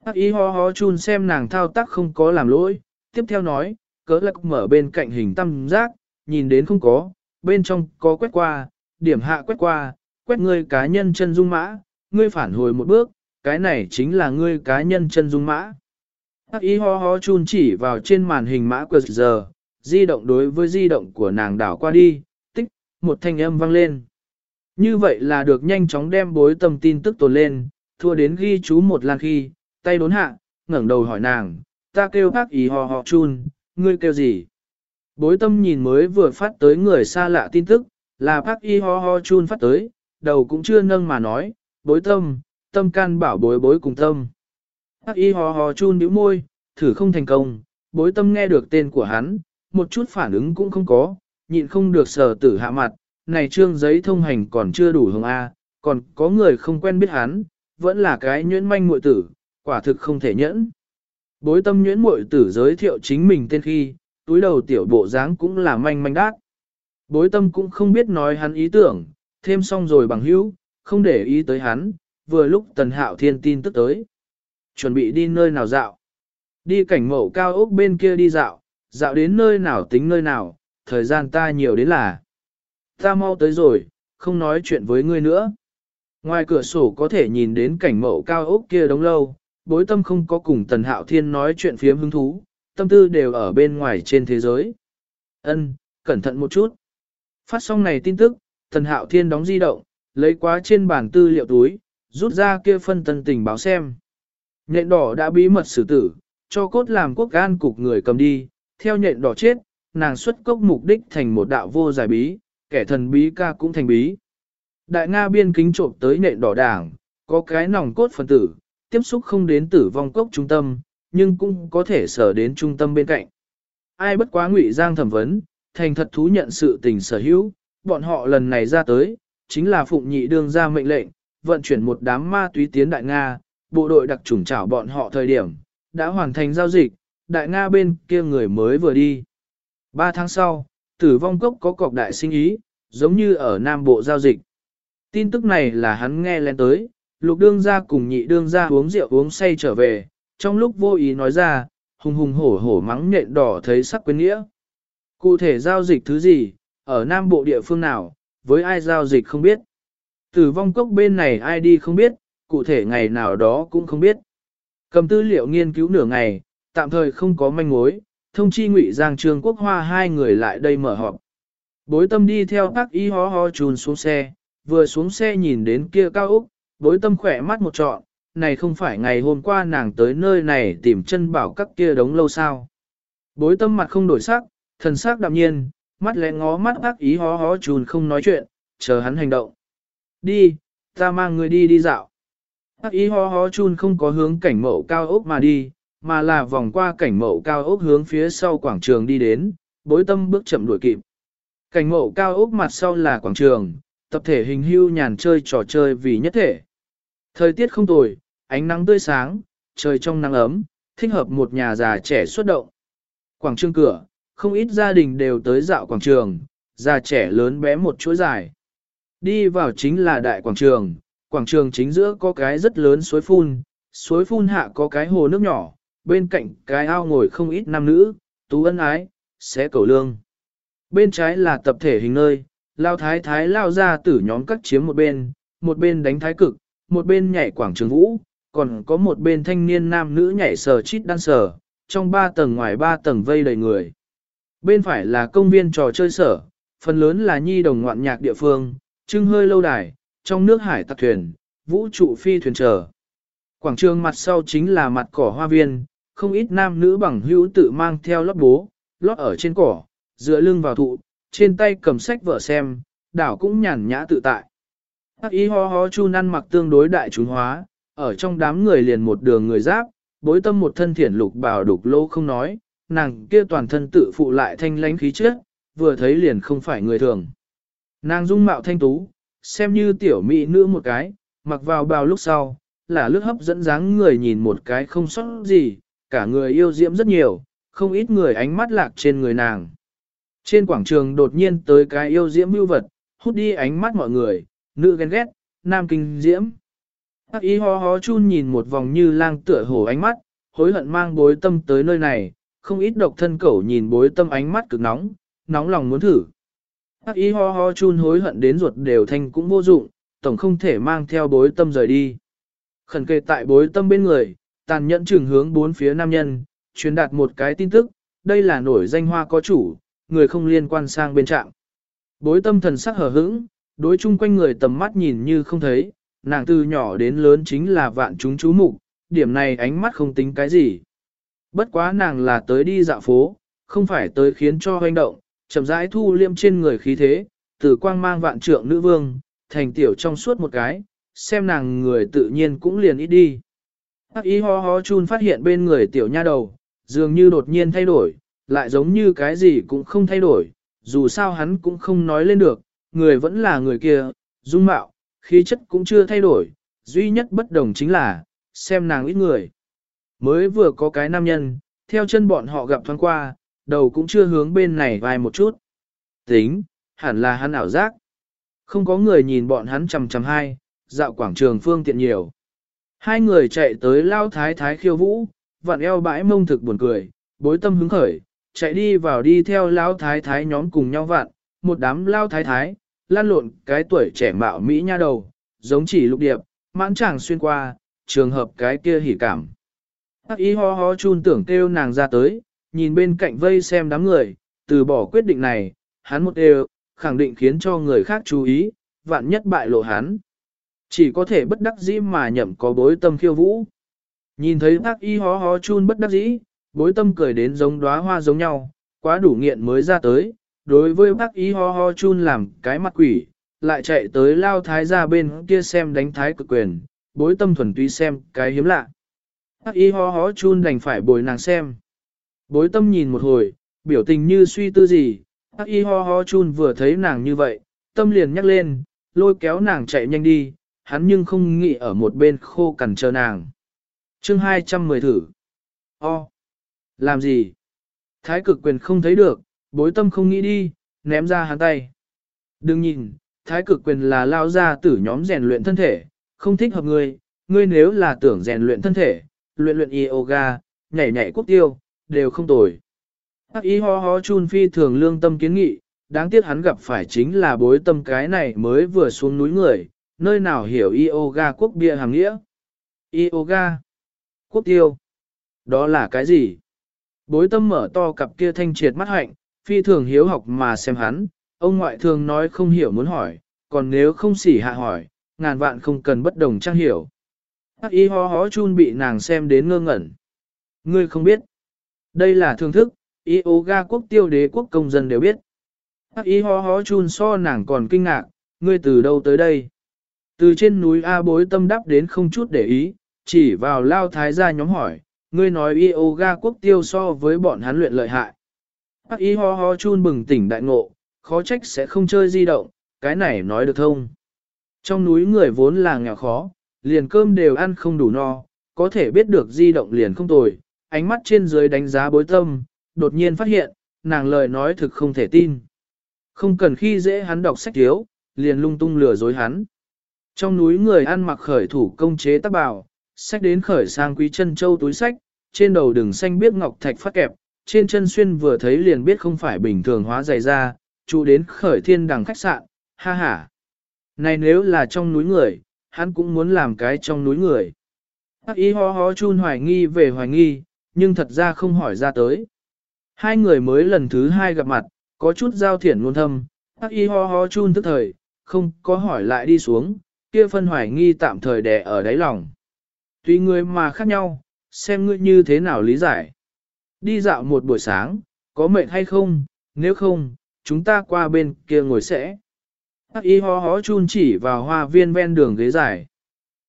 Speaker 1: Bác y hó hó chun xem nàng thao tác không có làm lỗi, tiếp theo nói, cỡ lạc mở bên cạnh hình tam giác, nhìn đến không có, bên trong có quét qua, điểm hạ quét qua, quét ngươi cá nhân chân dung mã, ngươi phản hồi một bước, cái này chính là ngươi cá nhân chân dung mã. Hắc y ho ho chun chỉ vào trên màn hình mã quờ giờ, di động đối với di động của nàng đảo qua đi, tích, một thanh âm vang lên. Như vậy là được nhanh chóng đem bối tâm tin tức tồn lên, thua đến ghi chú một lan khi, tay đốn hạ, ngẩng đầu hỏi nàng, ta kêu bác ý hò hò chun, ngươi kêu gì? Bối tâm nhìn mới vừa phát tới người xa lạ tin tức, là bác y ho ho chun phát tới, đầu cũng chưa nâng mà nói, bối tâm, tâm can bảo bối bối cùng tâm. Bác y ho ho chun nhíu môi, thử không thành công, bối tâm nghe được tên của hắn, một chút phản ứng cũng không có, nhịn không được sờ tử hạ mặt, này trương giấy thông hành còn chưa đủ hồng A, còn có người không quen biết hắn, vẫn là cái nhuyễn manh muội tử, quả thực không thể nhẫn. Bối tâm nhuyễn muội tử giới thiệu chính mình tên khi, túi đầu tiểu bộ dáng cũng là manh manh đát. Bối tâm cũng không biết nói hắn ý tưởng, thêm xong rồi bằng hữu, không để ý tới hắn, vừa lúc tần hạo thiên tin tức tới. Chuẩn bị đi nơi nào dạo. Đi cảnh mẫu cao ốc bên kia đi dạo, dạo đến nơi nào tính nơi nào, thời gian ta nhiều đến là. Ta mau tới rồi, không nói chuyện với ngươi nữa. Ngoài cửa sổ có thể nhìn đến cảnh mẫu cao ốc kia đống lâu, bối tâm không có cùng tần hạo thiên nói chuyện phiếm hứng thú, tâm tư đều ở bên ngoài trên thế giới. Ân, cẩn thận một chút. Phát xong này tin tức, tần hạo thiên đóng di động, lấy quá trên bàn tư liệu túi, rút ra kia phân tân tình báo xem. Nhện đỏ đã bí mật xử tử, cho cốt làm quốc an cục người cầm đi, theo nhện đỏ chết, nàng xuất cốc mục đích thành một đạo vô giải bí, kẻ thần bí ca cũng thành bí. Đại Nga biên kính trộm tới nhện đỏ đảng, có cái nòng cốt phần tử, tiếp xúc không đến tử vong cốc trung tâm, nhưng cũng có thể sở đến trung tâm bên cạnh. Ai bất quá ngụy giang thẩm vấn, thành thật thú nhận sự tình sở hữu, bọn họ lần này ra tới, chính là phụng nhị đương ra mệnh lệnh, vận chuyển một đám ma túy tiến Đại Nga, bộ đội đặc trùng trảo bọn họ thời điểm, đã hoàn thành giao dịch, Đại Nga bên kia người mới vừa đi. Ba tháng sau, tử vong cốc có cọc đại sinh ý, giống như ở Nam Bộ giao dịch. Tin tức này là hắn nghe lên tới, lục đương ra cùng nhị đương ra uống rượu uống say trở về, trong lúc vô ý nói ra, hùng hùng hổ hổ mắng nhện đỏ thấy sắc quyến nghĩa. Cụ thể giao dịch thứ gì, ở Nam Bộ địa phương nào, với ai giao dịch không biết. Tử vong cốc bên này ai đi không biết, cụ thể ngày nào đó cũng không biết. Cầm tư liệu nghiên cứu nửa ngày, tạm thời không có manh mối, thông chi ngụy Giang Trương Quốc Hoa hai người lại đây mở họp. Bối tâm đi theo bác y ho ho chùn xuống xe, vừa xuống xe nhìn đến kia cao Úc, bối tâm khỏe mắt một trọn, này không phải ngày hôm qua nàng tới nơi này tìm chân bảo các kia đống lâu sao. Bối tâm mặt không đổi sắc, thần sắc đạm nhiên, mắt lẽ ngó mắt Ác ý hó hó chùn không nói chuyện, chờ hắn hành động. Đi, ta mang người đi đi dạo. Ác ý hó hó chun không có hướng cảnh mậu cao ốc mà đi, mà là vòng qua cảnh mậu cao ốc hướng phía sau quảng trường đi đến, bối tâm bước chậm đuổi kịp. Cảnh mậu cao ốc mặt sau là quảng trường, tập thể hình hưu nhàn chơi trò chơi vì nhất thể. Thời tiết không tồi, ánh nắng tươi sáng, trời trong nắng ấm, thích hợp một nhà già trẻ xuất động. Quảng trường cửa, không ít gia đình đều tới dạo quảng trường, già trẻ lớn bé một chuỗi dài. Đi vào chính là đại quảng trường, quảng trường chính giữa có cái rất lớn suối phun, suối phun hạ có cái hồ nước nhỏ, bên cạnh cái ao ngồi không ít nam nữ, tú ân ái, xé cầu lương. Bên trái là tập thể hình nơi, lao thái thái lao ra tử nhóm cắt chiếm một bên, một bên đánh thái cực, một bên nhảy quảng trường vũ, còn có một bên thanh niên nam nữ nhảy sờ chít đan sờ, trong ba tầng ngoài ba tầng vây đầy người. Bên phải là công viên trò chơi sở, phần lớn là nhi đồng ngoạn nhạc địa phương, trưng hơi lâu đài, trong nước hải tặc thuyền, vũ trụ phi thuyền trở. Quảng trường mặt sau chính là mặt cỏ hoa viên, không ít nam nữ bằng hữu tự mang theo lót bố, lót ở trên cỏ, dựa lưng vào thụ, trên tay cầm sách vợ xem, đảo cũng nhàn nhã tự tại. Hắc y ho ho chu năn mặc tương đối đại chúng hóa, ở trong đám người liền một đường người giáp, bối tâm một thân thiển lục bào đục lô không nói, nàng kia toàn thân tự phụ lại thanh lánh khí chất, vừa thấy liền không phải người thường. Nàng dung mạo thanh tú, xem như tiểu mỹ nữ một cái, mặc vào bào lúc sau, là lướt hấp dẫn dáng người nhìn một cái không sót gì, cả người yêu diễm rất nhiều, không ít người ánh mắt lạc trên người nàng. Trên quảng trường đột nhiên tới cái yêu diễm mưu vật, hút đi ánh mắt mọi người, nữ ghen ghét, nam kinh diễm. Hắc y ho ho chun nhìn một vòng như lang tựa hổ ánh mắt, hối hận mang bối tâm tới nơi này, không ít độc thân cẩu nhìn bối tâm ánh mắt cực nóng, nóng lòng muốn thử. Hắc y ho ho chun hối hận đến ruột đều thanh cũng vô dụng, tổng không thể mang theo bối tâm rời đi. Khẩn kề tại bối tâm bên người, tàn nhẫn trường hướng bốn phía nam nhân, truyền đạt một cái tin tức, đây là nổi danh hoa có chủ, người không liên quan sang bên trạng. Bối tâm thần sắc hở hững, đối chung quanh người tầm mắt nhìn như không thấy, nàng từ nhỏ đến lớn chính là vạn chúng chú mục, điểm này ánh mắt không tính cái gì. Bất quá nàng là tới đi dạo phố, không phải tới khiến cho hoành động, chậm rãi thu liêm trên người khí thế, từ quang mang vạn trượng nữ vương, thành tiểu trong suốt một cái, xem nàng người tự nhiên cũng liền ít đi. Hắc y ho ho chun phát hiện bên người tiểu nha đầu, dường như đột nhiên thay đổi, lại giống như cái gì cũng không thay đổi, dù sao hắn cũng không nói lên được, người vẫn là người kia, dung mạo, khí chất cũng chưa thay đổi, duy nhất bất đồng chính là, xem nàng ít người. Mới vừa có cái nam nhân, theo chân bọn họ gặp thoáng qua, đầu cũng chưa hướng bên này vài một chút. Tính, hẳn là hắn ảo giác. Không có người nhìn bọn hắn chầm chầm hai, dạo quảng trường phương tiện nhiều. Hai người chạy tới lao thái thái khiêu vũ, vặn eo bãi mông thực buồn cười, bối tâm hứng khởi, chạy đi vào đi theo lao thái thái nhóm cùng nhau vặn, một đám lao thái thái, lan lộn cái tuổi trẻ mạo Mỹ nha đầu, giống chỉ lục điệp, mãn chàng xuyên qua, trường hợp cái kia hỉ cảm. Hắc y ho ho chun tưởng kêu nàng ra tới, nhìn bên cạnh vây xem đám người, từ bỏ quyết định này, hắn một đều, khẳng định khiến cho người khác chú ý, vạn nhất bại lộ hắn. Chỉ có thể bất đắc dĩ mà nhậm có bối tâm khiêu vũ. Nhìn thấy hắc y ho ho chun bất đắc dĩ, bối tâm cười đến giống đóa hoa giống nhau, quá đủ nghiện mới ra tới, đối với bác y ho ho chun làm cái mặt quỷ, lại chạy tới lao thái ra bên kia xem đánh thái cực quyền, bối tâm thuần túy xem cái hiếm lạ. bác y ho ho chun đành phải bồi nàng xem. Bối tâm nhìn một hồi, biểu tình như suy tư gì, bác y ho ho chun vừa thấy nàng như vậy, tâm liền nhắc lên, lôi kéo nàng chạy nhanh đi, hắn nhưng không nghĩ ở một bên khô cằn chờ nàng. chương 210 thử. O. Làm gì? Thái cực quyền không thấy được, bối tâm không nghĩ đi, ném ra hắn tay. Đừng nhìn, thái cực quyền là lao ra tử nhóm rèn luyện thân thể, không thích hợp ngươi, ngươi nếu là tưởng rèn luyện thân thể, luyện luyện yoga, nhảy nhảy quốc tiêu, đều không tồi. Hắc ý ho ho chun phi thường lương tâm kiến nghị, đáng tiếc hắn gặp phải chính là bối tâm cái này mới vừa xuống núi người, nơi nào hiểu yoga quốc bia hàng nghĩa. Yoga, quốc tiêu, đó là cái gì? Bối tâm mở to cặp kia thanh triệt mắt hạnh, phi thường hiếu học mà xem hắn, ông ngoại thường nói không hiểu muốn hỏi, còn nếu không xỉ hạ hỏi, ngàn vạn không cần bất đồng trang hiểu. Hắc y ho ho chun bị nàng xem đến ngơ ngẩn. Ngươi không biết. Đây là thương thức, yoga quốc tiêu đế quốc công dân đều biết. Hắc y ho ho chun so nàng còn kinh ngạc, ngươi từ đâu tới đây? Từ trên núi A bối tâm đắp đến không chút để ý, chỉ vào lao thái gia nhóm hỏi, ngươi nói yoga quốc tiêu so với bọn hắn luyện lợi hại. Hắc y ho ho chun bừng tỉnh đại ngộ, khó trách sẽ không chơi di động, cái này nói được thông. Trong núi người vốn là nghèo khó, liền cơm đều ăn không đủ no, có thể biết được di động liền không tồi, ánh mắt trên dưới đánh giá bối tâm, đột nhiên phát hiện, nàng lời nói thực không thể tin. Không cần khi dễ hắn đọc sách thiếu, liền lung tung lừa dối hắn. Trong núi người ăn mặc khởi thủ công chế tác bào, sách đến khởi sang quý chân châu túi sách, trên đầu đường xanh biết ngọc thạch phát kẹp, trên chân xuyên vừa thấy liền biết không phải bình thường hóa dày ra, trụ đến khởi thiên đằng khách sạn, ha ha. Này nếu là trong núi người, hắn cũng muốn làm cái trong núi người. Hắc y ho ho chun hoài nghi về hoài nghi, nhưng thật ra không hỏi ra tới. Hai người mới lần thứ hai gặp mặt, có chút giao thiển luôn thâm, hắc y ho ho chun tức thời, không có hỏi lại đi xuống, kia phân hoài nghi tạm thời đè ở đáy lòng. Tùy người mà khác nhau, xem ngươi như thế nào lý giải. Đi dạo một buổi sáng, có mệt hay không, nếu không, chúng ta qua bên kia ngồi sẽ. Hắc y ho ho chun chỉ vào hoa viên ven đường ghế dài.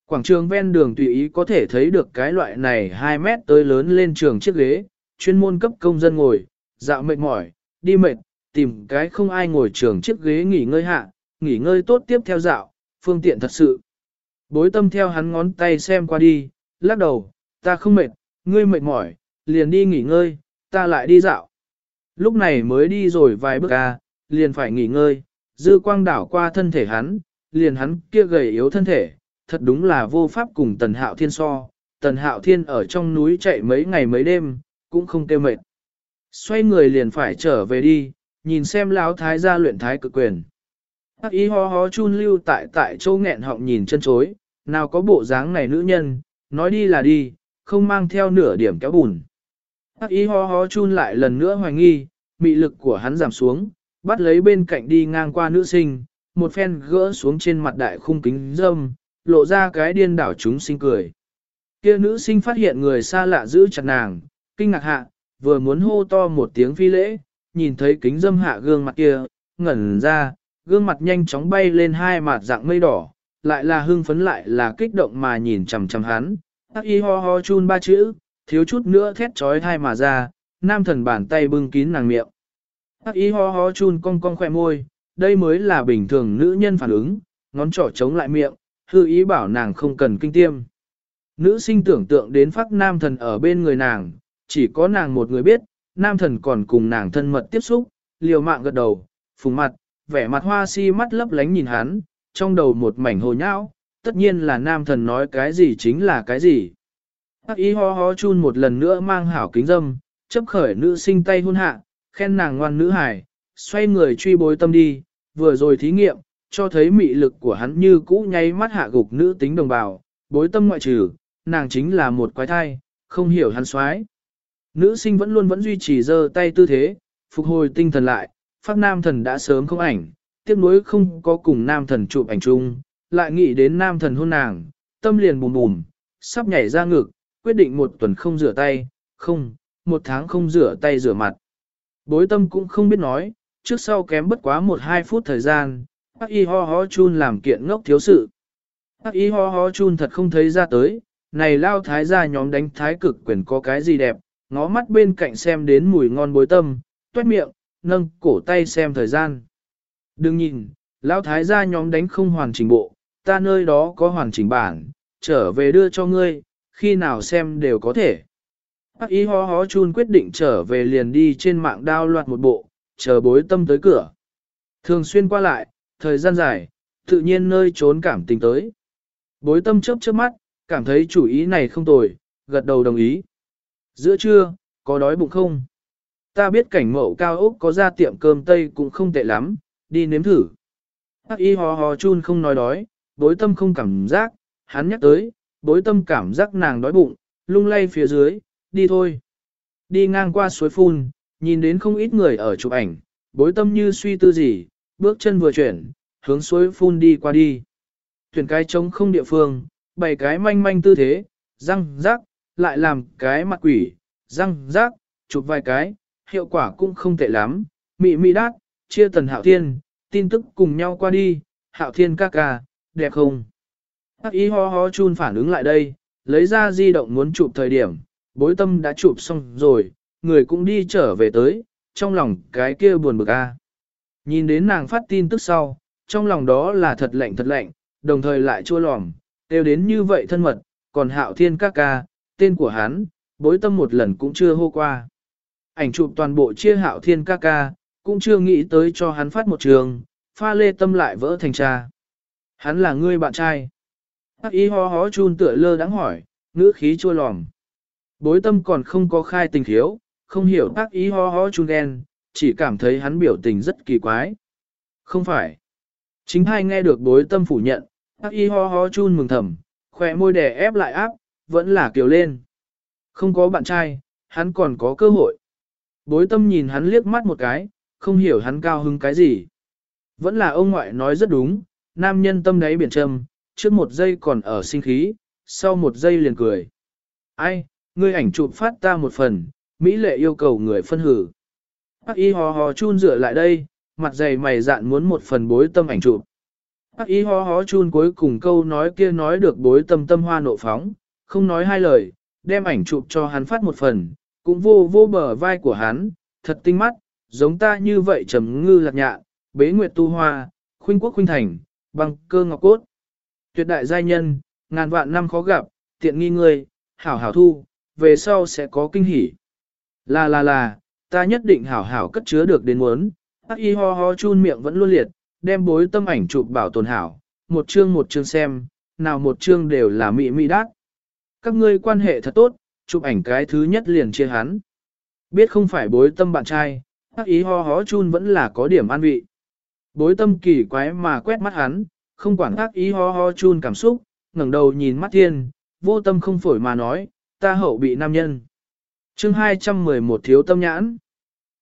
Speaker 1: Quảng trường ven đường tùy ý có thể thấy được cái loại này 2 mét tới lớn lên trường chiếc ghế, chuyên môn cấp công dân ngồi, dạo mệt mỏi, đi mệt, tìm cái không ai ngồi trường chiếc ghế nghỉ ngơi hạ, nghỉ ngơi tốt tiếp theo dạo, phương tiện thật sự. Bối tâm theo hắn ngón tay xem qua đi, lắc đầu, ta không mệt, ngươi mệt mỏi, liền đi nghỉ ngơi, ta lại đi dạo. Lúc này mới đi rồi vài bước ra, liền phải nghỉ ngơi, dư quang đảo qua thân thể hắn, liền hắn kia gầy yếu thân thể, thật đúng là vô pháp cùng tần hạo thiên so. Tần hạo thiên ở trong núi chạy mấy ngày mấy đêm, cũng không kêu mệt. Xoay người liền phải trở về đi, nhìn xem lão thái gia luyện thái cực quyền. Hắc y ho ho chun lưu tại tại châu nghẹn họng nhìn chân chối, nào có bộ dáng này nữ nhân, nói đi là đi, không mang theo nửa điểm kéo bùn. Hắc y ho ho chun lại lần nữa hoài nghi, mị lực của hắn giảm xuống, bắt lấy bên cạnh đi ngang qua nữ sinh, một phen gỡ xuống trên mặt đại khung kính dâm, lộ ra cái điên đảo chúng sinh cười. Kia nữ sinh phát hiện người xa lạ giữ chặt nàng, kinh ngạc hạ, vừa muốn hô to một tiếng phi lễ, nhìn thấy kính dâm hạ gương mặt kia, ngẩn ra, gương mặt nhanh chóng bay lên hai mặt dạng mây đỏ, lại là hưng phấn lại là kích động mà nhìn chằm chằm hắn. Tắc y ho ho chun ba chữ, thiếu chút nữa thét trói thai mà ra, nam thần bàn tay bưng kín nàng miệng. Hắc y ho ho chun cong cong khỏe môi, đây mới là bình thường nữ nhân phản ứng, ngón trỏ chống lại miệng, hư ý bảo nàng không cần kinh tiêm. Nữ sinh tưởng tượng đến phát nam thần ở bên người nàng, chỉ có nàng một người biết, nam thần còn cùng nàng thân mật tiếp xúc, liều mạng gật đầu, phùng mặt, vẻ mặt hoa si mắt lấp lánh nhìn hắn, trong đầu một mảnh hồ nhão, tất nhiên là nam thần nói cái gì chính là cái gì. Hắc y ho ho chun một lần nữa mang hảo kính dâm, chấp khởi nữ sinh tay hôn hạ, khen nàng ngoan nữ hài, xoay người truy bối tâm đi, vừa rồi thí nghiệm, cho thấy mị lực của hắn như cũ nháy mắt hạ gục nữ tính đồng bào, bối tâm ngoại trừ, nàng chính là một quái thai, không hiểu hắn xoái. Nữ sinh vẫn luôn vẫn duy trì giơ tay tư thế, phục hồi tinh thần lại, phát nam thần đã sớm không ảnh, tiếc nuối không có cùng nam thần chụp ảnh chung, lại nghĩ đến nam thần hôn nàng, tâm liền bùm bùm, sắp nhảy ra ngực, quyết định một tuần không rửa tay, không, một tháng không rửa tay rửa mặt. Bối tâm cũng không biết nói, trước sau kém bất quá một hai phút thời gian, bác y ho ho chun làm kiện ngốc thiếu sự. Hắc y ho ho chun thật không thấy ra tới, này lao thái gia nhóm đánh thái cực quyền có cái gì đẹp, ngó mắt bên cạnh xem đến mùi ngon bối tâm, tuét miệng, nâng cổ tay xem thời gian. Đừng nhìn, lao thái gia nhóm đánh không hoàn chỉnh bộ, ta nơi đó có hoàn chỉnh bản, trở về đưa cho ngươi, khi nào xem đều có thể. Bác y ho ho chun quyết định trở về liền đi trên mạng đao loạt một bộ, chờ bối tâm tới cửa. Thường xuyên qua lại, thời gian dài, tự nhiên nơi trốn cảm tình tới. Bối tâm chớp chớp mắt, cảm thấy chủ ý này không tồi, gật đầu đồng ý. Giữa trưa, có đói bụng không? Ta biết cảnh mẫu cao ốc có ra tiệm cơm Tây cũng không tệ lắm, đi nếm thử. Bác y hò hò chun không nói đói, bối tâm không cảm giác, hắn nhắc tới, bối tâm cảm giác nàng đói bụng, lung lay phía dưới, đi thôi. Đi ngang qua suối phun, nhìn đến không ít người ở chụp ảnh, bối tâm như suy tư gì, bước chân vừa chuyển, hướng suối phun đi qua đi. Thuyền cái trống không địa phương, bày cái manh manh tư thế, răng rác, lại làm cái mặt quỷ, răng rác, chụp vài cái, hiệu quả cũng không tệ lắm, mị mị đát, chia tần hạo thiên, tin tức cùng nhau qua đi, hạo thiên ca ca, đẹp không? Hắc ý ho ho chun phản ứng lại đây, lấy ra di động muốn chụp thời điểm, bối tâm đã chụp xong rồi, người cũng đi trở về tới, trong lòng cái kia buồn bực a. Nhìn đến nàng phát tin tức sau, trong lòng đó là thật lạnh thật lạnh, đồng thời lại chua lòm, đều đến như vậy thân mật, còn hạo thiên các ca, tên của hắn, bối tâm một lần cũng chưa hô qua. Ảnh chụp toàn bộ chia hạo thiên ca ca, cũng chưa nghĩ tới cho hắn phát một trường, pha lê tâm lại vỡ thành cha. Hắn là ngươi bạn trai. Hắc y ho hó chun tựa lơ đáng hỏi, ngữ khí chua lòm. Bối tâm còn không có khai tình thiếu, không hiểu hắc y ho hó chun ghen, chỉ cảm thấy hắn biểu tình rất kỳ quái. Không phải. Chính hai nghe được bối tâm phủ nhận, hắc y ho ho chun mừng thầm, khỏe môi đè ép lại áp, vẫn là kiều lên. Không có bạn trai, hắn còn có cơ hội. Bối tâm nhìn hắn liếc mắt một cái, không hiểu hắn cao hứng cái gì. Vẫn là ông ngoại nói rất đúng, nam nhân tâm đáy biển trầm, trước một giây còn ở sinh khí, sau một giây liền cười. Ai, ngươi ảnh chụp phát ta một phần, Mỹ lệ yêu cầu người phân hử. Bác y hò hò chun rửa lại đây, mặt dày mày dạn muốn một phần bối tâm ảnh chụp. Bác y ho hò chun cuối cùng câu nói kia nói được bối tâm tâm hoa nộ phóng, không nói hai lời, đem ảnh chụp cho hắn phát một phần, cũng vô vô bờ vai của hắn, thật tinh mắt, giống ta như vậy trầm ngư lạc nhạ, bế nguyệt tu hoa, khuynh quốc khuynh thành, bằng cơ ngọc cốt. Tuyệt đại giai nhân, ngàn vạn năm khó gặp, tiện nghi người, hảo hảo thu, về sau sẽ có kinh hỉ. Là là là, ta nhất định hảo hảo cất chứa được đến muốn, hắc y ho ho chun miệng vẫn luôn liệt, đem bối tâm ảnh chụp bảo tồn hảo, một chương một chương xem, nào một chương đều là mỹ mỹ đát. Các ngươi quan hệ thật tốt, chụp ảnh cái thứ nhất liền chia hắn. Biết không phải bối tâm bạn trai, hắc ý ho ho chun vẫn là có điểm an vị. Bối tâm kỳ quái mà quét mắt hắn, không quản ác ý ho ho chun cảm xúc, ngẩng đầu nhìn mắt thiên, vô tâm không phổi mà nói, ta hậu bị nam nhân. chương 211 thiếu tâm nhãn.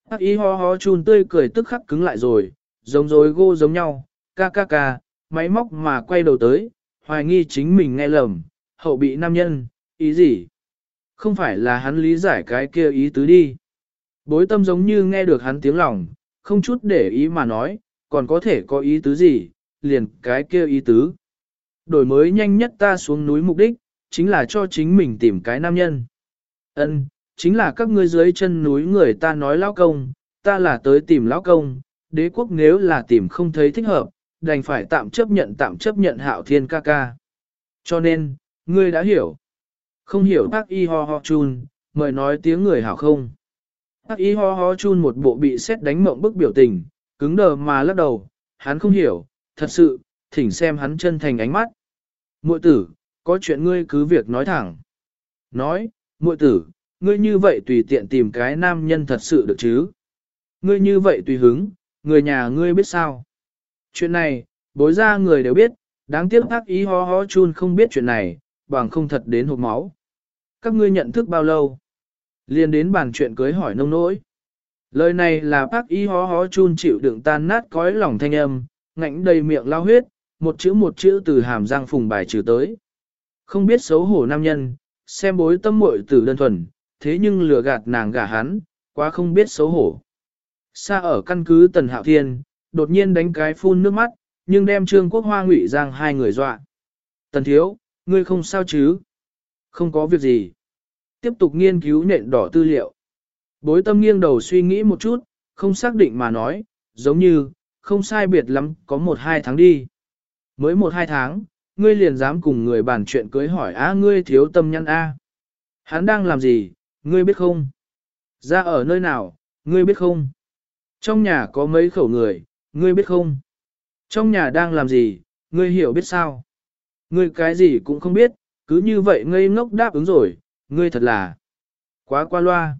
Speaker 1: Ác ý ho ho chun tươi cười tức khắc cứng lại rồi, giống rối gô giống nhau, ca ca ca, máy móc mà quay đầu tới, hoài nghi chính mình nghe lầm, hậu bị nam nhân, ý gì? Không phải là hắn lý giải cái kia ý tứ đi. Bối tâm giống như nghe được hắn tiếng lòng, không chút để ý mà nói, còn có thể có ý tứ gì, liền cái kia ý tứ. Đổi mới nhanh nhất ta xuống núi mục đích, chính là cho chính mình tìm cái nam nhân. Ân, chính là các ngươi dưới chân núi người ta nói lão công, ta là tới tìm lão công, đế quốc nếu là tìm không thấy thích hợp, đành phải tạm chấp nhận tạm chấp nhận hạo thiên ca ca. Cho nên, ngươi đã hiểu. Không hiểu bác y ho ho chun, mời nói tiếng người hảo không. Bác y ho ho chun một bộ bị xét đánh mộng bức biểu tình, cứng đờ mà lắc đầu, hắn không hiểu, thật sự, thỉnh xem hắn chân thành ánh mắt. Muội tử, có chuyện ngươi cứ việc nói thẳng. Nói, muội tử, ngươi như vậy tùy tiện tìm cái nam nhân thật sự được chứ. Ngươi như vậy tùy hứng, người nhà ngươi biết sao? Chuyện này, bối ra người đều biết, đáng tiếc ác ý ho ho chun không biết chuyện này, bằng không thật đến hộp máu. Các ngươi nhận thức bao lâu? Liên đến bàn chuyện cưới hỏi nông nỗi. Lời này là bác y hó hó chun chịu đựng tan nát cõi lòng thanh âm, ngạnh đầy miệng lao huyết, một chữ một chữ từ hàm răng phùng bài trừ tới. Không biết xấu hổ nam nhân, xem bối tâm muội tử đơn thuần, thế nhưng lừa gạt nàng gả hắn, quá không biết xấu hổ. Xa ở căn cứ Tần Hạo Thiên, đột nhiên đánh cái phun nước mắt, nhưng đem Trương Quốc Hoa ngụy giang hai người dọa. Tần thiếu, ngươi không sao chứ? Không có việc gì. Tiếp tục nghiên cứu nện đỏ tư liệu. Bối tâm nghiêng đầu suy nghĩ một chút, không xác định mà nói, giống như, không sai biệt lắm, có một hai tháng đi. Mới một hai tháng, ngươi liền dám cùng người bàn chuyện cưới hỏi á ngươi thiếu tâm nhăn a. Hắn đang làm gì, ngươi biết không? Ra ở nơi nào, ngươi biết không? Trong nhà có mấy khẩu người, ngươi biết không? Trong nhà đang làm gì, ngươi hiểu biết sao? Ngươi cái gì cũng không biết, cứ như vậy ngây ngốc đáp ứng rồi, ngươi thật là quá qua loa.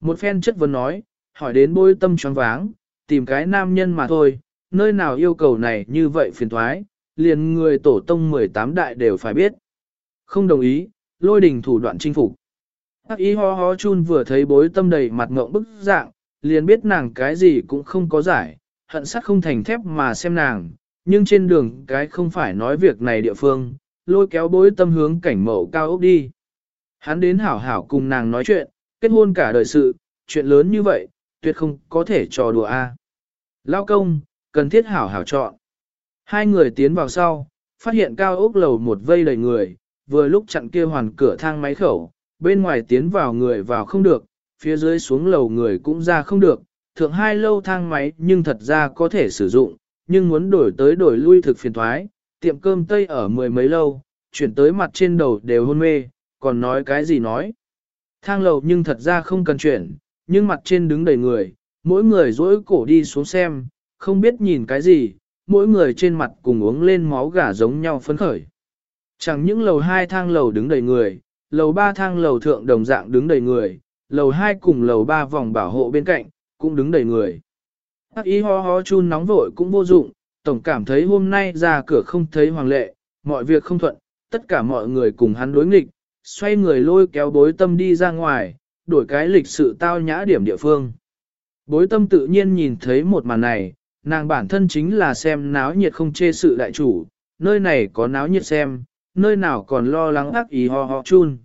Speaker 1: Một phen chất vấn nói, hỏi đến bôi tâm choáng váng, tìm cái nam nhân mà thôi, nơi nào yêu cầu này như vậy phiền thoái, liền người tổ tông 18 đại đều phải biết. Không đồng ý, lôi đình thủ đoạn chinh phục. Hắc ý ho ho chun vừa thấy bối tâm đầy mặt ngộng bức dạng, liền biết nàng cái gì cũng không có giải, hận sắt không thành thép mà xem nàng, nhưng trên đường cái không phải nói việc này địa phương, lôi kéo bối tâm hướng cảnh mẫu cao ốc đi. Hắn đến hảo hảo cùng nàng nói chuyện, kết hôn cả đời sự, chuyện lớn như vậy, tuyệt không có thể trò đùa a. Lao công, cần thiết hảo hảo chọn. Hai người tiến vào sau, phát hiện cao ốc lầu một vây đầy người, vừa lúc chặn kia hoàn cửa thang máy khẩu, bên ngoài tiến vào người vào không được, phía dưới xuống lầu người cũng ra không được, thượng hai lâu thang máy nhưng thật ra có thể sử dụng, nhưng muốn đổi tới đổi lui thực phiền thoái, tiệm cơm tây ở mười mấy lâu, chuyển tới mặt trên đầu đều hôn mê, còn nói cái gì nói. Thang lầu nhưng thật ra không cần chuyển, nhưng mặt trên đứng đầy người, mỗi người dỗi cổ đi xuống xem, không biết nhìn cái gì, mỗi người trên mặt cùng uống lên máu gà giống nhau phấn khởi. Chẳng những lầu hai thang lầu đứng đầy người, lầu ba thang lầu thượng đồng dạng đứng đầy người, lầu hai cùng lầu ba vòng bảo hộ bên cạnh, cũng đứng đầy người. Hắc y ho ho chun nóng vội cũng vô dụng, tổng cảm thấy hôm nay ra cửa không thấy hoàng lệ, mọi việc không thuận, tất cả mọi người cùng hắn đối nghịch, xoay người lôi kéo bối tâm đi ra ngoài, đổi cái lịch sự tao nhã điểm địa phương. Bối tâm tự nhiên nhìn thấy một màn này, nàng bản thân chính là xem náo nhiệt không chê sự đại chủ, nơi này có náo nhiệt xem, nơi nào còn lo lắng ác ý ho ho chun.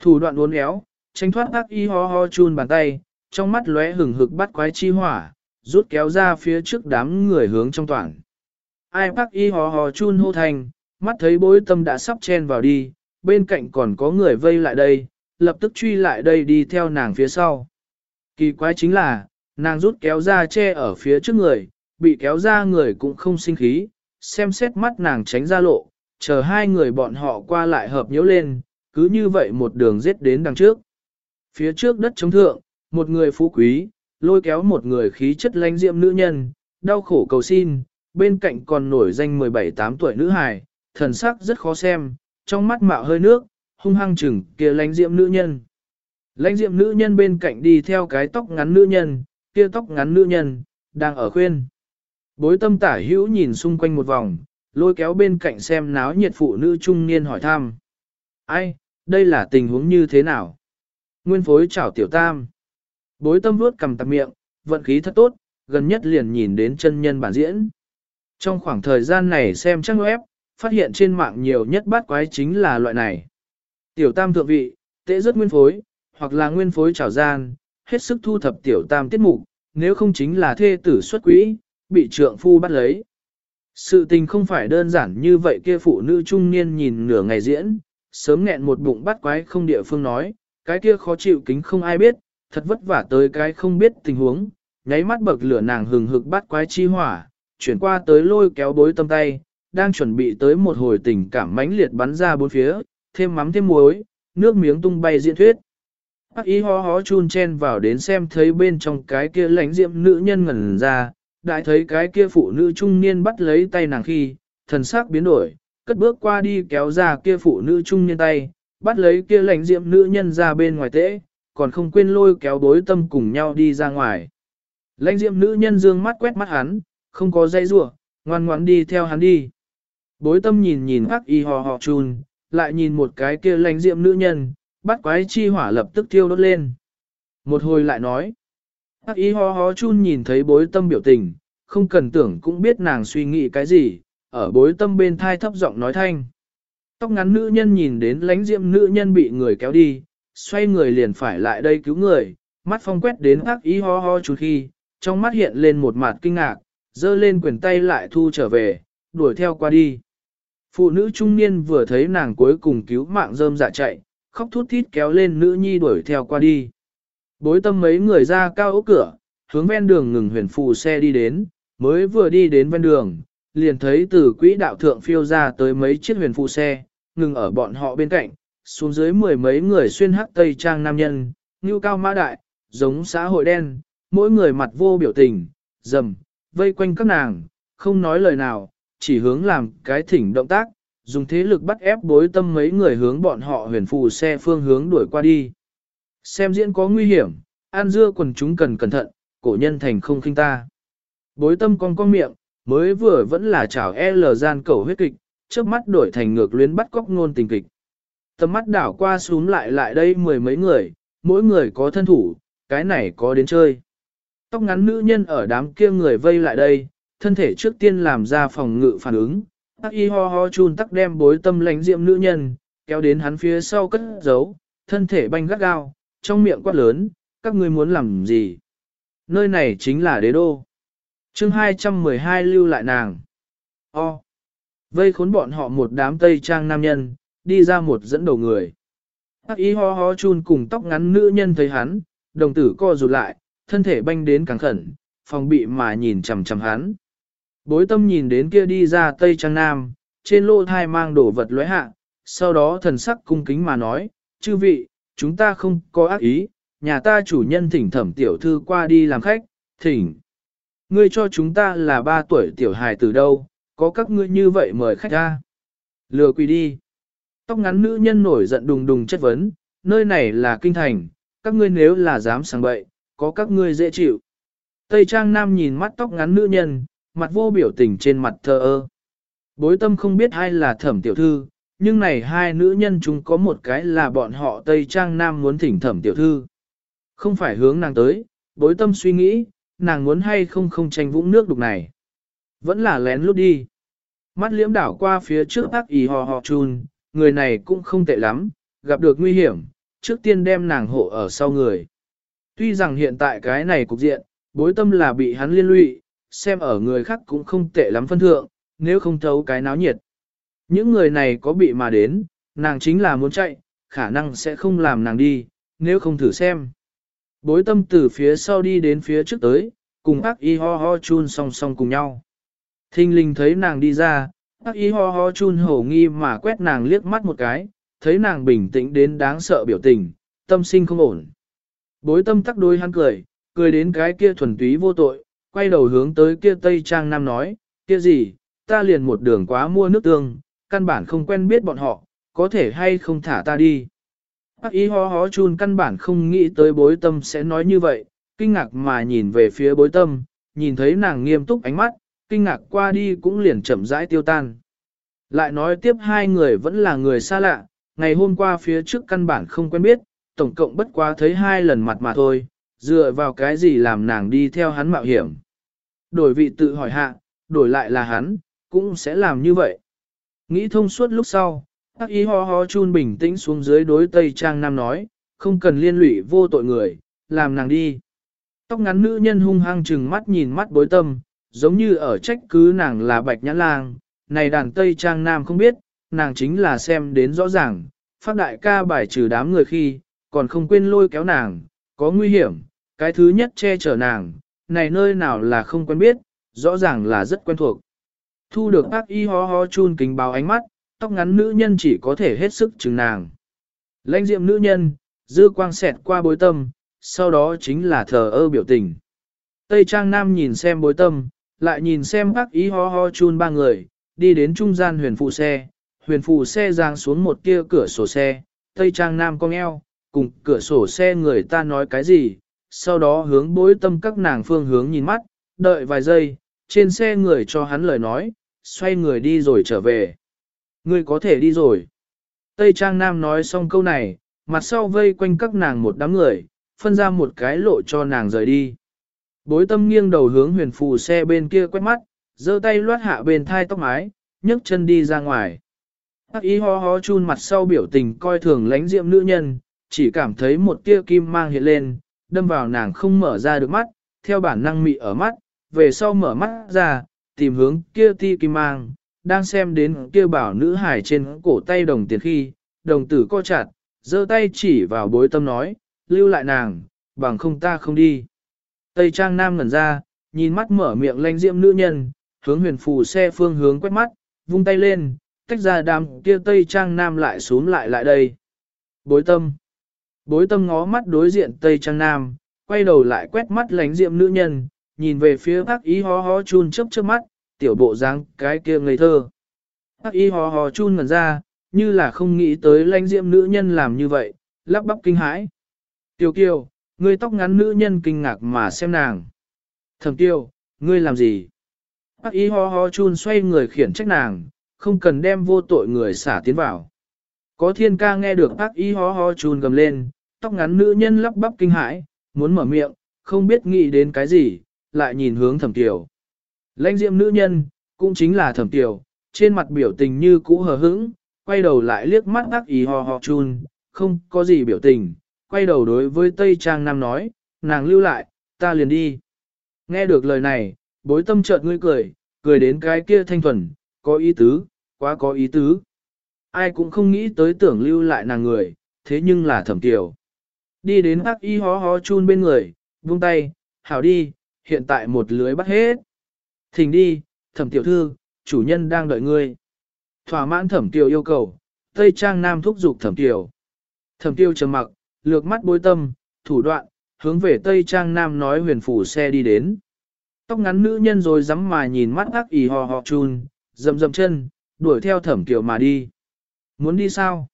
Speaker 1: Thủ đoạn uốn éo, tránh thoát ác ý ho ho chun bàn tay, trong mắt lóe hừng hực bắt quái chi hỏa, rút kéo ra phía trước đám người hướng trong toàn. Ai bác y ho ho chun hô thành, mắt thấy bối tâm đã sắp chen vào đi, bên cạnh còn có người vây lại đây, lập tức truy lại đây đi theo nàng phía sau. Kỳ quái chính là, nàng rút kéo ra che ở phía trước người, bị kéo ra người cũng không sinh khí, xem xét mắt nàng tránh ra lộ, chờ hai người bọn họ qua lại hợp nhiễu lên, cứ như vậy một đường giết đến đằng trước. Phía trước đất chống thượng, một người phú quý, lôi kéo một người khí chất lanh diệm nữ nhân, đau khổ cầu xin, bên cạnh còn nổi danh 17-8 tuổi nữ hài, thần sắc rất khó xem, trong mắt mạo hơi nước, hung hăng chừng kia lãnh diệm nữ nhân. Lãnh diệm nữ nhân bên cạnh đi theo cái tóc ngắn nữ nhân, kia tóc ngắn nữ nhân, đang ở khuyên. Bối tâm tả hữu nhìn xung quanh một vòng, lôi kéo bên cạnh xem náo nhiệt phụ nữ trung niên hỏi thăm. Ai, đây là tình huống như thế nào? Nguyên phối chào tiểu tam. Bối tâm vuốt cầm tạp miệng, vận khí thật tốt, gần nhất liền nhìn đến chân nhân bản diễn. Trong khoảng thời gian này xem trang web, phát hiện trên mạng nhiều nhất bát quái chính là loại này. Tiểu tam thượng vị, tệ rất nguyên phối, hoặc là nguyên phối trảo gian, hết sức thu thập tiểu tam tiết mục, nếu không chính là thê tử xuất quỹ, bị trượng phu bắt lấy. Sự tình không phải đơn giản như vậy kia phụ nữ trung niên nhìn nửa ngày diễn, sớm nghẹn một bụng bắt quái không địa phương nói, cái kia khó chịu kính không ai biết, thật vất vả tới cái không biết tình huống, nháy mắt bậc lửa nàng hừng hực bắt quái chi hỏa, chuyển qua tới lôi kéo bối tâm tay, đang chuẩn bị tới một hồi tình cảm mãnh liệt bắn ra bốn phía, thêm mắm thêm muối, nước miếng tung bay diễn thuyết. Bác y ho hó chun chen vào đến xem thấy bên trong cái kia lãnh diệm nữ nhân ngẩn ra, đại thấy cái kia phụ nữ trung niên bắt lấy tay nàng khi, thần sắc biến đổi, cất bước qua đi kéo ra kia phụ nữ trung niên tay, bắt lấy kia lãnh diệm nữ nhân ra bên ngoài tễ, còn không quên lôi kéo đối tâm cùng nhau đi ra ngoài. Lãnh diệm nữ nhân dương mắt quét mắt hắn, không có dây rủa ngoan ngoãn đi theo hắn đi. Bối tâm nhìn nhìn hắc y hò hò chun, lại nhìn một cái kia lãnh diệm nữ nhân, bắt quái chi hỏa lập tức thiêu đốt lên. Một hồi lại nói, hắc y ho ho chun nhìn thấy bối tâm biểu tình, không cần tưởng cũng biết nàng suy nghĩ cái gì, ở bối tâm bên thai thấp giọng nói thanh. Tóc ngắn nữ nhân nhìn đến lãnh diệm nữ nhân bị người kéo đi, xoay người liền phải lại đây cứu người, mắt phong quét đến hắc y ho ho chút khi, trong mắt hiện lên một mặt kinh ngạc, dơ lên quyền tay lại thu trở về, đuổi theo qua đi. Phụ nữ trung niên vừa thấy nàng cuối cùng cứu mạng rơm dạ chạy, khóc thút thít kéo lên nữ nhi đuổi theo qua đi. Bối tâm mấy người ra cao ốc cửa, hướng ven đường ngừng huyền phù xe đi đến, mới vừa đi đến ven đường, liền thấy từ quỹ đạo thượng phiêu ra tới mấy chiếc huyền phù xe, ngừng ở bọn họ bên cạnh, xuống dưới mười mấy người xuyên hắc tây trang nam nhân, như cao mã đại, giống xã hội đen, mỗi người mặt vô biểu tình, dầm, vây quanh các nàng, không nói lời nào, chỉ hướng làm cái thỉnh động tác, dùng thế lực bắt ép bối tâm mấy người hướng bọn họ huyền phù xe phương hướng đuổi qua đi. Xem diễn có nguy hiểm, an dưa quần chúng cần cẩn thận, cổ nhân thành không khinh ta. Bối tâm con con miệng, mới vừa vẫn là chảo L gian cầu huyết kịch, trước mắt đổi thành ngược luyến bắt cóc ngôn tình kịch. Tầm mắt đảo qua xuống lại lại đây mười mấy người, mỗi người có thân thủ, cái này có đến chơi. Tóc ngắn nữ nhân ở đám kia người vây lại đây, thân thể trước tiên làm ra phòng ngự phản ứng, tắc y ho ho chun tắc đem bối tâm lánh diệm nữ nhân, kéo đến hắn phía sau cất giấu, thân thể banh gắt gao, trong miệng quát lớn, các ngươi muốn làm gì? Nơi này chính là đế đô. chương 212 lưu lại nàng. O. Vây khốn bọn họ một đám tây trang nam nhân, đi ra một dẫn đầu người. Tắc y ho ho chun cùng tóc ngắn nữ nhân thấy hắn, đồng tử co rụt lại, thân thể banh đến càng khẩn, phòng bị mà nhìn chằm chằm hắn. Bối tâm nhìn đến kia đi ra tây trang nam, trên lô thai mang đổ vật lóe hạ, sau đó thần sắc cung kính mà nói, chư vị, chúng ta không có ác ý, nhà ta chủ nhân thỉnh thẩm tiểu thư qua đi làm khách, thỉnh. Ngươi cho chúng ta là ba tuổi tiểu hài từ đâu, có các ngươi như vậy mời khách ra. Lừa quỳ đi. Tóc ngắn nữ nhân nổi giận đùng đùng chất vấn, nơi này là kinh thành, các ngươi nếu là dám sang bậy, có các ngươi dễ chịu. Tây Trang Nam nhìn mắt tóc ngắn nữ nhân, mặt vô biểu tình trên mặt thờ ơ. Bối tâm không biết ai là thẩm tiểu thư, nhưng này hai nữ nhân chúng có một cái là bọn họ Tây Trang Nam muốn thỉnh thẩm tiểu thư. Không phải hướng nàng tới, bối tâm suy nghĩ, nàng muốn hay không không tranh vũng nước đục này. Vẫn là lén lút đi. Mắt liễm đảo qua phía trước ác ý hò hò chun, người này cũng không tệ lắm, gặp được nguy hiểm, trước tiên đem nàng hộ ở sau người. Tuy rằng hiện tại cái này cục diện, bối tâm là bị hắn liên lụy, xem ở người khác cũng không tệ lắm phân thượng, nếu không thấu cái náo nhiệt. Những người này có bị mà đến, nàng chính là muốn chạy, khả năng sẽ không làm nàng đi, nếu không thử xem. Bối tâm từ phía sau đi đến phía trước tới, cùng ác y ho ho chun song song cùng nhau. Thinh linh thấy nàng đi ra, ác y ho ho chun hổ nghi mà quét nàng liếc mắt một cái, thấy nàng bình tĩnh đến đáng sợ biểu tình, tâm sinh không ổn. Bối tâm tắc đôi hắn cười, cười đến cái kia thuần túy vô tội, quay đầu hướng tới kia Tây Trang Nam nói, kia gì, ta liền một đường quá mua nước tương, căn bản không quen biết bọn họ, có thể hay không thả ta đi. Bác ý hó hó chun căn bản không nghĩ tới bối tâm sẽ nói như vậy, kinh ngạc mà nhìn về phía bối tâm, nhìn thấy nàng nghiêm túc ánh mắt, kinh ngạc qua đi cũng liền chậm rãi tiêu tan. Lại nói tiếp hai người vẫn là người xa lạ, ngày hôm qua phía trước căn bản không quen biết, tổng cộng bất quá thấy hai lần mặt mà thôi, dựa vào cái gì làm nàng đi theo hắn mạo hiểm. Đổi vị tự hỏi hạ, đổi lại là hắn, cũng sẽ làm như vậy. Nghĩ thông suốt lúc sau, Hắc y ho ho chun bình tĩnh xuống dưới đối Tây Trang Nam nói, không cần liên lụy vô tội người, làm nàng đi. Tóc ngắn nữ nhân hung hăng chừng mắt nhìn mắt bối tâm, giống như ở trách cứ nàng là bạch nhãn lang, này đàn Tây Trang Nam không biết, nàng chính là xem đến rõ ràng, phát đại ca bài trừ đám người khi, còn không quên lôi kéo nàng, có nguy hiểm, cái thứ nhất che chở nàng, này nơi nào là không quen biết, rõ ràng là rất quen thuộc. Thu được ác y ho ho chun kính báo ánh mắt, tóc ngắn nữ nhân chỉ có thể hết sức chừng nàng. Lãnh diệm nữ nhân, dư quang xẹt qua bối tâm, sau đó chính là thờ ơ biểu tình. Tây Trang Nam nhìn xem bối tâm, lại nhìn xem bác ý ho ho chun ba người, đi đến trung gian huyền phụ xe, huyền phụ xe giang xuống một kia cửa sổ xe, Tây Trang Nam cong eo, cùng cửa sổ xe người ta nói cái gì, sau đó hướng bối tâm các nàng phương hướng nhìn mắt, đợi vài giây, trên xe người cho hắn lời nói, xoay người đi rồi trở về. Ngươi có thể đi rồi. Tây Trang Nam nói xong câu này, mặt sau vây quanh các nàng một đám người, phân ra một cái lộ cho nàng rời đi. Bối tâm nghiêng đầu hướng huyền phù xe bên kia quét mắt, giơ tay loát hạ bên thai tóc mái, nhấc chân đi ra ngoài. Hắc ý ho ho chun mặt sau biểu tình coi thường lánh diệm nữ nhân, chỉ cảm thấy một tia kim mang hiện lên, đâm vào nàng không mở ra được mắt, theo bản năng mị ở mắt, về sau mở mắt ra, tìm hướng kia ti kim mang, đang xem đến kia bảo nữ hải trên cổ tay đồng tiền khi, đồng tử co chặt, giơ tay chỉ vào bối tâm nói, lưu lại nàng, bằng không ta không đi. Tây Trang Nam ngẩn ra, nhìn mắt mở miệng lanh diệm nữ nhân, hướng huyền phù xe phương hướng quét mắt, vung tay lên, tách ra đám kia Tây Trang Nam lại xuống lại lại đây. Bối tâm. Bối tâm ngó mắt đối diện Tây Trang Nam, quay đầu lại quét mắt lánh diệm nữ nhân, nhìn về phía bác ý ho ho chun chớp chớp mắt, tiểu bộ dáng cái kia ngây thơ. Bác ý ho ho chun ngẩn ra, như là không nghĩ tới lánh diệm nữ nhân làm như vậy, lắp bắp kinh hãi. Tiểu kiều, người tóc ngắn nữ nhân kinh ngạc mà xem nàng. thầm tiêu, ngươi làm gì? Bác ý ho ho chun xoay người khiển trách nàng, không cần đem vô tội người xả tiến vào. Có thiên ca nghe được bác ý ho ho chun gầm lên, tóc ngắn nữ nhân lắp bắp kinh hãi, muốn mở miệng, không biết nghĩ đến cái gì, lại nhìn hướng thẩm tiểu. Lãnh diệm nữ nhân, cũng chính là thẩm tiểu, trên mặt biểu tình như cũ hờ hững, quay đầu lại liếc mắt ác ý ho ho chun, không có gì biểu tình, quay đầu đối với Tây Trang Nam nói, nàng lưu lại, ta liền đi. Nghe được lời này, bối tâm chợt ngươi cười, cười đến cái kia thanh thuần, có ý tứ, quá có ý tứ. Ai cũng không nghĩ tới tưởng lưu lại nàng người, thế nhưng là thẩm tiểu. Đi đến ác y hó hó chun bên người, vung tay, hảo đi, hiện tại một lưới bắt hết. Thỉnh đi, thẩm tiểu thư, chủ nhân đang đợi ngươi. Thỏa mãn thẩm tiểu yêu cầu, Tây Trang Nam thúc giục thẩm tiểu. Thẩm tiêu trầm mặc, lược mắt bối tâm, thủ đoạn, hướng về Tây Trang Nam nói huyền phủ xe đi đến. Tóc ngắn nữ nhân rồi dám mà nhìn mắt ác Y hò hò chun, dầm dầm chân, đuổi theo thẩm tiểu mà đi. Muốn đi sao?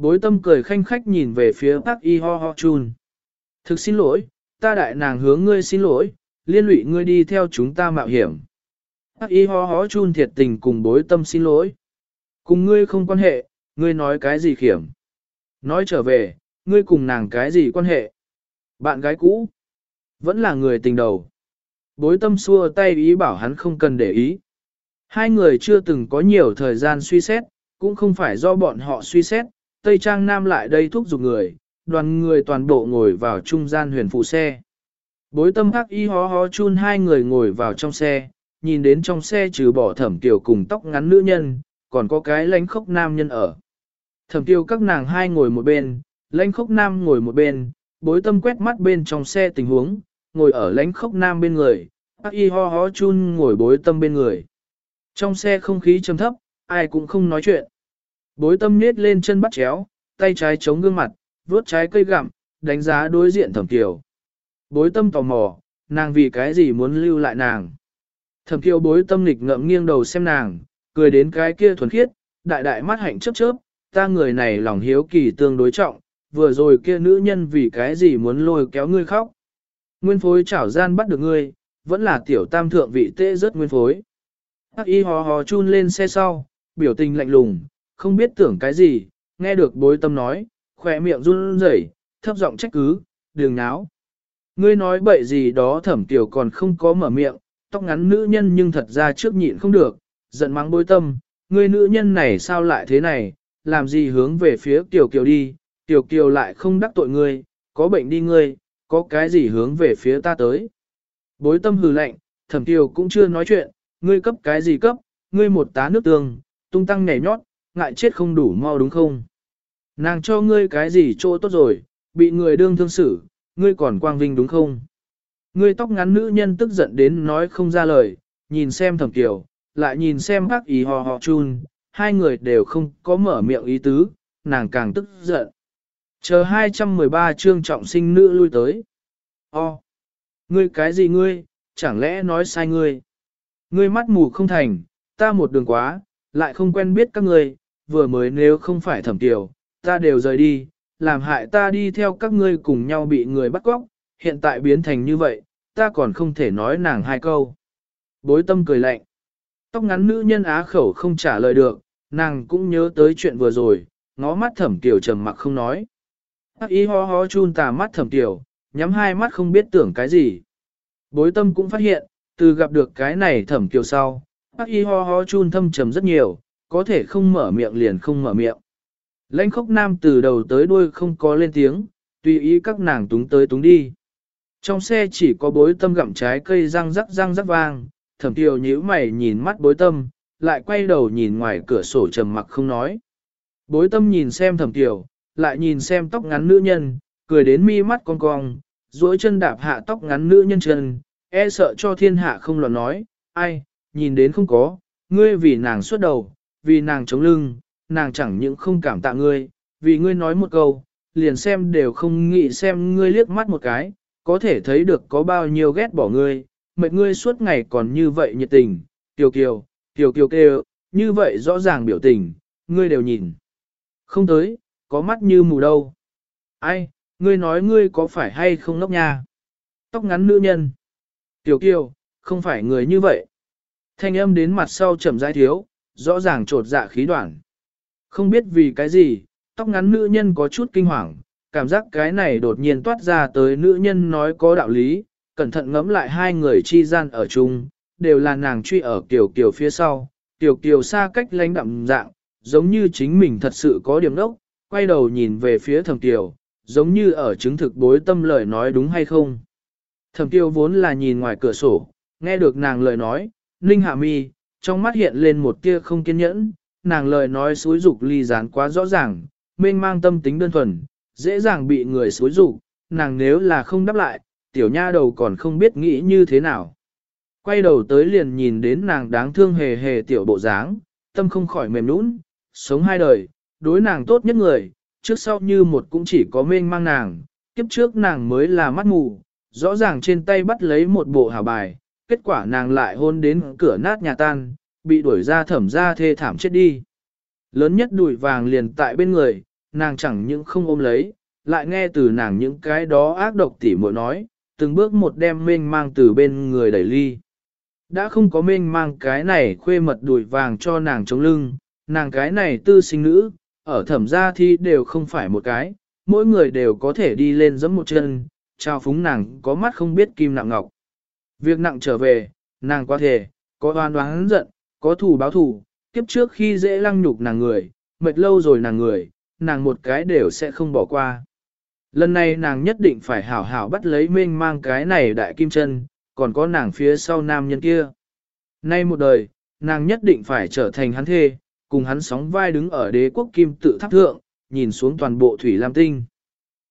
Speaker 1: Bối tâm cười khanh khách nhìn về phía Park y ho ho chun. Thực xin lỗi, ta đại nàng hướng ngươi xin lỗi, liên lụy ngươi đi theo chúng ta mạo hiểm. Park y ho ho chun thiệt tình cùng bối tâm xin lỗi. Cùng ngươi không quan hệ, ngươi nói cái gì khiểm. Nói trở về, ngươi cùng nàng cái gì quan hệ. Bạn gái cũ, vẫn là người tình đầu. Bối tâm xua tay ý bảo hắn không cần để ý. Hai người chưa từng có nhiều thời gian suy xét, cũng không phải do bọn họ suy xét, Tây Trang Nam lại đây thúc giục người, đoàn người toàn bộ ngồi vào trung gian huyền phụ xe. Bối tâm hắc y hó hó chun hai người ngồi vào trong xe, nhìn đến trong xe trừ bỏ thẩm tiểu cùng tóc ngắn nữ nhân, còn có cái lãnh khốc nam nhân ở. Thẩm tiêu các nàng hai ngồi một bên, lãnh khốc nam ngồi một bên, bối tâm quét mắt bên trong xe tình huống, ngồi ở lãnh khốc nam bên người, hắc y ho hó chun ngồi bối tâm bên người. Trong xe không khí trầm thấp, ai cũng không nói chuyện. Bối tâm nết lên chân bắt chéo, tay trái chống gương mặt, vuốt trái cây gặm, đánh giá đối diện thẩm kiều. Bối tâm tò mò, nàng vì cái gì muốn lưu lại nàng. Thẩm kiều bối tâm lịch ngậm nghiêng đầu xem nàng, cười đến cái kia thuần khiết, đại đại mắt hạnh chớp chớp, ta người này lòng hiếu kỳ tương đối trọng, vừa rồi kia nữ nhân vì cái gì muốn lôi kéo ngươi khóc. Nguyên phối chảo gian bắt được ngươi, vẫn là tiểu tam thượng vị tê rất nguyên phối. Hắc y hò hò chun lên xe sau, biểu tình lạnh lùng, không biết tưởng cái gì, nghe được bối tâm nói, khỏe miệng run rẩy, thấp giọng trách cứ, đường náo. Ngươi nói bậy gì đó thẩm tiểu còn không có mở miệng, tóc ngắn nữ nhân nhưng thật ra trước nhịn không được, giận mắng bối tâm, ngươi nữ nhân này sao lại thế này, làm gì hướng về phía tiểu kiều đi, tiểu kiều lại không đắc tội ngươi, có bệnh đi ngươi, có cái gì hướng về phía ta tới. Bối tâm hừ lạnh, thẩm tiểu cũng chưa nói chuyện, ngươi cấp cái gì cấp, ngươi một tá nước tương, tung tăng nhảy nhót, ngại chết không đủ mau đúng không? Nàng cho ngươi cái gì chỗ tốt rồi, bị người đương thương xử, ngươi còn quang vinh đúng không? Ngươi tóc ngắn nữ nhân tức giận đến nói không ra lời, nhìn xem thẩm kiều, lại nhìn xem bác ý hò hò chun, hai người đều không có mở miệng ý tứ, nàng càng tức giận. Chờ 213 chương trọng sinh nữ lui tới. O! Ngươi cái gì ngươi, chẳng lẽ nói sai ngươi? Ngươi mắt mù không thành, ta một đường quá, lại không quen biết các ngươi, vừa mới nếu không phải thẩm tiểu, ta đều rời đi, làm hại ta đi theo các ngươi cùng nhau bị người bắt cóc, hiện tại biến thành như vậy, ta còn không thể nói nàng hai câu. Bối tâm cười lạnh. Tóc ngắn nữ nhân á khẩu không trả lời được, nàng cũng nhớ tới chuyện vừa rồi, ngó mắt thẩm tiểu trầm mặc không nói. Hắc y ho ho chun tà mắt thẩm tiểu, nhắm hai mắt không biết tưởng cái gì. Bối tâm cũng phát hiện, từ gặp được cái này thẩm kiều sau, hắc y ho ho chun thâm trầm rất nhiều, có thể không mở miệng liền không mở miệng. Lãnh khốc nam từ đầu tới đuôi không có lên tiếng, tùy ý các nàng túng tới túng đi. Trong xe chỉ có bối tâm gặm trái cây răng rắc răng rắc vang, thẩm tiều nhíu mày nhìn mắt bối tâm, lại quay đầu nhìn ngoài cửa sổ trầm mặc không nói. Bối tâm nhìn xem thẩm tiểu, lại nhìn xem tóc ngắn nữ nhân, cười đến mi mắt cong cong, duỗi chân đạp hạ tóc ngắn nữ nhân chân, e sợ cho thiên hạ không loạn nói, ai, nhìn đến không có, ngươi vì nàng suốt đầu, vì nàng chống lưng, nàng chẳng những không cảm tạ ngươi, vì ngươi nói một câu, liền xem đều không nghĩ xem ngươi liếc mắt một cái, có thể thấy được có bao nhiêu ghét bỏ ngươi, mệt ngươi suốt ngày còn như vậy nhiệt tình, kiều kiều, kiều kiều kêu, như vậy rõ ràng biểu tình, ngươi đều nhìn. Không tới, có mắt như mù đâu. Ai, ngươi nói ngươi có phải hay không ngốc nha? Tóc ngắn nữ nhân. Tiểu kiều, không phải người như vậy. Thanh âm đến mặt sau chậm rãi thiếu, rõ ràng trột dạ khí đoạn. Không biết vì cái gì, tóc ngắn nữ nhân có chút kinh hoàng, cảm giác cái này đột nhiên toát ra tới nữ nhân nói có đạo lý, cẩn thận ngẫm lại hai người chi gian ở chung, đều là nàng truy ở kiểu kiểu phía sau, kiểu kiểu xa cách lánh đậm dạng, giống như chính mình thật sự có điểm đốc, quay đầu nhìn về phía thầm tiểu, giống như ở chứng thực bối tâm lời nói đúng hay không. Thẩm tiêu vốn là nhìn ngoài cửa sổ, nghe được nàng lời nói, ninh hạ mi, trong mắt hiện lên một tia không kiên nhẫn, nàng lời nói xúi dục ly gián quá rõ ràng, mênh mang tâm tính đơn thuần, dễ dàng bị người xúi dục, nàng nếu là không đáp lại, tiểu nha đầu còn không biết nghĩ như thế nào. Quay đầu tới liền nhìn đến nàng đáng thương hề hề tiểu bộ dáng, tâm không khỏi mềm nũng, sống hai đời, đối nàng tốt nhất người, trước sau như một cũng chỉ có mênh mang nàng, kiếp trước nàng mới là mắt mù, rõ ràng trên tay bắt lấy một bộ hào bài, kết quả nàng lại hôn đến cửa nát nhà tan, bị đuổi ra thẩm ra thê thảm chết đi. Lớn nhất đùi vàng liền tại bên người, nàng chẳng những không ôm lấy, lại nghe từ nàng những cái đó ác độc tỉ muội nói, từng bước một đem mênh mang từ bên người đẩy ly. Đã không có mênh mang cái này khuê mật đùi vàng cho nàng chống lưng, nàng cái này tư sinh nữ, ở thẩm gia thi đều không phải một cái, mỗi người đều có thể đi lên giẫm một chân, trao phúng nàng có mắt không biết kim nặng ngọc. Việc nặng trở về, nàng qua thể, có oan oán giận, có thù báo thù, kiếp trước khi dễ lăng nhục nàng người, mệt lâu rồi nàng người, nàng một cái đều sẽ không bỏ qua. Lần này nàng nhất định phải hảo hảo bắt lấy mênh mang cái này đại kim chân, còn có nàng phía sau nam nhân kia. Nay một đời, nàng nhất định phải trở thành hắn thê, cùng hắn sóng vai đứng ở đế quốc kim tự tháp thượng, nhìn xuống toàn bộ thủy lam tinh.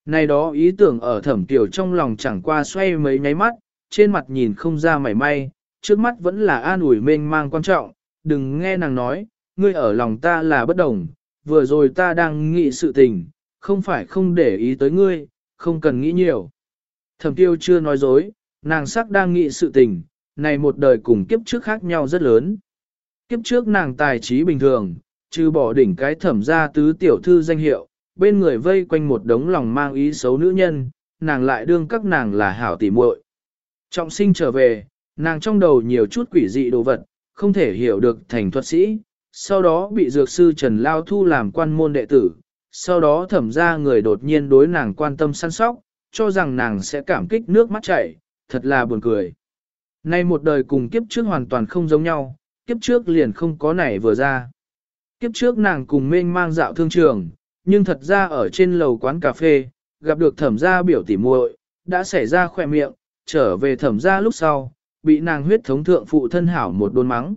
Speaker 1: Nay đó ý tưởng ở thẩm tiểu trong lòng chẳng qua xoay mấy nháy mắt, trên mặt nhìn không ra mảy may, trước mắt vẫn là an ủi mênh mang quan trọng, đừng nghe nàng nói, ngươi ở lòng ta là bất đồng, vừa rồi ta đang nghĩ sự tình, không phải không để ý tới ngươi, không cần nghĩ nhiều. Thẩm tiêu chưa nói dối, nàng sắc đang nghĩ sự tình, này một đời cùng kiếp trước khác nhau rất lớn. Kiếp trước nàng tài trí bình thường, trừ bỏ đỉnh cái thẩm ra tứ tiểu thư danh hiệu, bên người vây quanh một đống lòng mang ý xấu nữ nhân, nàng lại đương các nàng là hảo tỉ muội. Trọng sinh trở về, nàng trong đầu nhiều chút quỷ dị đồ vật, không thể hiểu được thành thuật sĩ, sau đó bị dược sư Trần Lao Thu làm quan môn đệ tử, sau đó thẩm ra người đột nhiên đối nàng quan tâm săn sóc, cho rằng nàng sẽ cảm kích nước mắt chảy, thật là buồn cười. Nay một đời cùng kiếp trước hoàn toàn không giống nhau, kiếp trước liền không có nảy vừa ra. Kiếp trước nàng cùng mênh mang dạo thương trường, nhưng thật ra ở trên lầu quán cà phê, gặp được thẩm gia biểu tỉ muội, đã xảy ra khỏe miệng, trở về thẩm gia lúc sau, bị nàng huyết thống thượng phụ thân hảo một đôn mắng.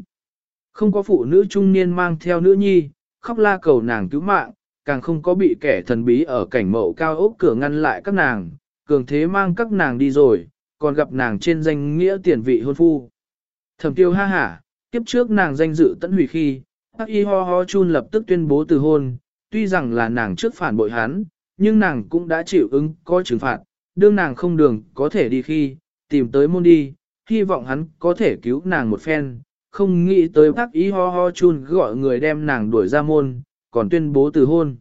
Speaker 1: Không có phụ nữ trung niên mang theo nữ nhi, khóc la cầu nàng cứu mạng, càng không có bị kẻ thần bí ở cảnh mậu cao ốc cửa ngăn lại các nàng, cường thế mang các nàng đi rồi, còn gặp nàng trên danh nghĩa tiền vị hôn phu. Thẩm tiêu ha hả, kiếp trước nàng danh dự tận hủy khi, Hắc y ho ho chun lập tức tuyên bố từ hôn, tuy rằng là nàng trước phản bội hắn, nhưng nàng cũng đã chịu ứng có trừng phạt, đương nàng không đường có thể đi khi, tìm tới môn đi, hy vọng hắn có thể cứu nàng một phen, không nghĩ tới bác ý ho ho chun gọi người đem nàng đuổi ra môn, còn tuyên bố từ hôn.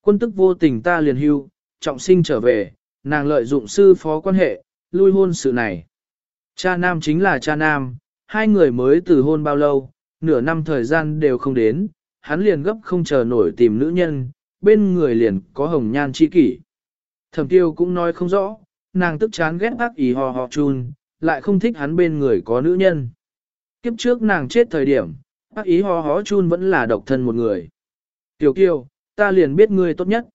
Speaker 1: Quân tức vô tình ta liền hưu, trọng sinh trở về, nàng lợi dụng sư phó quan hệ, lui hôn sự này. Cha nam chính là cha nam, hai người mới từ hôn bao lâu, nửa năm thời gian đều không đến, hắn liền gấp không chờ nổi tìm nữ nhân, bên người liền có hồng nhan chi kỷ. Thẩm tiêu cũng nói không rõ, nàng tức chán ghét ác ý hò hò chun, lại không thích hắn bên người có nữ nhân. Kiếp trước nàng chết thời điểm, ác ý hò hò chun vẫn là độc thân một người. Tiểu kiều, ta liền biết ngươi tốt nhất.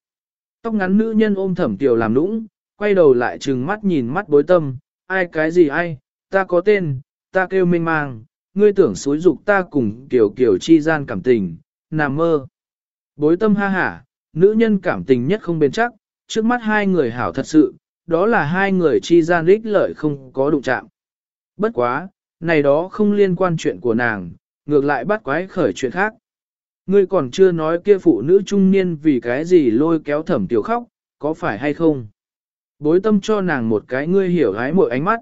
Speaker 1: Tóc ngắn nữ nhân ôm thẩm tiểu làm nũng, quay đầu lại trừng mắt nhìn mắt bối tâm, ai cái gì ai, ta có tên, ta kêu Minh mang, ngươi tưởng xúi dục ta cùng kiểu kiểu chi gian cảm tình, nằm mơ. Bối tâm ha hả, nữ nhân cảm tình nhất không bền chắc, trước mắt hai người hảo thật sự, đó là hai người chi gian ích lợi không có đụng chạm. Bất quá, này đó không liên quan chuyện của nàng, ngược lại bắt quái khởi chuyện khác. Ngươi còn chưa nói kia phụ nữ trung niên vì cái gì lôi kéo thẩm tiểu khóc, có phải hay không? Bối tâm cho nàng một cái ngươi hiểu hái mỗi ánh mắt.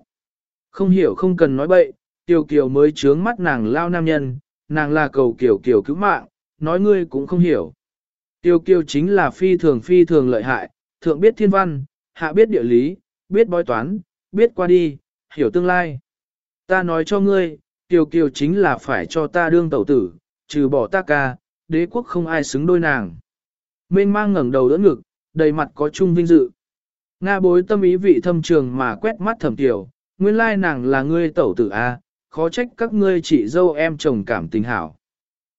Speaker 1: Không hiểu không cần nói bậy, tiểu kiều mới trướng mắt nàng lao nam nhân, nàng là cầu kiểu kiểu cứu mạng, nói ngươi cũng không hiểu. Tiêu kiều chính là phi thường phi thường lợi hại, thượng biết thiên văn, hạ biết địa lý, biết bói toán, biết qua đi, hiểu tương lai. Ta nói cho ngươi, kiều kiều chính là phải cho ta đương tẩu tử, trừ bỏ ta ca, đế quốc không ai xứng đôi nàng. Mênh mang ngẩng đầu đỡ ngực, đầy mặt có chung vinh dự. Nga bối tâm ý vị thâm trường mà quét mắt thẩm tiểu, nguyên lai nàng là ngươi tẩu tử A, khó trách các ngươi chị dâu em chồng cảm tình hảo.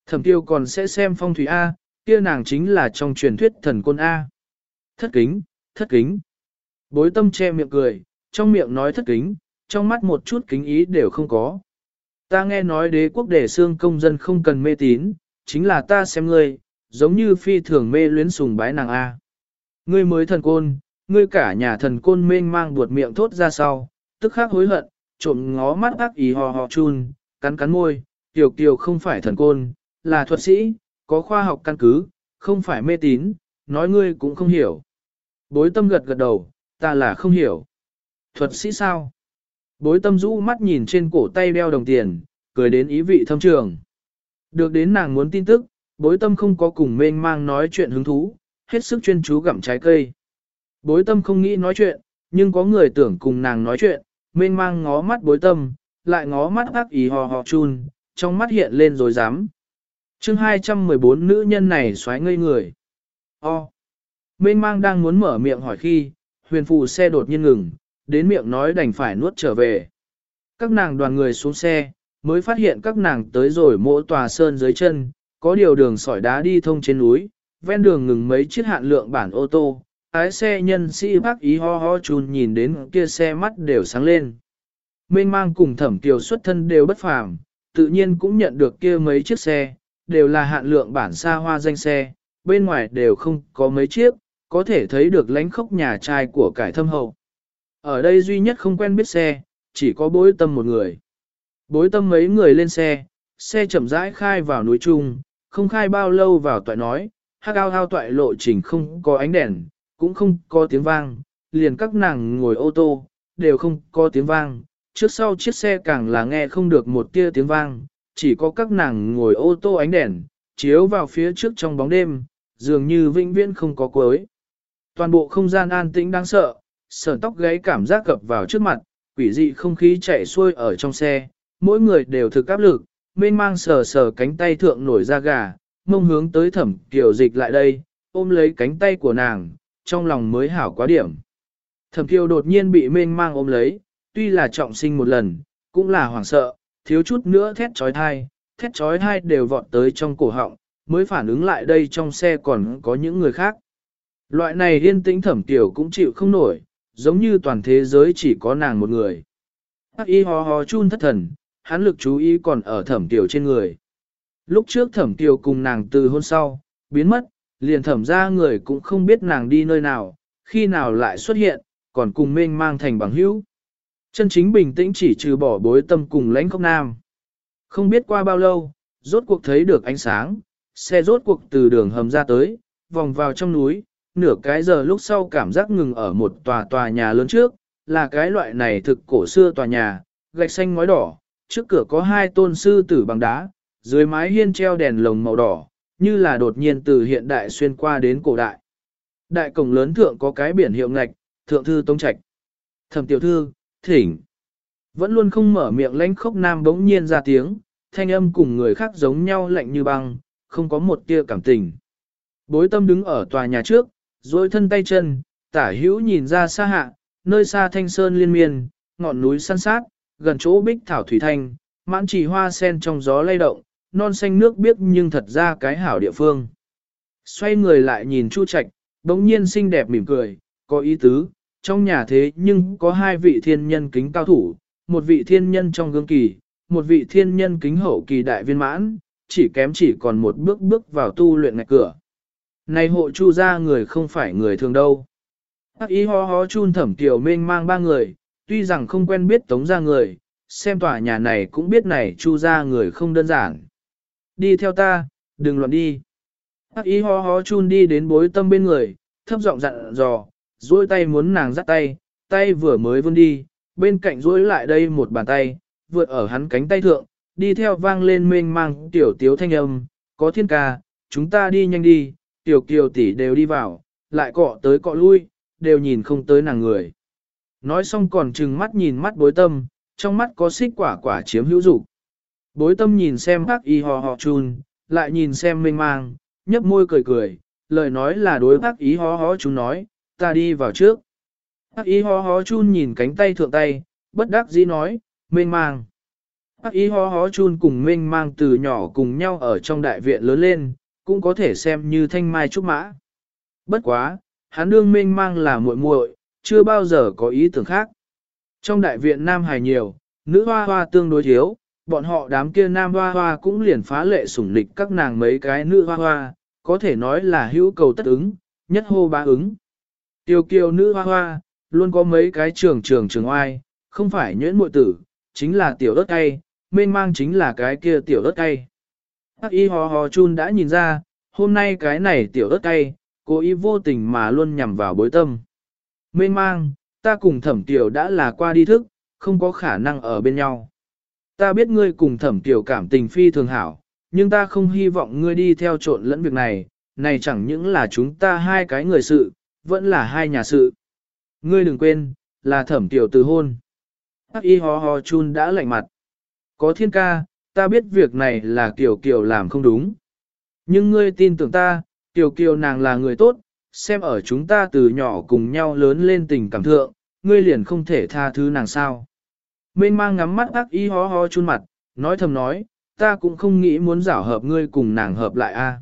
Speaker 1: Thẩm tiêu còn sẽ xem phong thủy A, kia nàng chính là trong truyền thuyết thần côn A. Thất kính, thất kính. Bối tâm che miệng cười, trong miệng nói thất kính, trong mắt một chút kính ý đều không có. Ta nghe nói đế quốc để xương công dân không cần mê tín, chính là ta xem ngươi, giống như phi thường mê luyến sùng bái nàng A. Ngươi mới thần côn, ngươi cả nhà thần côn mênh mang buột miệng thốt ra sau, tức khắc hối hận, trộm ngó mắt ác ý hò hò chun, cắn cắn môi, tiểu kiều không phải thần côn, là thuật sĩ, có khoa học căn cứ, không phải mê tín, nói ngươi cũng không hiểu. Bối tâm gật gật đầu, ta là không hiểu. Thuật sĩ sao? Bối tâm rũ mắt nhìn trên cổ tay đeo đồng tiền, cười đến ý vị thâm trường. Được đến nàng muốn tin tức, bối tâm không có cùng mênh mang nói chuyện hứng thú, hết sức chuyên chú gặm trái cây. Bối tâm không nghĩ nói chuyện, nhưng có người tưởng cùng nàng nói chuyện, mênh mang ngó mắt bối tâm, lại ngó mắt ác ý hò hò chun, trong mắt hiện lên rồi dám. chương 214 nữ nhân này xoáy ngây người. O. Mênh mang đang muốn mở miệng hỏi khi, huyền phù xe đột nhiên ngừng, đến miệng nói đành phải nuốt trở về. Các nàng đoàn người xuống xe, mới phát hiện các nàng tới rồi mỗi tòa sơn dưới chân, có điều đường sỏi đá đi thông trên núi, ven đường ngừng mấy chiếc hạn lượng bản ô tô, ái xe nhân sĩ bác ý ho ho chun nhìn đến kia xe mắt đều sáng lên. Mênh mang cùng thẩm kiều xuất thân đều bất phàm, tự nhiên cũng nhận được kia mấy chiếc xe, đều là hạn lượng bản xa hoa danh xe, bên ngoài đều không có mấy chiếc, có thể thấy được lánh khốc nhà trai của cải thâm hậu. Ở đây duy nhất không quen biết xe, chỉ có bối tâm một người. Bối tâm mấy người lên xe, xe chậm rãi khai vào núi trung, không khai bao lâu vào toại nói, hắc ao hao toại lộ trình không có ánh đèn, cũng không có tiếng vang, liền các nàng ngồi ô tô, đều không có tiếng vang, trước sau chiếc xe càng là nghe không được một tia tiếng vang, chỉ có các nàng ngồi ô tô ánh đèn, chiếu vào phía trước trong bóng đêm, dường như vĩnh viễn không có cuối. Toàn bộ không gian an tĩnh đáng sợ, sờn tóc gáy cảm giác cập vào trước mặt, quỷ dị không khí chạy xuôi ở trong xe, mỗi người đều thực áp lực, mênh mang sờ sờ cánh tay thượng nổi ra gà, mông hướng tới thẩm tiểu dịch lại đây, ôm lấy cánh tay của nàng, trong lòng mới hảo quá điểm. Thẩm kiều đột nhiên bị mênh mang ôm lấy, tuy là trọng sinh một lần, cũng là hoảng sợ, thiếu chút nữa thét trói thai, thét trói thai đều vọt tới trong cổ họng, mới phản ứng lại đây trong xe còn có những người khác. Loại này yên tĩnh thẩm tiểu cũng chịu không nổi, giống như toàn thế giới chỉ có nàng một người. Hắc y ho ho chun thất thần, hắn lực chú ý còn ở thẩm tiểu trên người. Lúc trước thẩm tiểu cùng nàng từ hôn sau, biến mất, liền thẩm ra người cũng không biết nàng đi nơi nào, khi nào lại xuất hiện, còn cùng mênh mang thành bằng hữu. Chân chính bình tĩnh chỉ trừ bỏ bối tâm cùng lãnh khốc nam. Không biết qua bao lâu, rốt cuộc thấy được ánh sáng, xe rốt cuộc từ đường hầm ra tới, vòng vào trong núi, nửa cái giờ lúc sau cảm giác ngừng ở một tòa tòa nhà lớn trước, là cái loại này thực cổ xưa tòa nhà, gạch xanh ngói đỏ, trước cửa có hai tôn sư tử bằng đá, dưới mái hiên treo đèn lồng màu đỏ, như là đột nhiên từ hiện đại xuyên qua đến cổ đại. Đại cổng lớn thượng có cái biển hiệu ngạch, thượng thư tông trạch. Thẩm tiểu thư, thỉnh. Vẫn luôn không mở miệng lãnh khốc nam bỗng nhiên ra tiếng, thanh âm cùng người khác giống nhau lạnh như băng, không có một tia cảm tình. Bối tâm đứng ở tòa nhà trước, rồi thân tay chân, tả hữu nhìn ra xa hạ, nơi xa thanh sơn liên miên, ngọn núi săn sát, gần chỗ bích thảo thủy thanh, mãn trì hoa sen trong gió lay động, non xanh nước biếc nhưng thật ra cái hảo địa phương. Xoay người lại nhìn Chu Trạch, bỗng nhiên xinh đẹp mỉm cười, có ý tứ, trong nhà thế nhưng có hai vị thiên nhân kính cao thủ, một vị thiên nhân trong gương kỳ, một vị thiên nhân kính hậu kỳ đại viên mãn, chỉ kém chỉ còn một bước bước vào tu luyện ngạch cửa. Này hộ chu ra người không phải người thường đâu. Hắc ý ho ho chun thẩm tiểu mênh mang ba người, tuy rằng không quen biết tống ra người, xem tòa nhà này cũng biết này chu ra người không đơn giản. Đi theo ta, đừng loạn đi. Hắc ý ho ho chun đi đến bối tâm bên người, thấp giọng dặn dò, duỗi tay muốn nàng dắt tay, tay vừa mới vươn đi, bên cạnh duỗi lại đây một bàn tay, vượt ở hắn cánh tay thượng, đi theo vang lên mênh mang tiểu tiếu thanh âm, có thiên ca, chúng ta đi nhanh đi, tiểu kiều tỷ đều đi vào, lại cọ tới cọ lui, đều nhìn không tới nàng người. Nói xong còn trừng mắt nhìn mắt bối tâm, trong mắt có xích quả quả chiếm hữu dục Bối tâm nhìn xem bác y ho ho chun, lại nhìn xem mênh mang, nhấp môi cười cười, lời nói là đối bác Y ho ho chun nói, ta đi vào trước. Bác Y ho ho chun nhìn cánh tay thượng tay, bất đắc dĩ nói, mênh mang. Bác Y ho ho chun cùng mênh mang từ nhỏ cùng nhau ở trong đại viện lớn lên, cũng có thể xem như thanh mai trúc mã. Bất quá, hắn đương minh mang là muội muội, chưa bao giờ có ý tưởng khác. Trong đại viện nam hài nhiều, nữ hoa hoa tương đối thiếu, bọn họ đám kia nam hoa hoa cũng liền phá lệ sủng lịch các nàng mấy cái nữ hoa hoa, có thể nói là hữu cầu tất ứng, nhất hô ba ứng. Tiêu kiều nữ hoa hoa, luôn có mấy cái trường trường trường oai, không phải nhuyễn muội tử, chính là tiểu ớt cay, mênh mang chính là cái kia tiểu ớt cay. Hắc y hò hò chun đã nhìn ra, hôm nay cái này tiểu ớt cay, cố ý vô tình mà luôn nhằm vào bối tâm. Mê mang, ta cùng thẩm tiểu đã là qua đi thức, không có khả năng ở bên nhau. Ta biết ngươi cùng thẩm tiểu cảm tình phi thường hảo, nhưng ta không hy vọng ngươi đi theo trộn lẫn việc này, này chẳng những là chúng ta hai cái người sự, vẫn là hai nhà sự. Ngươi đừng quên, là thẩm tiểu từ hôn. Hắc y ho ho chun đã lạnh mặt. Có thiên ca, ta biết việc này là Kiều Kiều làm không đúng. Nhưng ngươi tin tưởng ta, Kiều Kiều nàng là người tốt, xem ở chúng ta từ nhỏ cùng nhau lớn lên tình cảm thượng, ngươi liền không thể tha thứ nàng sao. Mên mang ngắm mắt ác y hó hó chun mặt, nói thầm nói, ta cũng không nghĩ muốn giảo hợp ngươi cùng nàng hợp lại a.